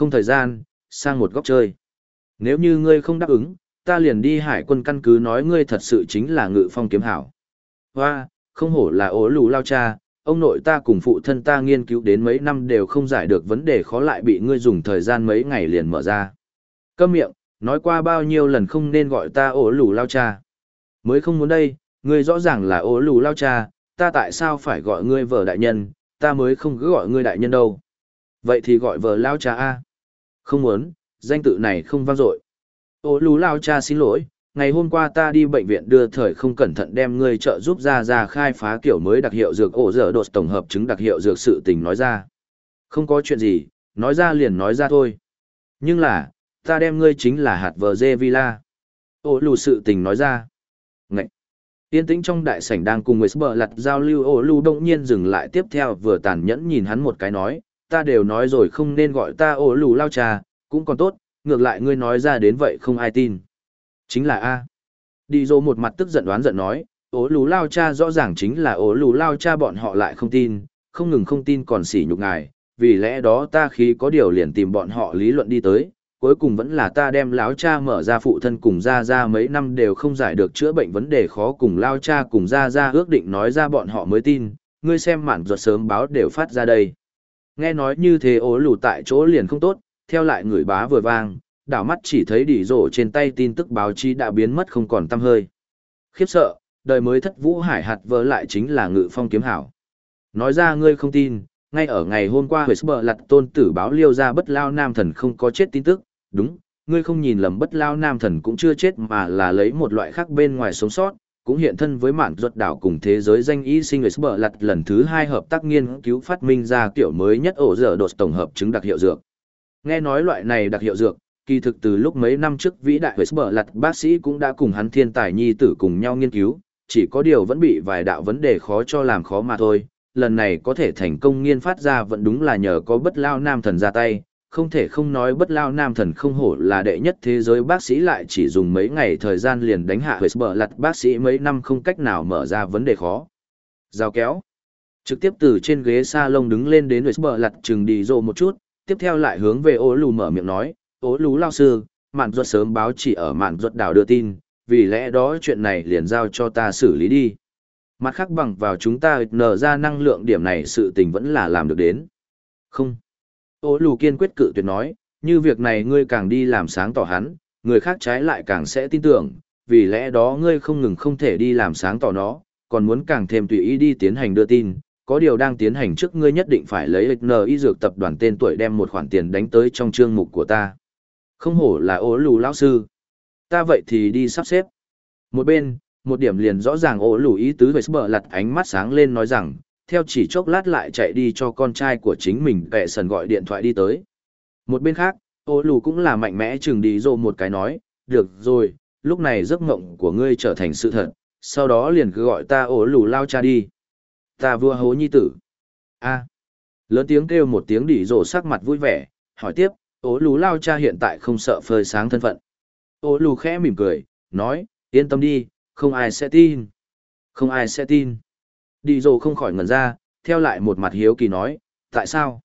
không thời gian, sang một góc chơi. Nếu như ngươi không đáp ứng, ta liền đi hải quân căn cứ nói ngươi thật sự chính là ngự phong kiếm hảo. Hoa, không hổ là ố lù lao cha, ông nội ta cùng phụ thân ta nghiên cứu đến mấy năm đều không giải được vấn đề khó lại bị ngươi dùng thời gian mấy ngày liền mở ra. Câm miệng, nói qua bao nhiêu lần không nên gọi ta ố lù lao cha. Mới không muốn đây, ngươi rõ ràng là ố lù lao cha, ta tại sao phải gọi ngươi vợ đại nhân, ta mới không cứ gọi ngươi đại nhân đâu. Vậy thì gọi vợ lao cha A. Không muốn, danh tự này không vang dội. Ô lù lao cha xin lỗi, ngày hôm qua ta đi bệnh viện đưa thời không cẩn thận đem ngươi trợ giúp ra ra khai phá kiểu mới đặc hiệu dược ổ dở đột tổng hợp chứng đặc hiệu dược sự tình nói ra. Không có chuyện gì, nói ra liền nói ra thôi. Nhưng là, ta đem ngươi chính là hạt vờ dê villa. Ô lù sự tình nói ra. Ngậy! Yên tĩnh trong đại sảnh đang cùng người Whisper lặt giao lưu ô lù đông nhiên dừng lại tiếp theo vừa tàn nhẫn nhìn hắn một cái nói, ta đều nói rồi không nên gọi ta ổ lù lao trà, cũng còn tốt, ngược lại ngươi nói ra đến vậy không ai tin. Chính là A. Đi dô một mặt tức giận đoán giận nói, ổ lù lao cha rõ ràng chính là ổ lù lao cha bọn họ lại không tin, không ngừng không tin còn sỉ nhục ngài, vì lẽ đó ta khi có điều liền tìm bọn họ lý luận đi tới, cuối cùng vẫn là ta đem lão cha mở ra phụ thân cùng ra ra mấy năm đều không giải được chữa bệnh vấn đề khó cùng lao cha cùng ra ra ước định nói ra bọn họ mới tin, ngươi xem mạn ruột sớm báo đều phát ra đây. Nghe nói như thế ố lù tại chỗ liền không tốt, theo lại người bá vừa vang, đảo mắt chỉ thấy đỉ rổ trên tay tin tức báo chí đã biến mất không còn tăm hơi. Khiếp sợ, đời mới thất vũ hải hạt vỡ lại chính là ngự phong kiếm hảo. Nói ra ngươi không tin, ngay ở ngày hôm qua hồi Bờ lặt tôn tử báo liêu ra bất lao nam thần không có chết tin tức, đúng, ngươi không nhìn lầm bất lao nam thần cũng chưa chết mà là lấy một loại khác bên ngoài sống sót, cũng hiện thân với mạn ruột đảo cùng thế giới danh y sinh Huệ Bờ lặt lần thứ hai hợp tác nghiên cứu phát minh ra kiểu mới nhất ổ dở đột tổng hợp chứng đặc hiệu dược. Nghe nói loại này đặc hiệu dược, kỳ thực từ lúc mấy năm trước vĩ đại Bờ lặt bác sĩ cũng đã cùng hắn thiên tài nhi tử cùng nhau nghiên cứu, chỉ có điều vẫn bị vài đạo vấn đề khó cho làm khó mà thôi. Lần này có thể thành công nghiên phát ra vẫn đúng là nhờ có bất lao nam thần ra tay, không thể không nói bất lao nam thần không hổ là đệ nhất thế giới bác sĩ lại chỉ dùng mấy ngày thời gian liền đánh hạ Bờ lặt bác sĩ mấy năm không cách nào mở ra vấn đề khó. Giao kéo. Trực tiếp từ trên ghế salon đứng lên đến Bờ lặt chừng đi rộ một chút, tiếp theo lại hướng về ố lù mở miệng nói, ố lù lao sư, mạn ruột sớm báo chỉ ở mạn ruột đảo đưa tin, vì lẽ đó chuyện này liền giao cho ta xử lý đi. Mặt khác bằng vào chúng ta nở ra năng lượng điểm này sự tình vẫn là làm được đến. Không. Ô lù kiên quyết cự tuyệt nói, như việc này ngươi càng đi làm sáng tỏ hắn, người khác trái lại càng sẽ tin tưởng, vì lẽ đó ngươi không ngừng không thể đi làm sáng tỏ nó, còn muốn càng thêm tùy ý đi tiến hành đưa tin, có điều đang tiến hành trước ngươi nhất định phải lấy n y dược tập đoàn tên tuổi đem một khoản tiền đánh tới trong chương mục của ta. Không hổ là ố lù lão sư. Ta vậy thì đi sắp xếp. Một bên một điểm liền rõ ràng ố lù ý tứ về bờ lặt ánh mắt sáng lên nói rằng theo chỉ chốc lát lại chạy đi cho con trai của chính mình, kệ sần gọi điện thoại đi tới. Một bên khác ố lù cũng là mạnh mẽ chừng đi rộ một cái nói, được rồi, lúc này giấc mộng của ngươi trở thành sự thật, sau đó liền cứ gọi ta ố lù lao cha đi. Ta vua hố nhi tử. A. Lớn tiếng kêu một tiếng đỉ rộ sắc mặt vui vẻ, hỏi tiếp ố lù lao cha hiện tại không sợ phơi sáng thân phận? Ố lù khẽ mỉm cười, nói, yên tâm đi, không ai sẽ tin. Không ai sẽ tin đi dồ không khỏi ngẩn ra theo lại một mặt hiếu kỳ nói tại sao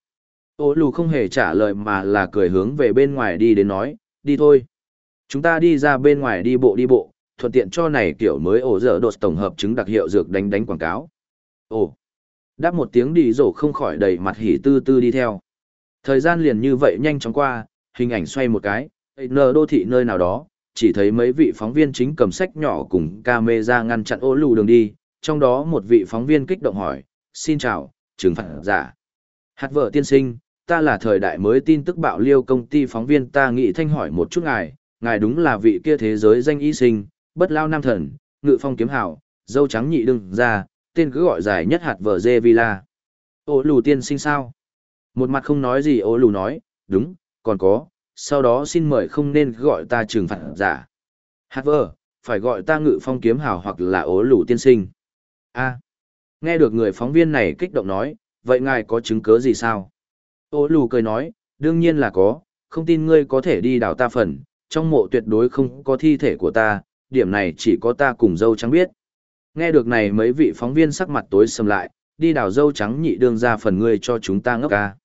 Ô lù không hề trả lời mà là cười hướng về bên ngoài đi đến nói đi thôi chúng ta đi ra bên ngoài đi bộ đi bộ thuận tiện cho này kiểu mới ổ dở đột tổng hợp chứng đặc hiệu dược đánh đánh quảng cáo Ồ! Đáp một tiếng đi rổ không khỏi đầy mặt hỉ tư tư đi theo. Thời gian liền như vậy nhanh chóng qua, hình ảnh xoay một cái, nờ đô thị nơi nào đó, chỉ thấy mấy vị phóng viên chính cầm sách nhỏ cùng camera ngăn chặn ô lù đường đi, trong đó một vị phóng viên kích động hỏi, xin chào, trừng phạt giả. Hạt vợ tiên sinh, ta là thời đại mới tin tức bạo liêu công ty phóng viên ta nghĩ thanh hỏi một chút ngài, ngài đúng là vị kia thế giới danh y sinh, bất lao nam thần, ngự phong kiếm hảo, dâu trắng nhị đừng ra, tên cứ gọi dài nhất hạt vợ dê villa. Ô lù tiên sinh sao? Một mặt không nói gì ô lù nói, đúng, còn có, sau đó xin mời không nên gọi ta trừng phạt giả. Hạt vợ, phải gọi ta ngự phong kiếm hảo hoặc là ố lù tiên sinh a nghe được người phóng viên này kích động nói, vậy ngài có chứng cứ gì sao? Ô lù cười nói, đương nhiên là có, không tin ngươi có thể đi đào ta phần, trong mộ tuyệt đối không có thi thể của ta, điểm này chỉ có ta cùng dâu trắng biết. Nghe được này mấy vị phóng viên sắc mặt tối sầm lại, đi đào dâu trắng nhị đương ra phần ngươi cho chúng ta ngốc ca.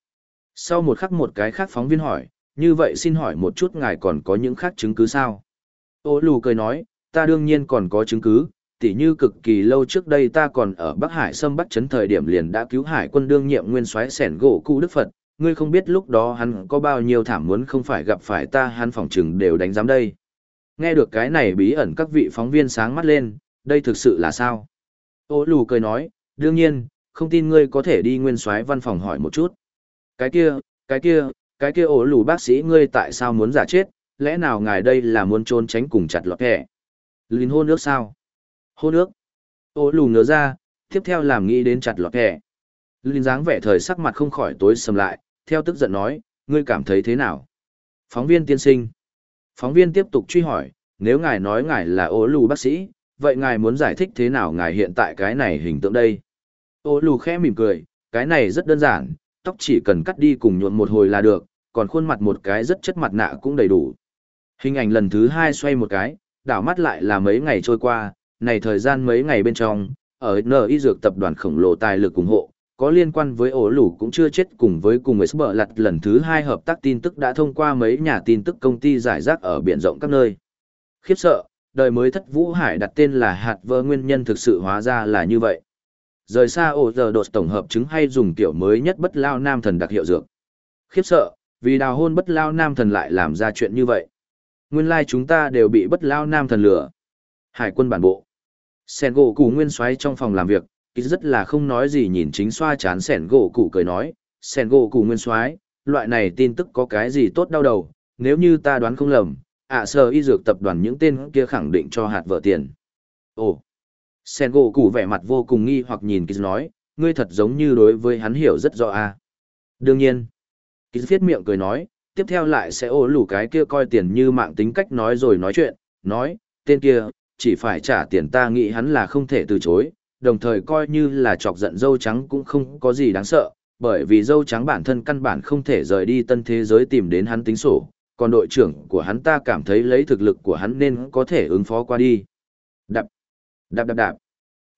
Sau một khắc một cái khác phóng viên hỏi, như vậy xin hỏi một chút ngài còn có những khác chứng cứ sao? Ô lù cười nói, ta đương nhiên còn có chứng cứ, tỉ như cực kỳ lâu trước đây ta còn ở Bắc Hải xâm bắt chấn thời điểm liền đã cứu hải quân đương nhiệm nguyên soái sẻn gỗ cụ Đức Phật, ngươi không biết lúc đó hắn có bao nhiêu thảm muốn không phải gặp phải ta hắn phỏng chừng đều đánh giám đây. Nghe được cái này bí ẩn các vị phóng viên sáng mắt lên, đây thực sự là sao? Ô lù cười nói, đương nhiên, không tin ngươi có thể đi nguyên soái văn phòng hỏi một chút. Cái kia, cái kia, cái kia ổ lù bác sĩ ngươi tại sao muốn giả chết, lẽ nào ngài đây là muốn trốn tránh cùng chặt lọt kẻ? Linh hôn nước sao? Hô nước. Ô lù ngớ ra, tiếp theo làm nghĩ đến chặt lọt kẻ. Linh dáng vẻ thời sắc mặt không khỏi tối sầm lại, theo tức giận nói, ngươi cảm thấy thế nào? Phóng viên tiên sinh. Phóng viên tiếp tục truy hỏi, nếu ngài nói ngài là ô lù bác sĩ, vậy ngài muốn giải thích thế nào ngài hiện tại cái này hình tượng đây? Ô lù khẽ mỉm cười, cái này rất đơn giản, tóc chỉ cần cắt đi cùng nhuộm một hồi là được, còn khuôn mặt một cái rất chất mặt nạ cũng đầy đủ. Hình ảnh lần thứ hai xoay một cái, đảo mắt lại là mấy ngày trôi qua, này thời gian mấy ngày bên trong, ở N y dược tập đoàn khổng lồ tài lực ủng hộ, có liên quan với ổ lũ cũng chưa chết cùng với cùng bờ lặt lần thứ hai hợp tác tin tức đã thông qua mấy nhà tin tức công ty giải rác ở biển rộng các nơi. Khiếp sợ, đời mới thất vũ hải đặt tên là hạt vơ nguyên nhân thực sự hóa ra là như vậy. Rời xa ổ giờ đột tổng hợp chứng hay dùng tiểu mới nhất bất lao nam thần đặc hiệu dược. Khiếp sợ, vì đào hôn bất lao nam thần lại làm ra chuyện như vậy. Nguyên lai like chúng ta đều bị bất lao nam thần lừa. Hải quân bản bộ. Sen gỗ củ nguyên xoáy trong phòng làm việc, ít rất là không nói gì nhìn chính xoa chán sẻn gỗ cụ cười nói sẻn gỗ cụ nguyên soái loại này tin tức có cái gì tốt đau đầu? Nếu như ta đoán không lầm ạ à sơ y dược tập đoàn những tên kia khẳng định cho hạt vợ tiền. Ồ. Sẻn gỗ cụ vẻ mặt vô cùng nghi hoặc nhìn kýt nói ngươi thật giống như đối với hắn hiểu rất rõ à. đương nhiên. Kýt viết miệng cười nói tiếp theo lại sẽ ô lủ cái kia coi tiền như mạng tính cách nói rồi nói chuyện nói tên kia chỉ phải trả tiền ta nghĩ hắn là không thể từ chối đồng thời coi như là chọc giận dâu trắng cũng không có gì đáng sợ, bởi vì dâu trắng bản thân căn bản không thể rời đi tân thế giới tìm đến hắn tính sổ, còn đội trưởng của hắn ta cảm thấy lấy thực lực của hắn nên có thể ứng phó qua đi. Đạp, đạp đạp đạp.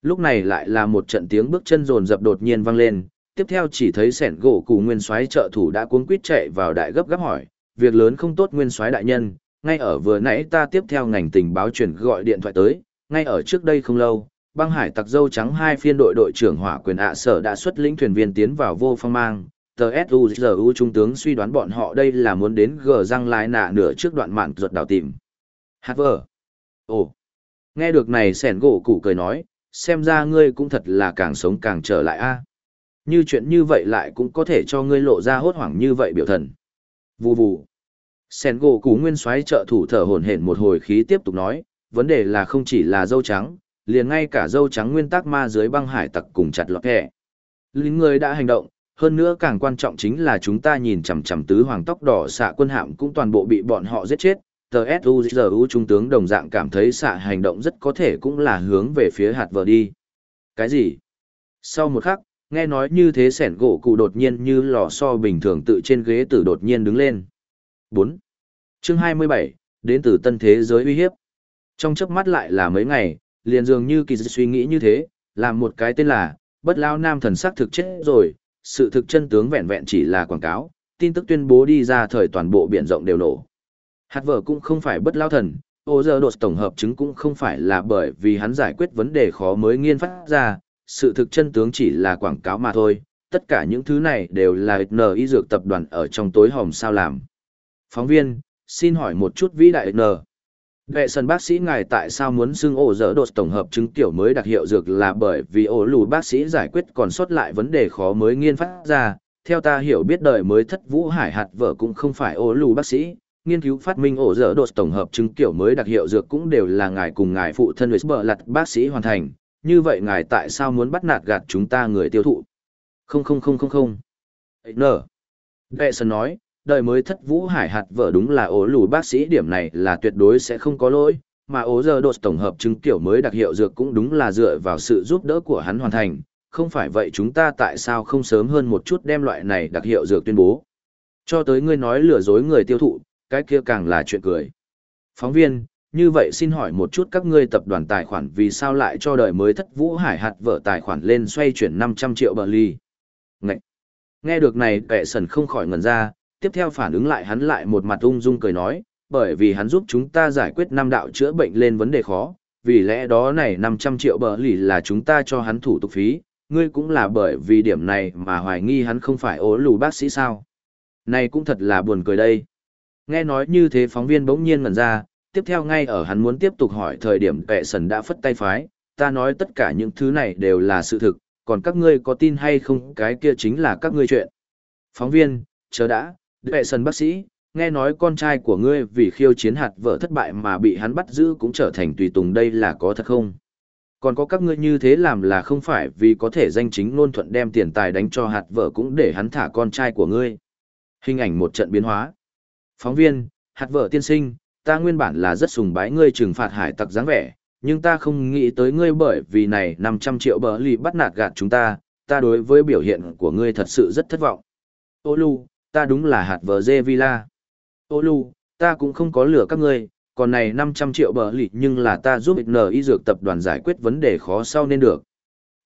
Lúc này lại là một trận tiếng bước chân rồn rập đột nhiên vang lên, tiếp theo chỉ thấy sẻn gỗ cù nguyên soái trợ thủ đã cuống quýt chạy vào đại gấp gáp hỏi, việc lớn không tốt nguyên soái đại nhân, ngay ở vừa nãy ta tiếp theo ngành tình báo chuyển gọi điện thoại tới, ngay ở trước đây không lâu, băng hải tặc dâu trắng hai phiên đội đội trưởng hỏa quyền ạ sở đã xuất lĩnh thuyền viên tiến vào vô phong mang. Tờ suzu trung tướng suy đoán bọn họ đây là muốn đến gờ răng lái nạ nửa trước đoạn mạn ruột đào tìm. Hát vờ. Ồ. Nghe được này sẻn gỗ cụ cười nói xem ra ngươi cũng thật là càng sống càng trở lại a. Như chuyện như vậy lại cũng có thể cho ngươi lộ ra hốt hoảng như vậy biểu thần. Vù vù sẻn gỗ cụ nguyên soái trợ thủ thở hổn hển một hồi khí tiếp tục nói vấn đề là không chỉ là dâu trắng liền ngay cả dâu trắng nguyên tắc ma dưới băng hải tặc cùng chặt lọt kẻ. Lính người đã hành động, hơn nữa càng quan trọng chính là chúng ta nhìn chằm chằm tứ hoàng tóc đỏ xạ quân hạm cũng toàn bộ bị bọn họ giết chết. Tờ giờ u trung tướng đồng dạng cảm thấy xạ hành động rất có thể cũng là hướng về phía hạt vợ đi. Cái gì? Sau một khắc, nghe nói như thế sẻn gỗ cụ đột nhiên như lò xo bình thường tự trên ghế tử đột nhiên đứng lên. 4. chương 27, đến từ tân thế giới uy hiếp. Trong chớp mắt lại là mấy ngày, liền dường như kỳ suy nghĩ như thế, làm một cái tên là, bất lao nam thần sắc thực chết rồi, sự thực chân tướng vẹn vẹn chỉ là quảng cáo, tin tức tuyên bố đi ra thời toàn bộ biển rộng đều nổ. Hạt vở cũng không phải bất lao thần, ô giờ đột tổng hợp chứng cũng không phải là bởi vì hắn giải quyết vấn đề khó mới nghiên phát ra, sự thực chân tướng chỉ là quảng cáo mà thôi, tất cả những thứ này đều là N y dược tập đoàn ở trong tối hòm sao làm. Phóng viên, xin hỏi một chút vĩ đại N. Vệ sân bác sĩ ngài tại sao muốn xưng ổ dỡ đột tổng hợp chứng tiểu mới đặc hiệu dược là bởi vì ổ lù bác sĩ giải quyết còn sót lại vấn đề khó mới nghiên phát ra. Theo ta hiểu biết đời mới thất vũ hải hạt vợ cũng không phải ổ lù bác sĩ, nghiên cứu phát minh ổ dỡ đột tổng hợp chứng kiểu mới đặc hiệu dược cũng đều là ngài cùng ngài phụ thân bờ lặt bác sĩ hoàn thành. Như vậy ngài tại sao muốn bắt nạt gạt chúng ta người tiêu thụ? Không không không không không. N. Vệ sân nói, đời mới thất vũ hải hạt vợ đúng là ố lù bác sĩ điểm này là tuyệt đối sẽ không có lỗi, mà ố giờ đột tổng hợp chứng kiểu mới đặc hiệu dược cũng đúng là dựa vào sự giúp đỡ của hắn hoàn thành, không phải vậy chúng ta tại sao không sớm hơn một chút đem loại này đặc hiệu dược tuyên bố. Cho tới ngươi nói lừa dối người tiêu thụ, cái kia càng là chuyện cười. Phóng viên, như vậy xin hỏi một chút các ngươi tập đoàn tài khoản vì sao lại cho đời mới thất vũ hải hạt vợ tài khoản lên xoay chuyển 500 triệu bờ ly. Ngậy! Nghe được này kẻ sần không khỏi ngần ra, tiếp theo phản ứng lại hắn lại một mặt ung dung cười nói, bởi vì hắn giúp chúng ta giải quyết năm đạo chữa bệnh lên vấn đề khó, vì lẽ đó này 500 triệu bờ lì là chúng ta cho hắn thủ tục phí, ngươi cũng là bởi vì điểm này mà hoài nghi hắn không phải ố lù bác sĩ sao. Này cũng thật là buồn cười đây. Nghe nói như thế phóng viên bỗng nhiên ngẩn ra, tiếp theo ngay ở hắn muốn tiếp tục hỏi thời điểm vệ sần đã phất tay phái, ta nói tất cả những thứ này đều là sự thực, còn các ngươi có tin hay không cái kia chính là các ngươi chuyện. Phóng viên, chờ đã, vệ sân bác sĩ, nghe nói con trai của ngươi vì khiêu chiến hạt vợ thất bại mà bị hắn bắt giữ cũng trở thành tùy tùng đây là có thật không? Còn có các ngươi như thế làm là không phải vì có thể danh chính ngôn thuận đem tiền tài đánh cho hạt vợ cũng để hắn thả con trai của ngươi. Hình ảnh một trận biến hóa. Phóng viên, hạt vợ tiên sinh, ta nguyên bản là rất sùng bái ngươi trừng phạt hải tặc dáng vẻ, nhưng ta không nghĩ tới ngươi bởi vì này 500 triệu bờ lì bắt nạt gạt chúng ta, ta đối với biểu hiện của ngươi thật sự rất thất vọng. Ô lù, ta đúng là hạt vờ dê villa. Ô lù, ta cũng không có lừa các ngươi, còn này 500 triệu bờ lì nhưng là ta giúp nở y dược tập đoàn giải quyết vấn đề khó sau nên được.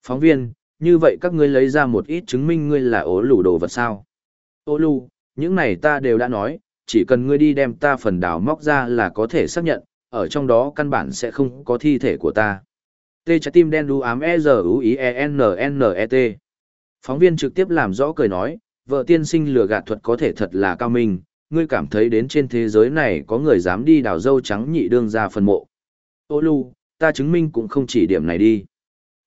Phóng viên, như vậy các ngươi lấy ra một ít chứng minh ngươi là ố lù đồ vật sao? Ô lù, những này ta đều đã nói, chỉ cần ngươi đi đem ta phần đào móc ra là có thể xác nhận, ở trong đó căn bản sẽ không có thi thể của ta. Tê trái tim đen đu ám e r u i e n n e t Phóng viên trực tiếp làm rõ cười nói, vợ tiên sinh lừa gạt thuật có thể thật là cao minh, ngươi cảm thấy đến trên thế giới này có người dám đi đào dâu trắng nhị đương ra phần mộ. Ô lù, ta chứng minh cũng không chỉ điểm này đi.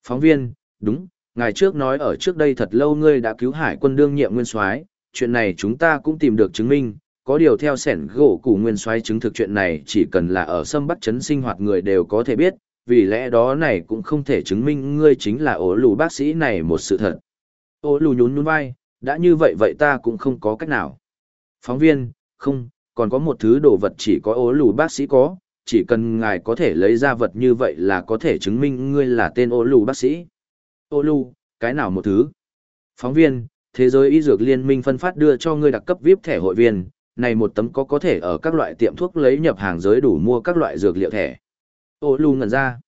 Phóng viên, đúng, ngày trước nói ở trước đây thật lâu ngươi đã cứu hải quân đương nhiệm nguyên soái chuyện này chúng ta cũng tìm được chứng minh, có điều theo sẻn gỗ củ nguyên soái chứng thực chuyện này chỉ cần là ở sâm bắc chấn sinh hoạt người đều có thể biết, vì lẽ đó này cũng không thể chứng minh ngươi chính là ổ lù bác sĩ này một sự thật. Ô lù nhún nhún vai, đã như vậy vậy ta cũng không có cách nào. Phóng viên, không, còn có một thứ đồ vật chỉ có ố lù bác sĩ có, chỉ cần ngài có thể lấy ra vật như vậy là có thể chứng minh ngươi là tên ố lù bác sĩ. Ô lù, cái nào một thứ? Phóng viên, thế giới y dược liên minh phân phát đưa cho ngươi đặc cấp VIP thẻ hội viên, này một tấm có có thể ở các loại tiệm thuốc lấy nhập hàng giới đủ mua các loại dược liệu thẻ. Ô lù ngẩn ra.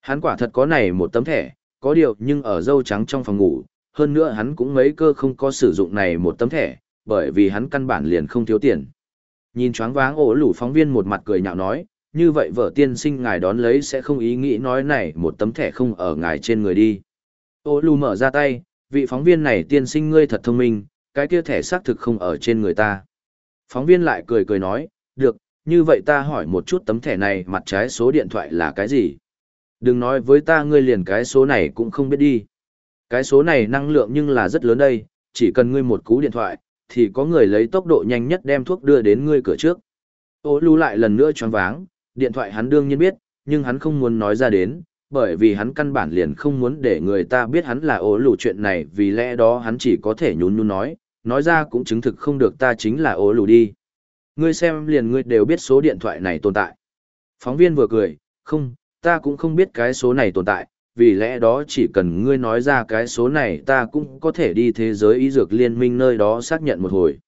Hắn quả thật có này một tấm thẻ, có điều nhưng ở dâu trắng trong phòng ngủ, hơn nữa hắn cũng mấy cơ không có sử dụng này một tấm thẻ, bởi vì hắn căn bản liền không thiếu tiền. Nhìn choáng váng ổ lũ phóng viên một mặt cười nhạo nói, như vậy vợ tiên sinh ngài đón lấy sẽ không ý nghĩ nói này một tấm thẻ không ở ngài trên người đi. Ô lù mở ra tay, vị phóng viên này tiên sinh ngươi thật thông minh, cái kia thẻ xác thực không ở trên người ta. Phóng viên lại cười cười nói, được, như vậy ta hỏi một chút tấm thẻ này mặt trái số điện thoại là cái gì? Đừng nói với ta ngươi liền cái số này cũng không biết đi. Cái số này năng lượng nhưng là rất lớn đây, chỉ cần ngươi một cú điện thoại, thì có người lấy tốc độ nhanh nhất đem thuốc đưa đến ngươi cửa trước. Ô lưu lại lần nữa choáng váng, điện thoại hắn đương nhiên biết, nhưng hắn không muốn nói ra đến, bởi vì hắn căn bản liền không muốn để người ta biết hắn là ố lù chuyện này vì lẽ đó hắn chỉ có thể nhún nhún nói, nói ra cũng chứng thực không được ta chính là ố lù đi. Ngươi xem liền ngươi đều biết số điện thoại này tồn tại. Phóng viên vừa cười, không, ta cũng không biết cái số này tồn tại, vì lẽ đó chỉ cần ngươi nói ra cái số này ta cũng có thể đi thế giới y dược liên minh nơi đó xác nhận một hồi.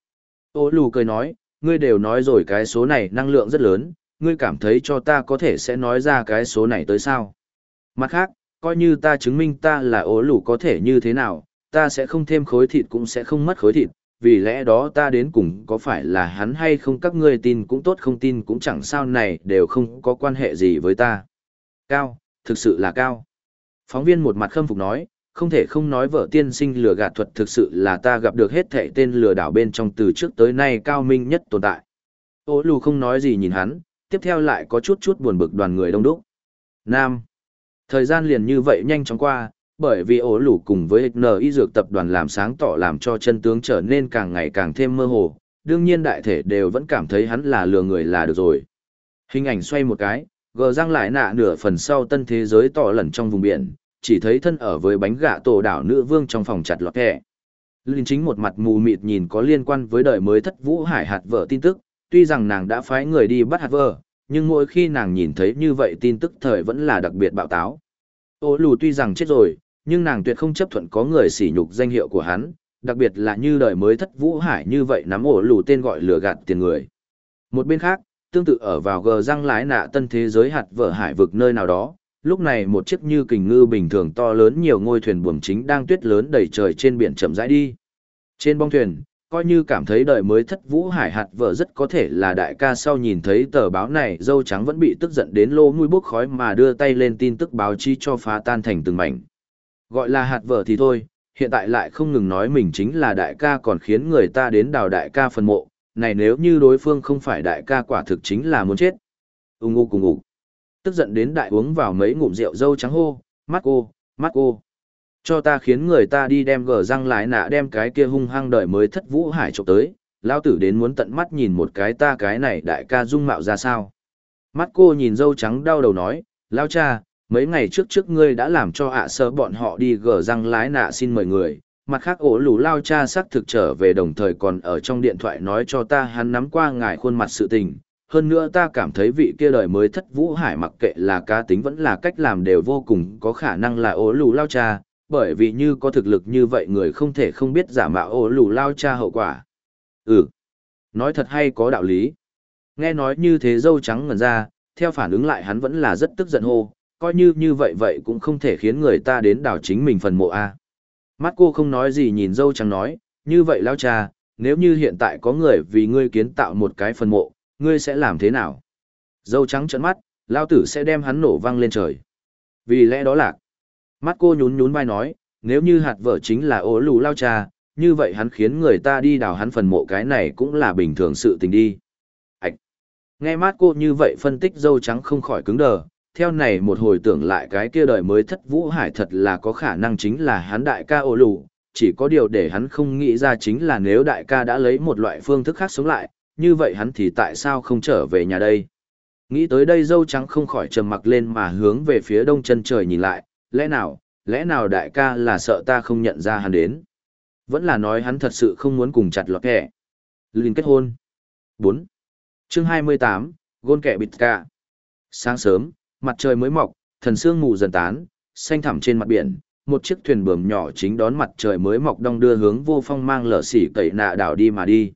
Ô lù cười nói, ngươi đều nói rồi cái số này năng lượng rất lớn, ngươi cảm thấy cho ta có thể sẽ nói ra cái số này tới sao. Mặt khác, coi như ta chứng minh ta là ố lù có thể như thế nào, ta sẽ không thêm khối thịt cũng sẽ không mất khối thịt, vì lẽ đó ta đến cùng có phải là hắn hay không các ngươi tin cũng tốt không tin cũng chẳng sao này đều không có quan hệ gì với ta. Cao, thực sự là cao. Phóng viên một mặt khâm phục nói, không thể không nói vợ tiên sinh lừa gạt thuật thực sự là ta gặp được hết thệ tên lừa đảo bên trong từ trước tới nay cao minh nhất tồn tại. Ô lù không nói gì nhìn hắn, tiếp theo lại có chút chút buồn bực đoàn người đông đúc. Nam. Thời gian liền như vậy nhanh chóng qua, bởi vì ổ lù cùng với N y dược tập đoàn làm sáng tỏ làm cho chân tướng trở nên càng ngày càng thêm mơ hồ, đương nhiên đại thể đều vẫn cảm thấy hắn là lừa người là được rồi. Hình ảnh xoay một cái, gờ răng lại nạ nửa phần sau tân thế giới tỏ lẩn trong vùng biển, chỉ thấy thân ở với bánh gạ tổ đảo nữ vương trong phòng chặt lọt kẹ. Linh chính một mặt mù mịt nhìn có liên quan với đời mới thất vũ hải hạt vợ tin tức, tuy rằng nàng đã phái người đi bắt hạt vợ, nhưng mỗi khi nàng nhìn thấy như vậy tin tức thời vẫn là đặc biệt bạo táo. Ô lù tuy rằng chết rồi, nhưng nàng tuyệt không chấp thuận có người sỉ nhục danh hiệu của hắn, đặc biệt là như đời mới thất vũ hải như vậy nắm ổ lù tên gọi lừa gạt tiền người. Một bên khác, tương tự ở vào gờ răng lái nạ tân thế giới hạt vợ hải vực nơi nào đó, lúc này một chiếc như kình ngư bình thường to lớn nhiều ngôi thuyền buồm chính đang tuyết lớn đầy trời trên biển chậm rãi đi. Trên bong thuyền, coi như cảm thấy đời mới thất vũ hải hạt vợ rất có thể là đại ca sau nhìn thấy tờ báo này dâu trắng vẫn bị tức giận đến lô mũi bốc khói mà đưa tay lên tin tức báo chí cho phá tan thành từng mảnh. Gọi là hạt vợ thì thôi, hiện tại lại không ngừng nói mình chính là đại ca còn khiến người ta đến đào đại ca phần mộ, này nếu như đối phương không phải đại ca quả thực chính là muốn chết. Ung ngu cùng ngủ. Tức giận đến đại uống vào mấy ngụm rượu dâu trắng hô, mắt cô, mắt cô. Cho ta khiến người ta đi đem gờ răng lái nạ đem cái kia hung hăng đời mới thất vũ hải trộm tới, lao tử đến muốn tận mắt nhìn một cái ta cái này đại ca dung mạo ra sao. Mắt cô nhìn dâu trắng đau đầu nói, lao cha, mấy ngày trước trước ngươi đã làm cho ạ à sơ bọn họ đi gờ răng lái nạ xin mời người, mặt khác ổ lù lao cha xác thực trở về đồng thời còn ở trong điện thoại nói cho ta hắn nắm qua ngài khuôn mặt sự tình. Hơn nữa ta cảm thấy vị kia đời mới thất vũ hải mặc kệ là cá tính vẫn là cách làm đều vô cùng có khả năng là ố lù lao cha, bởi vì như có thực lực như vậy người không thể không biết giả mạo ố lù lao cha hậu quả. Ừ, nói thật hay có đạo lý. Nghe nói như thế dâu trắng ngần ra, theo phản ứng lại hắn vẫn là rất tức giận hô, coi như như vậy vậy cũng không thể khiến người ta đến đảo chính mình phần mộ A. Mắt cô không nói gì nhìn dâu trắng nói, như vậy lao cha, nếu như hiện tại có người vì ngươi kiến tạo một cái phần mộ, ngươi sẽ làm thế nào? Dâu trắng trợn mắt, lao tử sẽ đem hắn nổ văng lên trời. Vì lẽ đó là, mắt cô nhún nhún vai nói, nếu như hạt vợ chính là ố lù lao cha, như vậy hắn khiến người ta đi đào hắn phần mộ cái này cũng là bình thường sự tình đi. Ảch! Nghe mắt cô như vậy phân tích dâu trắng không khỏi cứng đờ, theo này một hồi tưởng lại cái kia đời mới thất vũ hải thật là có khả năng chính là hắn đại ca ổ lù, chỉ có điều để hắn không nghĩ ra chính là nếu đại ca đã lấy một loại phương thức khác sống lại, như vậy hắn thì tại sao không trở về nhà đây? Nghĩ tới đây dâu trắng không khỏi trầm mặc lên mà hướng về phía đông chân trời nhìn lại, lẽ nào, lẽ nào đại ca là sợ ta không nhận ra hắn đến? Vẫn là nói hắn thật sự không muốn cùng chặt lọt kẻ. Linh kết hôn. 4. chương 28, gôn kẻ bịt cả. Sáng sớm, mặt trời mới mọc, thần sương mù dần tán, xanh thẳm trên mặt biển, một chiếc thuyền bờm nhỏ chính đón mặt trời mới mọc đong đưa hướng vô phong mang lở xỉ cậy nạ đảo đi mà đi.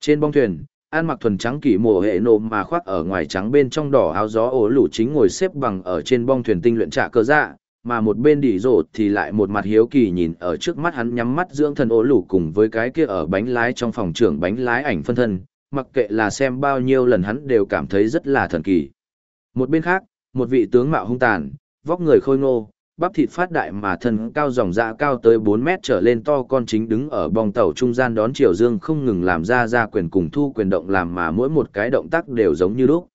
Trên bong thuyền, an mặc thuần trắng kỳ mồ hệ nộm mà khoác ở ngoài trắng bên trong đỏ áo gió ố lũ chính ngồi xếp bằng ở trên bong thuyền tinh luyện trạ cơ dạ, mà một bên đỉ rổ thì lại một mặt hiếu kỳ nhìn ở trước mắt hắn nhắm mắt dưỡng thần ố lũ cùng với cái kia ở bánh lái trong phòng trưởng bánh lái ảnh phân thân, mặc kệ là xem bao nhiêu lần hắn đều cảm thấy rất là thần kỳ. Một bên khác, một vị tướng mạo hung tàn, vóc người khôi ngô, bắp thịt phát đại mà thân cao dòng dạ cao tới 4 mét trở lên to con chính đứng ở bong tàu trung gian đón chiều dương không ngừng làm ra ra quyền cùng thu quyền động làm mà mỗi một cái động tác đều giống như lúc.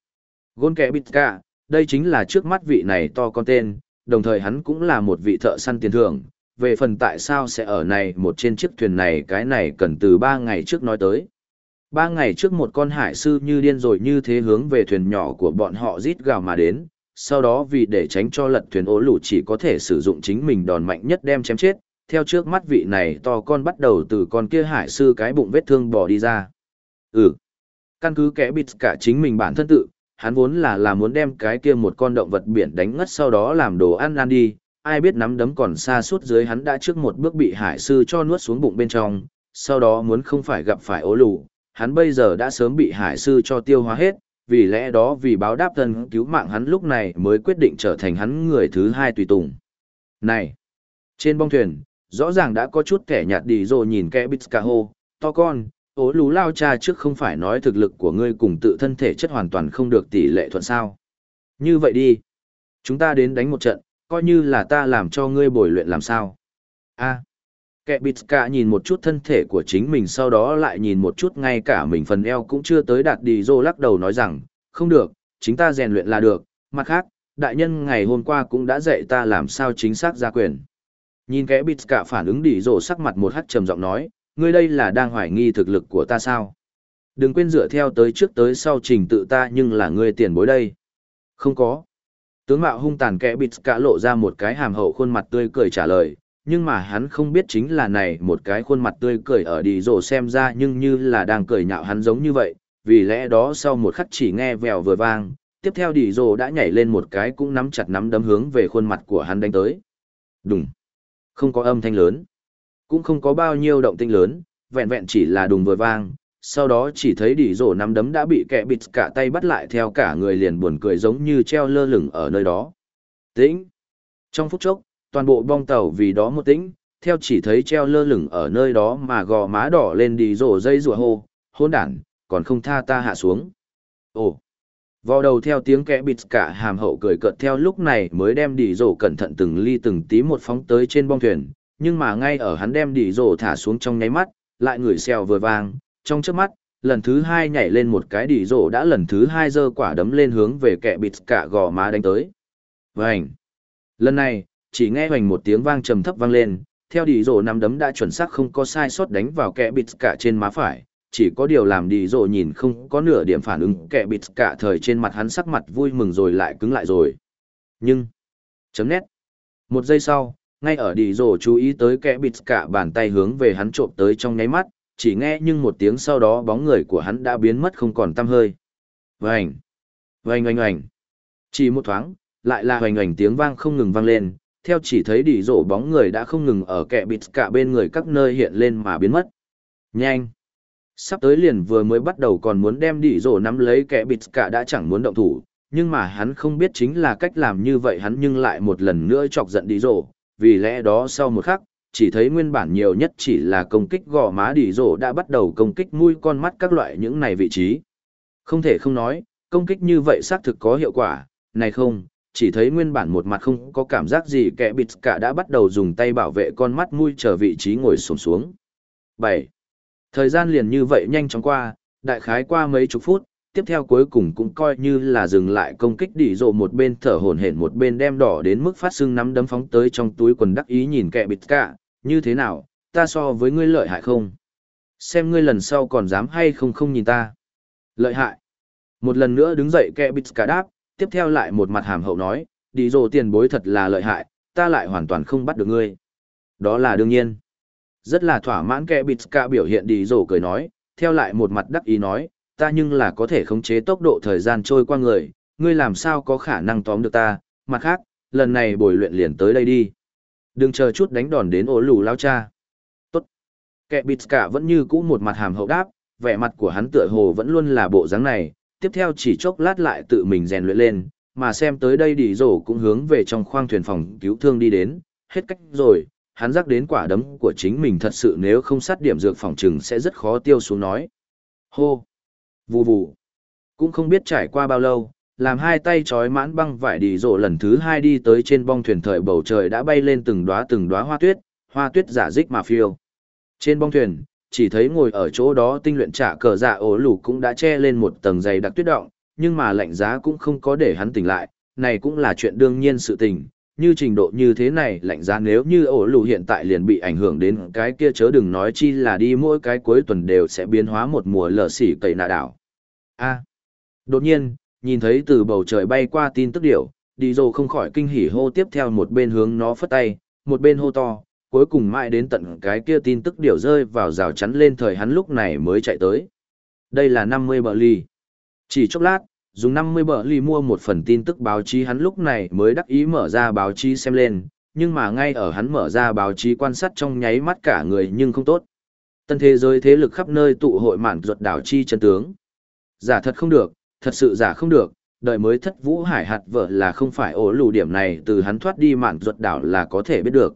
Gôn kẻ bịt cả, đây chính là trước mắt vị này to con tên, đồng thời hắn cũng là một vị thợ săn tiền thưởng. Về phần tại sao sẽ ở này một trên chiếc thuyền này cái này cần từ 3 ngày trước nói tới. Ba ngày trước một con hải sư như điên rồi như thế hướng về thuyền nhỏ của bọn họ rít gào mà đến, sau đó vì để tránh cho lật thuyền ố lũ chỉ có thể sử dụng chính mình đòn mạnh nhất đem chém chết, theo trước mắt vị này to con bắt đầu từ con kia hải sư cái bụng vết thương bỏ đi ra. Ừ, căn cứ kẻ bịt cả chính mình bản thân tự, hắn vốn là là muốn đem cái kia một con động vật biển đánh ngất sau đó làm đồ ăn ăn đi, ai biết nắm đấm còn xa suốt dưới hắn đã trước một bước bị hải sư cho nuốt xuống bụng bên trong, sau đó muốn không phải gặp phải ố lù, hắn bây giờ đã sớm bị hải sư cho tiêu hóa hết, vì lẽ đó vì báo đáp thân cứu mạng hắn lúc này mới quyết định trở thành hắn người thứ hai tùy tùng. Này! Trên bong thuyền, rõ ràng đã có chút kẻ nhạt đi rồi nhìn kẻ bít to con, ố lú lao cha trước không phải nói thực lực của ngươi cùng tự thân thể chất hoàn toàn không được tỷ lệ thuận sao. Như vậy đi. Chúng ta đến đánh một trận, coi như là ta làm cho ngươi bồi luyện làm sao. a Kẻ bịt cả nhìn một chút thân thể của chính mình sau đó lại nhìn một chút ngay cả mình phần eo cũng chưa tới đạt đi dô lắc đầu nói rằng, không được, chính ta rèn luyện là được, mặt khác, đại nhân ngày hôm qua cũng đã dạy ta làm sao chính xác ra quyền. Nhìn kẻ bịt cả phản ứng đi dô sắc mặt một hắt trầm giọng nói, ngươi đây là đang hoài nghi thực lực của ta sao? Đừng quên dựa theo tới trước tới sau trình tự ta nhưng là ngươi tiền bối đây. Không có. Tướng mạo hung tàn kẻ bịt cả lộ ra một cái hàm hậu khuôn mặt tươi cười trả lời, nhưng mà hắn không biết chính là này một cái khuôn mặt tươi cười ở đi rồ xem ra nhưng như là đang cười nhạo hắn giống như vậy, vì lẽ đó sau một khắc chỉ nghe vèo vừa vang, tiếp theo đi rồ đã nhảy lên một cái cũng nắm chặt nắm đấm hướng về khuôn mặt của hắn đánh tới. Đùng. Không có âm thanh lớn, cũng không có bao nhiêu động tinh lớn, vẹn vẹn chỉ là đùng vừa vang. Sau đó chỉ thấy đỉ rổ nắm đấm đã bị kẻ bịt cả tay bắt lại theo cả người liền buồn cười giống như treo lơ lửng ở nơi đó. Tĩnh. Trong phút chốc, toàn bộ bong tàu vì đó một tĩnh, theo chỉ thấy treo lơ lửng ở nơi đó mà gò má đỏ lên đi rổ dây rùa hô, hôn đản, còn không tha ta hạ xuống. Ồ! Vò đầu theo tiếng kẽ bịt cả hàm hậu cười cợt theo lúc này mới đem đi rổ cẩn thận từng ly từng tí một phóng tới trên bong thuyền, nhưng mà ngay ở hắn đem đi rổ thả xuống trong nháy mắt, lại ngửi xèo vừa vang, trong trước mắt, lần thứ hai nhảy lên một cái đi rổ đã lần thứ hai giơ quả đấm lên hướng về kẻ bịt cả gò má đánh tới. Vành! Lần này, chỉ nghe hoành một tiếng vang trầm thấp vang lên, theo đi rổ nắm đấm đã chuẩn xác không có sai sót đánh vào kẻ bịt cả trên má phải, chỉ có điều làm đi rổ nhìn không có nửa điểm phản ứng kẻ bịt cả thời trên mặt hắn sắc mặt vui mừng rồi lại cứng lại rồi. Nhưng, chấm nét. Một giây sau, ngay ở đi rổ chú ý tới kẻ bịt cả bàn tay hướng về hắn trộm tới trong nháy mắt, chỉ nghe nhưng một tiếng sau đó bóng người của hắn đã biến mất không còn tăm hơi. Vành, vành oanh oanh. Chỉ một thoáng, lại là hoành hoành tiếng vang không ngừng vang lên, theo chỉ thấy đi rổ bóng người đã không ngừng ở kẹ bịt cả bên người các nơi hiện lên mà biến mất. Nhanh! Sắp tới liền vừa mới bắt đầu còn muốn đem đi rổ nắm lấy kẹ bịt cả đã chẳng muốn động thủ, nhưng mà hắn không biết chính là cách làm như vậy hắn nhưng lại một lần nữa chọc giận đi rổ, vì lẽ đó sau một khắc, chỉ thấy nguyên bản nhiều nhất chỉ là công kích gò má đi rổ đã bắt đầu công kích mũi con mắt các loại những này vị trí. Không thể không nói, công kích như vậy xác thực có hiệu quả, này không, chỉ thấy nguyên bản một mặt không có cảm giác gì kẻ bịt cả đã bắt đầu dùng tay bảo vệ con mắt mũi trở vị trí ngồi xổm xuống. 7. Thời gian liền như vậy nhanh chóng qua, đại khái qua mấy chục phút, tiếp theo cuối cùng cũng coi như là dừng lại công kích đỉ rộ một bên thở hổn hển một bên đem đỏ đến mức phát sưng nắm đấm phóng tới trong túi quần đắc ý nhìn kẻ bịt cả, như thế nào, ta so với ngươi lợi hại không? Xem ngươi lần sau còn dám hay không không nhìn ta. Lợi hại. Một lần nữa đứng dậy kẻ bịt cả đáp, tiếp theo lại một mặt hàm hậu nói, đi rồ tiền bối thật là lợi hại, ta lại hoàn toàn không bắt được ngươi. Đó là đương nhiên. Rất là thỏa mãn kẻ bịt cả biểu hiện đi rồ cười nói, theo lại một mặt đắc ý nói, ta nhưng là có thể khống chế tốc độ thời gian trôi qua người, ngươi làm sao có khả năng tóm được ta, mặt khác, lần này bồi luyện liền tới đây đi. Đừng chờ chút đánh đòn đến ổ lù lao cha. Tốt. Kẻ bịt cả vẫn như cũ một mặt hàm hậu đáp, vẻ mặt của hắn tựa hồ vẫn luôn là bộ dáng này, tiếp theo chỉ chốc lát lại tự mình rèn luyện lên, mà xem tới đây đi rổ cũng hướng về trong khoang thuyền phòng cứu thương đi đến, hết cách rồi, hắn rắc đến quả đấm của chính mình thật sự nếu không sát điểm dược phòng trừng sẽ rất khó tiêu xuống nói. Hô! Vù vù! Cũng không biết trải qua bao lâu, làm hai tay trói mãn băng vải đi rổ lần thứ hai đi tới trên bong thuyền thời bầu trời đã bay lên từng đóa từng đóa hoa tuyết, hoa tuyết giả dích mà phiêu. Trên bong thuyền, chỉ thấy ngồi ở chỗ đó tinh luyện trả cờ dạ ổ lù cũng đã che lên một tầng dày đặc tuyết động, nhưng mà lạnh giá cũng không có để hắn tỉnh lại, này cũng là chuyện đương nhiên sự tình, như trình độ như thế này lạnh giá nếu như ổ lù hiện tại liền bị ảnh hưởng đến cái kia chớ đừng nói chi là đi mỗi cái cuối tuần đều sẽ biến hóa một mùa lở xỉ cậy nạ đảo. A. Đột nhiên, nhìn thấy từ bầu trời bay qua tin tức điểu đi dồ không khỏi kinh hỉ hô tiếp theo một bên hướng nó phất tay, một bên hô to, cuối cùng mãi đến tận cái kia tin tức điều rơi vào rào chắn lên thời hắn lúc này mới chạy tới. Đây là 50 bờ ly. Chỉ chốc lát, dùng 50 bờ ly mua một phần tin tức báo chí hắn lúc này mới đắc ý mở ra báo chí xem lên, nhưng mà ngay ở hắn mở ra báo chí quan sát trong nháy mắt cả người nhưng không tốt. Tân thế giới thế lực khắp nơi tụ hội mạn ruột đảo chi chân tướng. Giả thật không được, thật sự giả không được, đợi mới thất vũ hải hạt vợ là không phải ổ lù điểm này từ hắn thoát đi mạn ruột đảo là có thể biết được.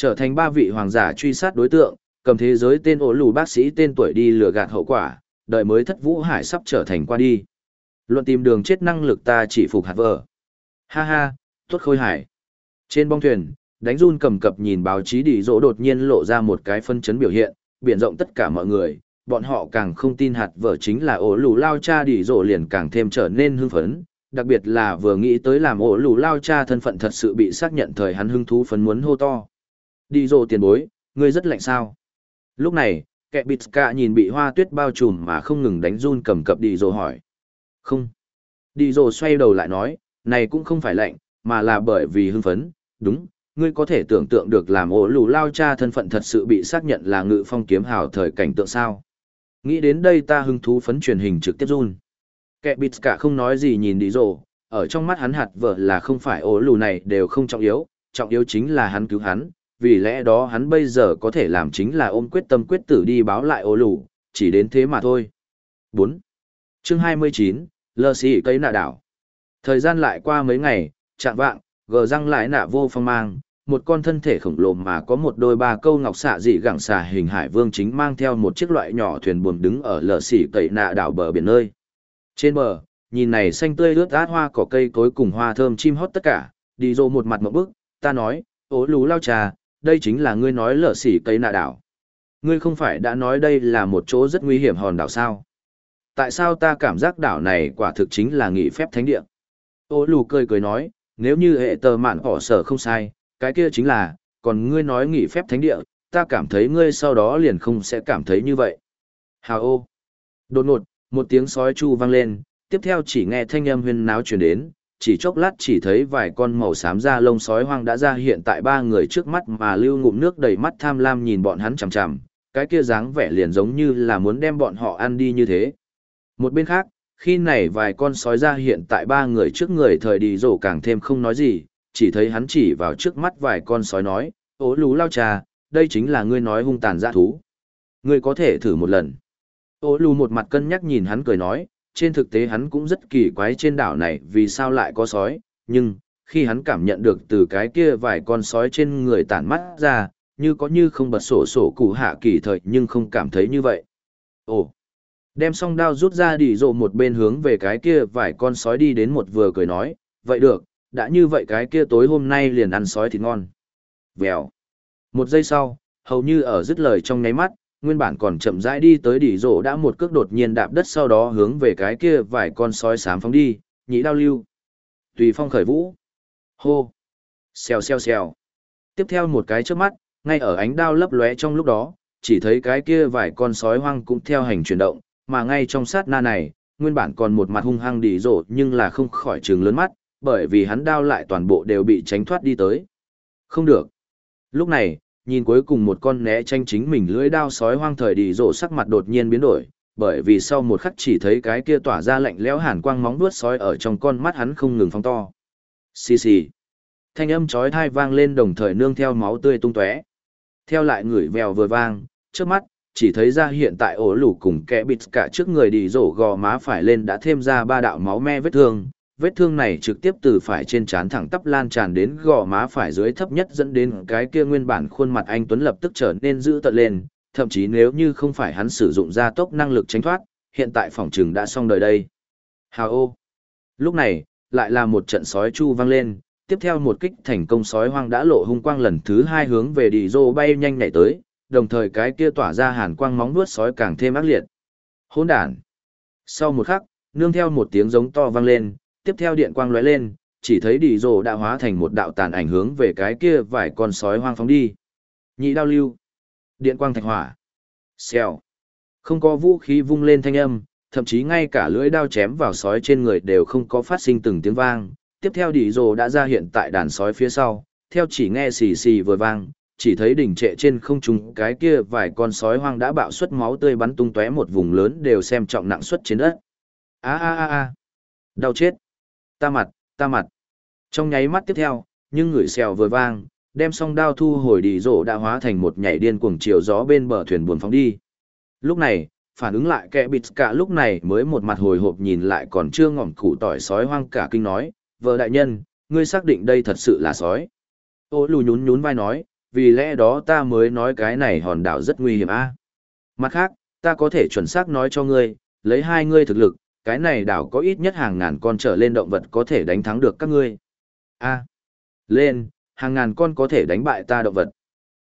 Trở thành ba vị hoàng giả truy sát đối tượng, cầm thế giới tên ổ lù bác sĩ tên tuổi đi lừa gạt hậu quả, đợi mới thất vũ hải sắp trở thành qua đi. Luận tìm đường chết năng lực ta chỉ phục hạt vợ. Ha ha, tốt khôi hải. Trên bong thuyền, đánh run cầm cập nhìn báo chí đi dỗ đột nhiên lộ ra một cái phân chấn biểu hiện, biển rộng tất cả mọi người, bọn họ càng không tin hạt vợ chính là ổ lù lao cha đi dỗ liền càng thêm trở nên hưng phấn, đặc biệt là vừa nghĩ tới làm ổ lù lao cha thân phận thật sự bị xác nhận thời hắn hưng thú phấn muốn hô to. Đi rồ tiền bối, ngươi rất lạnh sao. Lúc này, kẻ bịt cả nhìn bị hoa tuyết bao trùm mà không ngừng đánh run cầm cập đi rồ hỏi. Không. Đi rồ xoay đầu lại nói, này cũng không phải lạnh, mà là bởi vì hưng phấn, đúng, ngươi có thể tưởng tượng được làm ổ lù lao cha thân phận thật sự bị xác nhận là ngự phong kiếm hào thời cảnh tượng sao. Nghĩ đến đây ta hứng thú phấn truyền hình trực tiếp run. Kẻ bịt cả không nói gì nhìn đi rồ, ở trong mắt hắn hạt vợ là không phải ổ lù này đều không trọng yếu, trọng yếu chính là hắn cứu hắn, vì lẽ đó hắn bây giờ có thể làm chính là ôm quyết tâm quyết tử đi báo lại ô lù, chỉ đến thế mà thôi. 4. chương 29, lơ xì cây nạ đảo. Thời gian lại qua mấy ngày, chạm vạng, gờ răng lại nạ vô phong mang, một con thân thể khổng lồ mà có một đôi ba câu ngọc xạ dị gẳng xà hình hải vương chính mang theo một chiếc loại nhỏ thuyền buồm đứng ở lờ xỉ cậy nạ đảo bờ biển nơi. Trên bờ, nhìn này xanh tươi ướt át hoa cỏ cây cối cùng hoa thơm chim hót tất cả, đi dô một mặt một bức, ta nói, ố lú lao trà, đây chính là ngươi nói lở xỉ cây nạ đảo. Ngươi không phải đã nói đây là một chỗ rất nguy hiểm hòn đảo sao? Tại sao ta cảm giác đảo này quả thực chính là nghỉ phép thánh địa? Ô lù cười cười nói, nếu như hệ tờ mạn họ sở không sai, cái kia chính là, còn ngươi nói nghỉ phép thánh địa, ta cảm thấy ngươi sau đó liền không sẽ cảm thấy như vậy. Hào ô! Đột ngột, một tiếng sói chu vang lên, tiếp theo chỉ nghe thanh âm huyên náo truyền đến, chỉ chốc lát chỉ thấy vài con màu xám da lông sói hoang đã ra hiện tại ba người trước mắt mà lưu ngụm nước đầy mắt tham lam nhìn bọn hắn chằm chằm, cái kia dáng vẻ liền giống như là muốn đem bọn họ ăn đi như thế. Một bên khác, khi này vài con sói ra hiện tại ba người trước người thời đi rổ càng thêm không nói gì, chỉ thấy hắn chỉ vào trước mắt vài con sói nói, ố lú lao trà, đây chính là ngươi nói hung tàn dã thú. Ngươi có thể thử một lần. Ô lù một mặt cân nhắc nhìn hắn cười nói, trên thực tế hắn cũng rất kỳ quái trên đảo này vì sao lại có sói, nhưng, khi hắn cảm nhận được từ cái kia vài con sói trên người tản mắt ra, như có như không bật sổ sổ cụ hạ kỳ thời nhưng không cảm thấy như vậy. Ồ! Đem song đao rút ra đi rộ một bên hướng về cái kia vài con sói đi đến một vừa cười nói, vậy được, đã như vậy cái kia tối hôm nay liền ăn sói thì ngon. Vèo. Một giây sau, hầu như ở dứt lời trong ngáy mắt, nguyên bản còn chậm rãi đi tới đỉ rổ đã một cước đột nhiên đạp đất sau đó hướng về cái kia vài con sói sám phóng đi, nhĩ đao lưu. Tùy phong khởi vũ. Hô. Xèo xèo xèo. Tiếp theo một cái trước mắt, ngay ở ánh đao lấp lóe trong lúc đó, chỉ thấy cái kia vài con sói hoang cũng theo hành chuyển động, mà ngay trong sát na này, nguyên bản còn một mặt hung hăng đỉ rổ nhưng là không khỏi trừng lớn mắt, bởi vì hắn đao lại toàn bộ đều bị tránh thoát đi tới. Không được. Lúc này, nhìn cuối cùng một con né tranh chính mình lưỡi đao sói hoang thời đi rộ sắc mặt đột nhiên biến đổi, bởi vì sau một khắc chỉ thấy cái kia tỏa ra lạnh lẽo hàn quang móng vuốt sói ở trong con mắt hắn không ngừng phóng to. Xì xì. Thanh âm chói tai vang lên đồng thời nương theo máu tươi tung tóe. Theo lại người vèo vừa vang, trước mắt, chỉ thấy ra hiện tại ổ lủ cùng kẽ bịt cả trước người đi rổ gò má phải lên đã thêm ra ba đạo máu me vết thương, vết thương này trực tiếp từ phải trên trán thẳng tắp lan tràn đến gò má phải dưới thấp nhất dẫn đến cái kia nguyên bản khuôn mặt anh Tuấn lập tức trở nên dữ tợn lên, thậm chí nếu như không phải hắn sử dụng gia tốc năng lực tránh thoát, hiện tại phòng trừng đã xong đời đây. Hào ô! Lúc này, lại là một trận sói chu vang lên, tiếp theo một kích thành công sói hoang đã lộ hung quang lần thứ hai hướng về đi rô bay nhanh nhảy tới, đồng thời cái kia tỏa ra hàn quang móng vuốt sói càng thêm ác liệt. Hỗn đản! Sau một khắc, nương theo một tiếng giống to vang lên, tiếp theo điện quang lóe lên, chỉ thấy đi rồ đã hóa thành một đạo tàn ảnh hướng về cái kia vài con sói hoang phóng đi. Nhị đao lưu. Điện quang thạch hỏa. Xèo. Không có vũ khí vung lên thanh âm, thậm chí ngay cả lưỡi đao chém vào sói trên người đều không có phát sinh từng tiếng vang. Tiếp theo đi rồ đã ra hiện tại đàn sói phía sau, theo chỉ nghe xì xì vừa vang, chỉ thấy đỉnh trệ trên không trung cái kia vài con sói hoang đã bạo suất máu tươi bắn tung tóe một vùng lớn đều xem trọng nặng suất trên đất. A a a a. Đau chết. Ta mặt, ta mặt. Trong nháy mắt tiếp theo, nhưng người xèo vừa vang, đem song đao thu hồi đi rổ đã hóa thành một nhảy điên cuồng chiều gió bên bờ thuyền buồn phóng đi. Lúc này, phản ứng lại kẻ bịt cả lúc này mới một mặt hồi hộp nhìn lại còn chưa ngỏm củ tỏi sói hoang cả kinh nói, vợ đại nhân, ngươi xác định đây thật sự là sói. Ô lù nhún nhún vai nói, vì lẽ đó ta mới nói cái này hòn đảo rất nguy hiểm a. Mặt khác, ta có thể chuẩn xác nói cho ngươi, lấy hai ngươi thực lực, cái này đảo có ít nhất hàng ngàn con trở lên động vật có thể đánh thắng được các ngươi. A. lên, hàng ngàn con có thể đánh bại ta động vật.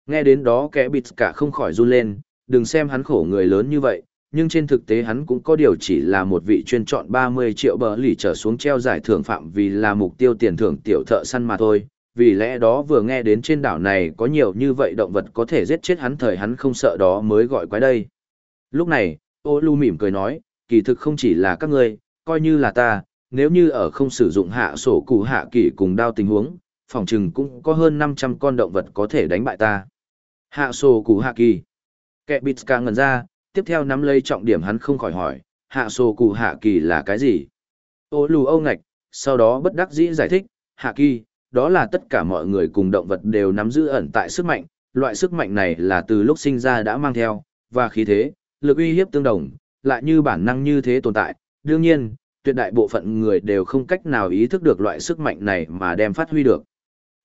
Nghe đến đó kẻ bịt cả không khỏi run lên, đừng xem hắn khổ người lớn như vậy, nhưng trên thực tế hắn cũng có điều chỉ là một vị chuyên chọn 30 triệu bờ lì trở xuống treo giải thưởng phạm vì là mục tiêu tiền thưởng tiểu thợ săn mà thôi. Vì lẽ đó vừa nghe đến trên đảo này có nhiều như vậy động vật có thể giết chết hắn thời hắn không sợ đó mới gọi quái đây. Lúc này, ô lu mỉm cười nói, kỳ thực không chỉ là các ngươi, coi như là ta, nếu như ở không sử dụng hạ sổ cụ hạ kỳ cùng đao tình huống, phòng trừng cũng có hơn 500 con động vật có thể đánh bại ta. Hạ sổ cụ hạ kỳ. Kẻ bịt ca ngần ra, tiếp theo nắm lấy trọng điểm hắn không khỏi hỏi, hạ sổ cụ hạ kỳ là cái gì? Ô lù âu ngạch, sau đó bất đắc dĩ giải thích, hạ kỳ, đó là tất cả mọi người cùng động vật đều nắm giữ ẩn tại sức mạnh, loại sức mạnh này là từ lúc sinh ra đã mang theo, và khí thế, lực uy hiếp tương đồng, lại như bản năng như thế tồn tại. Đương nhiên, tuyệt đại bộ phận người đều không cách nào ý thức được loại sức mạnh này mà đem phát huy được.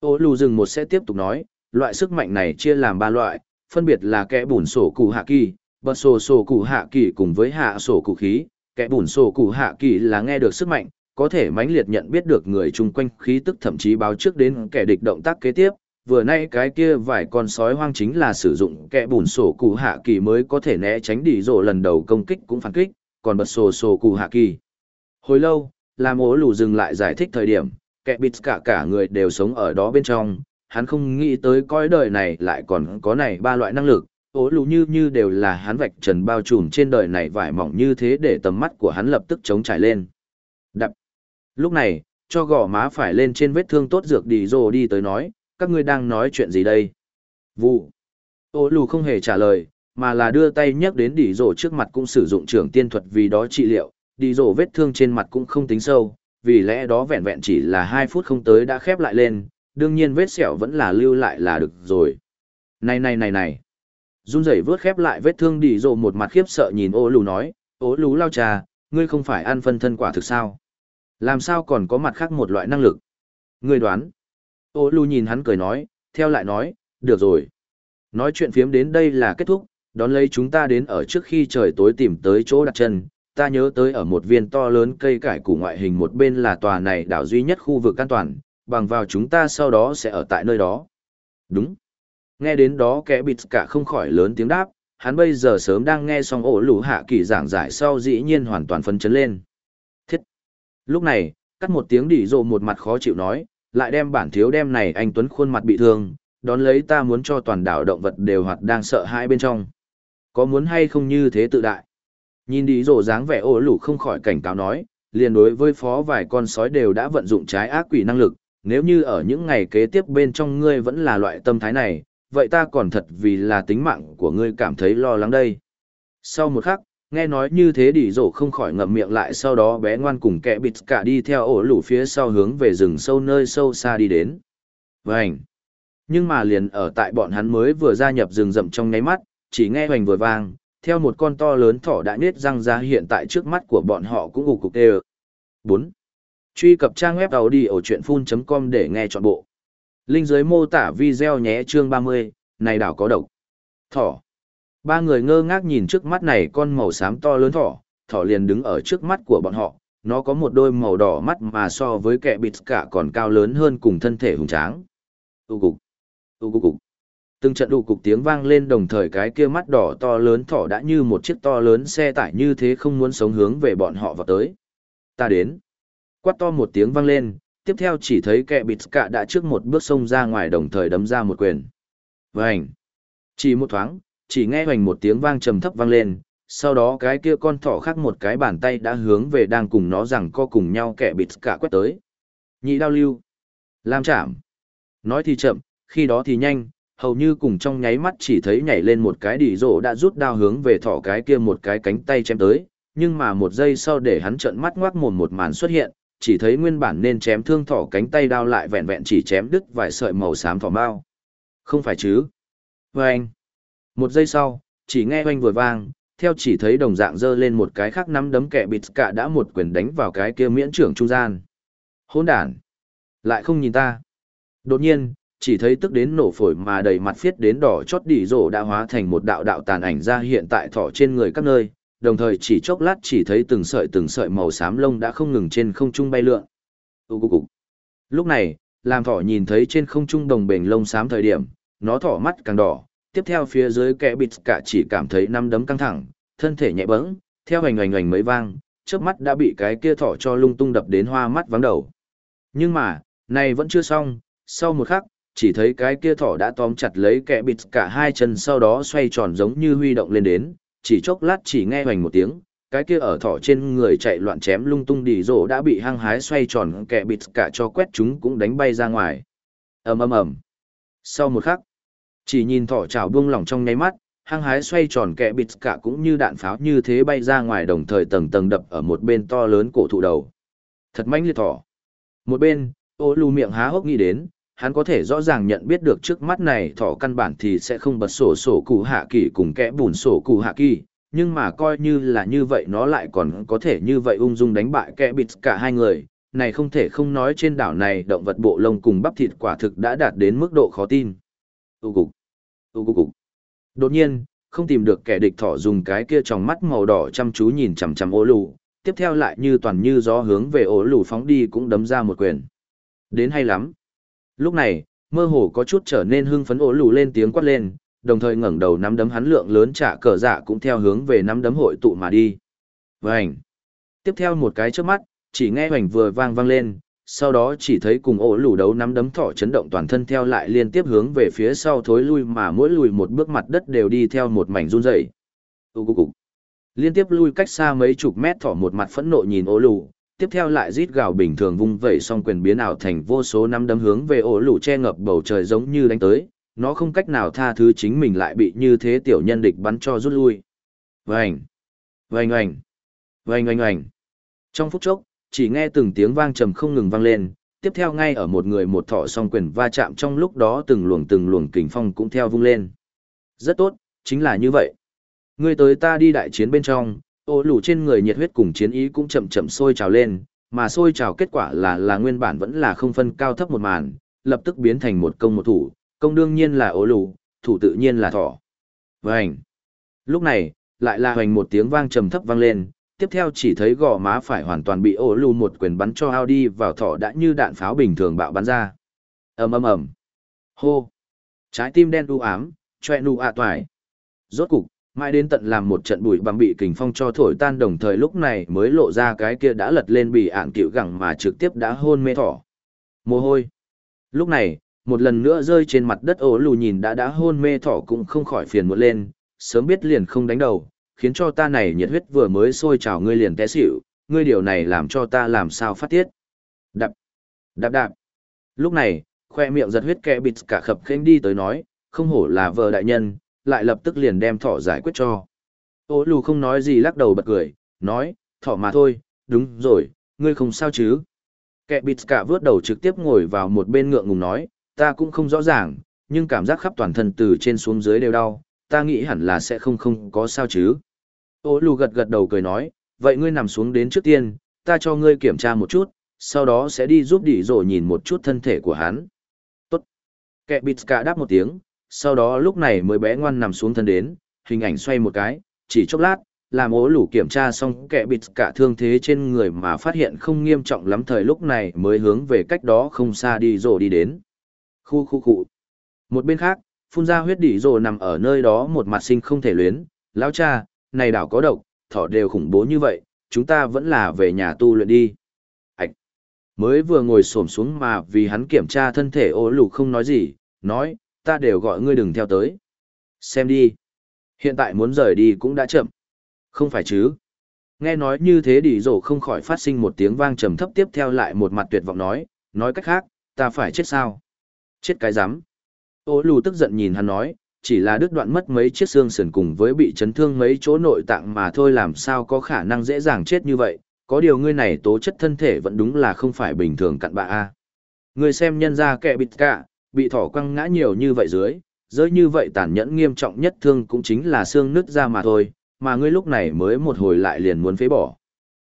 Ô lù dừng một sẽ tiếp tục nói, loại sức mạnh này chia làm ba loại, phân biệt là kẻ bùn sổ cụ hạ kỳ, bật sổ sổ cụ hạ kỳ cùng với hạ sổ cụ khí. Kẻ bùn sổ cụ hạ kỳ là nghe được sức mạnh, có thể mãnh liệt nhận biết được người chung quanh khí tức thậm chí báo trước đến kẻ địch động tác kế tiếp. Vừa nay cái kia vài con sói hoang chính là sử dụng kẽ bùn sổ cụ hạ kỳ mới có thể né tránh đỉ rộ lần đầu công kích cũng phản kích, còn bật sổ sổ cụ hạ kỳ. Hồi lâu, làm ố lù dừng lại giải thích thời điểm, kẻ bịt cả cả người đều sống ở đó bên trong, hắn không nghĩ tới coi đời này lại còn có này ba loại năng lực, ố lù như như đều là hắn vạch trần bao trùm trên đời này vải mỏng như thế để tầm mắt của hắn lập tức chống trải lên. Đập. Lúc này, cho gò má phải lên trên vết thương tốt dược đi rồ đi tới nói, các ngươi đang nói chuyện gì đây? Vụ. Ô lù không hề trả lời, mà là đưa tay nhấc đến đỉ rổ trước mặt cũng sử dụng trưởng tiên thuật vì đó trị liệu, đỉ rổ vết thương trên mặt cũng không tính sâu, vì lẽ đó vẹn vẹn chỉ là hai phút không tới đã khép lại lên, đương nhiên vết sẹo vẫn là lưu lại là được rồi. Này này này này. Run rẩy vớt khép lại vết thương đỉ rổ một mặt khiếp sợ nhìn ô lù nói, ô lù lao trà, ngươi không phải ăn phân thân quả thực sao? Làm sao còn có mặt khác một loại năng lực? Ngươi đoán. Ô Lu nhìn hắn cười nói, theo lại nói, được rồi. Nói chuyện phiếm đến đây là kết thúc, đón lấy chúng ta đến ở trước khi trời tối tìm tới chỗ đặt chân. Ta nhớ tới ở một viên to lớn cây cải củ ngoại hình một bên là tòa này đảo duy nhất khu vực an toàn, bằng vào chúng ta sau đó sẽ ở tại nơi đó. Đúng. Nghe đến đó kẻ bịt cả không khỏi lớn tiếng đáp, hắn bây giờ sớm đang nghe xong ổ lũ hạ kỳ giảng giải sau dĩ nhiên hoàn toàn phấn chấn lên. Thiết. Lúc này, cắt một tiếng đỉ rộ một mặt khó chịu nói, lại đem bản thiếu đem này anh Tuấn khuôn mặt bị thương, đón lấy ta muốn cho toàn đảo động vật đều hoạt đang sợ hãi bên trong. Có muốn hay không như thế tự đại? Nhìn đi rổ dáng vẻ ô lủ không khỏi cảnh cáo nói, liền đối với phó vài con sói đều đã vận dụng trái ác quỷ năng lực, nếu như ở những ngày kế tiếp bên trong ngươi vẫn là loại tâm thái này, vậy ta còn thật vì là tính mạng của ngươi cảm thấy lo lắng đây. Sau một khắc, nghe nói như thế đỉ rổ không khỏi ngậm miệng lại sau đó bé ngoan cùng kẻ bịt cả đi theo ổ lũ phía sau hướng về rừng sâu nơi sâu xa đi đến. Vânh! Nhưng mà liền ở tại bọn hắn mới vừa gia nhập rừng rậm trong nháy mắt, chỉ nghe hoành vừa vang, theo một con to lớn thỏ đã nết răng ra hiện tại trước mắt của bọn họ cũng ục cục đều. 4. Truy cập trang web đầu đi ở chuyện full.com để nghe trọn bộ. Linh dưới mô tả video nhé chương 30, này đảo có độc. Thỏ. Ba người ngơ ngác nhìn trước mắt này con màu xám to lớn thỏ, thỏ liền đứng ở trước mắt của bọn họ, nó có một đôi màu đỏ mắt mà so với kẻ bịt cả còn cao lớn hơn cùng thân thể hùng tráng. Tu cục. Tu cục cục. Từng trận đủ cục tiếng vang lên đồng thời cái kia mắt đỏ to lớn thỏ đã như một chiếc to lớn xe tải như thế không muốn sống hướng về bọn họ vào tới. Ta đến. Quát to một tiếng vang lên, tiếp theo chỉ thấy kẻ bịt cả đã trước một bước xông ra ngoài đồng thời đấm ra một quyền. Vành! Chỉ một thoáng, chỉ nghe hoành một tiếng vang trầm thấp vang lên, sau đó cái kia con thỏ khác một cái bàn tay đã hướng về đang cùng nó rằng co cùng nhau kẻ bịt cả quét tới. Nhị đao lưu! lam chạm! Nói thì chậm, khi đó thì nhanh, hầu như cùng trong nháy mắt chỉ thấy nhảy lên một cái đỉ rổ đã rút đao hướng về thỏ cái kia một cái cánh tay chém tới, nhưng mà một giây sau để hắn trợn mắt ngoác mồm một màn xuất hiện, chỉ thấy nguyên bản nên chém thương thỏ cánh tay đao lại vẹn vẹn chỉ chém đứt vài sợi màu xám thỏ bao. Không phải chứ? Vâng! Một giây sau, chỉ nghe oanh vừa vang, theo chỉ thấy đồng dạng dơ lên một cái khác nắm đấm kẻ bịt cả đã một quyền đánh vào cái kia miễn trưởng trung gian. Hỗn đản! Lại không nhìn ta. Đột nhiên, chỉ thấy tức đến nổ phổi mà đầy mặt phiết đến đỏ chót đỉ rổ đã hóa thành một đạo đạo tàn ảnh ra hiện tại thỏ trên người các nơi, đồng thời chỉ chốc lát chỉ thấy từng sợi từng sợi màu xám lông đã không ngừng trên không trung bay lượn. Lúc này, làm thỏ nhìn thấy trên không trung đồng bền lông xám thời điểm, nó thỏ mắt càng đỏ, tiếp theo phía dưới kẻ bịt cả chỉ cảm thấy năm đấm căng thẳng, thân thể nhẹ bẫng, theo hành hành hành mấy vang, trước mắt đã bị cái kia thỏ cho lung tung đập đến hoa mắt vắng đầu. Nhưng mà, này vẫn chưa xong, sau một khắc, chỉ thấy cái kia thỏ đã tóm chặt lấy kẻ bịt cả hai chân sau đó xoay tròn giống như huy động lên đến, chỉ chốc lát chỉ nghe hoành một tiếng, cái kia ở thỏ trên người chạy loạn chém lung tung đi rổ đã bị hăng hái xoay tròn kẻ bịt cả cho quét chúng cũng đánh bay ra ngoài. ầm ầm ầm. Sau một khắc, chỉ nhìn thỏ chảo buông lỏng trong nháy mắt, hăng hái xoay tròn kẹ bịt cả cũng như đạn pháo như thế bay ra ngoài đồng thời tầng tầng đập ở một bên to lớn cổ thụ đầu. Thật mãnh liệt thỏ. Một bên, ô lù miệng há hốc nghĩ đến, hắn có thể rõ ràng nhận biết được trước mắt này thỏ căn bản thì sẽ không bật sổ sổ cụ hạ kỳ cùng kẽ bùn sổ cụ hạ kỳ, nhưng mà coi như là như vậy nó lại còn có thể như vậy ung dung đánh bại kẽ bịt cả hai người, này không thể không nói trên đảo này động vật bộ lông cùng bắp thịt quả thực đã đạt đến mức độ khó tin. U cục, u cục cục. Đột nhiên, không tìm được kẻ địch thỏ dùng cái kia tròng mắt màu đỏ chăm chú nhìn chằm chằm ố lù, tiếp theo lại như toàn như gió hướng về ố lù phóng đi cũng đấm ra một quyền. Đến hay lắm. Lúc này, mơ hồ có chút trở nên hưng phấn ố lù lên tiếng quát lên, đồng thời ngẩng đầu nắm đấm hắn lượng lớn trả cờ dạ cũng theo hướng về nắm đấm hội tụ mà đi. Vành. Tiếp theo một cái trước mắt, chỉ nghe hoành vừa vang vang lên, sau đó chỉ thấy cùng ổ lù đấu nắm đấm thỏ chấn động toàn thân theo lại liên tiếp hướng về phía sau thối lui mà mỗi lùi một bước mặt đất đều đi theo một mảnh run rẩy. Liên tiếp lui cách xa mấy chục mét thỏ một mặt phẫn nộ nhìn ổ lù, tiếp theo lại rít gào bình thường vung vẩy xong quyền biến ảo thành vô số nắm đấm hướng về ổ lù che ngập bầu trời giống như đánh tới, nó không cách nào tha thứ chính mình lại bị như thế tiểu nhân địch bắn cho rút lui. Vành, vành oành, vành oành oành. Trong phút chốc, chỉ nghe từng tiếng vang trầm không ngừng vang lên, tiếp theo ngay ở một người một thọ song quyền va chạm trong lúc đó từng luồng từng luồng kình phong cũng theo vung lên. Rất tốt, chính là như vậy. Ngươi tới ta đi đại chiến bên trong, ô lù trên người nhiệt huyết cùng chiến ý cũng chậm chậm sôi trào lên, mà sôi trào kết quả là là nguyên bản vẫn là không phân cao thấp một màn, lập tức biến thành một công một thủ, công đương nhiên là ố lù, thủ tự nhiên là thỏ. Vânh! Lúc này, lại là hoành một tiếng vang trầm thấp vang lên, tiếp theo chỉ thấy gò má phải hoàn toàn bị ố lù một quyền bắn cho ao đi vào thỏ đã như đạn pháo bình thường bạo bắn ra. ầm ầm ầm, hô, trái tim đen u ám, choe nu ạ toài. Rốt cục, mãi đến tận làm một trận bụi bằng bị kình phong cho thổi tan đồng thời lúc này mới lộ ra cái kia đã lật lên bị ạn cựu gẳng mà trực tiếp đã hôn mê thỏ. Mồ hôi. Lúc này, một lần nữa rơi trên mặt đất ố lù nhìn đã đã hôn mê thỏ cũng không khỏi phiền muộn lên, sớm biết liền không đánh đầu, khiến cho ta này nhiệt huyết vừa mới sôi trào ngươi liền té xỉu, ngươi điều này làm cho ta làm sao phát tiết. Đạp, đạp đạp. Lúc này, khoe miệng giật huyết kẹ bịt cả khập khênh đi tới nói, không hổ là vợ đại nhân, lại lập tức liền đem thỏ giải quyết cho. Ô lù không nói gì lắc đầu bật cười, nói, thỏ mà thôi, đúng rồi, ngươi không sao chứ. Kẹ bịt cả vướt đầu trực tiếp ngồi vào một bên ngượng ngùng nói, ta cũng không rõ ràng, nhưng cảm giác khắp toàn thân từ trên xuống dưới đều đau, ta nghĩ hẳn là sẽ không không có sao chứ. Ô lù gật gật đầu cười nói, vậy ngươi nằm xuống đến trước tiên, ta cho ngươi kiểm tra một chút, sau đó sẽ đi giúp đỉ rổ nhìn một chút thân thể của hắn. Tốt. Kẹ bịt cả đáp một tiếng, sau đó lúc này mới bé ngoan nằm xuống thân đến, hình ảnh xoay một cái, chỉ chốc lát, làm ố lù kiểm tra xong kẻ bịt cả thương thế trên người mà phát hiện không nghiêm trọng lắm thời lúc này mới hướng về cách đó không xa đi rổ đi đến. Khu khu khu. Một bên khác, phun ra huyết đỉ rồ nằm ở nơi đó một mặt sinh không thể luyến, lão cha, này đảo có độc, thỏ đều khủng bố như vậy, chúng ta vẫn là về nhà tu luyện đi. Hạch! Mới vừa ngồi xổm xuống mà vì hắn kiểm tra thân thể ô lục không nói gì, nói, ta đều gọi ngươi đừng theo tới. Xem đi. Hiện tại muốn rời đi cũng đã chậm. Không phải chứ. Nghe nói như thế đi rổ không khỏi phát sinh một tiếng vang trầm thấp tiếp theo lại một mặt tuyệt vọng nói, nói cách khác, ta phải chết sao? Chết cái rắm Ô lù tức giận nhìn hắn nói, chỉ là đứt đoạn mất mấy chiếc xương sườn cùng với bị chấn thương mấy chỗ nội tạng mà thôi làm sao có khả năng dễ dàng chết như vậy, có điều ngươi này tố chất thân thể vẫn đúng là không phải bình thường cặn bạ a. Ngươi xem nhân ra kẻ bịt cả, bị thỏ quăng ngã nhiều như vậy dưới, rơi như vậy tàn nhẫn nghiêm trọng nhất thương cũng chính là xương nứt ra mà thôi, mà ngươi lúc này mới một hồi lại liền muốn phế bỏ.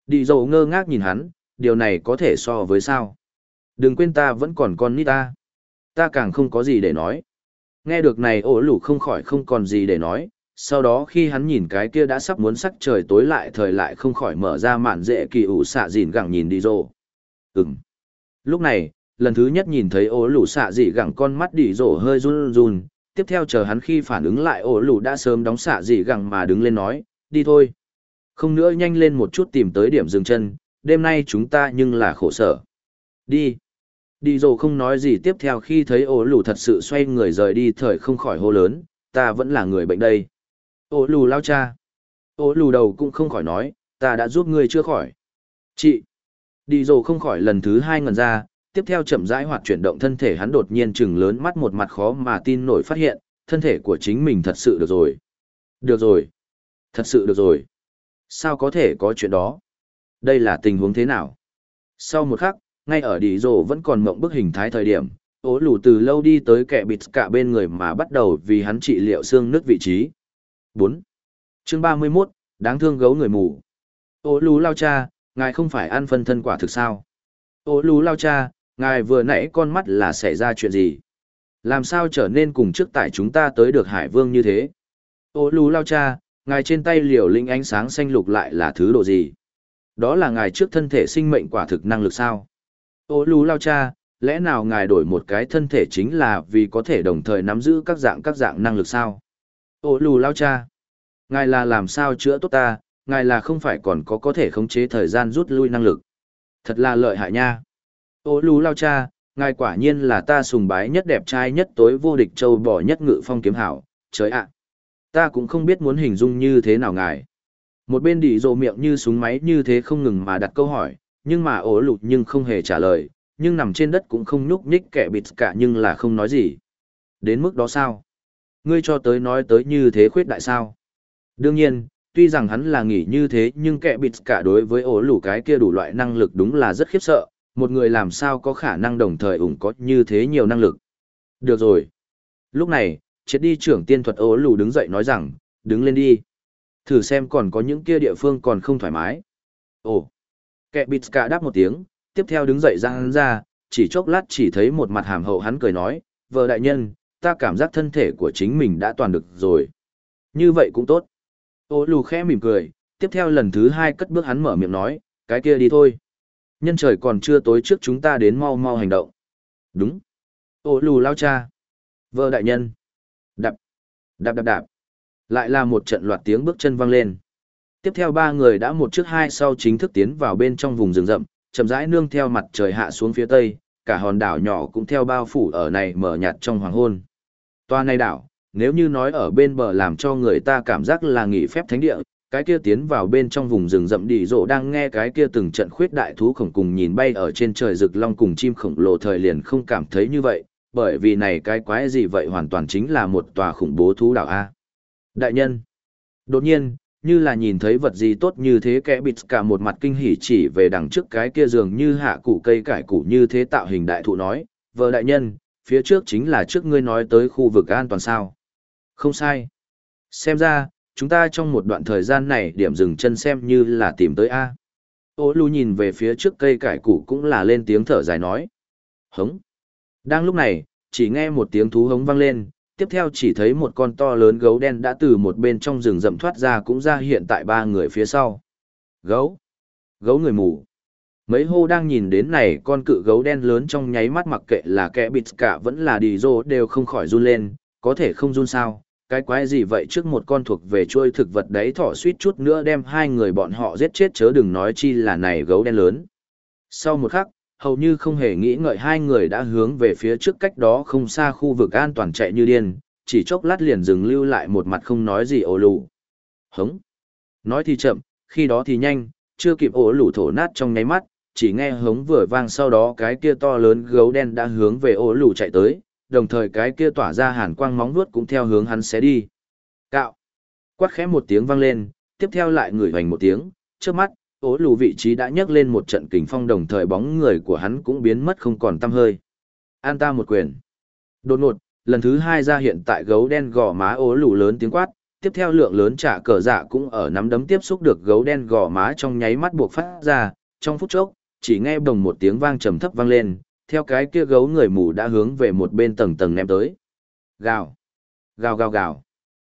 Đi dầu ngơ ngác nhìn hắn, điều này có thể so với sao. Đừng quên ta vẫn còn con nít ta ta càng không có gì để nói. Nghe được này ổ lủ không khỏi không còn gì để nói, sau đó khi hắn nhìn cái kia đã sắp muốn sắc trời tối lại thời lại không khỏi mở ra mạn dễ kỳ ủ xạ dìn gẳng nhìn đi rồ. Ừm. Lúc này, lần thứ nhất nhìn thấy ổ lủ xạ dị gẳng con mắt đi rồ hơi run run, tiếp theo chờ hắn khi phản ứng lại ổ lủ đã sớm đóng xạ dị gẳng mà đứng lên nói, đi thôi. Không nữa nhanh lên một chút tìm tới điểm dừng chân, đêm nay chúng ta nhưng là khổ sở. Đi. Đi dồ không nói gì tiếp theo khi thấy ổ lù thật sự xoay người rời đi thời không khỏi hô lớn, ta vẫn là người bệnh đây. Ổ lù lao cha. Ổ lù đầu cũng không khỏi nói, ta đã giúp ngươi chưa khỏi. Chị. Đi dồ không khỏi lần thứ hai ngần ra, tiếp theo chậm rãi hoạt chuyển động thân thể hắn đột nhiên chừng lớn mắt một mặt khó mà tin nổi phát hiện, thân thể của chính mình thật sự được rồi. Được rồi. Thật sự được rồi. Sao có thể có chuyện đó? Đây là tình huống thế nào? Sau một khắc, ngay ở đi rồ vẫn còn mộng bức hình thái thời điểm ố lù từ lâu đi tới kẻ bịt cả bên người mà bắt đầu vì hắn trị liệu xương nứt vị trí bốn chương ba mươi 31, đáng thương gấu người mù ố lù lao cha ngài không phải ăn phân thân quả thực sao Ô lù lao cha, ngài vừa nãy con mắt là xảy ra chuyện gì? Làm sao trở nên cùng trước tại chúng ta tới được Hải Vương như thế? Ô lù lao cha, ngài trên tay liều linh ánh sáng xanh lục lại là thứ độ gì? Đó là ngài trước thân thể sinh mệnh quả thực năng lực sao? Ô lù lao cha, lẽ nào ngài đổi một cái thân thể chính là vì có thể đồng thời nắm giữ các dạng các dạng năng lực sao? Ô lù lao cha, ngài là làm sao chữa tốt ta, ngài là không phải còn có có thể khống chế thời gian rút lui năng lực. Thật là lợi hại nha. Ô lù lao cha, ngài quả nhiên là ta sùng bái nhất đẹp trai nhất tối vô địch châu bỏ nhất ngự phong kiếm hảo, trời ạ. Ta cũng không biết muốn hình dung như thế nào ngài. Một bên đỉ rộ miệng như súng máy như thế không ngừng mà đặt câu hỏi, nhưng mà ổ lụt nhưng không hề trả lời, nhưng nằm trên đất cũng không nhúc nhích kẻ bịt cả nhưng là không nói gì. Đến mức đó sao? Ngươi cho tới nói tới như thế khuyết đại sao? Đương nhiên, tuy rằng hắn là nghỉ như thế nhưng kẻ bịt cả đối với ổ lủ cái kia đủ loại năng lực đúng là rất khiếp sợ, một người làm sao có khả năng đồng thời ủng có như thế nhiều năng lực. Được rồi. Lúc này, triệt đi trưởng tiên thuật ố lù đứng dậy nói rằng, đứng lên đi. Thử xem còn có những kia địa phương còn không thoải mái. Ồ. Kẻ bịt cả đáp một tiếng, tiếp theo đứng dậy ra hắn ra, chỉ chốc lát chỉ thấy một mặt hàm hậu hắn cười nói, vợ đại nhân, ta cảm giác thân thể của chính mình đã toàn được rồi. Như vậy cũng tốt. Ô lù khẽ mỉm cười, tiếp theo lần thứ hai cất bước hắn mở miệng nói, cái kia đi thôi. Nhân trời còn chưa tối trước chúng ta đến mau mau hành động. Đúng. Ô lù lao cha. Vợ đại nhân. Đạp. Đạp đạp đạp. Lại là một trận loạt tiếng bước chân vang lên. Tiếp theo ba người đã một trước hai sau chính thức tiến vào bên trong vùng rừng rậm, chậm rãi nương theo mặt trời hạ xuống phía tây, cả hòn đảo nhỏ cũng theo bao phủ ở này mở nhạt trong hoàng hôn. Toa này đảo, nếu như nói ở bên bờ làm cho người ta cảm giác là nghỉ phép thánh địa, cái kia tiến vào bên trong vùng rừng rậm đi rộ đang nghe cái kia từng trận khuyết đại thú khổng cùng nhìn bay ở trên trời rực long cùng chim khổng lồ thời liền không cảm thấy như vậy, bởi vì này cái quái gì vậy hoàn toàn chính là một tòa khủng bố thú đảo A. Đại nhân, đột nhiên, như là nhìn thấy vật gì tốt như thế kẻ bịt cả một mặt kinh hỉ chỉ về đằng trước cái kia dường như hạ củ cây cải củ như thế tạo hình đại thụ nói, vợ đại nhân, phía trước chính là trước ngươi nói tới khu vực an toàn sao. Không sai. Xem ra, chúng ta trong một đoạn thời gian này điểm dừng chân xem như là tìm tới A. Ô lù nhìn về phía trước cây cải củ cũng là lên tiếng thở dài nói. Hống. Đang lúc này, chỉ nghe một tiếng thú hống vang lên, tiếp theo chỉ thấy một con to lớn gấu đen đã từ một bên trong rừng rậm thoát ra cũng ra hiện tại ba người phía sau. Gấu. Gấu người mù. Mấy hô đang nhìn đến này con cự gấu đen lớn trong nháy mắt mặc kệ là kẻ bịt cả vẫn là đi rô đều không khỏi run lên, có thể không run sao, cái quái gì vậy trước một con thuộc về chuôi thực vật đấy thỏ suýt chút nữa đem hai người bọn họ giết chết chớ đừng nói chi là này gấu đen lớn. Sau một khắc, hầu như không hề nghĩ ngợi hai người đã hướng về phía trước cách đó không xa khu vực an toàn chạy như điên, chỉ chốc lát liền dừng lưu lại một mặt không nói gì ổ lù. Hống! Nói thì chậm, khi đó thì nhanh, chưa kịp ổ lù thổ nát trong nháy mắt, chỉ nghe hống vừa vang sau đó cái kia to lớn gấu đen đã hướng về ổ lù chạy tới, đồng thời cái kia tỏa ra hàn quang móng vuốt cũng theo hướng hắn sẽ đi. Cạo. Quát khẽ một tiếng vang lên, tiếp theo lại ngửi hoành một tiếng, trước mắt, ố lù vị trí đã nhấc lên một trận kình phong đồng thời bóng người của hắn cũng biến mất không còn tăm hơi. An ta một quyền. Đột ngột, lần thứ hai ra hiện tại gấu đen gò má ố lù lớn tiếng quát, tiếp theo lượng lớn trả cờ dạ cũng ở nắm đấm tiếp xúc được gấu đen gò má trong nháy mắt buộc phát ra, trong phút chốc, chỉ nghe bồng một tiếng vang trầm thấp vang lên, theo cái kia gấu người mù đã hướng về một bên tầng tầng ném tới. Gào, gào gào gào.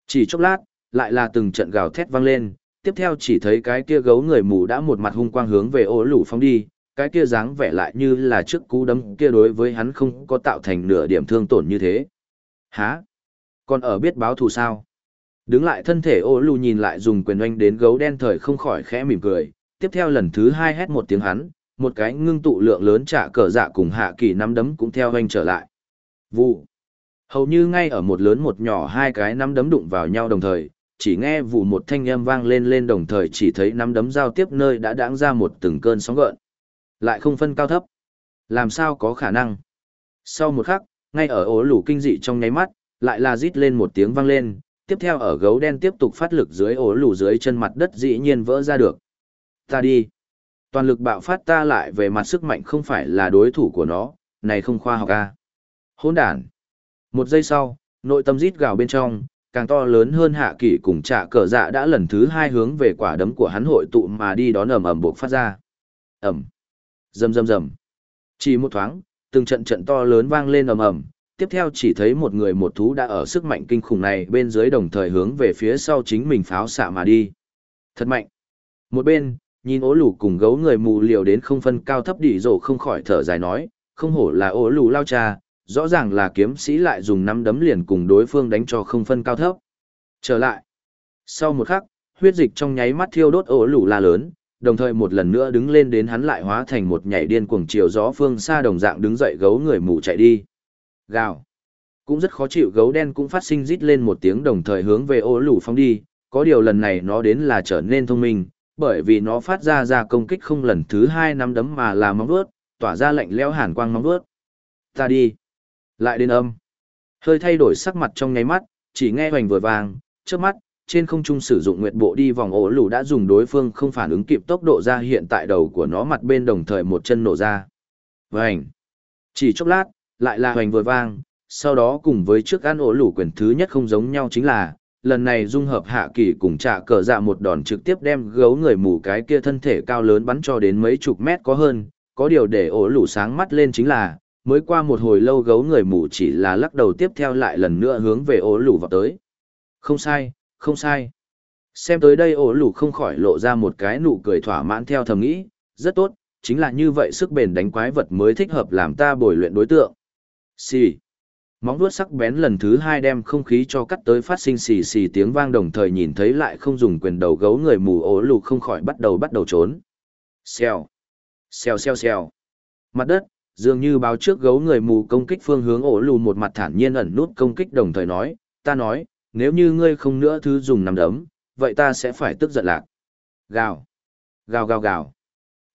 Chỉ chốc lát, lại là từng trận gào thét vang lên, tiếp theo chỉ thấy cái kia gấu người mù đã một mặt hung quang hướng về ô lũ phóng đi, cái kia dáng vẻ lại như là trước cú đấm kia đối với hắn không có tạo thành nửa điểm thương tổn như thế. Hả? Còn ở biết báo thù sao? Đứng lại thân thể ô lù nhìn lại dùng quyền oanh đến gấu đen thời không khỏi khẽ mỉm cười, tiếp theo lần thứ hai hét một tiếng hắn, một cái ngưng tụ lượng lớn trả cờ dạ cùng hạ kỳ nắm đấm cũng theo oanh trở lại. Vụ. Hầu như ngay ở một lớn một nhỏ hai cái nắm đấm đụng vào nhau đồng thời, chỉ nghe vụ một thanh âm vang lên lên đồng thời chỉ thấy nắm đấm giao tiếp nơi đã đãng ra một từng cơn sóng gợn. Lại không phân cao thấp. Làm sao có khả năng? Sau một khắc, ngay ở ố lũ kinh dị trong nháy mắt, lại là rít lên một tiếng vang lên, tiếp theo ở gấu đen tiếp tục phát lực dưới ố lũ dưới chân mặt đất dĩ nhiên vỡ ra được. Ta đi. Toàn lực bạo phát ta lại về mặt sức mạnh không phải là đối thủ của nó, này không khoa học a. À? Hỗn đản. Một giây sau, nội tâm rít gào bên trong, càng to lớn hơn hạ kỷ cùng trả cờ dạ đã lần thứ hai hướng về quả đấm của hắn hội tụ mà đi đón ầm ầm buộc phát ra. Ầm. Rầm rầm rầm. Chỉ một thoáng, từng trận trận to lớn vang lên ầm ầm, tiếp theo chỉ thấy một người một thú đã ở sức mạnh kinh khủng này bên dưới đồng thời hướng về phía sau chính mình pháo xạ mà đi. Thật mạnh. Một bên, nhìn ố lù cùng gấu người mù liều đến không phân cao thấp đỉ rổ không khỏi thở dài nói, không hổ là ố lù lao cha, rõ ràng là kiếm sĩ lại dùng nắm đấm liền cùng đối phương đánh cho không phân cao thấp. Trở lại. Sau một khắc, huyết dịch trong nháy mắt thiêu đốt ổ lũ la lớn, đồng thời một lần nữa đứng lên đến hắn lại hóa thành một nhảy điên cuồng chiều gió phương xa đồng dạng đứng dậy gấu người mù chạy đi. Gào. Cũng rất khó chịu gấu đen cũng phát sinh rít lên một tiếng đồng thời hướng về ổ lũ phóng đi, có điều lần này nó đến là trở nên thông minh, bởi vì nó phát ra ra công kích không lần thứ hai nắm đấm mà là móng vuốt, tỏa ra lạnh lẽo hàn quang móng vuốt. Ta đi. Lại đến âm. Hơi thay đổi sắc mặt trong nháy mắt, chỉ nghe hoành vừa vàng, trước mắt, trên không trung sử dụng nguyệt bộ đi vòng ổ lù đã dùng đối phương không phản ứng kịp tốc độ ra hiện tại đầu của nó mặt bên đồng thời một chân nổ ra. Vành. Chỉ chốc lát, lại là hoành vừa vang, sau đó cùng với trước ăn ổ lù quyền thứ nhất không giống nhau chính là, lần này dung hợp hạ kỳ cùng trả cờ dạ một đòn trực tiếp đem gấu người mù cái kia thân thể cao lớn bắn cho đến mấy chục mét có hơn, có điều để ổ lù sáng mắt lên chính là, mới qua một hồi lâu gấu người mù chỉ là lắc đầu tiếp theo lại lần nữa hướng về ổ lù vào tới. Không sai, không sai. Xem tới đây ổ lù không khỏi lộ ra một cái nụ cười thỏa mãn theo thầm nghĩ, rất tốt, chính là như vậy sức bền đánh quái vật mới thích hợp làm ta bồi luyện đối tượng. Xì. Móng vuốt sắc bén lần thứ hai đem không khí cho cắt tới phát sinh xì xì tiếng vang đồng thời nhìn thấy lại không dùng quyền đầu gấu người mù ổ lù không khỏi bắt đầu bắt đầu trốn. Xèo. Xèo xèo xèo. Mặt đất, dường như báo trước gấu người mù công kích phương hướng ổ lù một mặt thản nhiên ẩn nút công kích đồng thời nói, ta nói, nếu như ngươi không nữa thứ dùng nằm đấm, vậy ta sẽ phải tức giận lạc. Gào. Gào gào gào.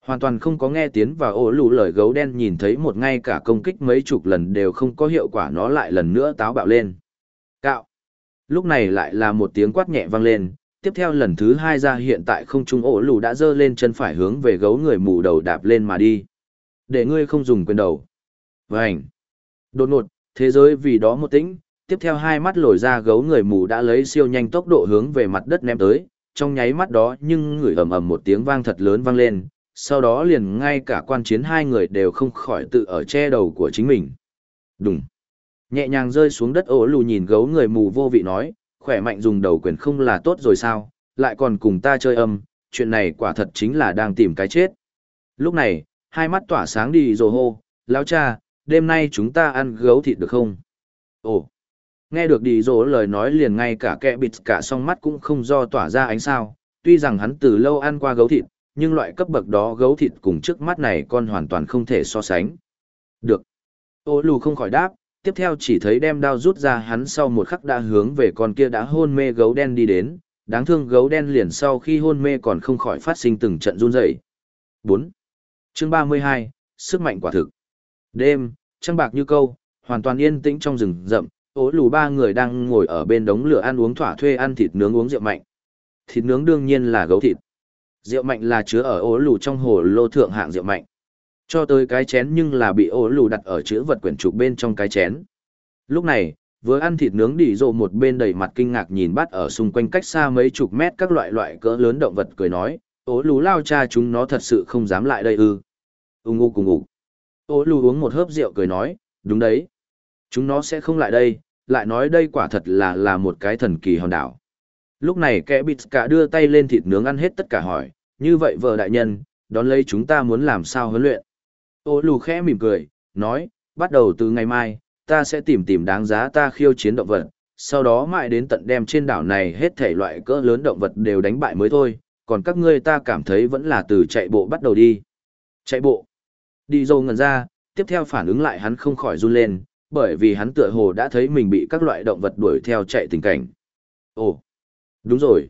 Hoàn toàn không có nghe tiếng và ổ lù lời gấu đen nhìn thấy một ngay cả công kích mấy chục lần đều không có hiệu quả nó lại lần nữa táo bạo lên. Cạo. Lúc này lại là một tiếng quát nhẹ vang lên, tiếp theo lần thứ hai ra hiện tại không trung ổ lù đã dơ lên chân phải hướng về gấu người mù đầu đạp lên mà đi. Để ngươi không dùng quyền đầu. Vânh. Đột ngột, thế giới vì đó một tĩnh, tiếp theo hai mắt lồi ra gấu người mù đã lấy siêu nhanh tốc độ hướng về mặt đất ném tới, trong nháy mắt đó nhưng ngửi ầm ầm một tiếng vang thật lớn vang lên, sau đó liền ngay cả quan chiến hai người đều không khỏi tự ở che đầu của chính mình. Đúng. Nhẹ nhàng rơi xuống đất ổ lù nhìn gấu người mù vô vị nói, khỏe mạnh dùng đầu quyền không là tốt rồi sao, lại còn cùng ta chơi âm, chuyện này quả thật chính là đang tìm cái chết. Lúc này, hai mắt tỏa sáng đi rồ hô, lão cha, đêm nay chúng ta ăn gấu thịt được không? Ồ, nghe được đi rồ lời nói liền ngay cả kẻ bịt cả song mắt cũng không do tỏa ra ánh sao, tuy rằng hắn từ lâu ăn qua gấu thịt, nhưng loại cấp bậc đó gấu thịt cùng trước mắt này con hoàn toàn không thể so sánh. Được. Ô lù không khỏi đáp, tiếp theo chỉ thấy đem đao rút ra hắn sau một khắc đã hướng về con kia đã hôn mê gấu đen đi đến, đáng thương gấu đen liền sau khi hôn mê còn không khỏi phát sinh từng trận run rẩy. 4. Chương 32, sức mạnh quả thực. Đêm, trăng bạc như câu, hoàn toàn yên tĩnh trong rừng rậm, ố lù ba người đang ngồi ở bên đống lửa ăn uống thỏa thuê ăn thịt nướng uống rượu mạnh. Thịt nướng đương nhiên là gấu thịt. Rượu mạnh là chứa ở ố lù trong hồ lô thượng hạng rượu mạnh. Cho tới cái chén nhưng là bị ố lù đặt ở chữ vật quyển trục bên trong cái chén. Lúc này, vừa ăn thịt nướng đỉ rộ một bên đầy mặt kinh ngạc nhìn bắt ở xung quanh cách xa mấy chục mét các loại loại cỡ lớn động vật cười nói, ố lù lao cha chúng nó thật sự không dám lại đây ư. Ung ngu cùng ngủ. Ố lù uống một hớp rượu cười nói, đúng đấy. Chúng nó sẽ không lại đây, lại nói đây quả thật là là một cái thần kỳ hòn đảo. Lúc này kẻ bịt cả đưa tay lên thịt nướng ăn hết tất cả hỏi, như vậy vợ đại nhân, đón lấy chúng ta muốn làm sao huấn luyện. Ô lù khẽ mỉm cười, nói, bắt đầu từ ngày mai, ta sẽ tìm tìm đáng giá ta khiêu chiến động vật, sau đó mãi đến tận đem trên đảo này hết thể loại cỡ lớn động vật đều đánh bại mới thôi, còn các ngươi ta cảm thấy vẫn là từ chạy bộ bắt đầu đi. Chạy bộ. Đi dâu ngần ra, tiếp theo phản ứng lại hắn không khỏi run lên, bởi vì hắn tựa hồ đã thấy mình bị các loại động vật đuổi theo chạy tình cảnh. Ồ, Đúng rồi.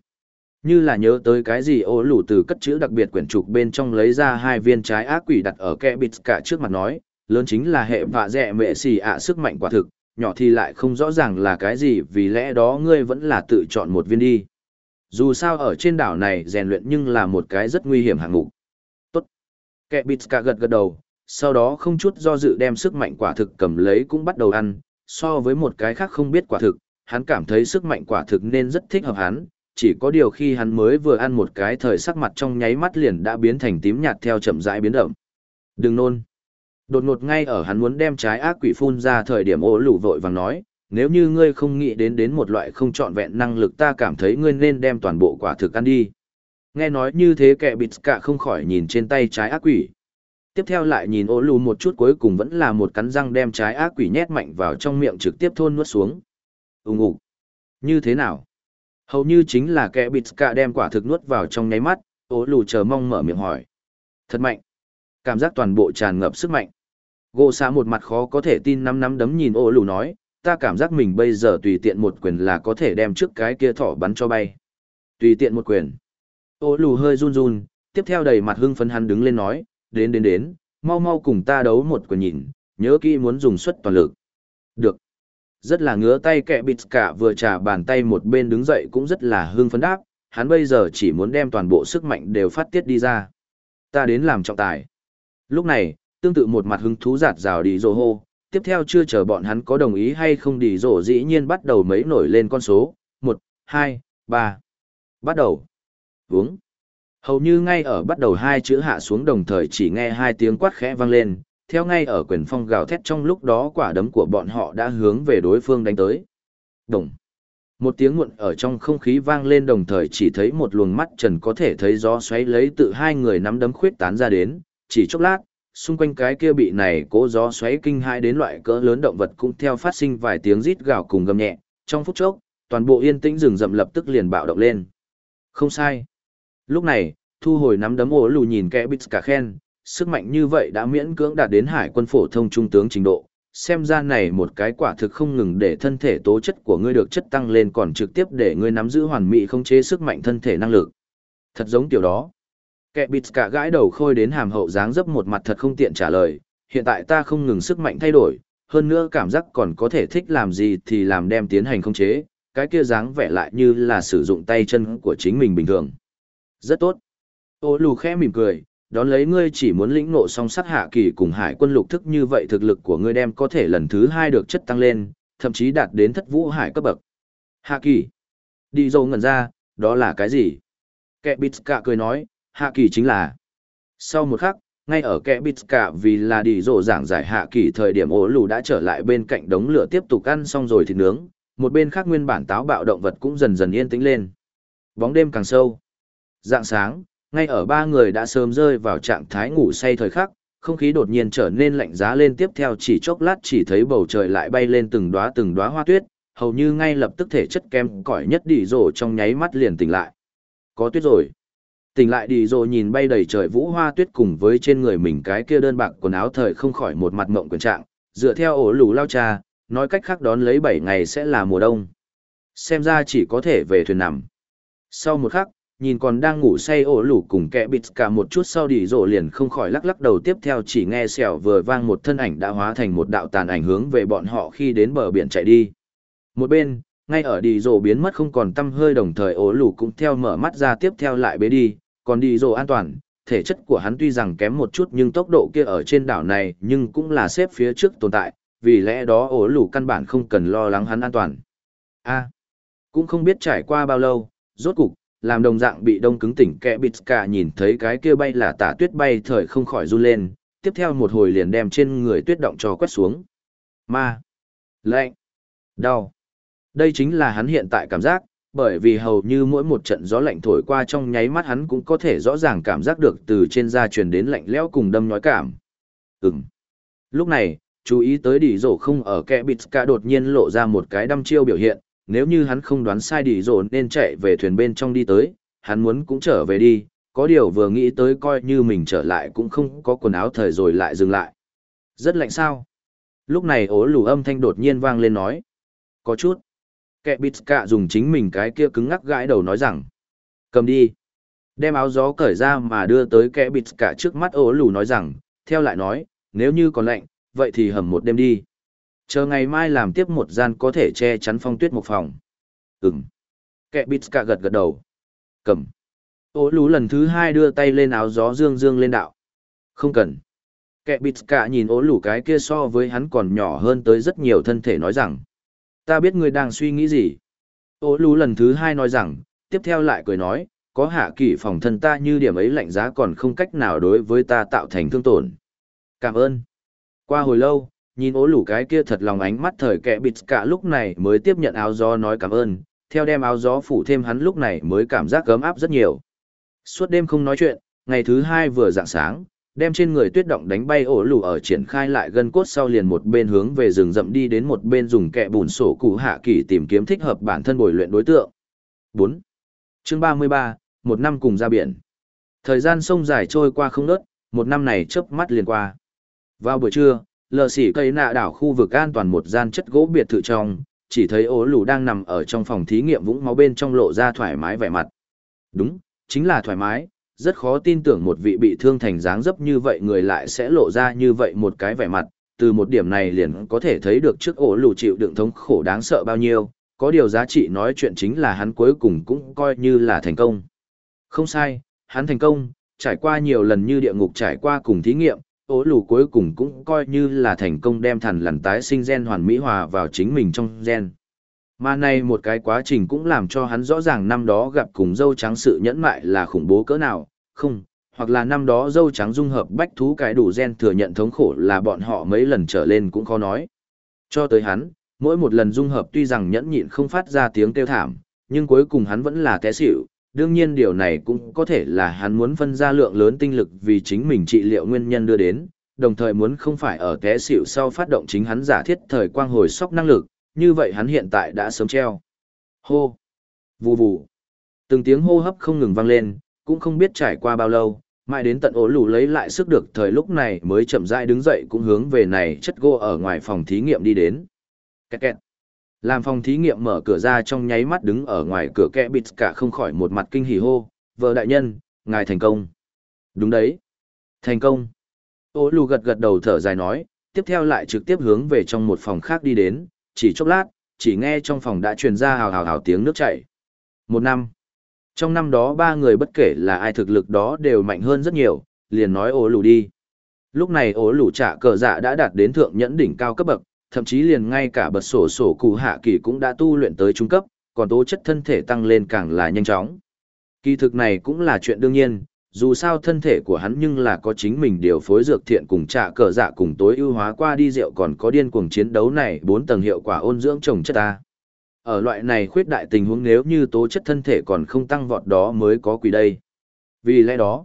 Như là nhớ tới cái gì ô lủ từ cất chữ đặc biệt quyển trục bên trong lấy ra hai viên trái ác quỷ đặt ở kẹ bịt cả trước mặt nói, lớn chính là hệ vạ dẹ mệ xì ạ sức mạnh quả thực, nhỏ thì lại không rõ ràng là cái gì vì lẽ đó ngươi vẫn là tự chọn một viên đi. Dù sao ở trên đảo này rèn luyện nhưng là một cái rất nguy hiểm hạng ngục. Tốt. Kẻ bịt cả gật gật đầu, sau đó không chút do dự đem sức mạnh quả thực cầm lấy cũng bắt đầu ăn, so với một cái khác không biết quả thực, hắn cảm thấy sức mạnh quả thực nên rất thích hợp hắn, chỉ có điều khi hắn mới vừa ăn một cái thời sắc mặt trong nháy mắt liền đã biến thành tím nhạt theo chậm rãi biến động. Đừng nôn. Đột ngột ngay ở hắn muốn đem trái ác quỷ phun ra thời điểm ố lù vội vàng nói, nếu như ngươi không nghĩ đến đến một loại không trọn vẹn năng lực ta cảm thấy ngươi nên đem toàn bộ quả thực ăn đi. Nghe nói như thế kẻ bịt cả không khỏi nhìn trên tay trái ác quỷ. Tiếp theo lại nhìn Ô lù một chút cuối cùng vẫn là một cắn răng đem trái ác quỷ nhét mạnh vào trong miệng trực tiếp thôn nuốt xuống. Úng ủ. Như thế nào? Hầu như chính là kẻ bịt cả đem quả thực nuốt vào trong nháy mắt, Ô lù chờ mong mở miệng hỏi. Thật mạnh. Cảm giác toàn bộ tràn ngập sức mạnh. Gô xa một mặt khó có thể tin năm năm đấm nhìn Ô lù nói, ta cảm giác mình bây giờ tùy tiện một quyền là có thể đem trước cái kia thỏ bắn cho bay. Tùy tiện một quyền. Ô lù hơi run run, tiếp theo đầy mặt hưng phấn hắn đứng lên nói, đến đến đến, mau mau cùng ta đấu một quyền nhìn, nhớ kỹ muốn dùng suất toàn lực. Được. Rất là ngứa tay kẹ bịt cả vừa trả bàn tay một bên đứng dậy cũng rất là hưng phấn đáp, hắn bây giờ chỉ muốn đem toàn bộ sức mạnh đều phát tiết đi ra. Ta đến làm trọng tài. Lúc này, tương tự một mặt hứng thú giạt rào đi rồ hô, tiếp theo chưa chờ bọn hắn có đồng ý hay không đi rổ dĩ nhiên bắt đầu mấy nổi lên con số, 1, 2, 3. Bắt đầu. Uống. Hầu như ngay ở bắt đầu hai chữ hạ xuống đồng thời chỉ nghe hai tiếng quát khẽ vang lên, theo ngay ở quyền phong gào thét trong lúc đó quả đấm của bọn họ đã hướng về đối phương đánh tới. Đồng. Một tiếng muộn ở trong không khí vang lên đồng thời chỉ thấy một luồng mắt trần có thể thấy gió xoáy lấy tự hai người nắm đấm khuyết tán ra đến, chỉ chốc lát, xung quanh cái kia bị này cố gió xoáy kinh hãi đến loại cỡ lớn động vật cũng theo phát sinh vài tiếng rít gào cùng gầm nhẹ, trong phút chốc, toàn bộ yên tĩnh rừng rậm lập tức liền bạo động lên. Không sai. Lúc này, thu hồi nắm đấm ổ lù nhìn kẻ bịt cả khen, sức mạnh như vậy đã miễn cưỡng đạt đến hải quân phổ thông trung tướng trình độ. Xem ra này một cái quả thực không ngừng để thân thể tố chất của ngươi được chất tăng lên còn trực tiếp để ngươi nắm giữ hoàn mỹ không chế sức mạnh thân thể năng lực. Thật giống tiểu đó. Kẻ bịt cả gãi đầu khôi đến hàm hậu dáng dấp một mặt thật không tiện trả lời, hiện tại ta không ngừng sức mạnh thay đổi, hơn nữa cảm giác còn có thể thích làm gì thì làm đem tiến hành không chế, cái kia dáng vẻ lại như là sử dụng tay chân của chính mình bình thường. Rất tốt. Ô lù khẽ mỉm cười, đón lấy ngươi chỉ muốn lĩnh ngộ song sát hạ kỳ cùng hải quân lục thức như vậy thực lực của ngươi đem có thể lần thứ hai được chất tăng lên, thậm chí đạt đến thất vũ hải cấp bậc. Hạ kỳ. Đi dâu ngẩn ra, đó là cái gì? Kẻ bịt cả cười nói, hạ kỳ chính là. Sau một khắc, ngay ở kẽ bịt cả vì là đi dỗ giảng giải hạ kỳ thời điểm ố lù đã trở lại bên cạnh đống lửa tiếp tục ăn xong rồi thịt nướng, một bên khác nguyên bản táo bạo động vật cũng dần dần yên tĩnh lên. Bóng đêm càng sâu. Dạng sáng, ngay ở ba người đã sớm rơi vào trạng thái ngủ say thời khắc, không khí đột nhiên trở nên lạnh giá lên tiếp theo chỉ chốc lát chỉ thấy bầu trời lại bay lên từng đóa từng đóa hoa tuyết, hầu như ngay lập tức thể chất kem cỏi nhất đi rồ trong nháy mắt liền tỉnh lại. Có tuyết rồi. Tỉnh lại đi rồi nhìn bay đầy trời vũ hoa tuyết cùng với trên người mình cái kia đơn bạc quần áo thời không khỏi một mặt mộng quyền trạng, dựa theo ổ lù lao cha, nói cách khác đón lấy 7 ngày sẽ là mùa đông. Xem ra chỉ có thể về thuyền nằm. Sau một khắc, nhìn còn đang ngủ say ổ lủ cùng kẽ bịt cả một chút sau đi rộ liền không khỏi lắc lắc đầu tiếp theo chỉ nghe xẻo vừa vang một thân ảnh đã hóa thành một đạo tàn ảnh hướng về bọn họ khi đến bờ biển chạy đi. Một bên, ngay ở đi rộ biến mất không còn tâm hơi đồng thời ổ lủ cũng theo mở mắt ra tiếp theo lại bế đi, còn đi rồ an toàn, thể chất của hắn tuy rằng kém một chút nhưng tốc độ kia ở trên đảo này nhưng cũng là xếp phía trước tồn tại, vì lẽ đó ổ lũ căn bản không cần lo lắng hắn an toàn. a cũng không biết trải qua bao lâu, rốt cục, làm đồng dạng bị đông cứng tỉnh kẽ bịt cả nhìn thấy cái kia bay là tả tuyết bay thời không khỏi run lên, tiếp theo một hồi liền đem trên người tuyết động cho quét xuống. Ma. Lạnh. Đau. Đây chính là hắn hiện tại cảm giác, bởi vì hầu như mỗi một trận gió lạnh thổi qua trong nháy mắt hắn cũng có thể rõ ràng cảm giác được từ trên da truyền đến lạnh lẽo cùng đâm nhói cảm. Ừm. Lúc này, chú ý tới đỉ rổ không ở kẽ bịt cả đột nhiên lộ ra một cái đâm chiêu biểu hiện, nếu như hắn không đoán sai đỉ rồi nên chạy về thuyền bên trong đi tới, hắn muốn cũng trở về đi, có điều vừa nghĩ tới coi như mình trở lại cũng không có quần áo thời rồi lại dừng lại. Rất lạnh sao? Lúc này ố lù âm thanh đột nhiên vang lên nói. Có chút. Kẻ bịt cả dùng chính mình cái kia cứng ngắc gãi đầu nói rằng. Cầm đi. Đem áo gió cởi ra mà đưa tới kẻ bịt cả trước mắt ố lù nói rằng, theo lại nói, nếu như còn lạnh, vậy thì hầm một đêm đi. Chờ ngày mai làm tiếp một gian có thể che chắn phong tuyết một phòng. Ừm. Kẻ bịt cả gật gật đầu. Cầm. Ô lú lần thứ hai đưa tay lên áo gió dương dương lên đạo. Không cần. Kẻ bịt cả nhìn ố lù cái kia so với hắn còn nhỏ hơn tới rất nhiều thân thể nói rằng. Ta biết ngươi đang suy nghĩ gì. Ô lú lần thứ hai nói rằng, tiếp theo lại cười nói, có hạ kỷ phòng thân ta như điểm ấy lạnh giá còn không cách nào đối với ta tạo thành thương tổn. Cảm ơn. Qua hồi lâu, nhìn ố lủ cái kia thật lòng ánh mắt thời kẻ bịt cả lúc này mới tiếp nhận áo gió nói cảm ơn, theo đem áo gió phủ thêm hắn lúc này mới cảm giác cấm áp rất nhiều. Suốt đêm không nói chuyện, ngày thứ hai vừa dạng sáng, đem trên người tuyết động đánh bay ổ lù ở triển khai lại gân cốt sau liền một bên hướng về rừng rậm đi đến một bên dùng kẹ bùn sổ cụ hạ kỳ tìm kiếm thích hợp bản thân bồi luyện đối tượng. 4. Chương 33, một năm cùng ra biển. Thời gian sông dài trôi qua không nớt, một năm này chớp mắt liền qua. Vào buổi trưa, lờ xỉ cây nạ đảo khu vực an toàn một gian chất gỗ biệt thự trong, chỉ thấy ố lù đang nằm ở trong phòng thí nghiệm vũng máu bên trong lộ ra thoải mái vẻ mặt. Đúng, chính là thoải mái, rất khó tin tưởng một vị bị thương thành dáng dấp như vậy người lại sẽ lộ ra như vậy một cái vẻ mặt, từ một điểm này liền có thể thấy được trước ổ lù chịu đựng thống khổ đáng sợ bao nhiêu, có điều giá trị nói chuyện chính là hắn cuối cùng cũng coi như là thành công. Không sai, hắn thành công, trải qua nhiều lần như địa ngục trải qua cùng thí nghiệm, ổ lù cuối cùng cũng coi như là thành công đem thằn lằn tái sinh gen hoàn mỹ hòa vào chính mình trong gen. Mà này một cái quá trình cũng làm cho hắn rõ ràng năm đó gặp cùng dâu trắng sự nhẫn mại là khủng bố cỡ nào, không, hoặc là năm đó dâu trắng dung hợp bách thú cái đủ gen thừa nhận thống khổ là bọn họ mấy lần trở lên cũng khó nói. Cho tới hắn, mỗi một lần dung hợp tuy rằng nhẫn nhịn không phát ra tiếng kêu thảm, nhưng cuối cùng hắn vẫn là té xỉu. Đương nhiên điều này cũng có thể là hắn muốn phân ra lượng lớn tinh lực vì chính mình trị liệu nguyên nhân đưa đến, đồng thời muốn không phải ở té xỉu sau phát động chính hắn giả thiết thời quang hồi sóc năng lực, như vậy hắn hiện tại đã sớm treo. Hô! Vù vù! Từng tiếng hô hấp không ngừng vang lên, cũng không biết trải qua bao lâu, mãi đến tận ổ lù lấy lại sức được thời lúc này mới chậm rãi đứng dậy cũng hướng về này chất gỗ ở ngoài phòng thí nghiệm đi đến. Kẹt kẹt. Làm phòng thí nghiệm mở cửa ra trong nháy mắt đứng ở ngoài cửa kẽ bịt cả không khỏi một mặt kinh hỉ hô, vợ đại nhân, ngài thành công. Đúng đấy. Thành công. Ô lù gật gật đầu thở dài nói, tiếp theo lại trực tiếp hướng về trong một phòng khác đi đến, chỉ chốc lát, chỉ nghe trong phòng đã truyền ra hào hào hào tiếng nước chảy. Một năm. Trong năm đó ba người bất kể là ai thực lực đó đều mạnh hơn rất nhiều, liền nói ố lù đi. Lúc này ố lù trả cờ dạ đã đạt đến thượng nhẫn đỉnh cao cấp bậc, thậm chí liền ngay cả bật sổ sổ cụ hạ kỳ cũng đã tu luyện tới trung cấp, còn tố chất thân thể tăng lên càng là nhanh chóng. Kỳ thực này cũng là chuyện đương nhiên, dù sao thân thể của hắn nhưng là có chính mình điều phối dược thiện cùng trả cờ dạ cùng tối ưu hóa qua đi rượu còn có điên cuồng chiến đấu này bốn tầng hiệu quả ôn dưỡng trồng chất ta. Ở loại này khuyết đại tình huống nếu như tố chất thân thể còn không tăng vọt đó mới có quỷ đây. Vì lẽ đó,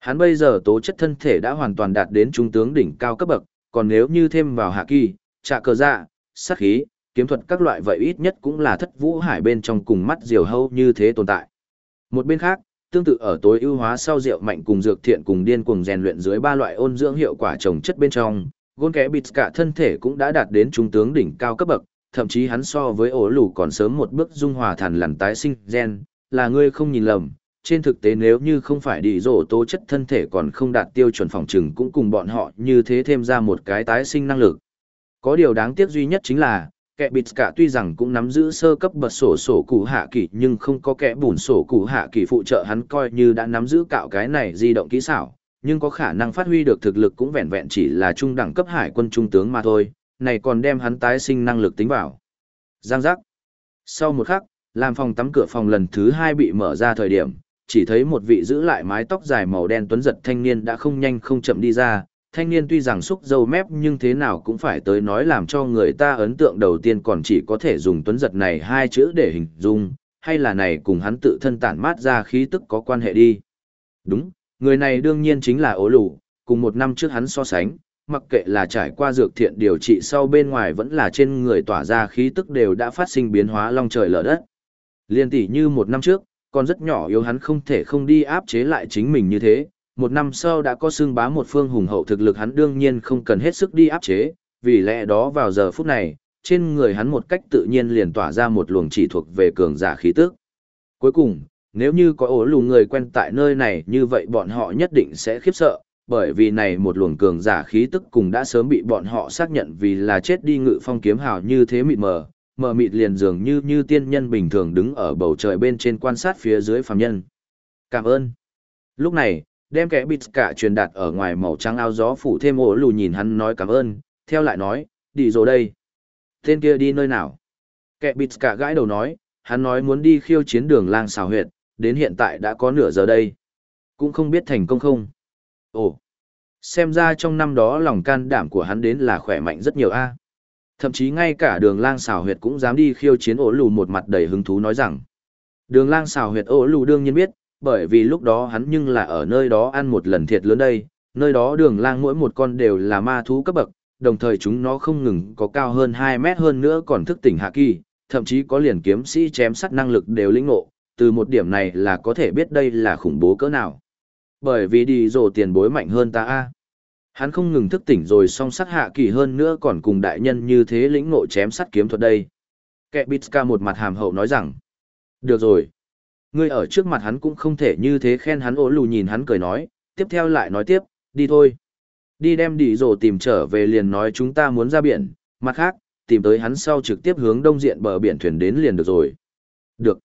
hắn bây giờ tố chất thân thể đã hoàn toàn đạt đến trung tướng đỉnh cao cấp bậc, còn nếu như thêm vào hạ kỳ, trạ cờ dạ, sát khí, kiếm thuật các loại vậy ít nhất cũng là thất vũ hải bên trong cùng mắt diều hâu như thế tồn tại. Một bên khác, tương tự ở tối ưu hóa sau rượu mạnh cùng dược thiện cùng điên cuồng rèn luyện dưới ba loại ôn dưỡng hiệu quả trồng chất bên trong, gôn kẽ bịt cả thân thể cũng đã đạt đến trung tướng đỉnh cao cấp bậc, thậm chí hắn so với ổ lù còn sớm một bước dung hòa thản lằn tái sinh gen, là ngươi không nhìn lầm. Trên thực tế nếu như không phải đi rổ tố chất thân thể còn không đạt tiêu chuẩn phòng chừng cũng cùng bọn họ như thế thêm ra một cái tái sinh năng lực. Có điều đáng tiếc duy nhất chính là, kẻ bịt cả tuy rằng cũng nắm giữ sơ cấp bật sổ sổ cụ hạ kỳ nhưng không có kẻ bùn sổ cụ hạ kỳ phụ trợ hắn coi như đã nắm giữ cạo cái này di động kỹ xảo, nhưng có khả năng phát huy được thực lực cũng vẹn vẹn chỉ là trung đẳng cấp hải quân trung tướng mà thôi, này còn đem hắn tái sinh năng lực tính vào. Giang giác. Sau một khắc, làm phòng tắm cửa phòng lần thứ hai bị mở ra thời điểm, chỉ thấy một vị giữ lại mái tóc dài màu đen tuấn giật thanh niên đã không nhanh không chậm đi ra. Thanh niên tuy rằng xúc dâu mép nhưng thế nào cũng phải tới nói làm cho người ta ấn tượng đầu tiên còn chỉ có thể dùng tuấn giật này hai chữ để hình dung, hay là này cùng hắn tự thân tản mát ra khí tức có quan hệ đi. Đúng, người này đương nhiên chính là ố lù, cùng một năm trước hắn so sánh, mặc kệ là trải qua dược thiện điều trị sau bên ngoài vẫn là trên người tỏa ra khí tức đều đã phát sinh biến hóa long trời lở đất. Liên tỷ như một năm trước, còn rất nhỏ yếu hắn không thể không đi áp chế lại chính mình như thế, một năm sau đã có xương bá một phương hùng hậu thực lực hắn đương nhiên không cần hết sức đi áp chế, vì lẽ đó vào giờ phút này, trên người hắn một cách tự nhiên liền tỏa ra một luồng chỉ thuộc về cường giả khí tức. Cuối cùng, nếu như có ổ lù người quen tại nơi này như vậy bọn họ nhất định sẽ khiếp sợ, bởi vì này một luồng cường giả khí tức cùng đã sớm bị bọn họ xác nhận vì là chết đi ngự phong kiếm hào như thế mịt mờ, mờ mịt liền dường như như tiên nhân bình thường đứng ở bầu trời bên trên quan sát phía dưới phàm nhân. Cảm ơn. Lúc này, đem kẻ bịt cả truyền đạt ở ngoài màu trắng áo gió phủ thêm ổ lù nhìn hắn nói cảm ơn, theo lại nói, đi rồi đây. Tên kia đi nơi nào? Kẻ bịt cả gãi đầu nói, hắn nói muốn đi khiêu chiến đường lang xào huyệt, đến hiện tại đã có nửa giờ đây. Cũng không biết thành công không. Ồ, Xem ra trong năm đó lòng can đảm của hắn đến là khỏe mạnh rất nhiều a. Thậm chí ngay cả đường lang xào huyệt cũng dám đi khiêu chiến ổ lù một mặt đầy hứng thú nói rằng. Đường lang xào huyệt ổ lù đương nhiên biết, bởi vì lúc đó hắn nhưng là ở nơi đó ăn một lần thiệt lớn đây, nơi đó đường lang mỗi một con đều là ma thú cấp bậc, đồng thời chúng nó không ngừng có cao hơn 2 mét hơn nữa còn thức tỉnh hạ kỳ, thậm chí có liền kiếm sĩ chém sắt năng lực đều lĩnh ngộ, từ một điểm này là có thể biết đây là khủng bố cỡ nào. Bởi vì đi rồ tiền bối mạnh hơn ta a. Hắn không ngừng thức tỉnh rồi song sắt hạ kỳ hơn nữa còn cùng đại nhân như thế lĩnh ngộ chém sắt kiếm thuật đây. Kẻ Bitska một mặt hàm hậu nói rằng, được rồi. Ngươi ở trước mặt hắn cũng không thể như thế khen hắn ố lù nhìn hắn cười nói, tiếp theo lại nói tiếp, đi thôi. Đi đem đi rồ tìm trở về liền nói chúng ta muốn ra biển, mặt khác, tìm tới hắn sau trực tiếp hướng đông diện bờ biển thuyền đến liền được rồi. Được.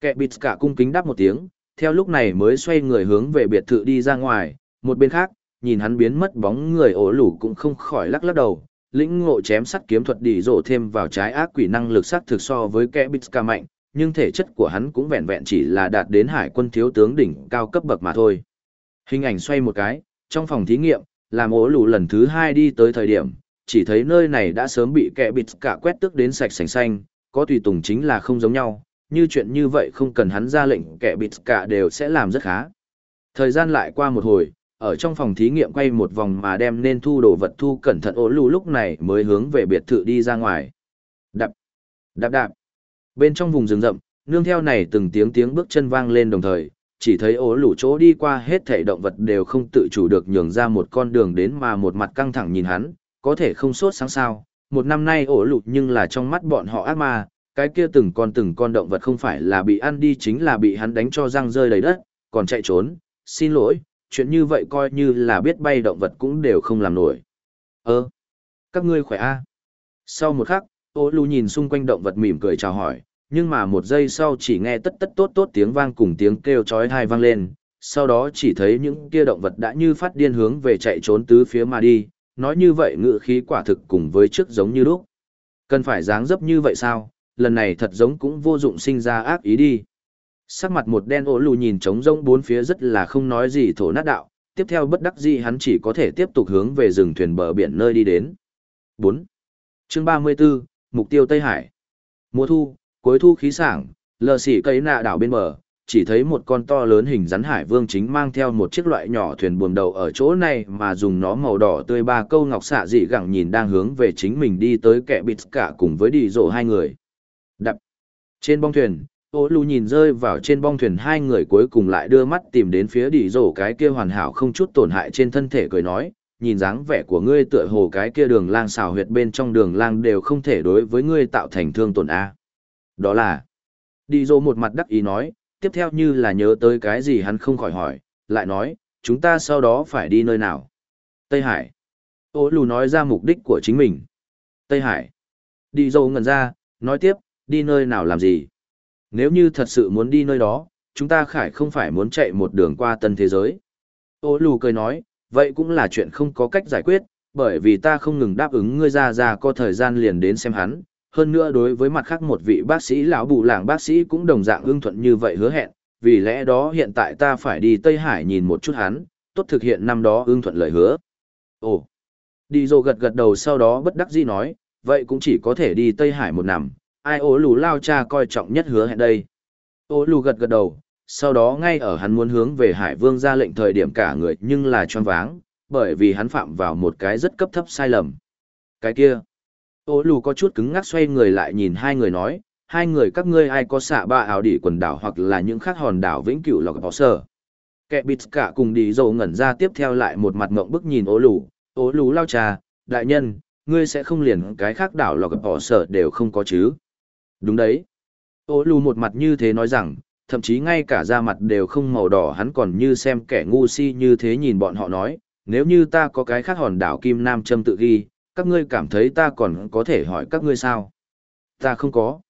Kẻ bịt cả cung kính đáp một tiếng, theo lúc này mới xoay người hướng về biệt thự đi ra ngoài, một bên khác, nhìn hắn biến mất bóng người ổ lủ cũng không khỏi lắc lắc đầu, lĩnh ngộ chém sắt kiếm thuật đi rổ thêm vào trái ác quỷ năng lực sắc thực so với kẻ bịt cả mạnh, nhưng thể chất của hắn cũng vẹn vẹn chỉ là đạt đến hải quân thiếu tướng đỉnh cao cấp bậc mà thôi. Hình ảnh xoay một cái, trong phòng thí nghiệm, làm ố lù lần thứ hai đi tới thời điểm, chỉ thấy nơi này đã sớm bị kẻ bịt cả quét tước đến sạch sành xanh, có tùy tùng chính là không giống nhau, như chuyện như vậy không cần hắn ra lệnh kẻ bịt cả đều sẽ làm rất khá. Thời gian lại qua một hồi, ở trong phòng thí nghiệm quay một vòng mà đem nên thu đồ vật thu cẩn thận ố lù lúc này mới hướng về biệt thự đi ra ngoài. Đạp, đạp đạp. Bên trong vùng rừng rậm, nương theo này từng tiếng tiếng bước chân vang lên đồng thời, chỉ thấy ố lũ chỗ đi qua hết thể động vật đều không tự chủ được nhường ra một con đường đến mà một mặt căng thẳng nhìn hắn, có thể không sốt sáng sao. Một năm nay ổ lụt nhưng là trong mắt bọn họ ác ma, cái kia từng con từng con động vật không phải là bị ăn đi chính là bị hắn đánh cho răng rơi đầy đất, còn chạy trốn, xin lỗi, chuyện như vậy coi như là biết bay động vật cũng đều không làm nổi. Ơ, các ngươi khỏe a Sau một khắc, ô lù nhìn xung quanh động vật mỉm cười chào hỏi, nhưng mà một giây sau chỉ nghe tất tất tốt tốt tiếng vang cùng tiếng kêu chói thai vang lên, sau đó chỉ thấy những kia động vật đã như phát điên hướng về chạy trốn tứ phía mà đi, nói như vậy ngựa khí quả thực cùng với trước giống như lúc. Cần phải dáng dấp như vậy sao, lần này thật giống cũng vô dụng sinh ra ác ý đi. Sắc mặt một đen ố lù nhìn trống rông bốn phía rất là không nói gì thổ nát đạo, tiếp theo bất đắc dĩ hắn chỉ có thể tiếp tục hướng về rừng thuyền bờ biển nơi đi đến. 4. Chương 34, Mục tiêu Tây Hải. Mùa thu, cuối thu khí sảng, lờ xỉ cây nạ đảo bên bờ, chỉ thấy một con to lớn hình rắn hải vương chính mang theo một chiếc loại nhỏ thuyền buồm đầu ở chỗ này mà dùng nó màu đỏ tươi ba câu ngọc xạ dị gẳng nhìn đang hướng về chính mình đi tới kẻ bịt cả cùng với đi rộ hai người. Đập. Trên bong thuyền, ô lù nhìn rơi vào trên bong thuyền hai người cuối cùng lại đưa mắt tìm đến phía đi rổ cái kia hoàn hảo không chút tổn hại trên thân thể cười nói, nhìn dáng vẻ của ngươi tựa hồ cái kia đường lang xào huyệt bên trong đường lang đều không thể đối với ngươi tạo thành thương tổn A. Đó là, đi dô một mặt đắc ý nói, tiếp theo như là nhớ tới cái gì hắn không khỏi hỏi, lại nói, chúng ta sau đó phải đi nơi nào? Tây Hải. Ô lù nói ra mục đích của chính mình. Tây Hải. Đi dô ngần ra, nói tiếp, đi nơi nào làm gì? Nếu như thật sự muốn đi nơi đó, chúng ta khải không phải muốn chạy một đường qua tân thế giới. Ô lù cười nói, vậy cũng là chuyện không có cách giải quyết, bởi vì ta không ngừng đáp ứng ngươi ra ra có thời gian liền đến xem hắn, hơn nữa đối với mặt khác một vị bác sĩ lão bù làng bác sĩ cũng đồng dạng ưng thuận như vậy hứa hẹn, vì lẽ đó hiện tại ta phải đi Tây Hải nhìn một chút hắn, tốt thực hiện năm đó ưng thuận lời hứa. Ồ, đi dồ gật gật đầu sau đó bất đắc dĩ nói, vậy cũng chỉ có thể đi Tây Hải một năm, ai ố lù lao cha coi trọng nhất hứa hẹn đây. Ô lù gật gật đầu, sau đó ngay ở hắn muốn hướng về Hải Vương ra lệnh thời điểm cả người nhưng là choáng váng, bởi vì hắn phạm vào một cái rất cấp thấp sai lầm. Cái kia, ô lù có chút cứng ngắc xoay người lại nhìn hai người nói hai người các ngươi ai có xạ ba ảo đỉ quần đảo hoặc là những khác hòn đảo vĩnh cửu lọc bỏ sở kẻ bịt cả cùng đi dầu ngẩn ra tiếp theo lại một mặt ngộng bức nhìn ô lù. Ô lù lao trà đại nhân ngươi sẽ không liền cái khác đảo lọc bỏ sở đều không có chứ? Đúng đấy. Ô lù một mặt như thế nói rằng thậm chí ngay cả da mặt đều không màu đỏ hắn còn như xem kẻ ngu si như thế nhìn bọn họ nói nếu như ta có cái khác hòn đảo kim nam châm tự ghi các ngươi cảm thấy ta còn có thể hỏi các ngươi sao? Ta không có.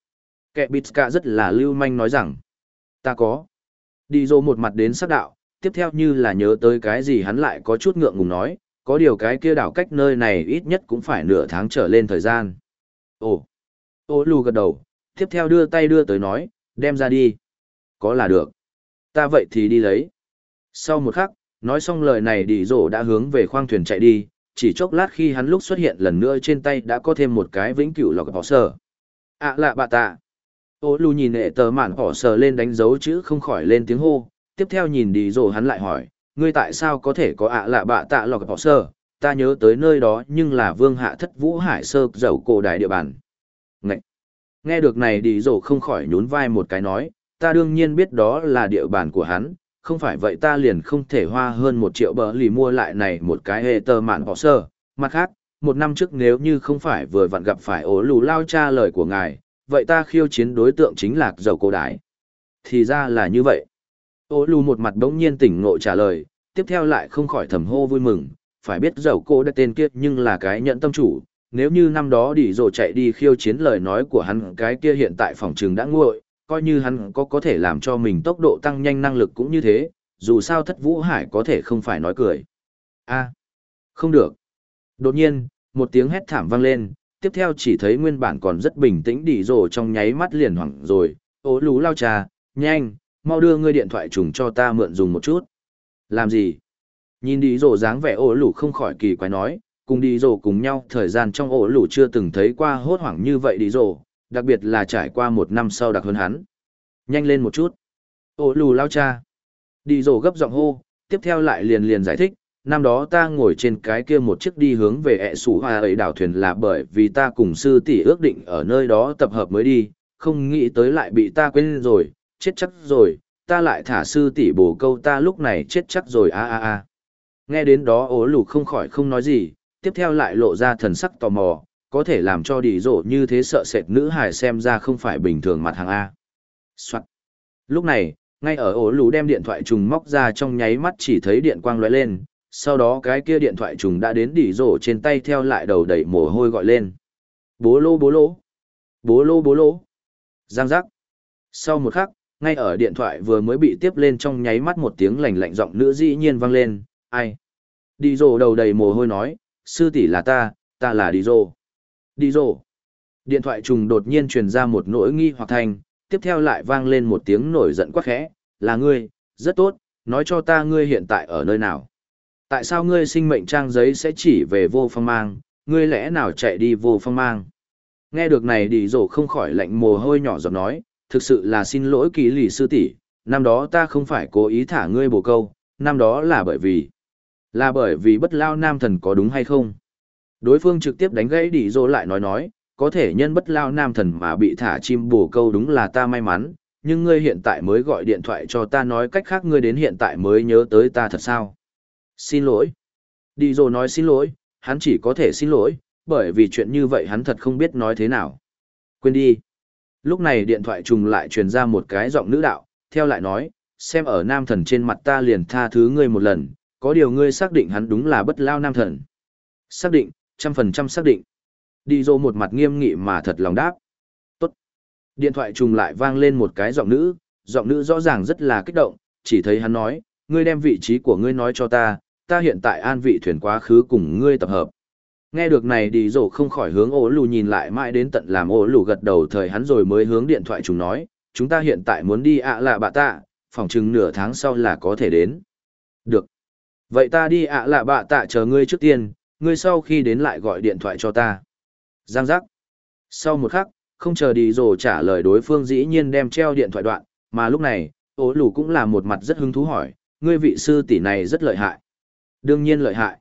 Kẻ bịt cả rất là lưu manh nói rằng, ta có. Đi dô một mặt đến sắc đạo, tiếp theo như là nhớ tới cái gì hắn lại có chút ngượng ngùng nói, có điều cái kia đảo cách nơi này ít nhất cũng phải nửa tháng trở lên thời gian. Ồ, ô lù gật đầu, tiếp theo đưa tay đưa tới nói, đem ra đi. Có là được. Ta vậy thì đi lấy. Sau một khắc, Nói xong lời này đi rổ đã hướng về khoang thuyền chạy đi, chỉ chốc lát khi hắn lúc xuất hiện lần nữa trên tay đã có thêm một cái vĩnh cửu lọc bỏ sờ À lạ bà tạ. Ô lù nhìn hệ tờ mạn bỏ sờ lên đánh dấu chữ không khỏi lên tiếng hô, tiếp theo nhìn đi rổ hắn lại hỏi, ngươi tại sao có thể có ạ lạ bạ tạ lọc bỏ sơ ta nhớ tới nơi đó nhưng là vương hạ thất vũ hải sơ dầu cổ đại địa bàn. Ngậy! Nghe được này đi rổ không khỏi nhún vai một cái nói, ta đương nhiên biết đó là địa bàn của hắn, không phải vậy ta liền không thể hoa hơn một triệu bờ lì mua lại này một cái hệ tờ mạn bỏ sơ. Mặt khác, một năm trước nếu như không phải vừa vặn gặp phải ố lù lao cha lời của ngài, vậy ta khiêu chiến đối tượng chính là dầu cổ đại. Thì ra là như vậy. Ô lù một mặt đống nhiên tỉnh ngộ trả lời, tiếp theo lại không khỏi thầm hô vui mừng, phải biết dầu cô đã tên kia nhưng là cái nhận tâm chủ, nếu như năm đó đi rồi chạy đi khiêu chiến lời nói của hắn cái kia hiện tại phòng trường đã nguội, coi như hắn có có thể làm cho mình tốc độ tăng nhanh năng lực cũng như thế, dù sao thất vũ hải có thể không phải nói cười. a không được. Đột nhiên, một tiếng hét thảm vang lên, tiếp theo chỉ thấy nguyên bản còn rất bình tĩnh đi rồi trong nháy mắt liền hoảng rồi, ố lú lao trà, nhanh, mau đưa ngươi điện thoại trùng cho ta mượn dùng một chút. Làm gì? Nhìn đi rồ dáng vẻ ổ lũ không khỏi kỳ quái nói, cùng đi rồ cùng nhau thời gian trong ổ lũ chưa từng thấy qua hốt hoảng như vậy đi rồ, đặc biệt là trải qua một năm sau đặc hơn hắn. Nhanh lên một chút. Ô lù lao cha. Đi rổ gấp giọng hô, tiếp theo lại liền liền giải thích, năm đó ta ngồi trên cái kia một chiếc đi hướng về ẹ sủ hoa ấy đảo thuyền là bởi vì ta cùng sư tỷ ước định ở nơi đó tập hợp mới đi, không nghĩ tới lại bị ta quên rồi, chết chắc rồi, ta lại thả sư tỷ bổ câu ta lúc này chết chắc rồi a a a. Nghe đến đó ố lù không khỏi không nói gì, tiếp theo lại lộ ra thần sắc tò mò, có thể làm cho đi rộ như thế sợ sệt nữ hải xem ra không phải bình thường mặt hàng A. Soạn. Lúc này, ngay ở ổ lù đem điện thoại trùng móc ra trong nháy mắt chỉ thấy điện quang lóe lên, sau đó cái kia điện thoại trùng đã đến đỉ rổ trên tay theo lại đầu đẩy mồ hôi gọi lên. Bố lô bố lô. Bố lô bố lô. Giang giác. Sau một khắc, ngay ở điện thoại vừa mới bị tiếp lên trong nháy mắt một tiếng lạnh lạnh giọng nữ dĩ nhiên vang lên, ai? Đi rổ đầu đầy mồ hôi nói, sư tỷ là ta, ta là đi rổ. Đi rồ. Điện thoại trùng đột nhiên truyền ra một nỗi nghi hoặc thành, tiếp theo lại vang lên một tiếng nổi giận quá khẽ, là ngươi, rất tốt, nói cho ta ngươi hiện tại ở nơi nào. Tại sao ngươi sinh mệnh trang giấy sẽ chỉ về vô phong mang, ngươi lẽ nào chạy đi vô phong mang. Nghe được này đi rồ không khỏi lạnh mồ hôi nhỏ giọt nói, thực sự là xin lỗi kỳ lì sư tỷ, năm đó ta không phải cố ý thả ngươi bồ câu, năm đó là bởi vì là bởi vì bất lao nam thần có đúng hay không? Đối phương trực tiếp đánh gãy đi dô lại nói nói, có thể nhân bất lao nam thần mà bị thả chim bồ câu đúng là ta may mắn, nhưng ngươi hiện tại mới gọi điện thoại cho ta nói cách khác ngươi đến hiện tại mới nhớ tới ta thật sao? Xin lỗi. Đi dô nói xin lỗi, hắn chỉ có thể xin lỗi, bởi vì chuyện như vậy hắn thật không biết nói thế nào. Quên đi. Lúc này điện thoại trùng lại truyền ra một cái giọng nữ đạo, theo lại nói, xem ở nam thần trên mặt ta liền tha thứ ngươi một lần, có điều ngươi xác định hắn đúng là bất lao nam thần. Xác định, trăm phần trăm xác định. Đi dô một mặt nghiêm nghị mà thật lòng đáp. Tốt. Điện thoại trùng lại vang lên một cái giọng nữ, giọng nữ rõ ràng rất là kích động, chỉ thấy hắn nói, ngươi đem vị trí của ngươi nói cho ta, ta hiện tại an vị thuyền quá khứ cùng ngươi tập hợp. Nghe được này đi Dô không khỏi hướng ổ lù nhìn lại mãi đến tận làm ổ lù gật đầu thời hắn rồi mới hướng điện thoại trùng nói, chúng ta hiện tại muốn đi ạ lạ bạ tạ, phòng chừng nửa tháng sau là có thể đến. Được. Vậy ta đi ạ lạ bạ tạ chờ ngươi trước tiên, ngươi sau khi đến lại gọi điện thoại cho ta. Giang giác. Sau một khắc, không chờ đi rồi trả lời đối phương dĩ nhiên đem treo điện thoại đoạn, mà lúc này, ố lù cũng là một mặt rất hứng thú hỏi, ngươi vị sư tỷ này rất lợi hại. Đương nhiên lợi hại.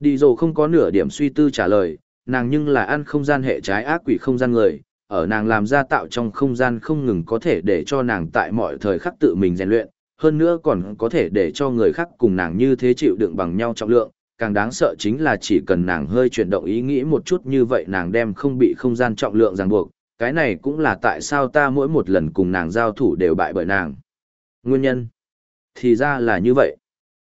Đi rồi không có nửa điểm suy tư trả lời, nàng nhưng là ăn không gian hệ trái ác quỷ không gian người, ở nàng làm ra tạo trong không gian không ngừng có thể để cho nàng tại mọi thời khắc tự mình rèn luyện, hơn nữa còn có thể để cho người khác cùng nàng như thế chịu đựng bằng nhau trọng lượng, càng đáng sợ chính là chỉ cần nàng hơi chuyển động ý nghĩ một chút như vậy nàng đem không bị không gian trọng lượng ràng buộc, cái này cũng là tại sao ta mỗi một lần cùng nàng giao thủ đều bại bởi nàng. Nguyên nhân? Thì ra là như vậy.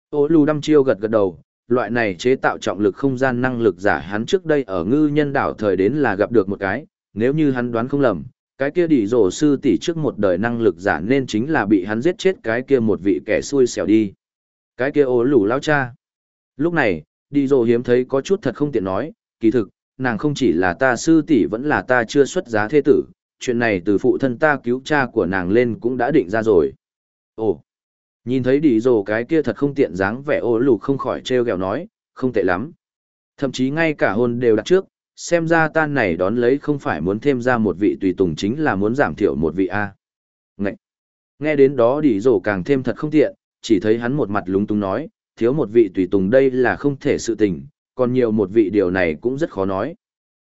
Ô lù đăm chiêu gật gật đầu, loại này chế tạo trọng lực không gian năng lực giả hắn trước đây ở ngư nhân đảo thời đến là gặp được một cái, nếu như hắn đoán không lầm, cái kia đỉ rổ sư tỷ trước một đời năng lực giả nên chính là bị hắn giết chết cái kia một vị kẻ xui xẻo đi. Cái kia ố lù lao cha. Lúc này, đi dồ hiếm thấy có chút thật không tiện nói, kỳ thực, nàng không chỉ là ta sư tỷ vẫn là ta chưa xuất giá thế tử, chuyện này từ phụ thân ta cứu cha của nàng lên cũng đã định ra rồi. Ồ, Nhìn thấy đi dồ cái kia thật không tiện dáng vẻ ô lù không khỏi treo gẹo nói, không tệ lắm. Thậm chí ngay cả hôn đều đặt trước, xem ra tan này đón lấy không phải muốn thêm ra một vị tùy tùng chính là muốn giảm thiểu một vị A. Ngậy! Nghe đến đó đi dồ càng thêm thật không tiện, chỉ thấy hắn một mặt lúng túng nói, thiếu một vị tùy tùng đây là không thể sự tình, còn nhiều một vị điều này cũng rất khó nói.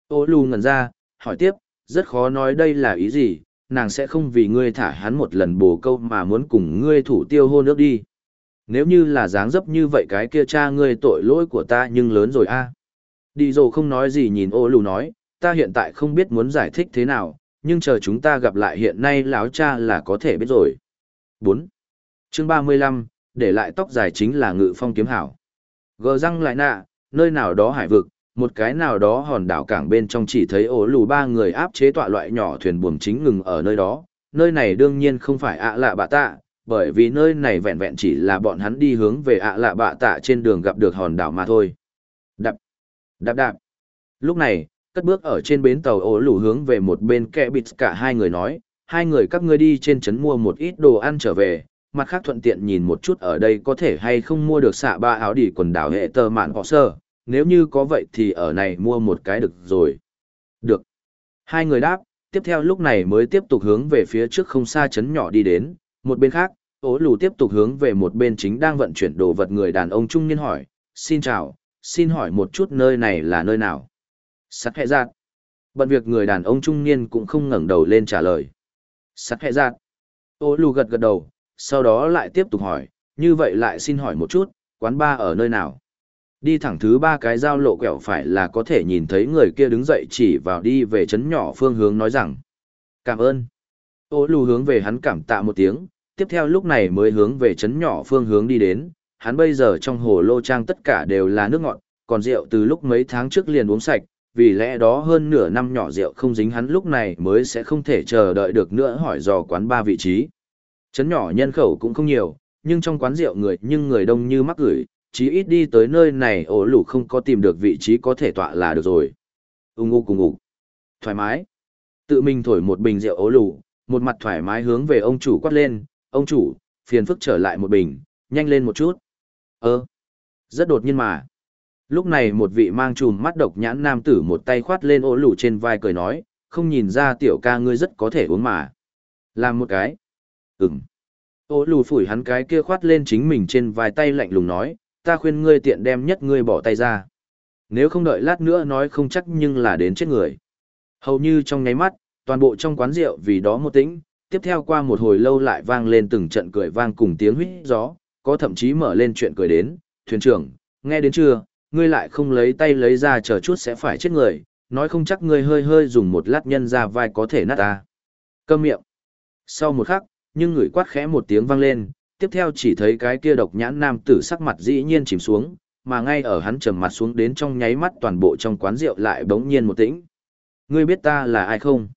Ô lù ngẩn ra, hỏi tiếp, rất khó nói đây là ý gì, nàng sẽ không vì ngươi thả hắn một lần bồ câu mà muốn cùng ngươi thủ tiêu hôn nước đi. Nếu như là dáng dấp như vậy cái kia cha ngươi tội lỗi của ta nhưng lớn rồi a. Đi dồ không nói gì nhìn ô lù nói, ta hiện tại không biết muốn giải thích thế nào, nhưng chờ chúng ta gặp lại hiện nay lão cha là có thể biết rồi. 4. chương 35, để lại tóc dài chính là ngự phong kiếm hảo. Gờ răng lại nạ, nơi nào đó hải vực, một cái nào đó hòn đảo cảng bên trong chỉ thấy ổ lù ba người áp chế tọa loại nhỏ thuyền buồm chính ngừng ở nơi đó. Nơi này đương nhiên không phải ạ lạ bạ tạ, bởi vì nơi này vẹn vẹn chỉ là bọn hắn đi hướng về ạ lạ bạ tạ trên đường gặp được hòn đảo mà thôi. Đạp, đạp đạp. Lúc này, cất bước ở trên bến tàu ổ lù hướng về một bên kẹ bịt cả hai người nói, hai người các ngươi đi trên trấn mua một ít đồ ăn trở về, mặt khác thuận tiện nhìn một chút ở đây có thể hay không mua được xạ ba áo đỉ quần đảo hệ tờ mạn họ sơ, nếu như có vậy thì ở này mua một cái được rồi. Được. Hai người đáp, tiếp theo lúc này mới tiếp tục hướng về phía trước không xa chấn nhỏ đi đến, một bên khác, ố lù tiếp tục hướng về một bên chính đang vận chuyển đồ vật người đàn ông trung niên hỏi, xin chào, xin hỏi một chút nơi này là nơi nào? Sắt hẹ giạt. Bận việc người đàn ông trung niên cũng không ngẩng đầu lên trả lời. Sắt hẹ giạt. Ô lù gật gật đầu, sau đó lại tiếp tục hỏi, như vậy lại xin hỏi một chút, quán ba ở nơi nào? Đi thẳng thứ ba cái giao lộ quẹo phải là có thể nhìn thấy người kia đứng dậy chỉ vào đi về chấn nhỏ phương hướng nói rằng. Cảm ơn. Ô lù hướng về hắn cảm tạ một tiếng, tiếp theo lúc này mới hướng về chấn nhỏ phương hướng đi đến. Hắn bây giờ trong hồ lô trang tất cả đều là nước ngọt, còn rượu từ lúc mấy tháng trước liền uống sạch, vì lẽ đó hơn nửa năm nhỏ rượu không dính hắn lúc này mới sẽ không thể chờ đợi được nữa hỏi dò quán ba vị trí. Chấn nhỏ nhân khẩu cũng không nhiều, nhưng trong quán rượu người nhưng người đông như mắc gửi, chí ít đi tới nơi này ổ lủ không có tìm được vị trí có thể tọa là được rồi. Ung ngu cùng ngủ. Thoải mái. Tự mình thổi một bình rượu ổ lủ, một mặt thoải mái hướng về ông chủ quát lên, ông chủ, phiền phức trở lại một bình, nhanh lên một chút. Ơ, rất đột nhiên mà. Lúc này một vị mang chùm mắt độc nhãn nam tử một tay khoát lên ổ lủ trên vai cười nói, không nhìn ra tiểu ca ngươi rất có thể uống mà. Làm một cái. Ừm. Ô lù phủi hắn cái kia khoát lên chính mình trên vai tay lạnh lùng nói, ta khuyên ngươi tiện đem nhất ngươi bỏ tay ra. Nếu không đợi lát nữa nói không chắc nhưng là đến chết người. Hầu như trong nháy mắt, toàn bộ trong quán rượu vì đó một tĩnh, tiếp theo qua một hồi lâu lại vang lên từng trận cười vang cùng tiếng huýt gió, có thậm chí mở lên chuyện cười đến, thuyền trưởng, nghe đến chưa, ngươi lại không lấy tay lấy ra chờ chút sẽ phải chết người, nói không chắc ngươi hơi hơi dùng một lát nhân ra vai có thể nát ta. Câm miệng. Sau một khắc, nhưng người quát khẽ một tiếng vang lên, tiếp theo chỉ thấy cái kia độc nhãn nam tử sắc mặt dĩ nhiên chìm xuống, mà ngay ở hắn trầm mặt xuống đến trong nháy mắt toàn bộ trong quán rượu lại bỗng nhiên một tĩnh. Ngươi biết ta là ai không?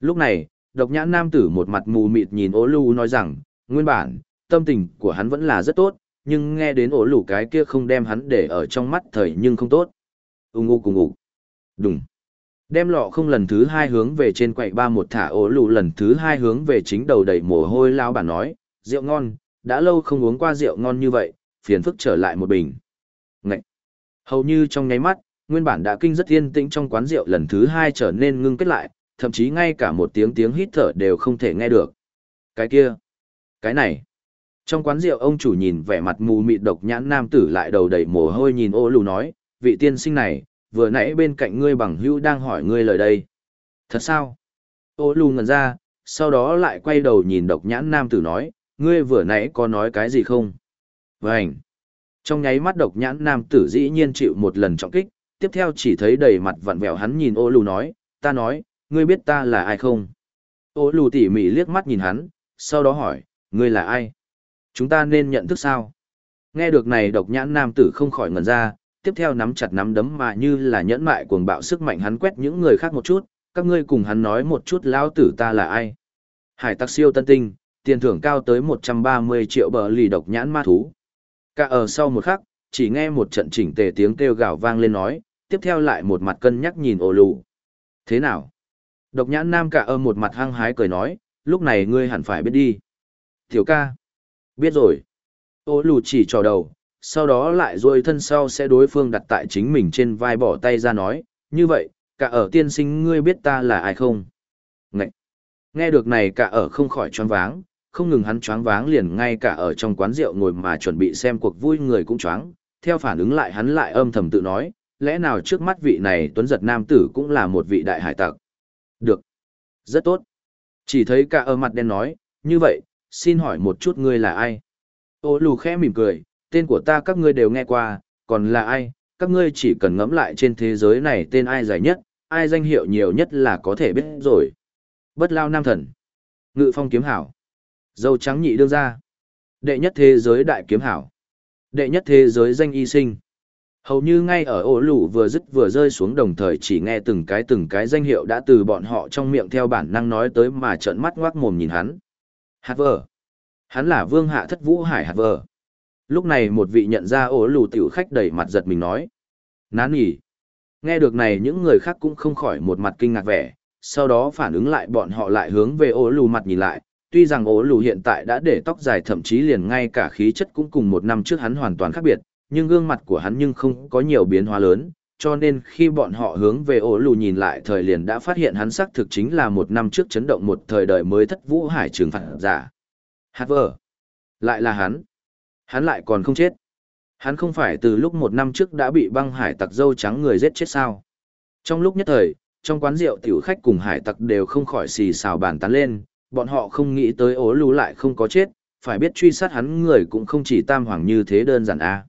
Lúc này, độc nhãn nam tử một mặt mù mịt nhìn ố lưu nói rằng, nguyên bản, tâm tình của hắn vẫn là rất tốt, nhưng nghe đến ố lù cái kia không đem hắn để ở trong mắt thời nhưng không tốt. Ung ngu cùng ngủ. Đúng. Đem lọ không lần thứ hai hướng về trên quậy ba một thả ố lù lần thứ hai hướng về chính đầu đầy mồ hôi lao bản nói, rượu ngon, đã lâu không uống qua rượu ngon như vậy, phiền phức trở lại một bình. Ngậy! Hầu như trong nháy mắt, nguyên bản đã kinh rất yên tĩnh trong quán rượu lần thứ hai trở nên ngưng kết lại, thậm chí ngay cả một tiếng tiếng hít thở đều không thể nghe được. Cái kia! Cái này! Trong quán rượu ông chủ nhìn vẻ mặt mù mịt độc nhãn nam tử lại đầu đầy mồ hôi nhìn ô lù nói, vị tiên sinh này, vừa nãy bên cạnh ngươi bằng hữu đang hỏi ngươi lời đây. Thật sao? Ô lù ngần ra, sau đó lại quay đầu nhìn độc nhãn nam tử nói, ngươi vừa nãy có nói cái gì không? Vânh! Trong nháy mắt độc nhãn nam tử dĩ nhiên chịu một lần trọng kích, tiếp theo chỉ thấy đầy mặt vặn vẹo hắn nhìn ô lù nói, ta nói, ngươi biết ta là ai không? Ô lù tỉ mỉ liếc mắt nhìn hắn, sau đó hỏi, ngươi là ai? Chúng ta nên nhận thức sao? Nghe được này độc nhãn nam tử không khỏi ngẩn ra, tiếp theo nắm chặt nắm đấm mà như là nhẫn mại cuồng bạo sức mạnh hắn quét những người khác một chút, các ngươi cùng hắn nói một chút lão tử ta là ai? Hải tặc siêu tân tinh, tiền thưởng cao tới 130 triệu bờ lì độc nhãn ma thú. Cả ở sau một khắc, chỉ nghe một trận chỉnh tề tiếng kêu gào vang lên nói, tiếp theo lại một mặt cân nhắc nhìn ổ lù. Thế nào? Độc nhãn nam cả ở một mặt hăng hái cười nói, lúc này ngươi hẳn phải biết đi. Tiểu ca. Biết rồi, Ô lù chỉ trò đầu, sau đó lại duỗi thân sau sẽ đối phương đặt tại chính mình trên vai bỏ tay ra nói, như vậy, cả ở tiên sinh ngươi biết ta là ai không? Ngậy! Nghe được này cả ở không khỏi choáng váng, không ngừng hắn choáng váng liền ngay cả ở trong quán rượu ngồi mà chuẩn bị xem cuộc vui người cũng choáng, theo phản ứng lại hắn lại âm thầm tự nói, lẽ nào trước mắt vị này tuấn giật nam tử cũng là một vị đại hải tặc? Được! Rất tốt! Chỉ thấy cả ở mặt đen nói, như vậy, xin hỏi một chút ngươi là ai? Ô lù khẽ mỉm cười, tên của ta các ngươi đều nghe qua, còn là ai, các ngươi chỉ cần ngẫm lại trên thế giới này tên ai dài nhất, ai danh hiệu nhiều nhất là có thể biết rồi. Bất lao nam thần. Ngự phong kiếm hảo. Dâu trắng nhị đương ra. Đệ nhất thế giới đại kiếm hảo. Đệ nhất thế giới danh y sinh. Hầu như ngay ở ổ lũ vừa dứt vừa rơi xuống đồng thời chỉ nghe từng cái từng cái danh hiệu đã từ bọn họ trong miệng theo bản năng nói tới mà trợn mắt ngoác mồm nhìn hắn. Hạt vờ. Hắn là vương hạ thất vũ hải hạt vờ. Lúc này một vị nhận ra ổ lù tiểu khách đẩy mặt giật mình nói. Nán nhỉ. Nghe được này những người khác cũng không khỏi một mặt kinh ngạc vẻ, sau đó phản ứng lại bọn họ lại hướng về ổ lù mặt nhìn lại. Tuy rằng ổ lù hiện tại đã để tóc dài thậm chí liền ngay cả khí chất cũng cùng một năm trước hắn hoàn toàn khác biệt, nhưng gương mặt của hắn nhưng không có nhiều biến hóa lớn, cho nên khi bọn họ hướng về ổ lù nhìn lại thời liền đã phát hiện hắn xác thực chính là một năm trước chấn động một thời đời mới thất vũ hải trường phản giả. Hát vờ. Lại là hắn. Hắn lại còn không chết. Hắn không phải từ lúc một năm trước đã bị băng hải tặc dâu trắng người giết chết sao. Trong lúc nhất thời, trong quán rượu tiểu khách cùng hải tặc đều không khỏi xì xào bàn tán lên, bọn họ không nghĩ tới ố lú lại không có chết, phải biết truy sát hắn người cũng không chỉ tam hoàng như thế đơn giản a.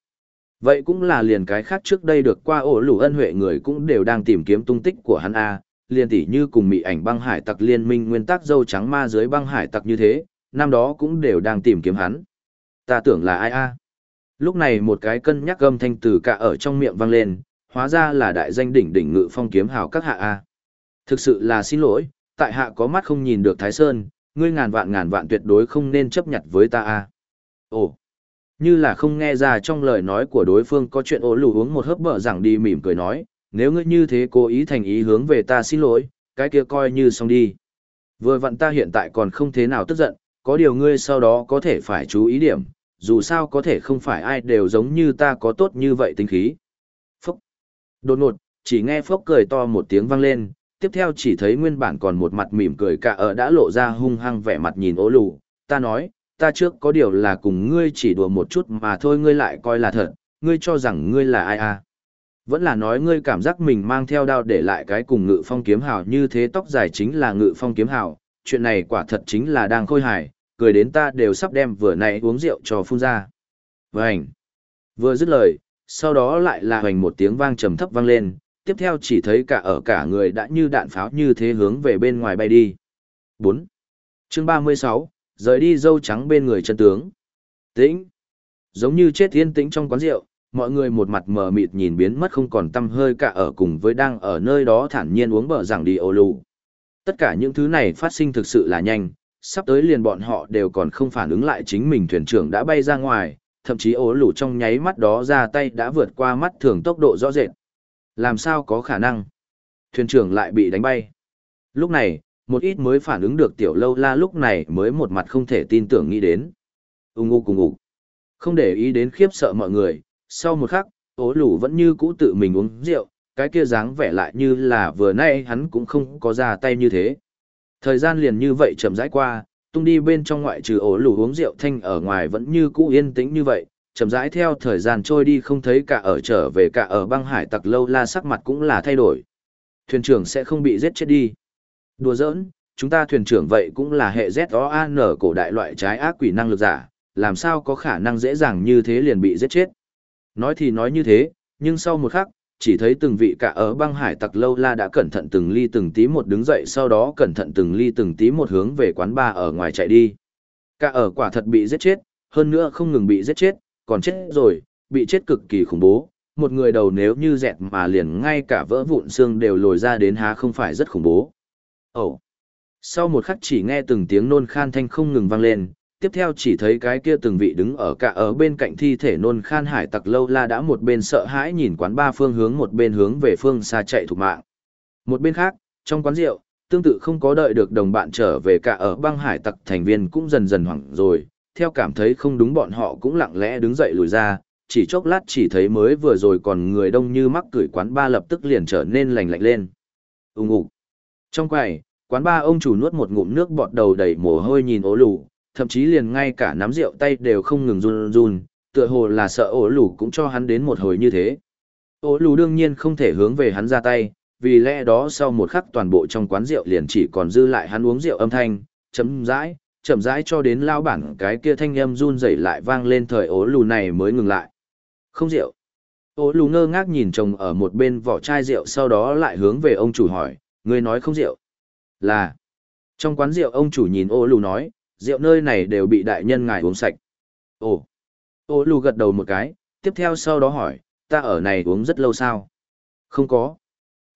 Vậy cũng là liền cái khác trước đây được qua ổ lũ ân huệ người cũng đều đang tìm kiếm tung tích của hắn a, liền tỉ như cùng mị ảnh băng hải tặc liên minh nguyên tắc dâu trắng ma dưới băng hải tặc như thế, năm đó cũng đều đang tìm kiếm hắn ta tưởng là ai a? Lúc này một cái cân nhắc gâm thanh từ cả ở trong miệng vang lên, hóa ra là đại danh đỉnh đỉnh ngự phong kiếm hào các hạ a. Thực sự là xin lỗi, tại hạ có mắt không nhìn được thái sơn, ngươi ngàn vạn ngàn vạn tuyệt đối không nên chấp nhận với ta a. Ồ, như là không nghe ra trong lời nói của đối phương có chuyện ố lù uống một hớp bở rằng đi mỉm cười nói, nếu ngươi như thế cố ý thành ý hướng về ta xin lỗi, cái kia coi như xong đi. Vừa vặn ta hiện tại còn không thế nào tức giận, có điều ngươi sau đó có thể phải chú ý điểm dù sao có thể không phải ai đều giống như ta có tốt như vậy tính khí. Phốc. Đột ngột, chỉ nghe phốc cười to một tiếng vang lên, tiếp theo chỉ thấy nguyên bản còn một mặt mỉm cười cả ở đã lộ ra hung hăng vẻ mặt nhìn ố lù, ta nói, ta trước có điều là cùng ngươi chỉ đùa một chút mà thôi ngươi lại coi là thật, ngươi cho rằng ngươi là ai à. Vẫn là nói ngươi cảm giác mình mang theo đao để lại cái cùng ngự phong kiếm hào như thế tóc dài chính là ngự phong kiếm hào, chuyện này quả thật chính là đang khôi hài, cười đến ta đều sắp đem vừa nãy uống rượu cho phun ra. Vành. Vừa dứt lời, sau đó lại là hoành một tiếng vang trầm thấp vang lên, tiếp theo chỉ thấy cả ở cả người đã như đạn pháo như thế hướng về bên ngoài bay đi. 4. chương 36, rời đi dâu trắng bên người chân tướng. Tĩnh! Giống như chết thiên tĩnh trong quán rượu, mọi người một mặt mờ mịt nhìn biến mất không còn tâm hơi cả ở cùng với đang ở nơi đó thản nhiên uống bờ rằng đi ô lù. Tất cả những thứ này phát sinh thực sự là nhanh, sắp tới liền bọn họ đều còn không phản ứng lại chính mình thuyền trưởng đã bay ra ngoài, thậm chí ố lủ trong nháy mắt đó ra tay đã vượt qua mắt thường tốc độ rõ rệt. Làm sao có khả năng? Thuyền trưởng lại bị đánh bay. Lúc này, một ít mới phản ứng được tiểu lâu la lúc này mới một mặt không thể tin tưởng nghĩ đến. Ung ung cùng ngủ, Không để ý đến khiếp sợ mọi người, sau một khắc, ố lủ vẫn như cũ tự mình uống rượu, cái kia dáng vẻ lại như là vừa nay hắn cũng không có ra tay như thế. Thời gian liền như vậy chậm rãi qua, tung đi bên trong ngoại trừ ổ lù uống rượu thanh ở ngoài vẫn như cũ yên tĩnh như vậy, chậm rãi theo thời gian trôi đi không thấy cả ở trở về cả ở băng hải tặc lâu la sắc mặt cũng là thay đổi. Thuyền trưởng sẽ không bị giết chết đi. Đùa giỡn, chúng ta thuyền trưởng vậy cũng là hệ ZOAN cổ đại loại trái ác quỷ năng lực giả, làm sao có khả năng dễ dàng như thế liền bị giết chết. Nói thì nói như thế, nhưng sau một khắc, chỉ thấy từng vị cả ở băng hải tặc lâu la đã cẩn thận từng ly từng tí một đứng dậy sau đó cẩn thận từng ly từng tí một hướng về quán bar ở ngoài chạy đi. Cả ở quả thật bị giết chết, hơn nữa không ngừng bị giết chết, còn chết rồi, bị chết cực kỳ khủng bố. Một người đầu nếu như dẹt mà liền ngay cả vỡ vụn xương đều lồi ra đến há không phải rất khủng bố. Ồ! Oh. Sau một khắc chỉ nghe từng tiếng nôn khan thanh không ngừng vang lên, tiếp theo chỉ thấy cái kia từng vị đứng ở cả ở bên cạnh thi thể nôn khan hải tặc lâu la đã một bên sợ hãi nhìn quán ba phương hướng một bên hướng về phương xa chạy thục mạng. Một bên khác, trong quán rượu, tương tự không có đợi được đồng bạn trở về cả ở băng hải tặc thành viên cũng dần dần hoảng rồi, theo cảm thấy không đúng bọn họ cũng lặng lẽ đứng dậy lùi ra, chỉ chốc lát chỉ thấy mới vừa rồi còn người đông như mắc cửi quán ba lập tức liền trở nên lành lạnh lên. Úng ủ. Trong quầy, quán ba ông chủ nuốt một ngụm nước bọt đầu đầy mồ hôi nhìn ố lù, thậm chí liền ngay cả nắm rượu tay đều không ngừng run run, tựa hồ là sợ ố lù cũng cho hắn đến một hồi như thế. Ố lù đương nhiên không thể hướng về hắn ra tay, vì lẽ đó sau một khắc toàn bộ trong quán rượu liền chỉ còn dư lại hắn uống rượu âm thanh, chấm rãi, chậm rãi cho đến lao bản cái kia thanh âm run rẩy lại vang lên thời ố lù này mới ngừng lại. Không rượu. Ố lù ngơ ngác nhìn chồng ở một bên vỏ chai rượu sau đó lại hướng về ông chủ hỏi, người nói không rượu. Là. Trong quán rượu ông chủ nhìn ô lù nói, rượu nơi này đều bị đại nhân ngài uống sạch. Ồ. Ô lù gật đầu một cái, tiếp theo sau đó hỏi, ta ở này uống rất lâu sao? Không có.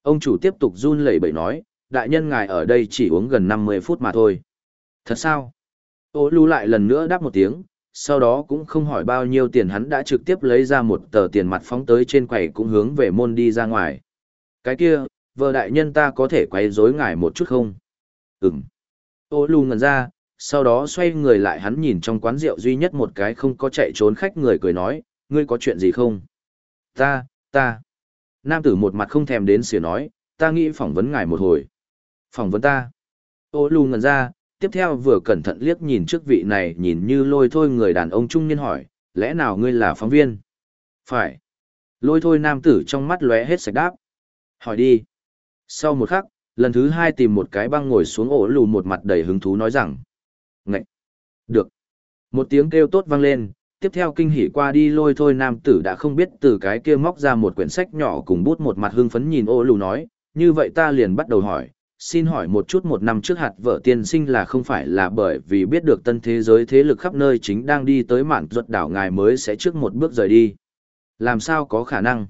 Ông chủ tiếp tục run lẩy bẩy nói, đại nhân ngài ở đây chỉ uống gần 50 phút mà thôi. Thật sao? Ô lù lại lần nữa đáp một tiếng, sau đó cũng không hỏi bao nhiêu tiền hắn đã trực tiếp lấy ra một tờ tiền mặt phóng tới trên quầy cũng hướng về môn đi ra ngoài. Cái kia, vợ đại nhân ta có thể quay rối ngài một chút không? Ừm. Ô lù ngần ra, sau đó xoay người lại hắn nhìn trong quán rượu duy nhất một cái không có chạy trốn khách người cười nói, ngươi có chuyện gì không? Ta, ta. Nam tử một mặt không thèm đến xỉa nói, ta nghĩ phỏng vấn ngài một hồi. Phỏng vấn ta. Ô lù ngần ra, tiếp theo vừa cẩn thận liếc nhìn trước vị này nhìn như lôi thôi người đàn ông trung niên hỏi, lẽ nào ngươi là phóng viên? Phải. Lôi thôi nam tử trong mắt lóe hết sạch đáp. Hỏi đi. Sau một khắc, lần thứ hai tìm một cái băng ngồi xuống ổ lù một mặt đầy hứng thú nói rằng. Được! Một tiếng kêu tốt vang lên, tiếp theo kinh hỉ qua đi lôi thôi nam tử đã không biết từ cái kia móc ra một quyển sách nhỏ cùng bút một mặt hưng phấn nhìn ô lù nói, như vậy ta liền bắt đầu hỏi, xin hỏi một chút một năm trước hạt vợ tiên sinh là không phải là bởi vì biết được tân thế giới thế lực khắp nơi chính đang đi tới mạn ruột đảo ngài mới sẽ trước một bước rời đi. Làm sao có khả năng?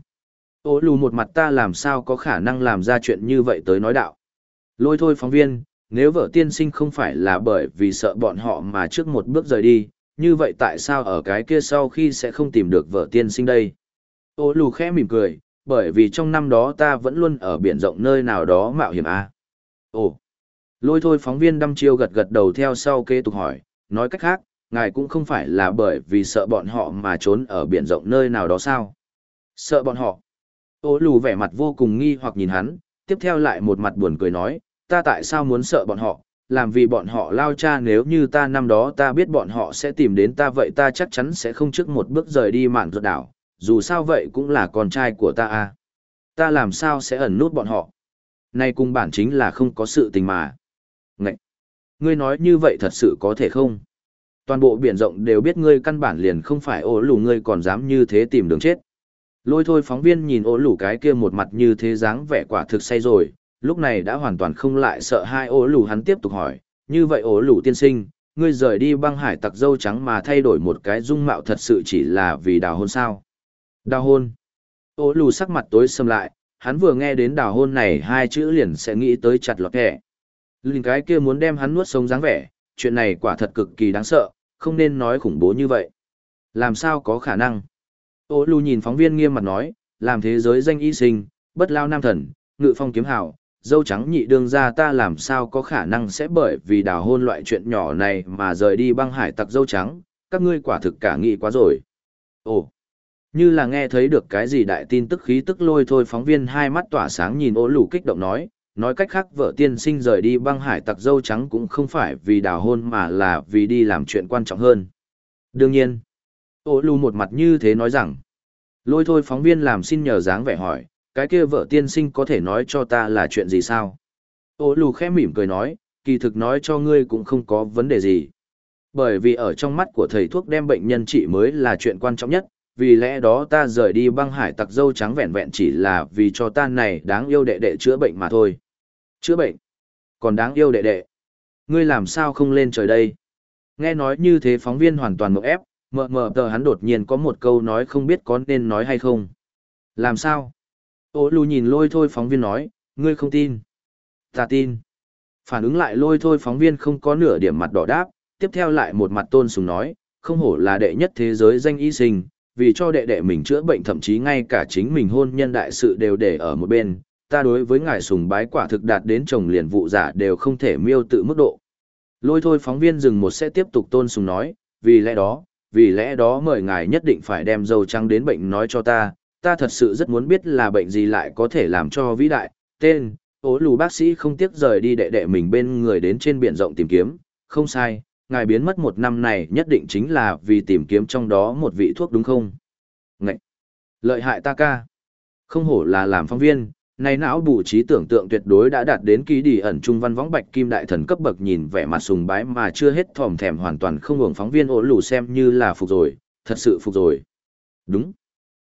Ô lù một mặt ta làm sao có khả năng làm ra chuyện như vậy tới nói đạo. Lôi thôi phóng viên, nếu vợ tiên sinh không phải là bởi vì sợ bọn họ mà trước một bước rời đi, như vậy tại sao ở cái kia sau khi sẽ không tìm được vợ tiên sinh đây? Ô lù khẽ mỉm cười, bởi vì trong năm đó ta vẫn luôn ở biển rộng nơi nào đó mạo hiểm à. Ồ, lôi thôi phóng viên đăm chiêu gật gật đầu theo sau kế tục hỏi, nói cách khác, ngài cũng không phải là bởi vì sợ bọn họ mà trốn ở biển rộng nơi nào đó sao? Sợ bọn họ? Ô lù vẻ mặt vô cùng nghi hoặc nhìn hắn, tiếp theo lại một mặt buồn cười nói, ta tại sao muốn sợ bọn họ, làm vì bọn họ lao cha nếu như ta năm đó ta biết bọn họ sẽ tìm đến ta vậy ta chắc chắn sẽ không trước một bước rời đi mạn ruột đảo, dù sao vậy cũng là con trai của ta à. Ta làm sao sẽ ẩn nút bọn họ? Nay cùng bản chính là không có sự tình mà. Ngậy! Ngươi nói như vậy thật sự có thể không? Toàn bộ biển rộng đều biết ngươi căn bản liền không phải ổ lù ngươi còn dám như thế tìm đường chết. Lôi thôi phóng viên nhìn ổ lù cái kia một mặt như thế dáng vẻ quả thực say rồi, lúc này đã hoàn toàn không lại sợ hai ổ lù hắn tiếp tục hỏi, như vậy ổ lù tiên sinh, ngươi rời đi băng hải tặc dâu trắng mà thay đổi một cái dung mạo thật sự chỉ là vì đào hôn sao. Đào hôn. Ổ lù sắc mặt tối sầm lại, hắn vừa nghe đến đào hôn này hai chữ liền sẽ nghĩ tới chặt lọt kẻ. Linh cái kia muốn đem hắn nuốt sống dáng vẻ, chuyện này quả thật cực kỳ đáng sợ, không nên nói khủng bố như vậy. Làm sao có khả năng? Ô lù nhìn phóng viên nghiêm mặt nói, làm thế giới danh y sinh, bất lao nam thần, ngự phong kiếm hảo, dâu trắng nhị đương ra ta làm sao có khả năng sẽ bởi vì đào hôn loại chuyện nhỏ này mà rời đi băng hải tặc dâu trắng, các ngươi quả thực cả nghị quá rồi. Ồ, như là nghe thấy được cái gì đại tin tức khí tức lôi thôi phóng viên hai mắt tỏa sáng nhìn Ô lù kích động nói, nói cách khác vợ tiên sinh rời đi băng hải tặc dâu trắng cũng không phải vì đào hôn mà là vì đi làm chuyện quan trọng hơn. Đương nhiên, Ô lù một mặt như thế nói rằng, lôi thôi phóng viên làm xin nhờ dáng vẻ hỏi, cái kia vợ tiên sinh có thể nói cho ta là chuyện gì sao? Ô lù khẽ mỉm cười nói, kỳ thực nói cho ngươi cũng không có vấn đề gì. Bởi vì ở trong mắt của thầy thuốc đem bệnh nhân trị mới là chuyện quan trọng nhất, vì lẽ đó ta rời đi băng hải tặc dâu trắng vẹn vẹn chỉ là vì cho ta này đáng yêu đệ đệ chữa bệnh mà thôi. Chữa bệnh? Còn đáng yêu đệ đệ? Ngươi làm sao không lên trời đây? Nghe nói như thế phóng viên hoàn toàn mộng ép, mờ mờ tờ hắn đột nhiên có một câu nói không biết có nên nói hay không. Làm sao? Ô lù nhìn lôi thôi phóng viên nói, ngươi không tin. Ta tin. Phản ứng lại lôi thôi phóng viên không có nửa điểm mặt đỏ đáp, tiếp theo lại một mặt tôn sùng nói, không hổ là đệ nhất thế giới danh y sinh, vì cho đệ đệ mình chữa bệnh thậm chí ngay cả chính mình hôn nhân đại sự đều để ở một bên, ta đối với ngài sùng bái quả thực đạt đến chồng liền vụ giả đều không thể miêu tự mức độ. Lôi thôi phóng viên dừng một sẽ tiếp tục tôn sùng nói, vì lẽ đó, vì lẽ đó mời ngài nhất định phải đem dâu trắng đến bệnh nói cho ta, ta thật sự rất muốn biết là bệnh gì lại có thể làm cho vĩ đại, tên, ố lù bác sĩ không tiếc rời đi đệ đệ mình bên người đến trên biển rộng tìm kiếm, không sai, ngài biến mất một năm này nhất định chính là vì tìm kiếm trong đó một vị thuốc đúng không? Ngậy! Lợi hại ta ca! Không hổ là làm phóng viên, này não bù trí tưởng tượng tuyệt đối đã đạt đến ký đi ẩn trung văn võng bạch kim đại thần cấp bậc nhìn vẻ mặt sùng bái mà chưa hết thòm thèm hoàn toàn không hưởng phóng viên ố lù xem như là phục rồi, thật sự phục rồi. Đúng.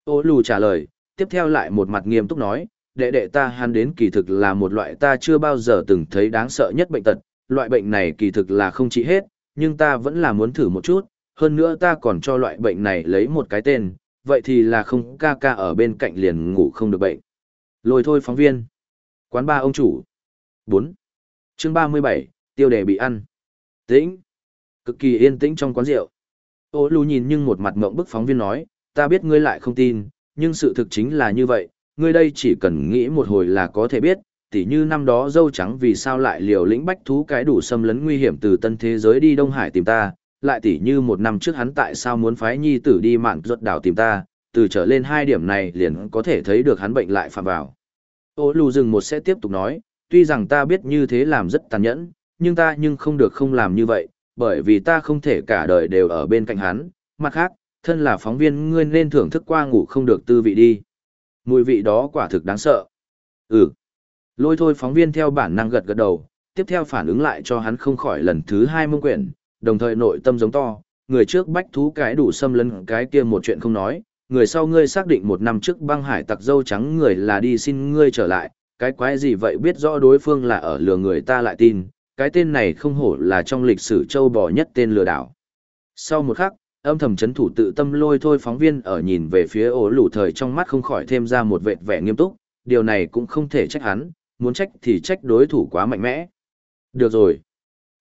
Ô lù trả lời, tiếp theo lại một mặt nghiêm túc nói, đệ đệ ta hắn đến kỳ thực là một loại ta chưa bao giờ từng thấy đáng sợ nhất bệnh tật, loại bệnh này kỳ thực là không trị hết, nhưng ta vẫn là muốn thử một chút, hơn nữa ta còn cho loại bệnh này lấy một cái tên, vậy thì là không ca ca ở bên cạnh liền ngủ không được bệnh. Lôi thôi phóng viên. Quán ba ông chủ. 4. chương 37, tiêu đề bị ăn. Tĩnh. Cực kỳ yên tĩnh trong quán rượu. Ô lù nhìn nhưng một mặt mộng bức phóng viên nói, ta biết ngươi lại không tin, nhưng sự thực chính là như vậy, ngươi đây chỉ cần nghĩ một hồi là có thể biết, tỉ như năm đó dâu trắng vì sao lại liều lĩnh bách thú cái đủ xâm lấn nguy hiểm từ tân thế giới đi Đông Hải tìm ta, lại tỉ như một năm trước hắn tại sao muốn phái nhi tử đi mạn ruột đảo tìm ta, từ trở lên hai điểm này liền có thể thấy được hắn bệnh lại phạm vào. Ô lù dừng một sẽ tiếp tục nói, tuy rằng ta biết như thế làm rất tàn nhẫn, nhưng ta nhưng không được không làm như vậy, bởi vì ta không thể cả đời đều ở bên cạnh hắn, mặt khác, thân là phóng viên ngươi nên thưởng thức qua ngủ không được tư vị đi. Mùi vị đó quả thực đáng sợ. Ừ. Lôi thôi phóng viên theo bản năng gật gật đầu, tiếp theo phản ứng lại cho hắn không khỏi lần thứ hai mông quyển, đồng thời nội tâm giống to, người trước bách thú cái đủ xâm lấn cái kia một chuyện không nói, người sau ngươi xác định một năm trước băng hải tặc dâu trắng người là đi xin ngươi trở lại, cái quái gì vậy biết rõ đối phương là ở lừa người ta lại tin, cái tên này không hổ là trong lịch sử châu bò nhất tên lừa đảo. Sau một khắc, âm thầm chấn thủ tự tâm lôi thôi phóng viên ở nhìn về phía ổ lủ thời trong mắt không khỏi thêm ra một vệt vẻ nghiêm túc, điều này cũng không thể trách hắn, muốn trách thì trách đối thủ quá mạnh mẽ. Được rồi.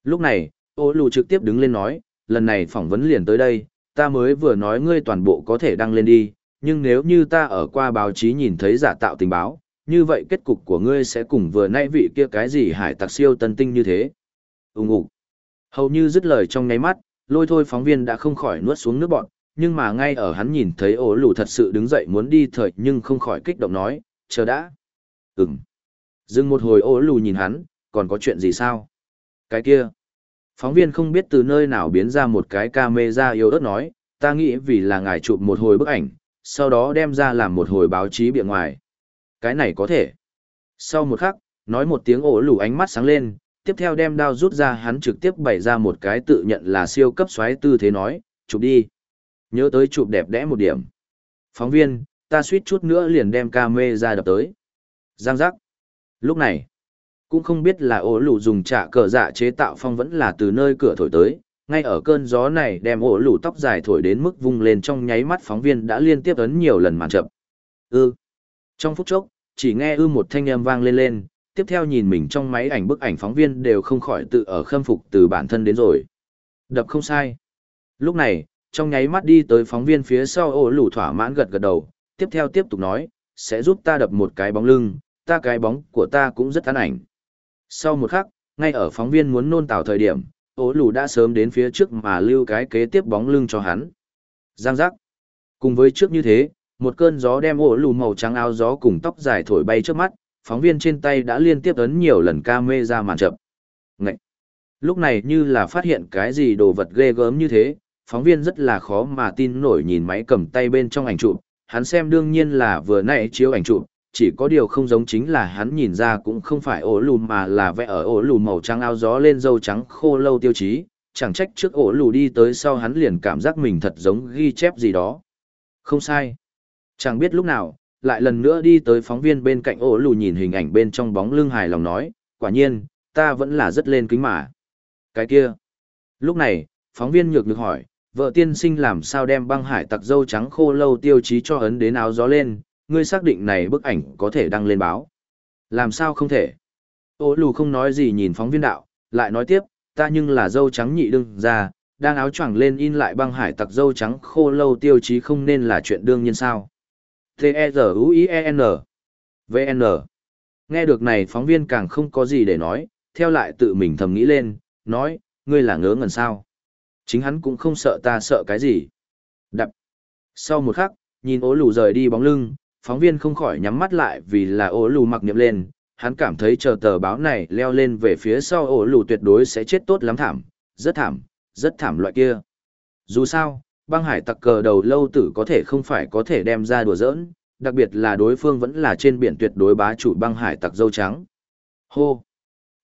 Lúc này, ổ lủ trực tiếp đứng lên nói, lần này phỏng vấn liền tới đây, ta mới vừa nói ngươi toàn bộ có thể đăng lên đi, nhưng nếu như ta ở qua báo chí nhìn thấy giả tạo tình báo, như vậy kết cục của ngươi sẽ cùng vừa nãy vị kia cái gì hải tặc siêu tân tinh như thế. Úng ủ. Hầu như dứt lời trong ngáy mắt, lôi thôi phóng viên đã không khỏi nuốt xuống nước bọn, nhưng mà ngay ở hắn nhìn thấy ổ lù thật sự đứng dậy muốn đi thời nhưng không khỏi kích động nói, chờ đã. Ừm. Dừng một hồi ổ lù nhìn hắn, còn có chuyện gì sao? Cái kia. Phóng viên không biết từ nơi nào biến ra một cái camera yếu ớt nói, ta nghĩ vì là ngài chụp một hồi bức ảnh, sau đó đem ra làm một hồi báo chí bịa ngoài. Cái này có thể. Sau một khắc, nói một tiếng ổ lù ánh mắt sáng lên, tiếp theo đem đao rút ra hắn trực tiếp bày ra một cái tự nhận là siêu cấp xoáy tư thế nói, chụp đi. Nhớ tới chụp đẹp đẽ một điểm. Phóng viên, ta suýt chút nữa liền đem ca mê ra đập tới. Giang giác. Lúc này, cũng không biết là ổ lù dùng trả cờ dạ chế tạo phong vẫn là từ nơi cửa thổi tới, ngay ở cơn gió này đem ổ lù tóc dài thổi đến mức vung lên trong nháy mắt phóng viên đã liên tiếp ấn nhiều lần màn chậm. Ư. Trong phút chốc, chỉ nghe ư một thanh âm vang lên lên, tiếp theo nhìn mình trong máy ảnh bức ảnh phóng viên đều không khỏi tự ở khâm phục từ bản thân đến rồi. Đập không sai. Lúc này, trong nháy mắt đi tới phóng viên phía sau ổ lù thỏa mãn gật gật đầu, tiếp theo tiếp tục nói, sẽ giúp ta đập một cái bóng lưng, ta cái bóng của ta cũng rất tán ảnh. Sau một khắc, ngay ở phóng viên muốn nôn tảo thời điểm, ổ lù đã sớm đến phía trước mà lưu cái kế tiếp bóng lưng cho hắn. Giang giác. Cùng với trước như thế, một cơn gió đem ổ lù màu trắng áo gió cùng tóc dài thổi bay trước mắt, phóng viên trên tay đã liên tiếp ấn nhiều lần ca mê ra màn chậm. Ngậy! Lúc này như là phát hiện cái gì đồ vật ghê gớm như thế, phóng viên rất là khó mà tin nổi nhìn máy cầm tay bên trong ảnh chụp, hắn xem đương nhiên là vừa nãy chiếu ảnh chụp, chỉ có điều không giống chính là hắn nhìn ra cũng không phải ổ lùn mà là vẽ ở ổ lùn màu trắng áo gió lên dâu trắng khô lâu tiêu chí, chẳng trách trước ổ lù đi tới sau hắn liền cảm giác mình thật giống ghi chép gì đó. Không sai. Chẳng biết lúc nào, lại lần nữa đi tới phóng viên bên cạnh ổ lù nhìn hình ảnh bên trong bóng lưng hài lòng nói, quả nhiên, ta vẫn là rất lên kính mà. Cái kia. Lúc này, phóng viên nhược nhược hỏi, vợ tiên sinh làm sao đem băng hải tặc dâu trắng khô lâu tiêu chí cho ấn đến áo gió lên, ngươi xác định này bức ảnh có thể đăng lên báo. Làm sao không thể? Ô lù không nói gì nhìn phóng viên đạo, lại nói tiếp, ta nhưng là dâu trắng nhị đương ra, đang áo choàng lên in lại băng hải tặc dâu trắng khô lâu tiêu chí không nên là chuyện đương nhiên sao. T-E-Z-U-I-E-N V-N Nghe được này phóng viên càng không có gì để nói, theo lại tự mình thầm nghĩ lên, nói, ngươi là ngớ ngẩn sao. Chính hắn cũng không sợ ta sợ cái gì. Đập. Sau một khắc, nhìn ố lù rời đi bóng lưng, phóng viên không khỏi nhắm mắt lại vì là ố lù mặc niệm lên, hắn cảm thấy chờ tờ báo này leo lên về phía sau ổ lù tuyệt đối sẽ chết tốt lắm thảm, rất thảm, rất thảm loại kia. Dù sao, băng hải tặc cờ đầu lâu tử có thể không phải có thể đem ra đùa giỡn, đặc biệt là đối phương vẫn là trên biển tuyệt đối bá chủ băng hải tặc dâu trắng. Hô!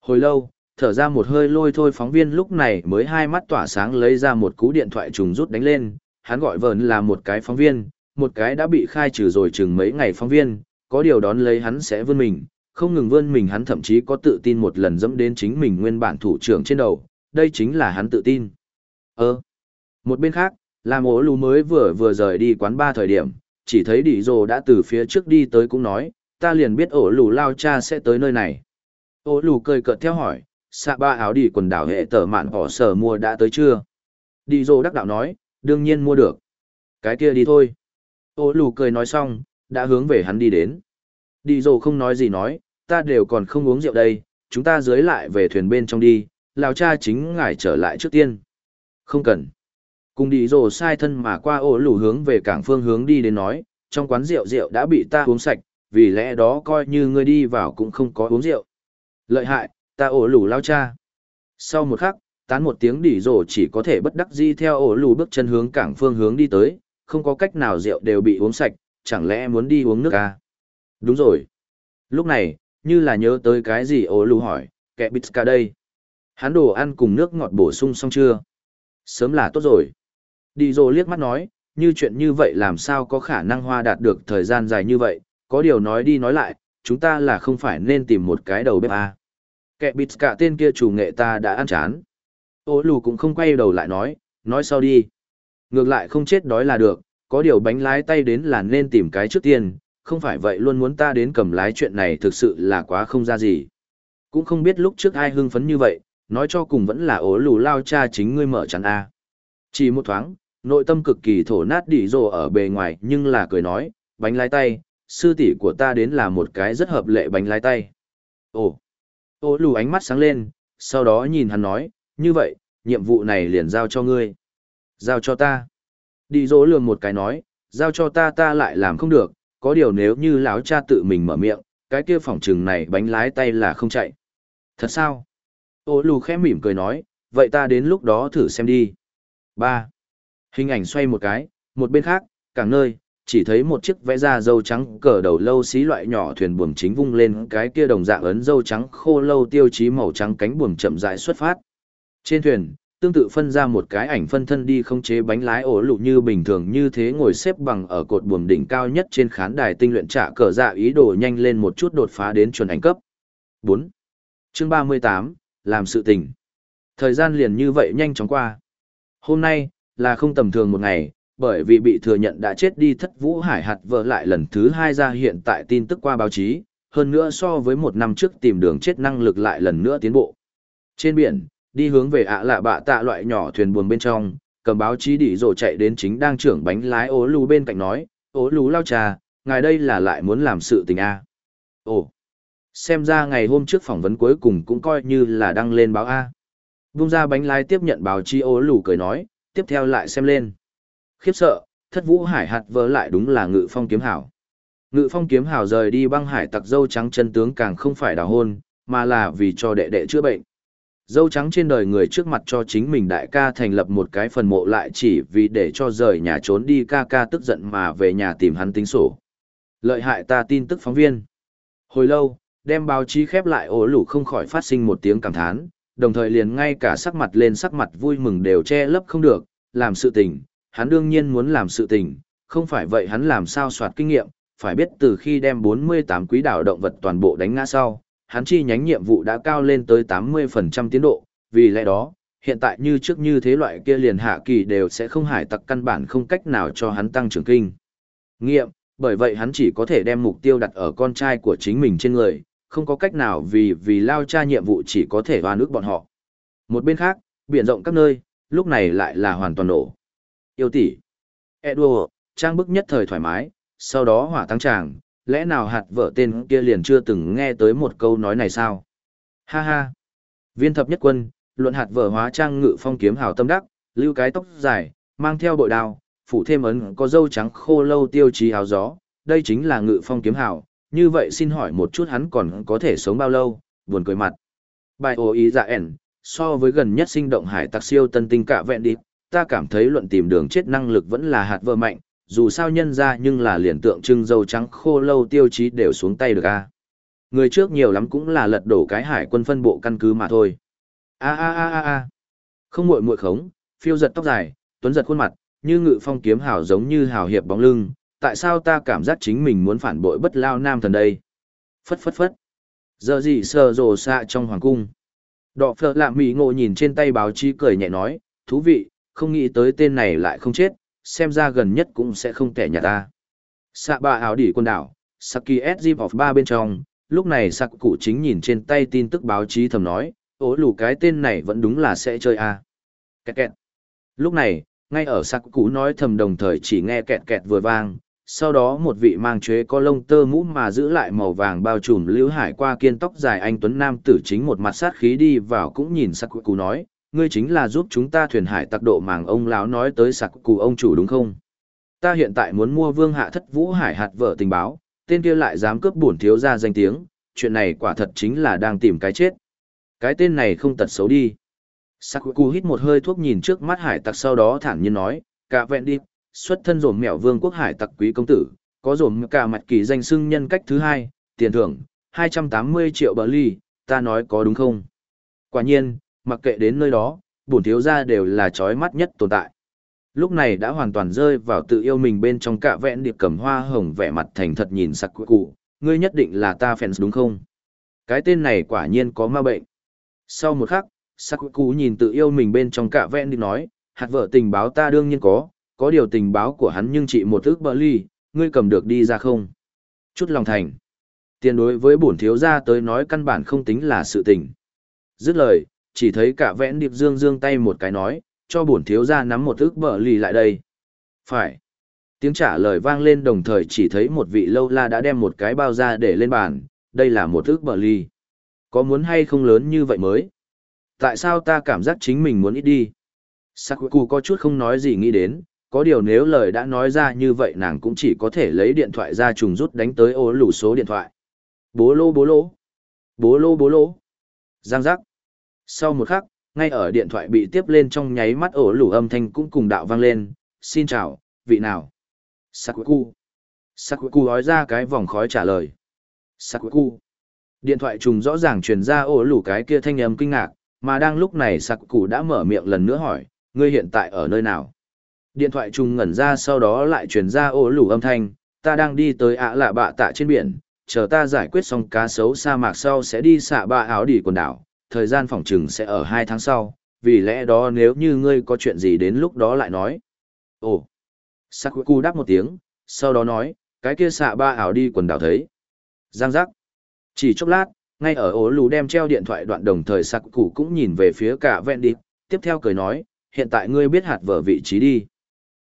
Hồi lâu, thở ra một hơi lôi thôi phóng viên lúc này mới hai mắt tỏa sáng lấy ra một cú điện thoại trùng rút đánh lên, hắn gọi vờn là một cái phóng viên, một cái đã bị khai trừ rồi chừng mấy ngày phóng viên, có điều đón lấy hắn sẽ vươn mình, không ngừng vươn mình hắn thậm chí có tự tin một lần dẫm đến chính mình nguyên bản thủ trưởng trên đầu, đây chính là hắn tự tin. Ơ, một bên khác, làm ố lù mới vừa vừa rời đi quán ba thời điểm, chỉ thấy đỉ rồ đã từ phía trước đi tới cũng nói, ta liền biết ổ lù lao cha sẽ tới nơi này. Ổ lù cười cợt theo hỏi, xạ ba áo đi quần đảo hệ tờ mạn họ sở mua đã tới chưa? Đi rồ đắc đạo nói, đương nhiên mua được. Cái kia đi thôi. Ổ lù cười nói xong, đã hướng về hắn đi đến. Đi rồ không nói gì nói, ta đều còn không uống rượu đây, chúng ta dưới lại về thuyền bên trong đi, lao cha chính ngài trở lại trước tiên. Không cần. Cùng đi rồ sai thân mà qua ổ lù hướng về cảng phương hướng đi đến nói, trong quán rượu rượu đã bị ta uống sạch, vì lẽ đó coi như ngươi đi vào cũng không có uống rượu. Lợi hại, ta ổ lù lao cha. Sau một khắc, tán một tiếng đỉ rồ chỉ có thể bất đắc di theo ổ lù bước chân hướng cảng phương hướng đi tới, không có cách nào rượu đều bị uống sạch, chẳng lẽ muốn đi uống nước à? Đúng rồi. Lúc này, như là nhớ tới cái gì ổ lù hỏi, kẻ bít cả đây. Hắn đồ ăn cùng nước ngọt bổ sung xong chưa? Sớm là tốt rồi. Đi dồ liếc mắt nói, như chuyện như vậy làm sao có khả năng hoa đạt được thời gian dài như vậy, có điều nói đi nói lại, chúng ta là không phải nên tìm một cái đầu bếp à. Kẻ bịt cả tên kia chủ nghệ ta đã ăn chán. Ô lù cũng không quay đầu lại nói, nói sau đi. Ngược lại không chết đói là được, có điều bánh lái tay đến là nên tìm cái trước tiên, không phải vậy luôn muốn ta đến cầm lái chuyện này thực sự là quá không ra gì. Cũng không biết lúc trước ai hưng phấn như vậy, nói cho cùng vẫn là ố lù lao cha chính ngươi mở chắn a Chỉ một thoáng, nội tâm cực kỳ thổ nát đỉ rồ ở bề ngoài nhưng là cười nói, bánh lái tay, sư tỷ của ta đến là một cái rất hợp lệ bánh lái tay. Ồ, ô lù ánh mắt sáng lên, sau đó nhìn hắn nói, như vậy, nhiệm vụ này liền giao cho ngươi. Giao cho ta. Đi dỗ lường một cái nói, giao cho ta ta lại làm không được, có điều nếu như lão cha tự mình mở miệng, cái kia phòng trừng này bánh lái tay là không chạy. Thật sao? Ô lù khẽ mỉm cười nói, vậy ta đến lúc đó thử xem đi. Ba. Hình ảnh xoay một cái, một bên khác, càng nơi, chỉ thấy một chiếc vẽ da dâu trắng cờ đầu lâu xí loại nhỏ thuyền buồm chính vung lên cái kia đồng dạng ấn dâu trắng khô lâu tiêu chí màu trắng cánh buồm chậm rãi xuất phát. Trên thuyền, tương tự phân ra một cái ảnh phân thân đi không chế bánh lái ổ lụ như bình thường như thế ngồi xếp bằng ở cột buồm đỉnh cao nhất trên khán đài tinh luyện trả cờ dạ ý đồ nhanh lên một chút đột phá đến chuẩn ảnh cấp. 4. Chương 38, làm sự tình. Thời gian liền như vậy nhanh chóng qua. Hôm nay, là không tầm thường một ngày, bởi vì bị thừa nhận đã chết đi thất vũ hải hạt vợ lại lần thứ hai ra hiện tại tin tức qua báo chí, hơn nữa so với một năm trước tìm đường chết năng lực lại lần nữa tiến bộ. Trên biển, đi hướng về ạ lạ bạ tạ loại nhỏ thuyền buồn bên trong, cầm báo chí đỉ rồi chạy đến chính đang trưởng bánh lái ố lù bên cạnh nói, ố lù lao trà, ngài đây là lại muốn làm sự tình a Ồ, xem ra ngày hôm trước phỏng vấn cuối cùng cũng coi như là đăng lên báo A. Vung ra bánh lái tiếp nhận báo chí ố lù cười nói, tiếp theo lại xem lên. Khiếp sợ, thất vũ hải hạt vỡ lại đúng là ngự phong kiếm hảo. Ngự phong kiếm hảo rời đi băng hải tặc dâu trắng chân tướng càng không phải đào hôn, mà là vì cho đệ đệ chữa bệnh. Dâu trắng trên đời người trước mặt cho chính mình đại ca thành lập một cái phần mộ lại chỉ vì để cho rời nhà trốn đi ca ca tức giận mà về nhà tìm hắn tính sổ. Lợi hại ta tin tức phóng viên. Hồi lâu, đem báo chí khép lại ổ lũ không khỏi phát sinh một tiếng cảm thán, đồng thời liền ngay cả sắc mặt lên sắc mặt vui mừng đều che lấp không được, làm sự tình, hắn đương nhiên muốn làm sự tình, không phải vậy hắn làm sao soạt kinh nghiệm, phải biết từ khi đem 48 quý đảo động vật toàn bộ đánh ngã sau, hắn chi nhánh nhiệm vụ đã cao lên tới 80% tiến độ, vì lẽ đó, hiện tại như trước như thế loại kia liền hạ kỳ đều sẽ không hải tặc căn bản không cách nào cho hắn tăng trưởng kinh. Nghiệm, bởi vậy hắn chỉ có thể đem mục tiêu đặt ở con trai của chính mình trên người, không có cách nào vì vì lao cha nhiệm vụ chỉ có thể hoa nước bọn họ. Một bên khác, biển rộng các nơi, lúc này lại là hoàn toàn nổ. Yêu tỷ, Edward, trang bức nhất thời thoải mái, sau đó hỏa tăng tràng, lẽ nào hạt vợ tên kia liền chưa từng nghe tới một câu nói này sao? Ha ha! Viên thập nhất quân, luận hạt vợ hóa trang ngự phong kiếm hào tâm đắc, lưu cái tóc dài, mang theo bội đao, phủ thêm ấn có dâu trắng khô lâu tiêu chí áo gió, đây chính là ngự phong kiếm hào, như vậy xin hỏi một chút hắn còn có thể sống bao lâu, buồn cười mặt. Bài ồ ý dạ ẻn, so với gần nhất sinh động hải tặc siêu tân tinh cả vẹn đi, ta cảm thấy luận tìm đường chết năng lực vẫn là hạt vơ mạnh, dù sao nhân ra nhưng là liền tượng trưng dâu trắng khô lâu tiêu chí đều xuống tay được a. Người trước nhiều lắm cũng là lật đổ cái hải quân phân bộ căn cứ mà thôi. A a a a a. Không muội muội khống, phiêu giật tóc dài, tuấn giật khuôn mặt, như ngự phong kiếm hào giống như hào hiệp bóng lưng, tại sao ta cảm giác chính mình muốn phản bội bất lao nam thần đây? Phất phất phất. Giờ gì sờ rồ xạ trong hoàng cung. Đọ phở lạ mỉ ngộ nhìn trên tay báo chí cười nhẹ nói, thú vị, không nghĩ tới tên này lại không chết, xem ra gần nhất cũng sẽ không kẻ nhà ta. Xạ bà áo đỉ quân đảo, Saki SG of ba bên trong, lúc này Sạc cụ chính nhìn trên tay tin tức báo chí thầm nói, ố lù cái tên này vẫn đúng là sẽ chơi a à. Kẹt kẹt. Lúc này, ngay ở Sạc cụ nói thầm đồng thời chỉ nghe kẹt kẹt vừa vang, sau đó một vị mang chuế có lông tơ mũ mà giữ lại màu vàng bao trùm lưu hải qua kiên tóc dài anh tuấn nam tử chính một mặt sát khí đi vào cũng nhìn sắc cụ nói, ngươi chính là giúp chúng ta thuyền hải tặc độ màng ông lão nói tới sặc cù ông chủ đúng không? Ta hiện tại muốn mua vương hạ thất vũ hải hạt vợ tình báo, tên kia lại dám cướp bổn thiếu ra danh tiếng, chuyện này quả thật chính là đang tìm cái chết. Cái tên này không tật xấu đi. Sakuku hít một hơi thuốc nhìn trước mắt hải tặc sau đó thản nhiên nói, cả vẹn đi, xuất thân rồm mẹo vương quốc hải tặc quý công tử, có rồm cả mặt kỳ danh xưng nhân cách thứ hai, tiền thưởng, 280 triệu bờ ly, ta nói có đúng không? Quả nhiên, mặc kệ đến nơi đó, bổn thiếu gia đều là chói mắt nhất tồn tại. Lúc này đã hoàn toàn rơi vào tự yêu mình bên trong cạ vẹn điệp cầm hoa hồng vẻ mặt thành thật nhìn sặc cụ ngươi nhất định là ta fans đúng không? Cái tên này quả nhiên có ma bệnh. Sau một khắc sắc cụ nhìn tự yêu mình bên trong cạ vẹn điệp nói hạt vợ tình báo ta đương nhiên có có điều tình báo của hắn nhưng chỉ một ước bờ ly ngươi cầm được đi ra không chút lòng thành tiền đối với bổn thiếu gia tới nói căn bản không tính là sự tình dứt lời chỉ thấy cả vẽn điệp dương dương tay một cái nói cho bổn thiếu gia nắm một ước bờ ly lại đây. Phải. Tiếng trả lời vang lên đồng thời chỉ thấy một vị lâu la đã đem một cái bao ra để lên bàn, đây là một ước bờ ly Có muốn hay không lớn như vậy mới? Tại sao ta cảm giác chính mình muốn ít đi? Sakuku có chút không nói gì nghĩ đến, có điều nếu lời đã nói ra như vậy nàng cũng chỉ có thể lấy điện thoại ra trùng rút đánh tới ô lù số điện thoại. Bố lô bố lô. Bố lô bố lô. Giang giác. Sau một khắc, ngay ở điện thoại bị tiếp lên trong nháy mắt ổ lủ âm thanh cũng cùng đạo vang lên, xin chào, vị nào? Sakuku. Sakuku nói ra cái vòng khói trả lời. Sakuku. Điện thoại trùng rõ ràng truyền ra ổ lủ cái kia thanh âm kinh ngạc, mà đang lúc này Sakuku đã mở miệng lần nữa hỏi, ngươi hiện tại ở nơi nào? Điện thoại trùng ngẩn ra sau đó lại truyền ra ổ lủ âm thanh, ta đang đi tới ạ lạ bạ tạ trên biển, chờ ta giải quyết xong cá sấu sa mạc sau sẽ đi xạ ba áo đỉ quần đảo, thời gian phỏng chừng sẽ ở hai tháng sau, vì lẽ đó nếu như ngươi có chuyện gì đến lúc đó lại nói. Ồ! Sakuku đáp một tiếng, sau đó nói, cái kia xạ ba ảo đi quần đảo thấy. Giang giác. Chỉ chốc lát, ngay ở ố lù đem treo điện thoại đoạn đồng thời Sakuku cũng nhìn về phía cả vẹn đi, tiếp theo cười nói, hiện tại ngươi biết hạt vở vị trí đi.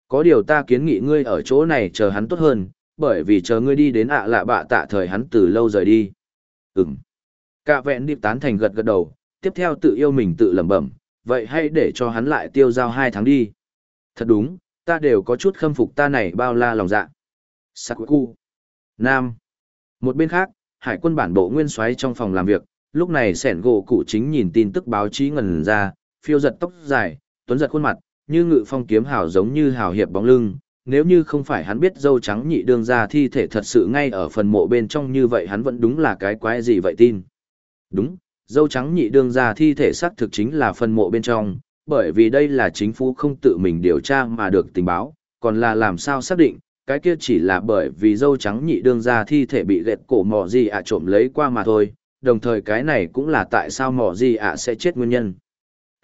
Có điều ta kiến nghị ngươi ở chỗ này chờ hắn tốt hơn, bởi vì chờ ngươi đi đến ạ lạ bạ tạ thời hắn từ lâu rời đi. Ừm. Cả vẹn điệp tán thành gật gật đầu, tiếp theo tự yêu mình tự lẩm bẩm, vậy hay để cho hắn lại tiêu giao hai tháng đi. Thật đúng, ta đều có chút khâm phục ta này bao la lòng dạ. Sakuku. Nam. Một bên khác, hải quân bản bộ nguyên soái trong phòng làm việc, lúc này sẻn gỗ cụ chính nhìn tin tức báo chí ngần ra, phiêu giật tóc dài, tuấn giật khuôn mặt, như ngự phong kiếm hào giống như hào hiệp bóng lưng. Nếu như không phải hắn biết dâu trắng nhị đương ra thi thể thật sự ngay ở phần mộ bên trong như vậy hắn vẫn đúng là cái quái gì vậy tin. Đúng, dâu trắng nhị đương ra thi thể xác thực chính là phần mộ bên trong, bởi vì đây là chính phủ không tự mình điều tra mà được tình báo, còn là làm sao xác định, cái kia chỉ là bởi vì dâu trắng nhị đương ra thi thể bị gẹt cổ mỏ gì ạ trộm lấy qua mà thôi, đồng thời cái này cũng là tại sao mỏ gì ạ sẽ chết nguyên nhân.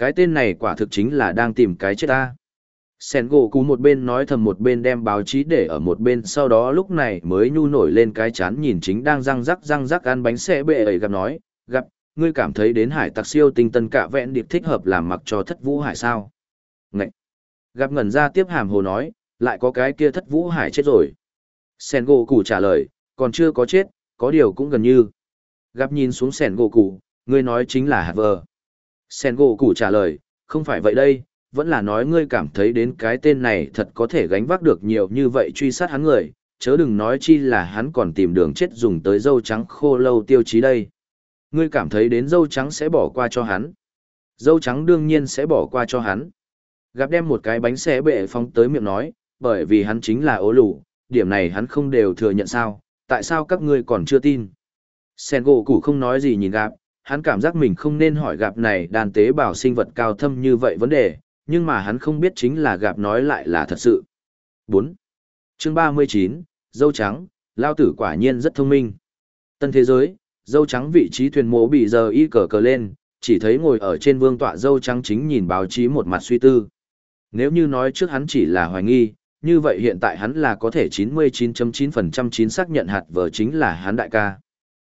Cái tên này quả thực chính là đang tìm cái chết ta. Sen gỗ cú một bên nói thầm một bên đem báo chí để ở một bên sau đó lúc này mới nhu nổi lên cái chán nhìn chính đang răng rắc răng rắc ăn bánh xe bệ ấy gặp nói, gặp, ngươi cảm thấy đến hải tặc siêu tinh tân cả vẹn điệp thích hợp làm mặc cho thất vũ hải sao? Ngậy! Gặp ngẩn ra tiếp hàm hồ nói, lại có cái kia thất vũ hải chết rồi. Sen gỗ cụ trả lời, còn chưa có chết, có điều cũng gần như. Gặp nhìn xuống sen gỗ cụ, ngươi nói chính là hạt vờ. Sen gỗ cụ trả lời, không phải vậy đây, vẫn là nói ngươi cảm thấy đến cái tên này thật có thể gánh vác được nhiều như vậy truy sát hắn người, chớ đừng nói chi là hắn còn tìm đường chết dùng tới dâu trắng khô lâu tiêu chí đây. Ngươi cảm thấy đến dâu trắng sẽ bỏ qua cho hắn. Dâu trắng đương nhiên sẽ bỏ qua cho hắn. Gặp đem một cái bánh xe bệ phóng tới miệng nói, bởi vì hắn chính là ố lù, điểm này hắn không đều thừa nhận sao, tại sao các ngươi còn chưa tin. Sen gỗ củ không nói gì nhìn gặp, hắn cảm giác mình không nên hỏi gặp này đàn tế bào sinh vật cao thâm như vậy vấn đề, nhưng mà hắn không biết chính là gặp nói lại là thật sự. 4. chương 39, dâu trắng, lao tử quả nhiên rất thông minh. Tân thế giới, dâu trắng vị trí thuyền mộ bị giờ y cờ cờ lên, chỉ thấy ngồi ở trên vương tọa dâu trắng chính nhìn báo chí một mặt suy tư. Nếu như nói trước hắn chỉ là hoài nghi, như vậy hiện tại hắn là có thể 99.9% chín xác nhận hạt vở chính là hắn đại ca.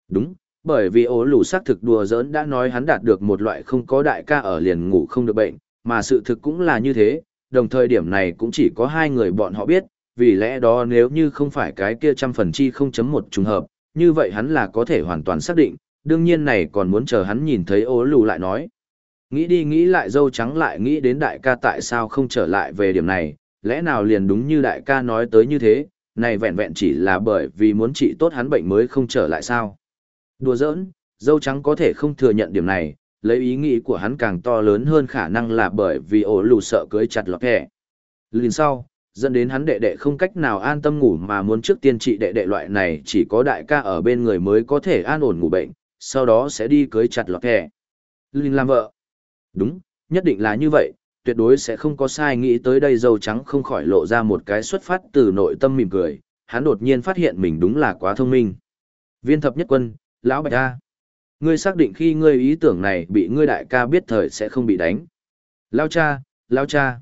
Đúng, bởi vì ố lù xác thực đùa giỡn đã nói hắn đạt được một loại không có đại ca ở liền ngủ không được bệnh, mà sự thực cũng là như thế, đồng thời điểm này cũng chỉ có hai người bọn họ biết, vì lẽ đó nếu như không phải cái kia trăm phần chi không chấm một trùng hợp, như vậy hắn là có thể hoàn toàn xác định, đương nhiên này còn muốn chờ hắn nhìn thấy ố lù lại nói. Nghĩ đi nghĩ lại dâu trắng lại nghĩ đến đại ca tại sao không trở lại về điểm này, lẽ nào liền đúng như đại ca nói tới như thế, này vẹn vẹn chỉ là bởi vì muốn trị tốt hắn bệnh mới không trở lại sao. Đùa giỡn, dâu trắng có thể không thừa nhận điểm này, lấy ý nghĩ của hắn càng to lớn hơn khả năng là bởi vì ổ lù sợ cưới chặt lọt kẻ. Liền sau, dẫn đến hắn đệ đệ không cách nào an tâm ngủ mà muốn trước tiên trị đệ đệ loại này chỉ có đại ca ở bên người mới có thể an ổn ngủ bệnh, sau đó sẽ đi cưới chặt lọt kẻ. Linh làm vợ. Đúng, nhất định là như vậy, tuyệt đối sẽ không có sai nghĩ tới đây dâu trắng không khỏi lộ ra một cái xuất phát từ nội tâm mỉm cười, hắn đột nhiên phát hiện mình đúng là quá thông minh. Viên thập nhất quân, lão bạch ta Ngươi xác định khi ngươi ý tưởng này bị ngươi đại ca biết thời sẽ không bị đánh. Lao cha, lao cha.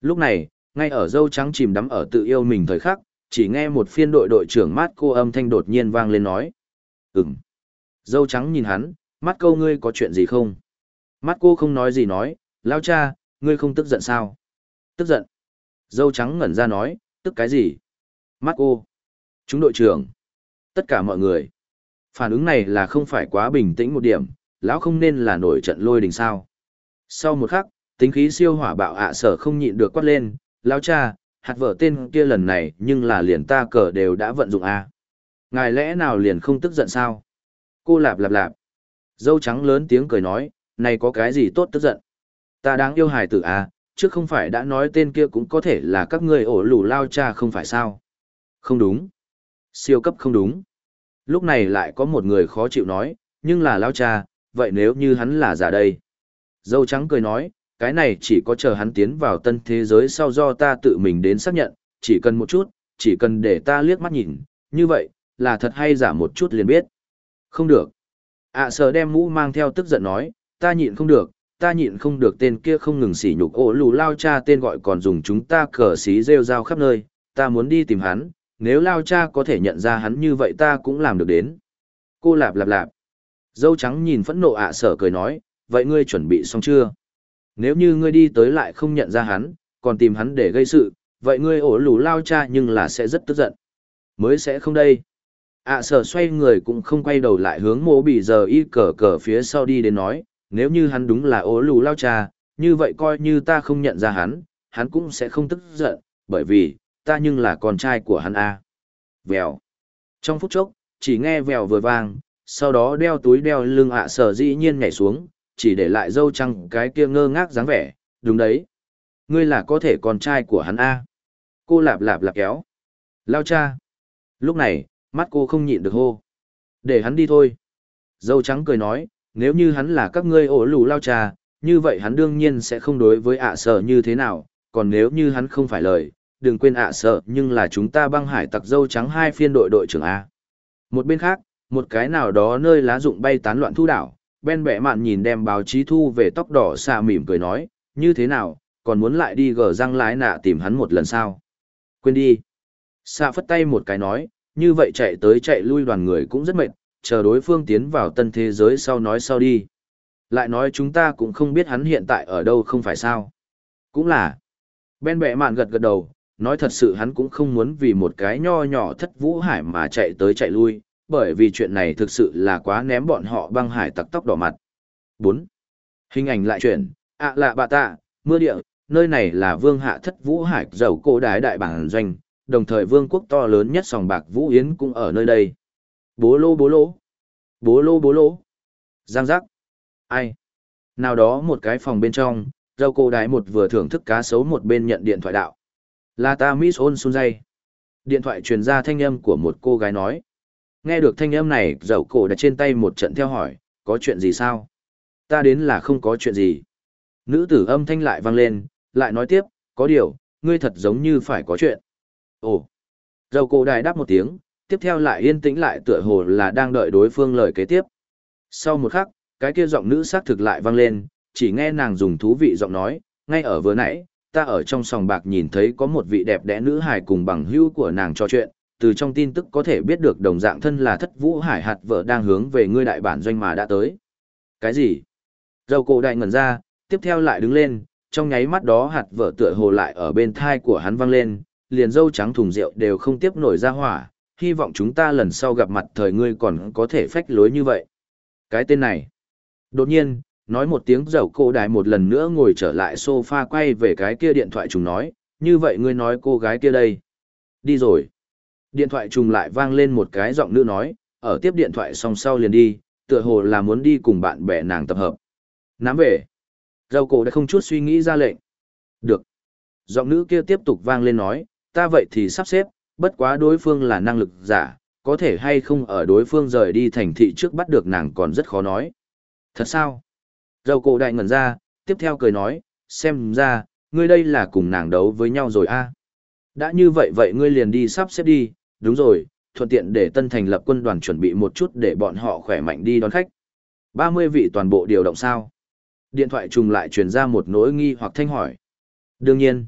Lúc này, ngay ở dâu trắng chìm đắm ở tự yêu mình thời khắc, chỉ nghe một phiên đội đội trưởng mát cô âm thanh đột nhiên vang lên nói. ừng Dâu trắng nhìn hắn, mắt câu ngươi có chuyện gì không? Mắt cô không nói gì nói, lao cha, ngươi không tức giận sao? Tức giận. Dâu trắng ngẩn ra nói, tức cái gì? Mắt cô. Chúng đội trưởng. Tất cả mọi người. Phản ứng này là không phải quá bình tĩnh một điểm, lão không nên là nổi trận lôi đình sao. Sau một khắc, tính khí siêu hỏa bạo ạ sở không nhịn được quát lên, lão cha, hạt vợ tên kia lần này nhưng là liền ta cờ đều đã vận dụng a à. Ngài lẽ nào liền không tức giận sao? Cô lạp lạp lạp. Dâu trắng lớn tiếng cười nói, này có cái gì tốt tức giận? Ta đáng yêu hài tử à, trước không phải đã nói tên kia cũng có thể là các ngươi ổ lù lao cha không phải sao? Không đúng. Siêu cấp không đúng. Lúc này lại có một người khó chịu nói, nhưng là lao cha, vậy nếu như hắn là giả đây? Dâu trắng cười nói, cái này chỉ có chờ hắn tiến vào tân thế giới sau do ta tự mình đến xác nhận, chỉ cần một chút, chỉ cần để ta liếc mắt nhìn, như vậy, là thật hay giả một chút liền biết. Không được. ạ à, đem mũ mang theo tức giận nói, ta nhịn không được, ta nhịn không được tên kia không ngừng sỉ nhục ổ lù lao cha tên gọi còn dùng chúng ta cờ xí rêu rao khắp nơi, ta muốn đi tìm hắn, nếu lao cha có thể nhận ra hắn như vậy ta cũng làm được đến. Cô lạp lạp lạp. Dâu trắng nhìn phẫn nộ ạ sở cười nói, vậy ngươi chuẩn bị xong chưa? Nếu như ngươi đi tới lại không nhận ra hắn, còn tìm hắn để gây sự, vậy ngươi ổ lù lao cha nhưng là sẽ rất tức giận. Mới sẽ không đây. ạ sở xoay người cũng không quay đầu lại hướng mô bị giờ y cờ cờ phía sau đi đến nói, nếu như hắn đúng là ổ lù lao cha, như vậy coi như ta không nhận ra hắn, hắn cũng sẽ không tức giận, bởi vì, ta nhưng là con trai của hắn a. Vèo. Trong phút chốc, chỉ nghe vèo vừa vang, sau đó đeo túi đeo lưng ạ sở dĩ nhiên nhảy xuống, chỉ để lại dâu trăng cái kia ngơ ngác dáng vẻ, đúng đấy. Ngươi là có thể con trai của hắn a. Cô lạp lạp lạp kéo. Lao cha. Lúc này, mắt cô không nhịn được hô. Để hắn đi thôi. Dâu trắng cười nói, nếu như hắn là các ngươi ổ lù lao cha, như vậy hắn đương nhiên sẽ không đối với ạ sở như thế nào, còn nếu như hắn không phải lời, đừng quên ạ sợ nhưng là chúng ta băng hải tặc dâu trắng hai phiên đội đội trưởng A. Một bên khác, một cái nào đó nơi lá rụng bay tán loạn thu đảo, Ben bẻ mạn nhìn đem báo chí thu về tóc đỏ xạ mỉm cười nói, như thế nào, còn muốn lại đi gờ răng lái nạ tìm hắn một lần sao? Quên đi. Xạ phất tay một cái nói, như vậy chạy tới chạy lui đoàn người cũng rất mệt, chờ đối phương tiến vào tân thế giới sau nói sau đi. Lại nói chúng ta cũng không biết hắn hiện tại ở đâu không phải sao. Cũng là. Ben bẻ mạn gật gật đầu, nói thật sự hắn cũng không muốn vì một cái nho nhỏ thất vũ hải mà chạy tới chạy lui, bởi vì chuyện này thực sự là quá ném bọn họ băng hải tặc tóc đỏ mặt. 4. Hình ảnh lại chuyển, ạ lạ bà tạ, mưa địa, nơi này là vương hạ thất vũ hải dầu cổ đái đại bản doanh, đồng thời vương quốc to lớn nhất sòng bạc Vũ Yến cũng ở nơi đây. Bố lô bố lô. Bố lô bố lô. Giang giác. Ai? Nào đó một cái phòng bên trong, dầu cổ đái một vừa thưởng thức cá sấu một bên nhận điện thoại đạo. Là ta Miss On Sun Dây. Điện thoại truyền ra thanh âm của một cô gái nói. Nghe được thanh âm này, dậu cổ đã trên tay một trận theo hỏi, có chuyện gì sao? Ta đến là không có chuyện gì. Nữ tử âm thanh lại vang lên, lại nói tiếp, có điều, ngươi thật giống như phải có chuyện. Ồ! dậu cổ đài đáp một tiếng, tiếp theo lại yên tĩnh lại tựa hồ là đang đợi đối phương lời kế tiếp. Sau một khắc, cái kia giọng nữ xác thực lại vang lên, chỉ nghe nàng dùng thú vị giọng nói, ngay ở vừa nãy, ta ở trong sòng bạc nhìn thấy có một vị đẹp đẽ nữ hài cùng bằng hữu của nàng trò chuyện, từ trong tin tức có thể biết được đồng dạng thân là thất vũ hải hạt vợ đang hướng về ngươi đại bản doanh mà đã tới. Cái gì? Râu cổ đại ngẩn ra, tiếp theo lại đứng lên, trong nháy mắt đó hạt vợ tựa hồ lại ở bên thai của hắn văng lên, liền dâu trắng thùng rượu đều không tiếp nổi ra hỏa, hy vọng chúng ta lần sau gặp mặt thời ngươi còn có thể phách lối như vậy. Cái tên này. Đột nhiên, nói một tiếng dầu cô đài một lần nữa ngồi trở lại sofa quay về cái kia điện thoại trùng nói, như vậy ngươi nói cô gái kia đây. Đi rồi. Điện thoại trùng lại vang lên một cái giọng nữ nói, ở tiếp điện thoại xong sau liền đi, tựa hồ là muốn đi cùng bạn bè nàng tập hợp. Nắm về. Dầu cổ đã không chút suy nghĩ ra lệnh. Được. Giọng nữ kia tiếp tục vang lên nói, ta vậy thì sắp xếp, bất quá đối phương là năng lực giả, có thể hay không ở đối phương rời đi thành thị trước bắt được nàng còn rất khó nói. Thật sao? Dầu cổ đại ngẩn ra, tiếp theo cười nói, xem ra, ngươi đây là cùng nàng đấu với nhau rồi a. Đã như vậy vậy ngươi liền đi sắp xếp đi, đúng rồi, thuận tiện để tân thành lập quân đoàn chuẩn bị một chút để bọn họ khỏe mạnh đi đón khách. 30 vị toàn bộ điều động sao? Điện thoại trùng lại truyền ra một nỗi nghi hoặc thanh hỏi. Đương nhiên.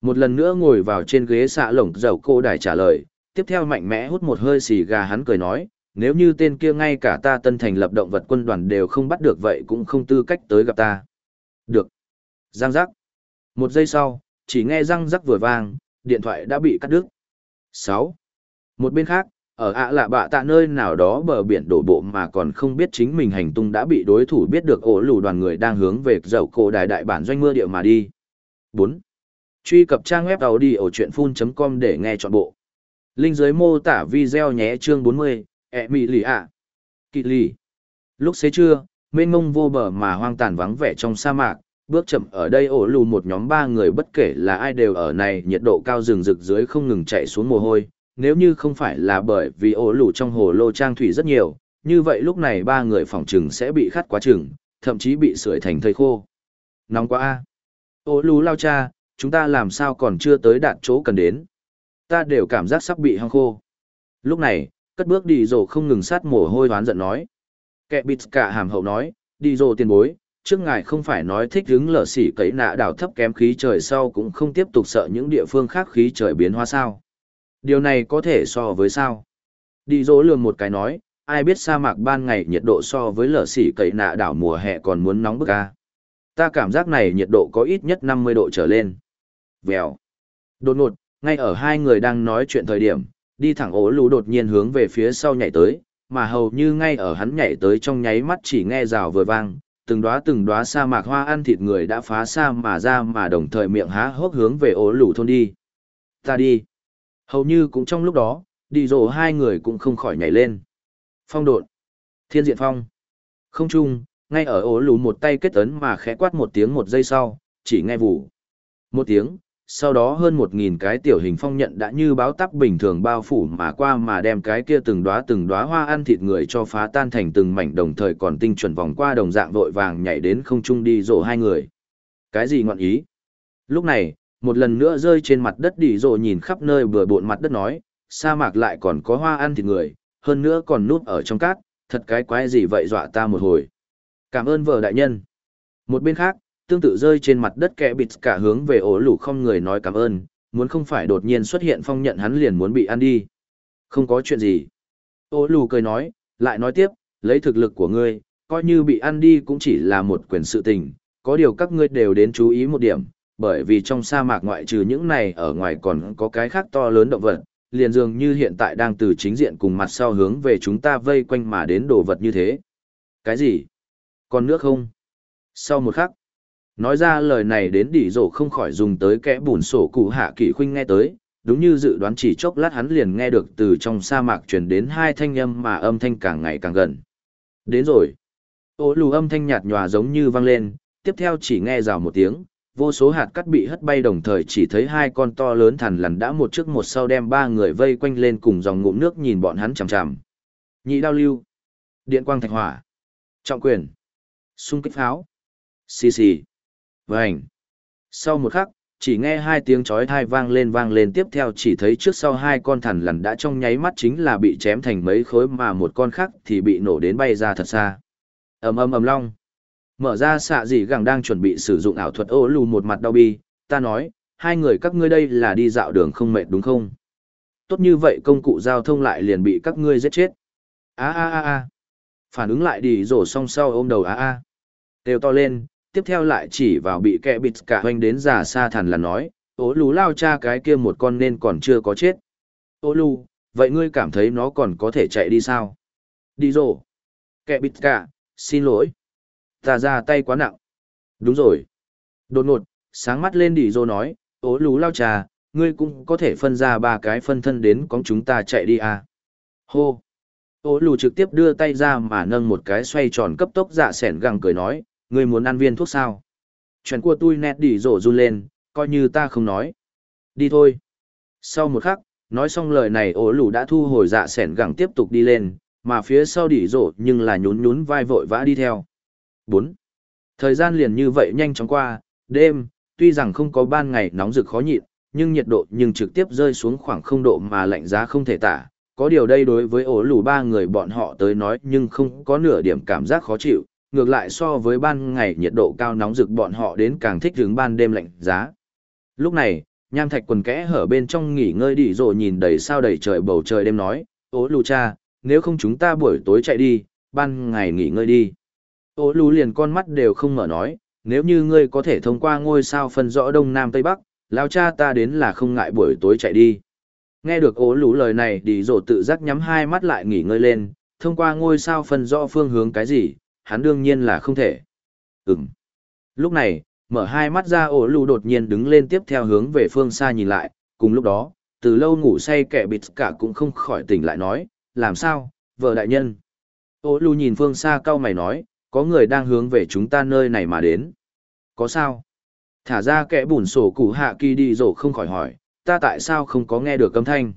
Một lần nữa ngồi vào trên ghế xạ lồng dầu cô đài trả lời, tiếp theo mạnh mẽ hút một hơi xì gà hắn cười nói, nếu như tên kia ngay cả ta tân thành lập động vật quân đoàn đều không bắt được vậy cũng không tư cách tới gặp ta. Được. Giang giác. Một giây sau, chỉ nghe răng rắc vừa vang, điện thoại đã bị cắt đứt. 6. Một bên khác, ở ạ lạ bạ tạ nơi nào đó bờ biển đổ bộ mà còn không biết chính mình hành tung đã bị đối thủ biết được ổ lù đoàn người đang hướng về dầu cổ đài đại bản doanh mưa địa mà đi. 4. Truy cập trang web đầu đi ở chuyện phun.com để nghe trọn bộ. Linh dưới mô tả video nhé chương 40, ẹ mị lì ạ. Kỵ lì. Lúc xế trưa, mênh mông vô bờ mà hoang tàn vắng vẻ trong sa mạc, bước chậm ở đây ổ lù một nhóm ba người bất kể là ai đều ở này nhiệt độ cao rừng rực dưới không ngừng chạy xuống mồ hôi. Nếu như không phải là bởi vì ổ lù trong hồ lô trang thủy rất nhiều như vậy lúc này ba người phòng chừng sẽ bị khát quá chừng thậm chí bị sưởi thành thây khô. Nóng quá. A ổ lù lao cha chúng ta làm sao còn chưa tới đạt chỗ cần đến? Ta đều cảm giác sắp bị hăng khô. Lúc này cất bước đi rồ không ngừng sát mồ hôi hoán giận nói kẻ bịt cả hàm hậu nói đi rồ tiền bối trước ngài không phải nói thích hứng lở xỉ cấy nạ đảo thấp kém khí trời sau cũng không tiếp tục sợ những địa phương khác khí trời biến hóa sao. Điều này có thể so với sao. Đi rồ lường một cái nói, ai biết sa mạc ban ngày nhiệt độ so với lở xỉ cấy nạ đảo mùa hè còn muốn nóng bức ca. Ta cảm giác này nhiệt độ có ít nhất 50 độ trở lên. Vèo. Đột ngột, ngay ở hai người đang nói chuyện thời điểm, đi thẳng ố lù đột nhiên hướng về phía sau nhảy tới, mà hầu như ngay ở hắn nhảy tới trong nháy mắt chỉ nghe rào vừa vang, từng đóa từng đóa sa mạc hoa ăn thịt người đã phá xa mà ra mà đồng thời miệng há hốc hướng về ố lũ thôn đi. Ta đi. Hầu như cũng trong lúc đó, đi rổ hai người cũng không khỏi nhảy lên. Phong độn. Thiên diện phong. Không trung ngay ở ố lũ một tay kết ấn mà khẽ quát một tiếng một giây sau, chỉ nghe vụ. Một tiếng, sau đó hơn một nghìn cái tiểu hình phong nhận đã như báo tắp bình thường bao phủ mà qua mà đem cái kia từng đóa từng đóa hoa ăn thịt người cho phá tan thành từng mảnh đồng thời còn tinh chuẩn vòng qua đồng dạng vội vàng nhảy đến không trung đi rộ hai người. Cái gì ngọn ý? Lúc này, một lần nữa rơi trên mặt đất đi rộ nhìn khắp nơi vừa bộn mặt đất nói, sa mạc lại còn có hoa ăn thịt người, hơn nữa còn núp ở trong cát, thật cái quái gì vậy dọa ta một hồi. Cảm ơn vợ đại nhân. Một bên khác, tương tự rơi trên mặt đất kẻ bịt cả hướng về ổ lũ không người nói cảm ơn, muốn không phải đột nhiên xuất hiện phong nhận hắn liền muốn bị ăn đi. Không có chuyện gì. Ổ lũ cười nói, lại nói tiếp, lấy thực lực của ngươi, coi như bị ăn đi cũng chỉ là một quyền sự tình, có điều các ngươi đều đến chú ý một điểm, bởi vì trong sa mạc ngoại trừ những này ở ngoài còn có cái khác to lớn động vật, liền dường như hiện tại đang từ chính diện cùng mặt sau hướng về chúng ta vây quanh mà đến đồ vật như thế. Cái gì? Còn nước không? Sau một khắc, Nói ra lời này đến đỉ rổ không khỏi dùng tới kẽ bùn sổ cụ hạ kỳ khuynh nghe tới, đúng như dự đoán chỉ chốc lát hắn liền nghe được từ trong sa mạc truyền đến hai thanh âm mà âm thanh càng ngày càng gần. Đến rồi. Ô lù âm thanh nhạt nhòa giống như vang lên, tiếp theo chỉ nghe rào một tiếng, vô số hạt cắt bị hất bay đồng thời chỉ thấy hai con to lớn thằn lằn đã một trước một sau đem ba người vây quanh lên cùng dòng ngụm nước nhìn bọn hắn chằm chằm. Nhị đao lưu, điện quang thạch hỏa, trọng quyền, xung kích pháo, xì xì, vành. Sau một khắc, chỉ nghe hai tiếng chói thai vang lên vang lên tiếp theo chỉ thấy trước sau hai con thằn lằn đã trong nháy mắt chính là bị chém thành mấy khối mà một con khác thì bị nổ đến bay ra thật xa. ầm ầm ầm long. Mở ra xạ dị gẳng đang chuẩn bị sử dụng ảo thuật ô lù một mặt đau bi, ta nói, hai người các ngươi đây là đi dạo đường không mệt đúng không? Tốt như vậy công cụ giao thông lại liền bị các ngươi giết chết. a a a a Phản ứng lại đi rổ song sau ôm đầu a a. Đều to lên, tiếp theo lại chỉ vào bị kẻ bịt cả hoành đến già xa thằn là nói, ố lù lao cha cái kia một con nên còn chưa có chết. Ô lù, vậy ngươi cảm thấy nó còn có thể chạy đi sao? Đi rồi. Kẻ bịt cả, xin lỗi ta ra tay quá nặng. Đúng rồi. Đột ngột, sáng mắt lên đi rồi nói, ố lú lao trà, ngươi cũng có thể phân ra ba cái phân thân đến có chúng ta chạy đi à. Hô. Ô lù trực tiếp đưa tay ra mà nâng một cái xoay tròn cấp tốc dạ sẻn găng cười nói, ngươi muốn ăn viên thuốc sao? Chuyện của tôi nét đỉ rổ run lên, coi như ta không nói. Đi thôi. Sau một khắc, nói xong lời này ố lù đã thu hồi dạ sẻn gẳng tiếp tục đi lên, mà phía sau đỉ rổ nhưng là nhún nhún vai vội vã đi theo. 4. Thời gian liền như vậy nhanh chóng qua, đêm, tuy rằng không có ban ngày nóng rực khó nhịn, nhưng nhiệt độ nhưng trực tiếp rơi xuống khoảng không độ mà lạnh giá không thể tả. Có điều đây đối với ổ lù ba người bọn họ tới nói nhưng không có nửa điểm cảm giác khó chịu, ngược lại so với ban ngày nhiệt độ cao nóng rực bọn họ đến càng thích hướng ban đêm lạnh giá. Lúc này, nham thạch quần kẽ hở bên trong nghỉ ngơi đi rồi nhìn đầy sao đầy trời bầu trời đêm nói, ố lù cha, nếu không chúng ta buổi tối chạy đi, ban ngày nghỉ ngơi đi. Ô lù liền con mắt đều không mở nói, nếu như ngươi có thể thông qua ngôi sao phân rõ đông nam tây bắc, lao cha ta đến là không ngại buổi tối chạy đi. Nghe được ố lù lời này đi rồi tự giác nhắm hai mắt lại nghỉ ngơi lên, thông qua ngôi sao phân rõ phương hướng cái gì, hắn đương nhiên là không thể. Ừm. Lúc này, mở hai mắt ra ổ lù đột nhiên đứng lên tiếp theo hướng về phương xa nhìn lại, cùng lúc đó, từ lâu ngủ say kẻ bịt cả cũng không khỏi tỉnh lại nói, làm sao, vợ đại nhân. Ô lù nhìn phương xa cao mày nói, có người đang hướng về chúng ta nơi này mà đến. Có sao? Thả ra kẻ bùn sổ củ hạ kỳ đi rổ không khỏi hỏi, ta tại sao không có nghe được âm thanh?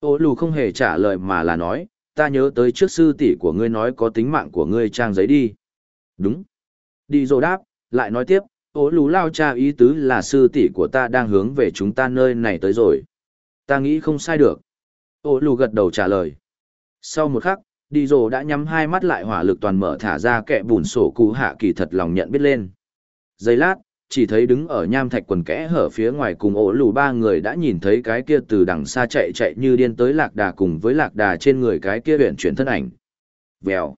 Ô lù không hề trả lời mà là nói, ta nhớ tới trước sư tỷ của ngươi nói có tính mạng của ngươi trang giấy đi. Đúng. Đi rồi đáp, lại nói tiếp, ô lù lao cha ý tứ là sư tỷ của ta đang hướng về chúng ta nơi này tới rồi. Ta nghĩ không sai được. Ô lù gật đầu trả lời. Sau một khắc, đi rồ đã nhắm hai mắt lại hỏa lực toàn mở thả ra kẹ bùn sổ cụ hạ kỳ thật lòng nhận biết lên giây lát chỉ thấy đứng ở nham thạch quần kẽ hở phía ngoài cùng ổ lù ba người đã nhìn thấy cái kia từ đằng xa chạy chạy như điên tới lạc đà cùng với lạc đà trên người cái kia huyện chuyển thân ảnh. Vèo.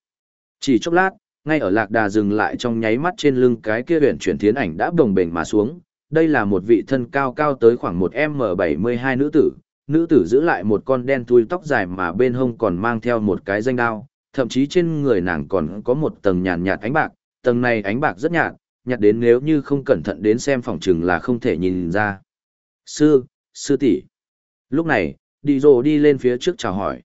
Chỉ chốc lát ngay ở lạc đà dừng lại trong nháy mắt trên lưng cái kia huyện chuyển thiến ảnh đã bồng bềnh mà xuống. Đây là một vị thân cao cao tới khoảng một m bảy mươi hai nữ tử. Nữ tử giữ lại một con đen thui tóc dài mà bên hông còn mang theo một cái danh đao, thậm chí trên người nàng còn có một tầng nhàn nhạt ánh bạc, tầng này ánh bạc rất nhạt, nhặt đến nếu như không cẩn thận đến xem phòng chừng là không thể nhìn ra. Sư, sư tỷ. Lúc này, đi rồ đi lên phía trước chào hỏi.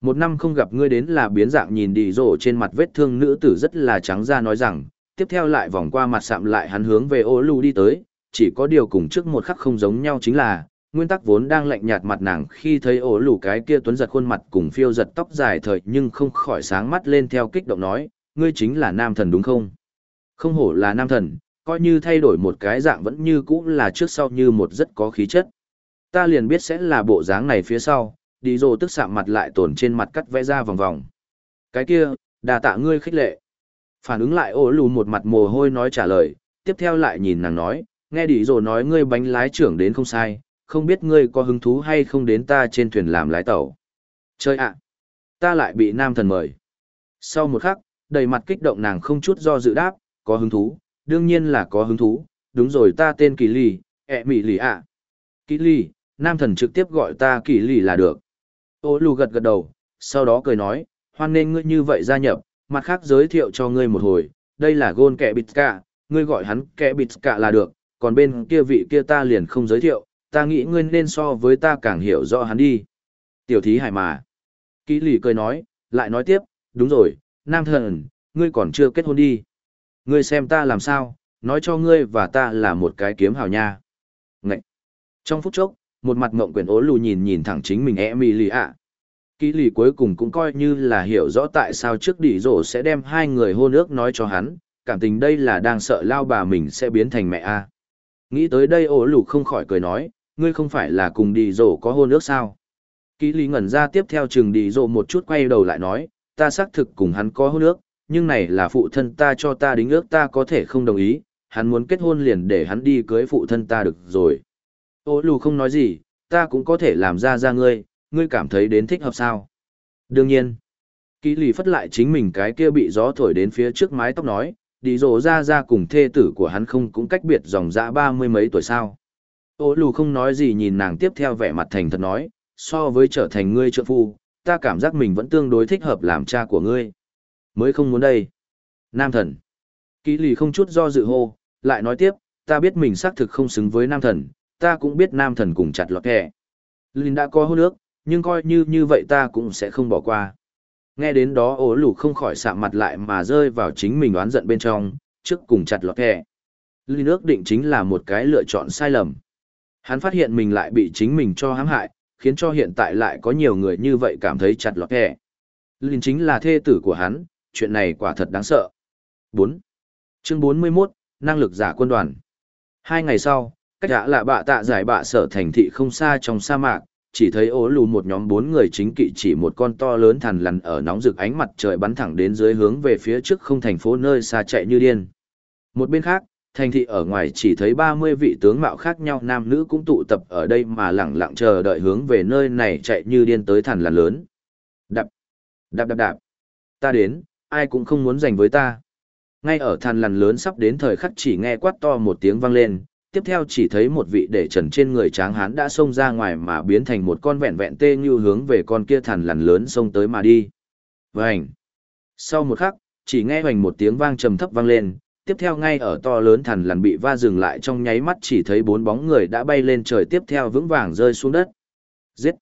Một năm không gặp ngươi đến là biến dạng nhìn đi rồ trên mặt vết thương nữ tử rất là trắng ra nói rằng, tiếp theo lại vòng qua mặt sạm lại hắn hướng về ô lưu đi tới, chỉ có điều cùng trước một khắc không giống nhau chính là, nguyên tắc vốn đang lạnh nhạt mặt nàng khi thấy ổ lù cái kia tuấn giật khuôn mặt cùng phiêu giật tóc dài thời nhưng không khỏi sáng mắt lên theo kích động nói, ngươi chính là nam thần đúng không? Không hổ là nam thần, coi như thay đổi một cái dạng vẫn như cũ là trước sau như một rất có khí chất. Ta liền biết sẽ là bộ dáng này phía sau, đi rồ tức sạm mặt lại tổn trên mặt cắt vẽ ra vòng vòng. Cái kia, đà tạ ngươi khích lệ. Phản ứng lại ô lù một mặt mồ hôi nói trả lời, tiếp theo lại nhìn nàng nói, nghe đi rồ nói ngươi bánh lái trưởng đến không sai, không biết ngươi có hứng thú hay không đến ta trên thuyền làm lái tàu. Chơi ạ! ta lại bị nam thần mời. Sau một khắc, đầy mặt kích động nàng không chút do dự đáp, có hứng thú, đương nhiên là có hứng thú, đúng rồi ta tên Kỳ Lì, ẹ mị lì ạ. Kỳ Lì, nam thần trực tiếp gọi ta Kỳ Lì là được. Ô lù gật gật đầu, sau đó cười nói, hoan nên ngươi như vậy gia nhập, mặt khác giới thiệu cho ngươi một hồi, đây là gôn Kẻ bịt cả, ngươi gọi hắn kẻ bịt cả là được, còn bên kia vị kia ta liền không giới thiệu, ta nghĩ ngươi nên so với ta càng hiểu rõ hắn đi. Tiểu thí hải mà. Kỳ lì cười nói, lại nói tiếp, đúng rồi, nam thần, ngươi còn chưa kết hôn đi. Ngươi xem ta làm sao, nói cho ngươi và ta là một cái kiếm hào nha. Ngậy! Trong phút chốc, một mặt mộng quyển ố lù nhìn nhìn thẳng chính mình e mi lì ạ. Kỹ lì cuối cùng cũng coi như là hiểu rõ tại sao trước đỉ rổ sẽ đem hai người hôn ước nói cho hắn, cảm tình đây là đang sợ lao bà mình sẽ biến thành mẹ a. Nghĩ tới đây ố lù không khỏi cười nói, ngươi không phải là cùng đi rổ có hôn ước sao? Kỹ lý ngẩn ra tiếp theo chừng đi rổ một chút quay đầu lại nói, ta xác thực cùng hắn có hôn ước, nhưng này là phụ thân ta cho ta đính ước ta có thể không đồng ý, hắn muốn kết hôn liền để hắn đi cưới phụ thân ta được rồi. Ô lù không nói gì, ta cũng có thể làm ra ra ngươi, ngươi cảm thấy đến thích hợp sao? Đương nhiên. Kỹ lì phất lại chính mình cái kia bị gió thổi đến phía trước mái tóc nói, đi rổ ra ra cùng thê tử của hắn không cũng cách biệt dòng dã ba mươi mấy tuổi sao. Ô lù không nói gì nhìn nàng tiếp theo vẻ mặt thành thật nói, so với trở thành ngươi trợ phu, ta cảm giác mình vẫn tương đối thích hợp làm cha của ngươi. Mới không muốn đây. Nam thần. Kỹ lì không chút do dự hô, lại nói tiếp, ta biết mình xác thực không xứng với nam thần, ta cũng biết nam thần cùng chặt lọt kẻ. Linh đã có hôn ước, nhưng coi như như vậy ta cũng sẽ không bỏ qua. Nghe đến đó ố lù không khỏi sạm mặt lại mà rơi vào chính mình oán giận bên trong, trước cùng chặt lọt kẻ. Linh ước định chính là một cái lựa chọn sai lầm. Hắn phát hiện mình lại bị chính mình cho hãm hại, khiến cho hiện tại lại có nhiều người như vậy cảm thấy chặt lọt kẻ. Linh chính là thê tử của hắn, chuyện này quả thật đáng sợ. 4. Chương 41, năng lực giả quân đoàn. Hai ngày sau, cách đã là bạ tạ giải bạ sở thành thị không xa trong sa mạc, chỉ thấy ố lù một nhóm bốn người chính kỵ chỉ một con to lớn thằn lằn ở nóng rực ánh mặt trời bắn thẳng đến dưới hướng về phía trước không thành phố nơi xa chạy như điên. Một bên khác, thành thị ở ngoài chỉ thấy 30 vị tướng mạo khác nhau nam nữ cũng tụ tập ở đây mà lẳng lặng chờ đợi hướng về nơi này chạy như điên tới thằn lằn lớn. Đạp, đạp đạp đạp, ta đến, ai cũng không muốn giành với ta. Ngay ở thằn lằn lớn sắp đến thời khắc chỉ nghe quát to một tiếng vang lên, tiếp theo chỉ thấy một vị để trần trên người tráng hán đã xông ra ngoài mà biến thành một con vẹn vẹn tê như hướng về con kia thằn lằn lớn xông tới mà đi. Vành! Sau một khắc, chỉ nghe hoành một tiếng vang trầm thấp vang lên, tiếp theo ngay ở to lớn thằn lằn bị va dừng lại trong nháy mắt chỉ thấy bốn bóng người đã bay lên trời tiếp theo vững vàng rơi xuống đất. Giết!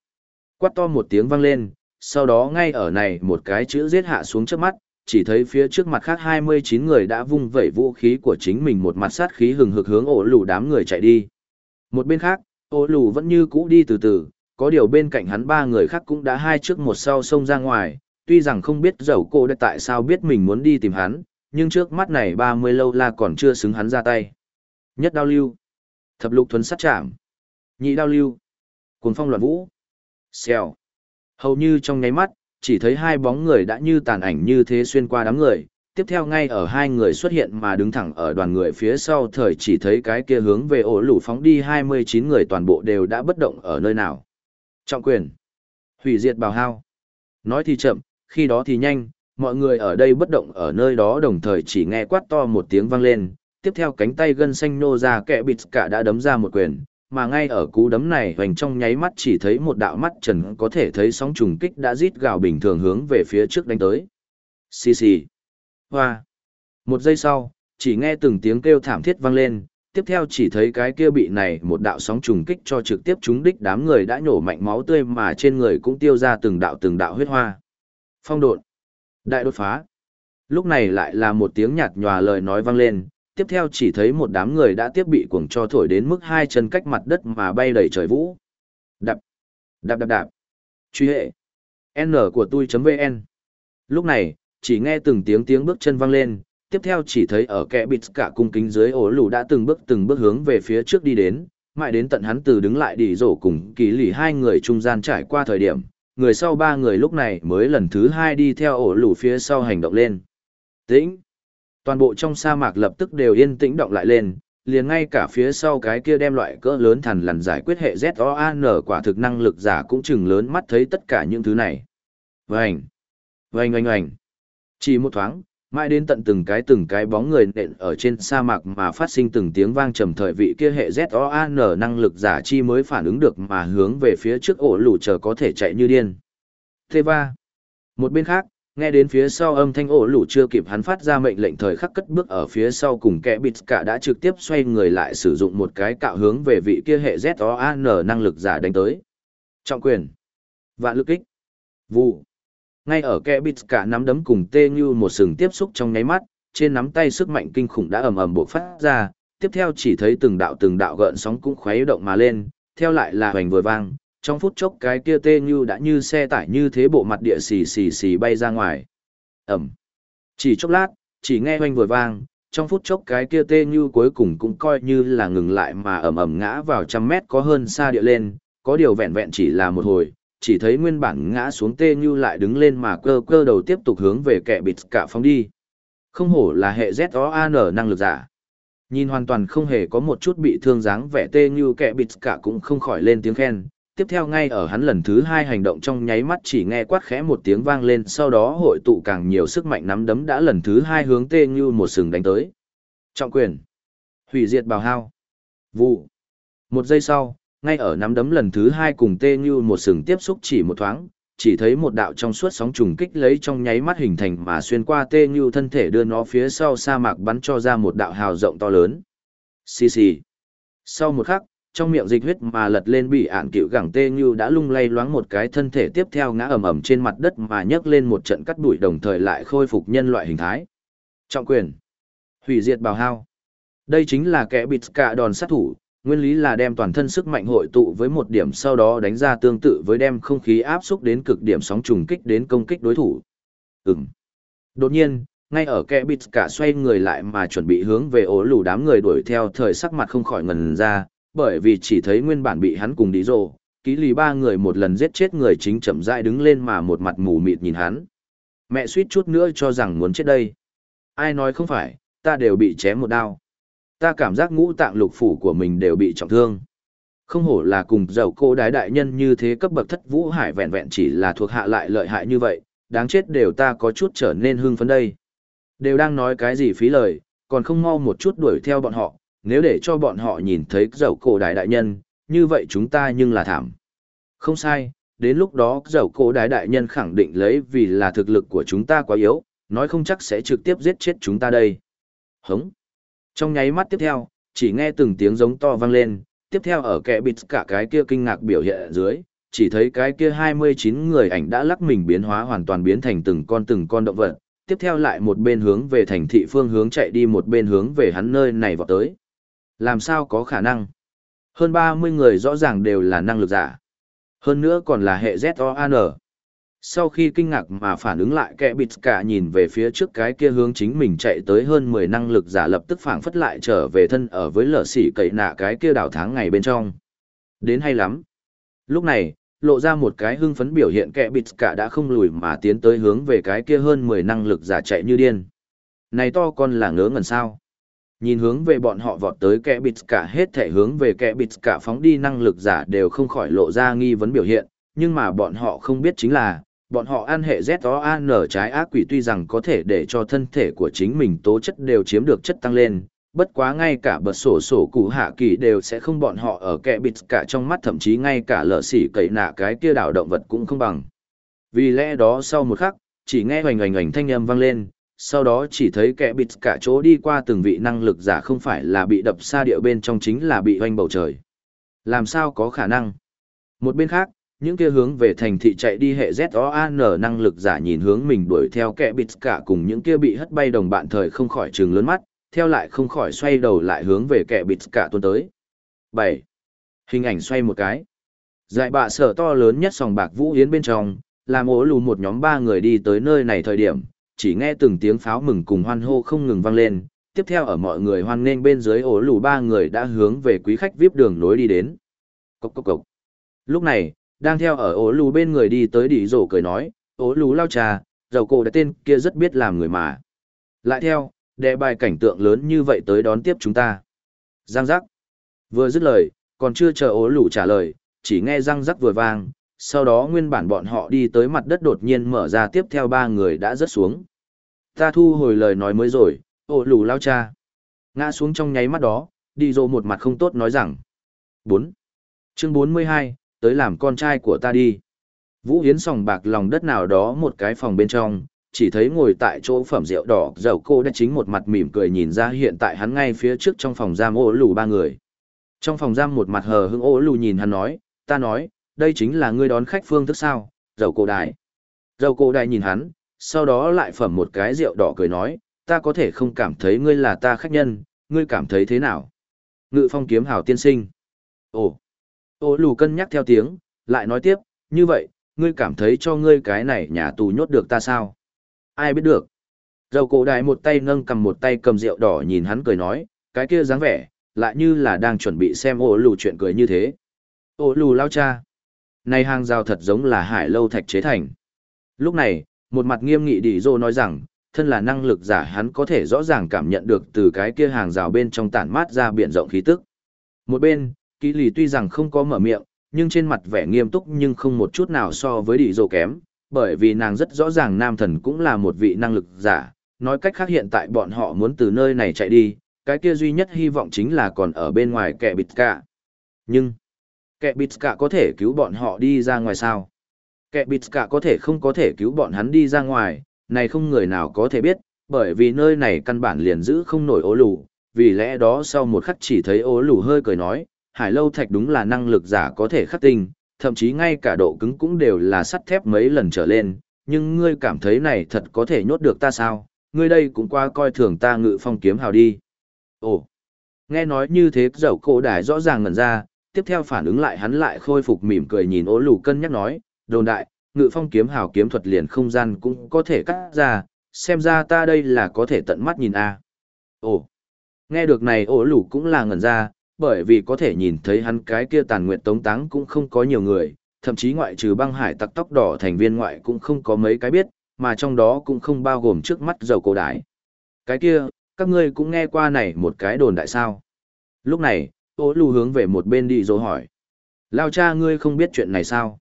Quát to một tiếng vang lên, sau đó ngay ở này một cái chữ giết hạ xuống trước mắt, chỉ thấy phía trước mặt khác 29 người đã vung vẩy vũ khí của chính mình một mặt sát khí hừng hực hướng ổ lù đám người chạy đi. Một bên khác, ổ lù vẫn như cũ đi từ từ, có điều bên cạnh hắn ba người khác cũng đã hai trước một sau xông ra ngoài, tuy rằng không biết dầu cô đã tại sao biết mình muốn đi tìm hắn, nhưng trước mắt này 30 lâu la còn chưa xứng hắn ra tay. Nhất đao lưu, thập lục thuấn sát chạm, nhị đao lưu, cuồng phong loạn vũ, xèo. Hầu như trong nháy mắt, chỉ thấy hai bóng người đã như tàn ảnh như thế xuyên qua đám người, tiếp theo ngay ở hai người xuất hiện mà đứng thẳng ở đoàn người phía sau thời chỉ thấy cái kia hướng về ổ lũ phóng đi 29 người toàn bộ đều đã bất động ở nơi nào. Trọng quyền. Hủy diệt bào hao. Nói thì chậm, khi đó thì nhanh, mọi người ở đây bất động ở nơi đó đồng thời chỉ nghe quát to một tiếng vang lên, tiếp theo cánh tay gân xanh nô ra kẻ bịt cả đã đấm ra một quyền, mà ngay ở cú đấm này hoành trong nháy mắt chỉ thấy một đạo mắt trần có thể thấy sóng trùng kích đã rít gào bình thường hướng về phía trước đánh tới. Xì xì. Hoa. Một giây sau, chỉ nghe từng tiếng kêu thảm thiết vang lên, tiếp theo chỉ thấy cái kia bị này một đạo sóng trùng kích cho trực tiếp trúng đích đám người đã nhổ mạnh máu tươi mà trên người cũng tiêu ra từng đạo từng đạo huyết hoa. Phong độn. Đại đột phá. Lúc này lại là một tiếng nhạt nhòa lời nói vang lên, tiếp theo chỉ thấy một đám người đã tiếp bị cuồng cho thổi đến mức hai chân cách mặt đất mà bay đầy trời vũ. Đạp, đạp đạp đạp. Truy hệ. N của tôi.vn. Lúc này, chỉ nghe từng tiếng tiếng bước chân vang lên, tiếp theo chỉ thấy ở kẽ bịt cả cung kính dưới ổ lù đã từng bước từng bước hướng về phía trước đi đến, mãi đến tận hắn từ đứng lại đi rổ cùng kỳ lì hai người trung gian trải qua thời điểm, người sau ba người lúc này mới lần thứ hai đi theo ổ lù phía sau hành động lên. Tĩnh! Toàn bộ trong sa mạc lập tức đều yên tĩnh động lại lên, liền ngay cả phía sau cái kia đem loại cỡ lớn thằn lằn giải quyết hệ ZOAN quả thực năng lực giả cũng chừng lớn mắt thấy tất cả những thứ này. Vành! Vành oanh oanh! Chỉ một thoáng, mãi đến tận từng cái từng cái bóng người nện ở trên sa mạc mà phát sinh từng tiếng vang trầm thời vị kia hệ ZOAN năng lực giả chi mới phản ứng được mà hướng về phía trước ổ lù chờ có thể chạy như điên. Thế ba. Một bên khác, nghe đến phía sau âm thanh ổ lũ chưa kịp hắn phát ra mệnh lệnh thời khắc cất bước ở phía sau cùng kẻ bịt cả đã trực tiếp xoay người lại sử dụng một cái cạo hướng về vị kia hệ Z-O-A-N năng lực giả đánh tới. Trọng quyền. Vạn lực kích. Vụ. Ngay ở kẻ bịt cả nắm đấm cùng tê như một sừng tiếp xúc trong nháy mắt, trên nắm tay sức mạnh kinh khủng đã ầm ầm bộc phát ra, tiếp theo chỉ thấy từng đạo từng đạo gợn sóng cũng khuấy động mà lên, theo lại là hoành vừa vang, trong phút chốc cái kia tê như đã như xe tải như thế bộ mặt địa xì xì xì bay ra ngoài. Ẩm. Chỉ chốc lát, chỉ nghe hoanh vừa vang, trong phút chốc cái kia tê như cuối cùng cũng coi như là ngừng lại mà ẩm ẩm ngã vào trăm mét có hơn xa địa lên, có điều vẹn vẹn chỉ là một hồi, chỉ thấy nguyên bản ngã xuống tê như lại đứng lên mà cơ cơ đầu tiếp tục hướng về kẻ bịt cả phóng đi. Không hổ là hệ Z-O-A-N năng lực giả. Nhìn hoàn toàn không hề có một chút bị thương dáng vẻ tê như kẻ bịt cả cũng không khỏi lên tiếng khen. Tiếp theo ngay ở hắn lần thứ hai hành động trong nháy mắt chỉ nghe quát khẽ một tiếng vang lên sau đó hội tụ càng nhiều sức mạnh nắm đấm đã lần thứ hai hướng tê như một sừng đánh tới. Trọng quyền. Hủy diệt bào hao. Vụ. Một giây sau, ngay ở nắm đấm lần thứ hai cùng tê như một sừng tiếp xúc chỉ một thoáng, chỉ thấy một đạo trong suốt sóng trùng kích lấy trong nháy mắt hình thành mà xuyên qua tê như thân thể đưa nó phía sau sa mạc bắn cho ra một đạo hào rộng to lớn. Xì xì. Sau một khắc, trong miệng dịch huyết mà lật lên bị ạn cựu gẳng tê như đã lung lay loáng một cái thân thể tiếp theo ngã ầm ầm trên mặt đất mà nhấc lên một trận cắt đuổi đồng thời lại khôi phục nhân loại hình thái. Trọng quyền. Hủy diệt bào hao. Đây chính là kẻ bịt cả đòn sát thủ, nguyên lý là đem toàn thân sức mạnh hội tụ với một điểm sau đó đánh ra tương tự với đem không khí áp xúc đến cực điểm sóng trùng kích đến công kích đối thủ. Ừm. Đột nhiên, ngay ở kẻ bịt cả xoay người lại mà chuẩn bị hướng về ố lù đám người đuổi theo thời sắc mặt không khỏi ngần ra, bởi vì chỉ thấy nguyên bản bị hắn cùng đi rồ, ký lì ba người một lần giết chết người chính chậm rãi đứng lên mà một mặt mù mịt nhìn hắn. Mẹ suýt chút nữa cho rằng muốn chết đây. Ai nói không phải, ta đều bị chém một đao ta cảm giác ngũ tạng lục phủ của mình đều bị trọng thương. Không hổ là cùng dầu cô đái đại nhân như thế cấp bậc thất vũ hải vẹn vẹn chỉ là thuộc hạ lại lợi hại như vậy, đáng chết đều ta có chút trở nên hưng phấn đây. Đều đang nói cái gì phí lời, còn không mau một chút đuổi theo bọn họ, nếu để cho bọn họ nhìn thấy dầu cổ đại đại nhân, như vậy chúng ta nhưng là thảm. Không sai, đến lúc đó dầu cổ đại đại nhân khẳng định lấy vì là thực lực của chúng ta quá yếu, nói không chắc sẽ trực tiếp giết chết chúng ta đây. Hống! Trong nháy mắt tiếp theo, chỉ nghe từng tiếng giống to vang lên, tiếp theo ở kẻ bịt cả cái kia kinh ngạc biểu hiện ở dưới, chỉ thấy cái kia 29 người ảnh đã lắc mình biến hóa hoàn toàn biến thành từng con từng con động vật, tiếp theo lại một bên hướng về thành thị phương hướng chạy đi một bên hướng về hắn nơi này vọt tới. Làm sao có khả năng? Hơn 30 người rõ ràng đều là năng lực giả. Hơn nữa còn là hệ Z-O-A-N. Sau khi kinh ngạc mà phản ứng lại kẻ bịt cả nhìn về phía trước cái kia hướng chính mình chạy tới hơn 10 năng lực giả lập tức phản phất lại trở về thân ở với lở xỉ cậy nạ cái kia đảo tháng ngày bên trong. Đến hay lắm. Lúc này, lộ ra một cái hưng phấn biểu hiện kẻ bịt cả đã không lùi mà tiến tới hướng về cái kia hơn 10 năng lực giả chạy như điên. Này to con là ngớ ngẩn sao. Nhìn hướng về bọn họ vọt tới kẻ bịt cả hết thể hướng về kẻ bịt cả phóng đi năng lực giả đều không khỏi lộ ra nghi vấn biểu hiện, nhưng mà bọn họ không biết chính là, bọn họ ăn hệ ZOAN trái ác quỷ tuy rằng có thể để cho thân thể của chính mình tố chất đều chiếm được chất tăng lên, bất quá ngay cả bật sổ sổ cụ hạ kỳ đều sẽ không bọn họ ở Kẻ bịt cả trong mắt thậm chí ngay cả lở xỉ cậy nạ cái kia đảo động vật cũng không bằng. Vì lẽ đó sau một khắc, chỉ nghe hoành hoành hoành thanh âm vang lên, sau đó chỉ thấy kẻ bịt cả chỗ đi qua từng vị năng lực giả không phải là bị đập xa địa bên trong chính là bị hoanh bầu trời. Làm sao có khả năng? Một bên khác, những kia hướng về thành thị chạy đi hệ ZOAN năng lực giả nhìn hướng mình đuổi theo kẻ bịt cả cùng những kia bị hất bay đồng bạn thời không khỏi trừng lớn mắt, theo lại không khỏi xoay đầu lại hướng về kẻ bịt cả tuôn tới. 7. Hình ảnh xoay một cái. Dại bạ sở to lớn nhất sòng bạc vũ yến bên trong, làm ố lù một nhóm ba người đi tới nơi này thời điểm, chỉ nghe từng tiếng pháo mừng cùng hoan hô không ngừng vang lên. Tiếp theo ở mọi người hoan nghênh bên dưới ổ lù ba người đã hướng về quý khách VIP đường nối đi đến. Cốc cốc cốc. Lúc này, đang theo ở ố lù bên người đi tới đỉ rổ cười nói, ố lù lao trà, dầu cổ đã tên kia rất biết làm người mà. Lại theo, đệ bài cảnh tượng lớn như vậy tới đón tiếp chúng ta. Giang giác. Vừa dứt lời, còn chưa chờ ố lù trả lời, chỉ nghe răng rắc vừa vang, sau đó nguyên bản bọn họ đi tới mặt đất đột nhiên mở ra tiếp theo ba người đã rớt xuống. Ta thu hồi lời nói mới rồi, ô lù lao cha. Ngã xuống trong nháy mắt đó, đi dô một mặt không tốt nói rằng. 4. Chương 42, tới làm con trai của ta đi. Vũ Hiến sòng bạc lòng đất nào đó một cái phòng bên trong, chỉ thấy ngồi tại chỗ phẩm rượu đỏ dầu cô đã chính một mặt mỉm cười nhìn ra hiện tại hắn ngay phía trước trong phòng giam ô lù ba người. Trong phòng giam một mặt hờ hững ô lù nhìn hắn nói, ta nói, đây chính là ngươi đón khách phương thức sao, dầu cô đại. Dầu cô đại nhìn hắn, sau đó lại phẩm một cái rượu đỏ cười nói, ta có thể không cảm thấy ngươi là ta khách nhân, ngươi cảm thấy thế nào? Ngự phong kiếm hào tiên sinh. Ồ, ô lù cân nhắc theo tiếng, lại nói tiếp, như vậy, ngươi cảm thấy cho ngươi cái này nhà tù nhốt được ta sao? Ai biết được? Dầu cổ đại một tay nâng cầm một tay cầm rượu đỏ nhìn hắn cười nói, cái kia dáng vẻ, lại như là đang chuẩn bị xem ô lù chuyện cười như thế. Ô lù lao cha. Này hàng rào thật giống là hải lâu thạch chế thành. Lúc này, một mặt nghiêm nghị đi dô nói rằng, thân là năng lực giả hắn có thể rõ ràng cảm nhận được từ cái kia hàng rào bên trong tản mát ra biển rộng khí tức. Một bên, kỹ lì tuy rằng không có mở miệng, nhưng trên mặt vẻ nghiêm túc nhưng không một chút nào so với đi dô kém, bởi vì nàng rất rõ ràng nam thần cũng là một vị năng lực giả, nói cách khác hiện tại bọn họ muốn từ nơi này chạy đi, cái kia duy nhất hy vọng chính là còn ở bên ngoài kẻ bịt cả. Nhưng, kẻ bịt cả có thể cứu bọn họ đi ra ngoài sao? Kẻ bịt cả có thể không có thể cứu bọn hắn đi ra ngoài, này không người nào có thể biết, bởi vì nơi này căn bản liền giữ không nổi ố lù, vì lẽ đó sau một khắc chỉ thấy ố lù hơi cười nói, hải lâu thạch đúng là năng lực giả có thể khắc tinh, thậm chí ngay cả độ cứng cũng đều là sắt thép mấy lần trở lên, nhưng ngươi cảm thấy này thật có thể nhốt được ta sao, ngươi đây cũng qua coi thường ta ngự phong kiếm hào đi. Ồ, nghe nói như thế dầu cổ đài rõ ràng ngẩn ra, tiếp theo phản ứng lại hắn lại khôi phục mỉm cười nhìn ố lù cân nhắc nói, đồn đại, ngự phong kiếm hào kiếm thuật liền không gian cũng có thể cắt ra, xem ra ta đây là có thể tận mắt nhìn a. À. Ồ, nghe được này ố lù cũng là ngẩn ra, bởi vì có thể nhìn thấy hắn cái kia tàn nguyện tống táng cũng không có nhiều người, thậm chí ngoại trừ băng hải tặc tóc đỏ thành viên ngoại cũng không có mấy cái biết, mà trong đó cũng không bao gồm trước mắt dầu cổ đái. Cái kia, các ngươi cũng nghe qua này một cái đồn đại sao. Lúc này, ô lù hướng về một bên đi dỗ hỏi. Lao cha ngươi không biết chuyện này sao?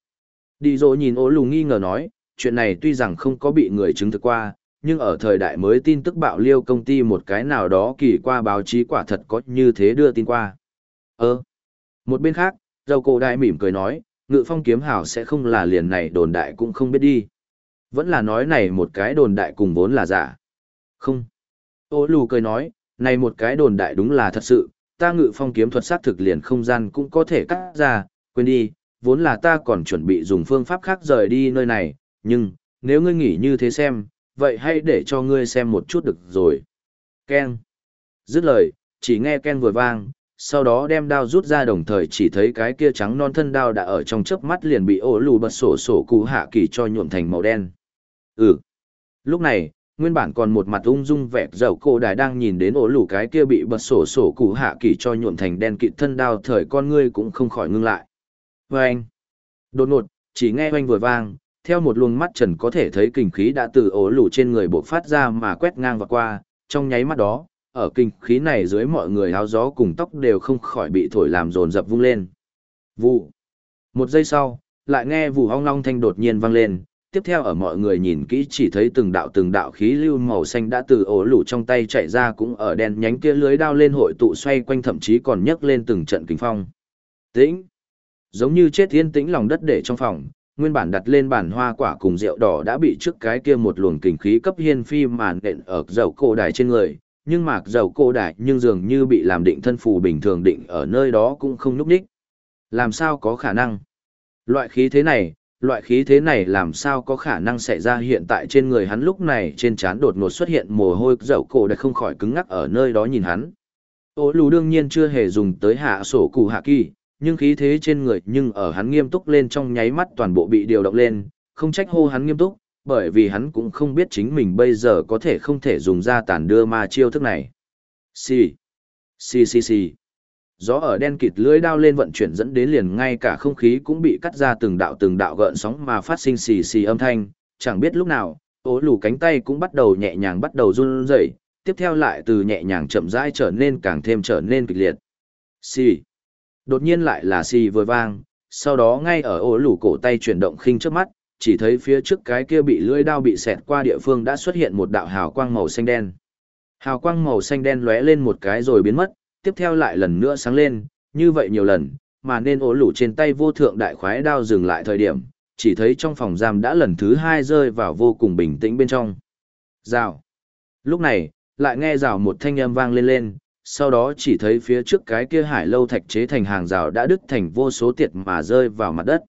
Đi dỗ nhìn ô lù nghi ngờ nói, chuyện này tuy rằng không có bị người chứng thực qua, nhưng ở thời đại mới tin tức bạo liêu công ty một cái nào đó kỳ qua báo chí quả thật có như thế đưa tin qua. Ơ. Một bên khác, dầu cổ đại mỉm cười nói, ngự phong kiếm hảo sẽ không là liền này đồn đại cũng không biết đi. Vẫn là nói này một cái đồn đại cùng vốn là giả. Không. Ô lù cười nói, này một cái đồn đại đúng là thật sự, ta ngự phong kiếm thuật sát thực liền không gian cũng có thể cắt ra, quên đi, vốn là ta còn chuẩn bị dùng phương pháp khác rời đi nơi này, nhưng, nếu ngươi nghĩ như thế xem, vậy hãy để cho ngươi xem một chút được rồi. Ken. Dứt lời, chỉ nghe Ken vừa vang, sau đó đem đao rút ra đồng thời chỉ thấy cái kia trắng non thân đao đã ở trong chớp mắt liền bị ổ lù bật sổ sổ cụ hạ kỳ cho nhuộm thành màu đen. Ừ. Lúc này, nguyên bản còn một mặt ung dung vẹt dầu cổ đài đang nhìn đến ổ lũ cái kia bị bật sổ sổ cụ hạ kỳ cho nhuộm thành đen kịt thân đao thời con ngươi cũng không khỏi ngưng lại. Vâng anh. Đột ngột, chỉ nghe oanh vừa vang, theo một luồng mắt trần có thể thấy kinh khí đã từ ổ lũ trên người bộc phát ra mà quét ngang và qua, trong nháy mắt đó, ở kinh khí này dưới mọi người áo gió cùng tóc đều không khỏi bị thổi làm rồn rập vung lên. Vụ. Một giây sau, lại nghe vụ hong long thanh đột nhiên vang lên, tiếp theo ở mọi người nhìn kỹ chỉ thấy từng đạo từng đạo khí lưu màu xanh đã từ ổ lũ trong tay chạy ra cũng ở đen nhánh kia lưới đao lên hội tụ xoay quanh thậm chí còn nhấc lên từng trận kinh phong. Tĩnh. Giống như chết yên tĩnh lòng đất để trong phòng, nguyên bản đặt lên bàn hoa quả cùng rượu đỏ đã bị trước cái kia một luồng kinh khí cấp hiên phi màn đện ở dầu cổ đài trên người, nhưng mạc dầu cô đài nhưng dường như bị làm định thân phù bình thường định ở nơi đó cũng không núp đích. Làm sao có khả năng? Loại khí thế này, loại khí thế này làm sao có khả năng xảy ra hiện tại trên người hắn lúc này trên trán đột ngột xuất hiện mồ hôi dậu cổ đã không khỏi cứng ngắc ở nơi đó nhìn hắn. Ô lù đương nhiên chưa hề dùng tới hạ sổ cụ hạ kỳ, nhưng khí thế trên người nhưng ở hắn nghiêm túc lên trong nháy mắt toàn bộ bị điều động lên, không trách hô hắn nghiêm túc, bởi vì hắn cũng không biết chính mình bây giờ có thể không thể dùng ra tàn đưa ma chiêu thức này. Xì, xì xì xì. Gió ở đen kịt lưới đao lên vận chuyển dẫn đến liền ngay cả không khí cũng bị cắt ra từng đạo từng đạo gợn sóng mà phát sinh xì xì âm thanh, chẳng biết lúc nào, ố lù cánh tay cũng bắt đầu nhẹ nhàng bắt đầu run rẩy, tiếp theo lại từ nhẹ nhàng chậm rãi trở nên càng thêm trở nên kịch liệt. Xì. Đột nhiên lại là xì vừa vang, sau đó ngay ở ố lù cổ tay chuyển động khinh trước mắt, chỉ thấy phía trước cái kia bị lưỡi đao bị xẹt qua địa phương đã xuất hiện một đạo hào quang màu xanh đen. Hào quang màu xanh đen lóe lên một cái rồi biến mất, tiếp theo lại lần nữa sáng lên, như vậy nhiều lần, mà nên ố lủ trên tay vô thượng đại khoái đao dừng lại thời điểm, chỉ thấy trong phòng giam đã lần thứ hai rơi vào vô cùng bình tĩnh bên trong. Rào. Lúc này, lại nghe rào một thanh âm vang lên lên, sau đó chỉ thấy phía trước cái kia hải lâu thạch chế thành hàng rào đã đứt thành vô số tiệt mà rơi vào mặt đất.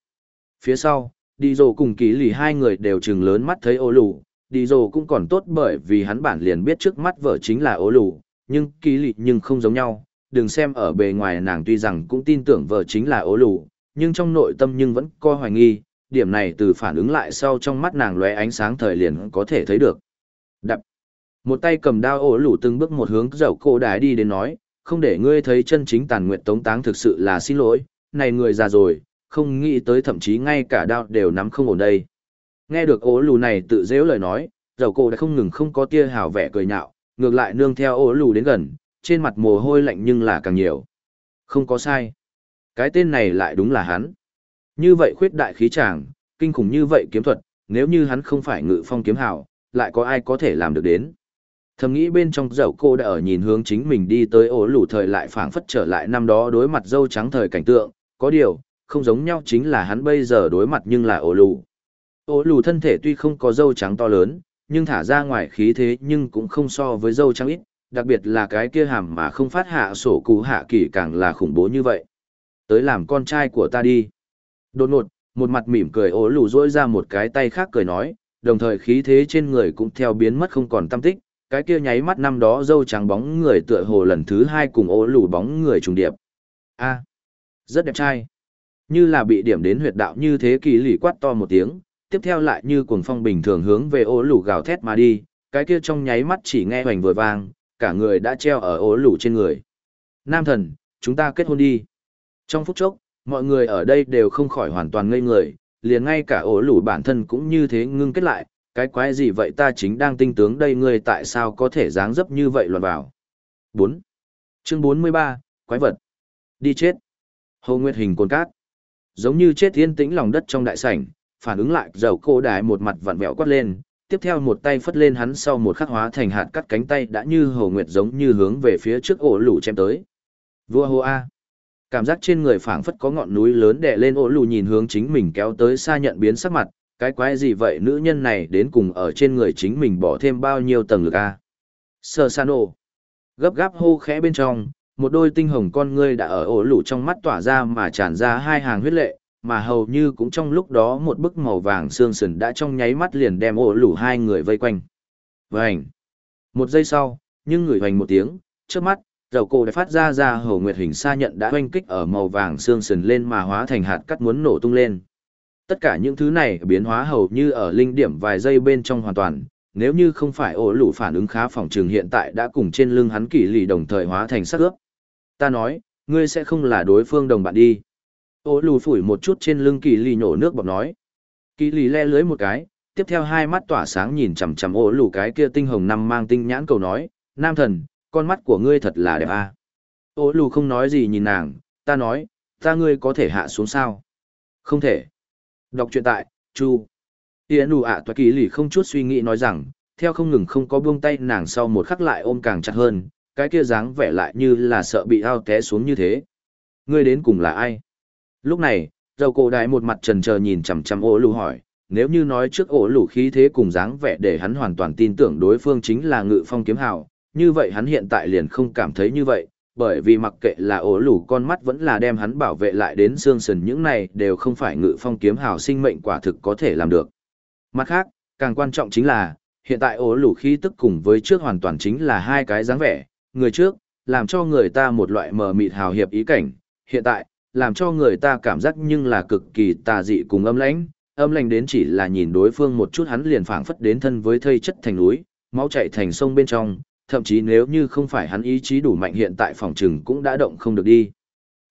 Phía sau, đi dồ cùng ký lì hai người đều trừng lớn mắt thấy ô lù, đi dồ cũng còn tốt bởi vì hắn bản liền biết trước mắt vợ chính là ô lù, nhưng kỳ lị nhưng không giống nhau, đừng xem ở bề ngoài nàng tuy rằng cũng tin tưởng vợ chính là ố lù, nhưng trong nội tâm nhưng vẫn coi hoài nghi, điểm này từ phản ứng lại sau trong mắt nàng lóe ánh sáng thời liền có thể thấy được. Đập. Một tay cầm đao ổ lù từng bước một hướng dậu cô đái đi đến nói, không để ngươi thấy chân chính tàn nguyện tống táng thực sự là xin lỗi, này người già rồi, không nghĩ tới thậm chí ngay cả đao đều nắm không ổn đây. Nghe được ố lù này tự dễu lời nói, dậu cô đã không ngừng không có tia hào vẻ cười nhạo, ngược lại nương theo ổ lù đến gần, trên mặt mồ hôi lạnh nhưng là càng nhiều. Không có sai. Cái tên này lại đúng là hắn. Như vậy khuyết đại khí tràng, kinh khủng như vậy kiếm thuật, nếu như hắn không phải ngự phong kiếm hào, lại có ai có thể làm được đến. Thầm nghĩ bên trong dậu cô đã ở nhìn hướng chính mình đi tới ổ lủ thời lại phảng phất trở lại năm đó đối mặt dâu trắng thời cảnh tượng, có điều, không giống nhau chính là hắn bây giờ đối mặt nhưng là ổ lù Ổ lù thân thể tuy không có dâu trắng to lớn, nhưng thả ra ngoài khí thế nhưng cũng không so với dâu trắng ít, đặc biệt là cái kia hàm mà không phát hạ sổ cú hạ kỳ càng là khủng bố như vậy. Tới làm con trai của ta đi. Đột ngột, một mặt mỉm cười ố lù rỗi ra một cái tay khác cười nói, đồng thời khí thế trên người cũng theo biến mất không còn tâm tích, cái kia nháy mắt năm đó dâu trắng bóng người tựa hồ lần thứ hai cùng ố lù bóng người trùng điệp. a rất đẹp trai. Như là bị điểm đến huyệt đạo như thế kỳ lì quát to một tiếng, tiếp theo lại như cuồng phong bình thường hướng về ố lù gào thét mà đi, cái kia trong nháy mắt chỉ nghe hoành vừa vang, cả người đã treo ở ố lù trên người. Nam thần, chúng ta kết hôn đi. Trong phút chốc, mọi người ở đây đều không khỏi hoàn toàn ngây người, liền ngay cả ố lù bản thân cũng như thế ngưng kết lại, cái quái gì vậy ta chính đang tinh tướng đây ngươi tại sao có thể dáng dấp như vậy loạn vào. 4. Chương 43, Quái vật. Đi chết. Hồ Nguyệt hình cồn cát. Giống như chết yên tĩnh lòng đất trong đại sảnh, phản ứng lại dầu cô đại một mặt vặn vẹo quát lên, tiếp theo một tay phất lên hắn sau một khắc hóa thành hạt cắt cánh tay đã như Hồ Nguyệt giống như hướng về phía trước ổ lũ chém tới. Vua hô A. Cảm giác trên người phảng phất có ngọn núi lớn đè lên ổ lũ nhìn hướng chính mình kéo tới xa nhận biến sắc mặt, cái quái gì vậy nữ nhân này đến cùng ở trên người chính mình bỏ thêm bao nhiêu tầng lực a sơ san ổ gấp gáp hô khẽ bên trong một đôi tinh hồng con ngươi đã ở ổ lũ trong mắt tỏa ra mà tràn ra hai hàng huyết lệ mà hầu như cũng trong lúc đó một bức màu vàng xương sườn đã trong nháy mắt liền đem ổ lủ hai người vây quanh Vành. một giây sau nhưng người hoành một tiếng trước mắt dầu cổ đã phát ra ra hầu nguyệt hình xa nhận đã hoanh kích ở màu vàng xương sườn lên mà hóa thành hạt cắt muốn nổ tung lên Tất cả những thứ này biến hóa hầu như ở linh điểm vài giây bên trong hoàn toàn, nếu như không phải ổ lũ phản ứng khá phòng trường hiện tại đã cùng trên lưng hắn kỳ lì đồng thời hóa thành sắc ướp. Ta nói, ngươi sẽ không là đối phương đồng bạn đi. Ô lù phủi một chút trên lưng kỳ lì nhổ nước bọc nói. Kỳ lì le lưới một cái, tiếp theo hai mắt tỏa sáng nhìn chằm chằm ô lù cái kia tinh hồng năm mang tinh nhãn cầu nói, nam thần, con mắt của ngươi thật là đẹp a. À. lù không nói gì nhìn nàng, ta nói, ta ngươi có thể hạ xuống sao? Không thể. Đọc truyện tại, Chu. yên ù ạ toa kỳ lì không chút suy nghĩ nói rằng, theo không ngừng không có buông tay nàng sau một khắc lại ôm càng chặt hơn, cái kia dáng vẻ lại như là sợ bị ao té xuống như thế. Ngươi đến cùng là ai? Lúc này, dầu cổ đại một mặt trần chờ nhìn chằm chằm ổ lù hỏi, nếu như nói trước ổ lù khí thế cùng dáng vẻ để hắn hoàn toàn tin tưởng đối phương chính là ngự phong kiếm hào, như vậy hắn hiện tại liền không cảm thấy như vậy, bởi vì mặc kệ là ổ lù con mắt vẫn là đem hắn bảo vệ lại đến xương sần những này đều không phải ngự phong kiếm hào sinh mệnh quả thực có thể làm được. Mặt khác, càng quan trọng chính là, hiện tại ổ lù khí tức cùng với trước hoàn toàn chính là hai cái dáng vẻ, người trước, làm cho người ta một loại mờ mịt hào hiệp ý cảnh, hiện tại, làm cho người ta cảm giác nhưng là cực kỳ tà dị cùng âm lãnh, âm lãnh đến chỉ là nhìn đối phương một chút hắn liền phảng phất đến thân với thây chất thành núi, máu chảy thành sông bên trong, thậm chí nếu như không phải hắn ý chí đủ mạnh hiện tại phòng trừng cũng đã động không được đi.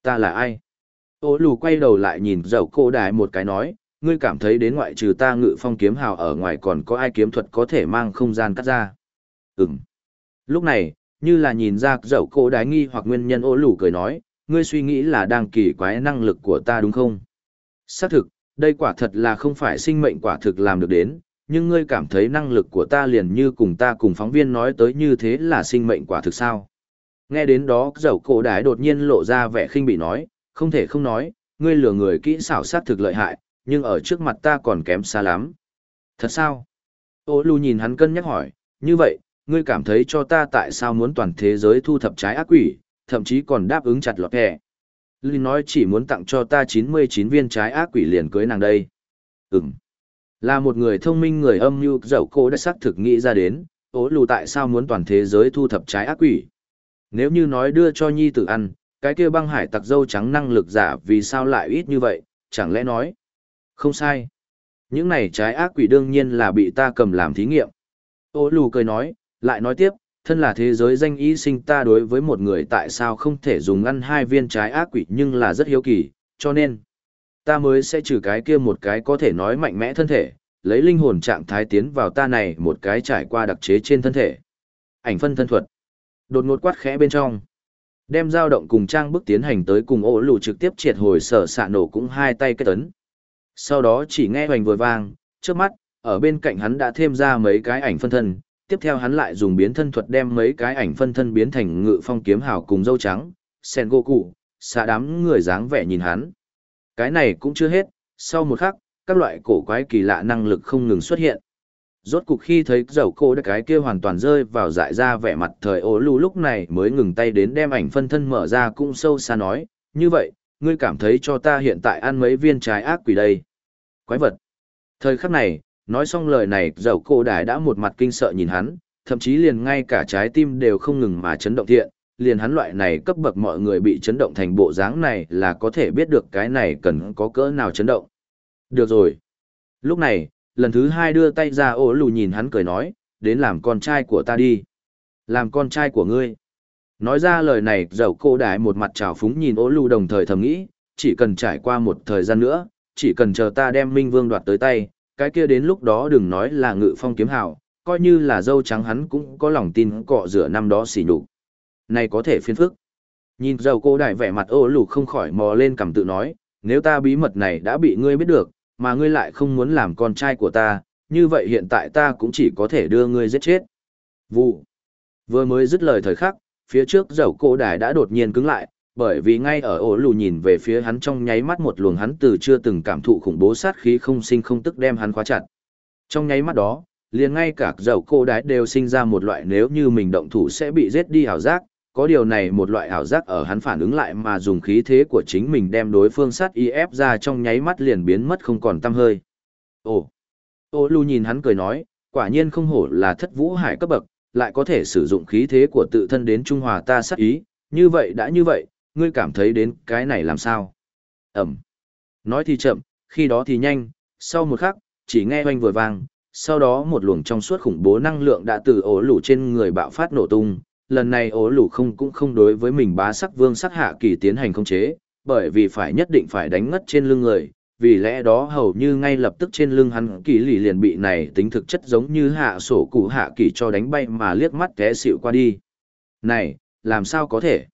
Ta là ai? Ô lù quay đầu lại nhìn dầu cô đài một cái nói, ngươi cảm thấy đến ngoại trừ ta ngự phong kiếm hào ở ngoài còn có ai kiếm thuật có thể mang không gian cắt ra. Ừm. Lúc này, như là nhìn ra dầu cô đái nghi hoặc nguyên nhân ô lù cười nói, ngươi suy nghĩ là đang kỳ quái năng lực của ta đúng không? Xác thực, đây quả thật là không phải sinh mệnh quả thực làm được đến, nhưng ngươi cảm thấy năng lực của ta liền như cùng ta cùng phóng viên nói tới như thế là sinh mệnh quả thực sao. Nghe đến đó dầu cổ đái đột nhiên lộ ra vẻ khinh bị nói, không thể không nói, ngươi lừa người kỹ xảo sát thực lợi hại, nhưng ở trước mặt ta còn kém xa lắm. Thật sao? Ô lù nhìn hắn cân nhắc hỏi, như vậy, ngươi cảm thấy cho ta tại sao muốn toàn thế giới thu thập trái ác quỷ, thậm chí còn đáp ứng chặt lọt kẻ. Linh nói chỉ muốn tặng cho ta 99 viên trái ác quỷ liền cưới nàng đây. Ừm. Là một người thông minh người âm mưu dẫu cô đã xác thực nghĩ ra đến, ố lù tại sao muốn toàn thế giới thu thập trái ác quỷ. Nếu như nói đưa cho nhi tử ăn, cái kia băng hải tặc dâu trắng năng lực giả vì sao lại ít như vậy, chẳng lẽ nói. Không sai. Những này trái ác quỷ đương nhiên là bị ta cầm làm thí nghiệm. Ô lù cười nói, lại nói tiếp, thân là thế giới danh y sinh ta đối với một người tại sao không thể dùng ăn hai viên trái ác quỷ nhưng là rất hiếu kỳ, cho nên ta mới sẽ trừ cái kia một cái có thể nói mạnh mẽ thân thể, lấy linh hồn trạng thái tiến vào ta này một cái trải qua đặc chế trên thân thể. Ảnh phân thân thuật. Đột ngột quát khẽ bên trong. Đem dao động cùng trang bước tiến hành tới cùng ổ lù trực tiếp triệt hồi sở xạ nổ cũng hai tay kết tấn. Sau đó chỉ nghe hoành vừa vang, trước mắt, ở bên cạnh hắn đã thêm ra mấy cái ảnh phân thân, tiếp theo hắn lại dùng biến thân thuật đem mấy cái ảnh phân thân biến thành ngự phong kiếm hào cùng dâu trắng, sen gỗ cụ, xạ đám người dáng vẻ nhìn hắn. Cái này cũng chưa hết, sau một khắc, các loại cổ quái kỳ lạ năng lực không ngừng xuất hiện. Rốt cục khi thấy dầu cô đã cái kia hoàn toàn rơi vào dại ra vẻ mặt thời ố lù lúc này mới ngừng tay đến đem ảnh phân thân mở ra cũng sâu xa nói, như vậy, ngươi cảm thấy cho ta hiện tại ăn mấy viên trái ác quỷ đây. Quái vật. Thời khắc này, nói xong lời này dầu cô đài đã một mặt kinh sợ nhìn hắn, thậm chí liền ngay cả trái tim đều không ngừng mà chấn động thiện, liền hắn loại này cấp bậc mọi người bị chấn động thành bộ dáng này là có thể biết được cái này cần có cỡ nào chấn động. Được rồi. Lúc này, lần thứ hai đưa tay ra ô lù nhìn hắn cười nói, đến làm con trai của ta đi. Làm con trai của ngươi. Nói ra lời này dầu cô đại một mặt trào phúng nhìn ố lù đồng thời thầm nghĩ, chỉ cần trải qua một thời gian nữa, chỉ cần chờ ta đem Minh Vương đoạt tới tay, cái kia đến lúc đó đừng nói là ngự phong kiếm hào, coi như là dâu trắng hắn cũng có lòng tin cọ rửa năm đó xỉ nhục. Này có thể phiên phức. Nhìn dầu cô đại vẻ mặt ô lù không khỏi mò lên cầm tự nói, nếu ta bí mật này đã bị ngươi biết được, mà ngươi lại không muốn làm con trai của ta, như vậy hiện tại ta cũng chỉ có thể đưa ngươi giết chết. Vụ. Vừa mới dứt lời thời khắc, phía trước dầu cô đài đã đột nhiên cứng lại, bởi vì ngay ở ổ lù nhìn về phía hắn trong nháy mắt một luồng hắn từ chưa từng cảm thụ khủng bố sát khí không sinh không tức đem hắn khóa chặt. Trong nháy mắt đó, liền ngay cả dầu cô đái đều sinh ra một loại nếu như mình động thủ sẽ bị giết đi ảo giác, có điều này một loại ảo giác ở hắn phản ứng lại mà dùng khí thế của chính mình đem đối phương sát y ép ra trong nháy mắt liền biến mất không còn tăm hơi. Ồ! Ô lù nhìn hắn cười nói, quả nhiên không hổ là thất vũ hải cấp bậc, lại có thể sử dụng khí thế của tự thân đến trung hòa ta sát ý, như vậy đã như vậy, ngươi cảm thấy đến cái này làm sao? Ẩm! Nói thì chậm, khi đó thì nhanh, sau một khắc, chỉ nghe oanh vừa vang, sau đó một luồng trong suốt khủng bố năng lượng đã từ ổ lũ trên người bạo phát nổ tung, lần này ố lũ không cũng không đối với mình bá sắc vương sắc hạ kỳ tiến hành không chế, bởi vì phải nhất định phải đánh ngất trên lưng người, vì lẽ đó hầu như ngay lập tức trên lưng hắn kỳ lì liền bị này tính thực chất giống như hạ sổ cụ hạ kỳ cho đánh bay mà liếc mắt té xịu qua đi. Này, làm sao có thể?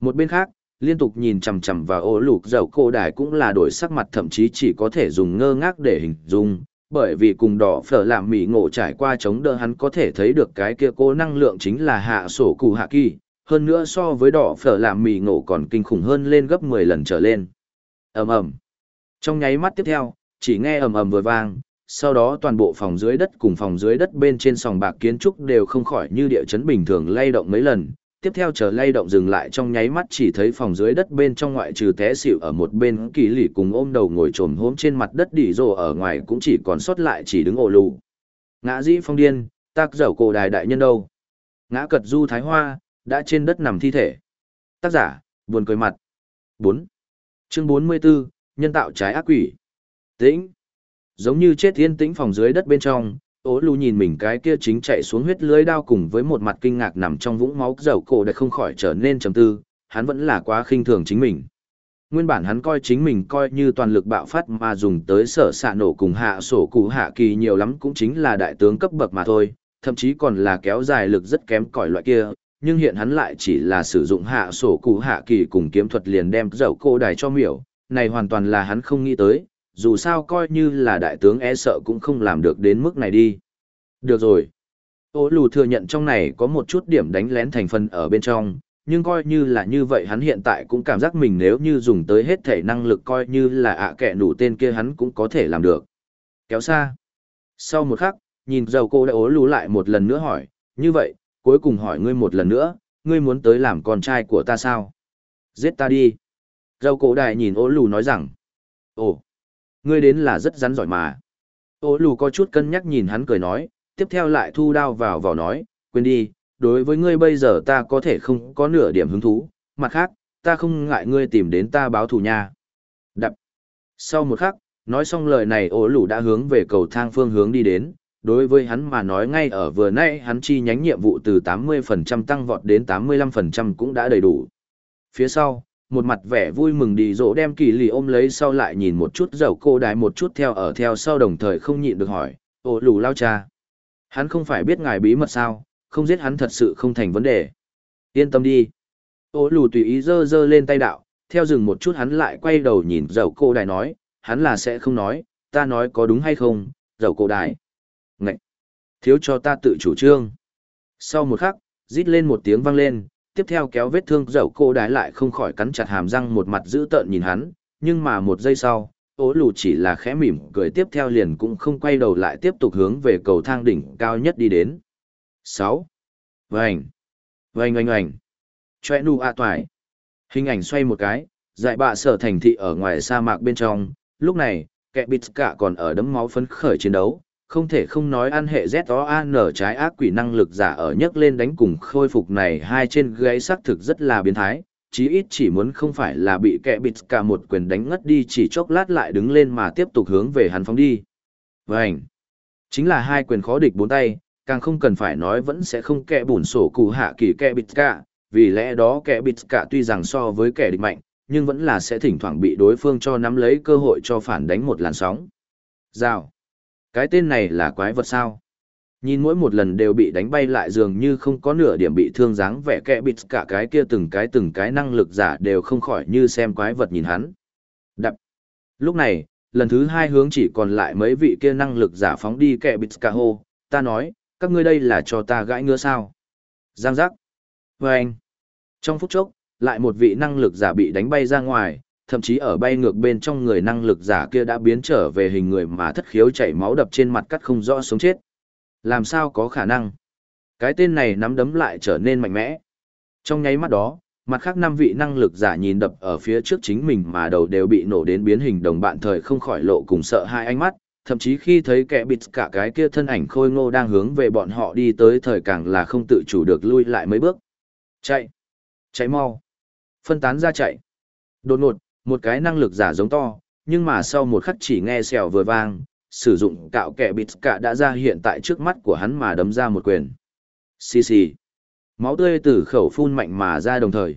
Một bên khác, liên tục nhìn chằm chằm vào ố lục dầu cô đài cũng là đổi sắc mặt thậm chí chỉ có thể dùng ngơ ngác để hình dung, bởi vì cùng đỏ phở làm mỉ ngộ trải qua chống đỡ hắn có thể thấy được cái kia cố năng lượng chính là hạ sổ cụ hạ kỳ, hơn nữa so với đỏ phở làm mỉ ngộ còn kinh khủng hơn lên gấp 10 lần trở lên. ầm ầm Trong nháy mắt tiếp theo, chỉ nghe ầm ầm vừa vang, sau đó toàn bộ phòng dưới đất cùng phòng dưới đất bên trên sòng bạc kiến trúc đều không khỏi như địa chấn bình thường lay động mấy lần, tiếp theo chờ lay động dừng lại trong nháy mắt chỉ thấy phòng dưới đất bên trong ngoại trừ té xỉu ở một bên kỳ lì cùng ôm đầu ngồi trồm hôm trên mặt đất đỉ rồ ở ngoài cũng chỉ còn sót lại chỉ đứng ổ lù. Ngã dĩ phong điên, tác dở cổ đài đại nhân đâu? Ngã cật du thái hoa, đã trên đất nằm thi thể. Tác giả, buồn cười mặt. bốn Chương 44, nhân tạo trái ác quỷ. Tĩnh. Giống như chết thiên tĩnh phòng dưới đất bên trong, ố lù nhìn mình cái kia chính chạy xuống huyết lưới đao cùng với một mặt kinh ngạc nằm trong vũng máu dầu cổ đã không khỏi trở nên trầm tư, hắn vẫn là quá khinh thường chính mình. Nguyên bản hắn coi chính mình coi như toàn lực bạo phát mà dùng tới sở xạ nổ cùng hạ sổ cụ hạ kỳ nhiều lắm cũng chính là đại tướng cấp bậc mà thôi, thậm chí còn là kéo dài lực rất kém cỏi loại kia, nhưng hiện hắn lại chỉ là sử dụng hạ sổ cụ hạ kỳ cùng kiếm thuật liền đem dầu cổ đài cho miểu, này hoàn toàn là hắn không nghĩ tới dù sao coi như là đại tướng e sợ cũng không làm được đến mức này đi. Được rồi. Ô lù thừa nhận trong này có một chút điểm đánh lén thành phần ở bên trong, nhưng coi như là như vậy hắn hiện tại cũng cảm giác mình nếu như dùng tới hết thể năng lực coi như là ạ kẻ nủ tên kia hắn cũng có thể làm được. Kéo xa. Sau một khắc, nhìn dầu cô đã ố lù lại một lần nữa hỏi, như vậy, cuối cùng hỏi ngươi một lần nữa, ngươi muốn tới làm con trai của ta sao? Giết ta đi. Dầu cổ đại nhìn ố lù nói rằng, ồ, ngươi đến là rất rắn giỏi mà. Ô lù có chút cân nhắc nhìn hắn cười nói, tiếp theo lại thu đao vào vào nói, quên đi, đối với ngươi bây giờ ta có thể không có nửa điểm hứng thú, mặt khác, ta không ngại ngươi tìm đến ta báo thù nha. Đập. Sau một khắc, nói xong lời này ố lù đã hướng về cầu thang phương hướng đi đến, đối với hắn mà nói ngay ở vừa nãy hắn chi nhánh nhiệm vụ từ 80% tăng vọt đến 85% cũng đã đầy đủ. Phía sau, một mặt vẻ vui mừng đi dỗ đem kỳ lì ôm lấy sau lại nhìn một chút dầu cô đài một chút theo ở theo sau đồng thời không nhịn được hỏi, ồ lù lao cha. Hắn không phải biết ngài bí mật sao, không giết hắn thật sự không thành vấn đề. Yên tâm đi. Ô lù tùy ý dơ dơ lên tay đạo, theo dừng một chút hắn lại quay đầu nhìn dầu cô đài nói, hắn là sẽ không nói, ta nói có đúng hay không, dầu cô đài. Ngậy! Thiếu cho ta tự chủ trương. Sau một khắc, rít lên một tiếng vang lên, tiếp theo kéo vết thương dậu cô đái lại không khỏi cắn chặt hàm răng một mặt dữ tợn nhìn hắn, nhưng mà một giây sau, ố lù chỉ là khẽ mỉm cười tiếp theo liền cũng không quay đầu lại tiếp tục hướng về cầu thang đỉnh cao nhất đi đến. 6. Vành! Vành oanh oanh! Chòe nu a toài! Hình ảnh xoay một cái, dại bạ sở thành thị ở ngoài sa mạc bên trong, lúc này, kẻ bịt cả còn ở đấm máu phấn khởi chiến đấu, không thể không nói ăn hệ ZOAN trái ác quỷ năng lực giả ở nhấc lên đánh cùng khôi phục này hai trên gáy xác thực rất là biến thái, chí ít chỉ muốn không phải là bị kẻ bịt cả một quyền đánh ngất đi chỉ chốc lát lại đứng lên mà tiếp tục hướng về hắn phóng đi. Vânh! Chính là hai quyền khó địch bốn tay, càng không cần phải nói vẫn sẽ không kẻ bùn sổ cụ hạ kỳ kẻ bịt cả, vì lẽ đó kẻ bịt cả tuy rằng so với kẻ địch mạnh, nhưng vẫn là sẽ thỉnh thoảng bị đối phương cho nắm lấy cơ hội cho phản đánh một làn sóng. Rào! Cái tên này là quái vật sao? Nhìn mỗi một lần đều bị đánh bay lại dường như không có nửa điểm bị thương dáng vẻ kẹ bịt cả cái kia từng cái từng cái năng lực giả đều không khỏi như xem quái vật nhìn hắn. Đập. Lúc này, lần thứ hai hướng chỉ còn lại mấy vị kia năng lực giả phóng đi kẹ bịt cả hô, ta nói, các ngươi đây là cho ta gãi ngứa sao? Giang giác. Vâng. Trong phút chốc, lại một vị năng lực giả bị đánh bay ra ngoài, thậm chí ở bay ngược bên trong người năng lực giả kia đã biến trở về hình người mà thất khiếu chảy máu đập trên mặt cắt không rõ sống chết. Làm sao có khả năng? Cái tên này nắm đấm lại trở nên mạnh mẽ. Trong nháy mắt đó, mặt khác năm vị năng lực giả nhìn đập ở phía trước chính mình mà đầu đều bị nổ đến biến hình đồng bạn thời không khỏi lộ cùng sợ hai ánh mắt, thậm chí khi thấy kẻ bịt cả cái kia thân ảnh khôi ngô đang hướng về bọn họ đi tới thời càng là không tự chủ được lui lại mấy bước. Chạy! Chạy mau! Phân tán ra chạy! Đột ngột, một cái năng lực giả giống to, nhưng mà sau một khắc chỉ nghe xèo vừa vang, sử dụng cạo kẻ bịt cả đã ra hiện tại trước mắt của hắn mà đấm ra một quyền. Xì xì. Máu tươi từ khẩu phun mạnh mà ra đồng thời.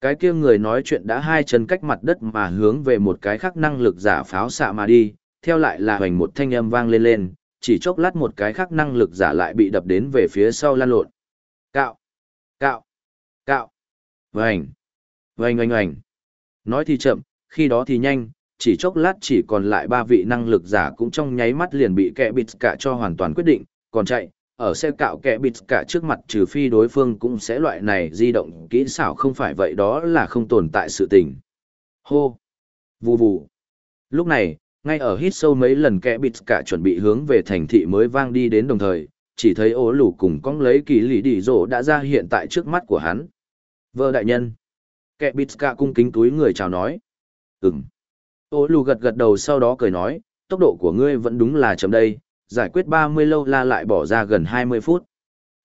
Cái kia người nói chuyện đã hai chân cách mặt đất mà hướng về một cái khác năng lực giả pháo xạ mà đi, theo lại là hoành một thanh âm vang lên lên, chỉ chốc lát một cái khác năng lực giả lại bị đập đến về phía sau lan lộn. Cạo, cạo, cạo, vành, vành oanh oanh. Nói thì chậm, khi đó thì nhanh, chỉ chốc lát chỉ còn lại ba vị năng lực giả cũng trong nháy mắt liền bị kẻ bịt cả cho hoàn toàn quyết định, còn chạy, ở xe cạo kẻ bịt cả trước mặt trừ phi đối phương cũng sẽ loại này di động kỹ xảo không phải vậy đó là không tồn tại sự tình. Hô! Vù vù! Lúc này, ngay ở hít sâu mấy lần kẻ bịt cả chuẩn bị hướng về thành thị mới vang đi đến đồng thời, chỉ thấy ố lù cùng cong lấy kỳ lì đi rổ đã ra hiện tại trước mắt của hắn. Vợ đại nhân! Kẻ bịt cung kính túi người chào nói. Ừm. Ô lù gật gật đầu sau đó cười nói, tốc độ của ngươi vẫn đúng là chậm đây, giải quyết 30 lâu la lại bỏ ra gần 20 phút.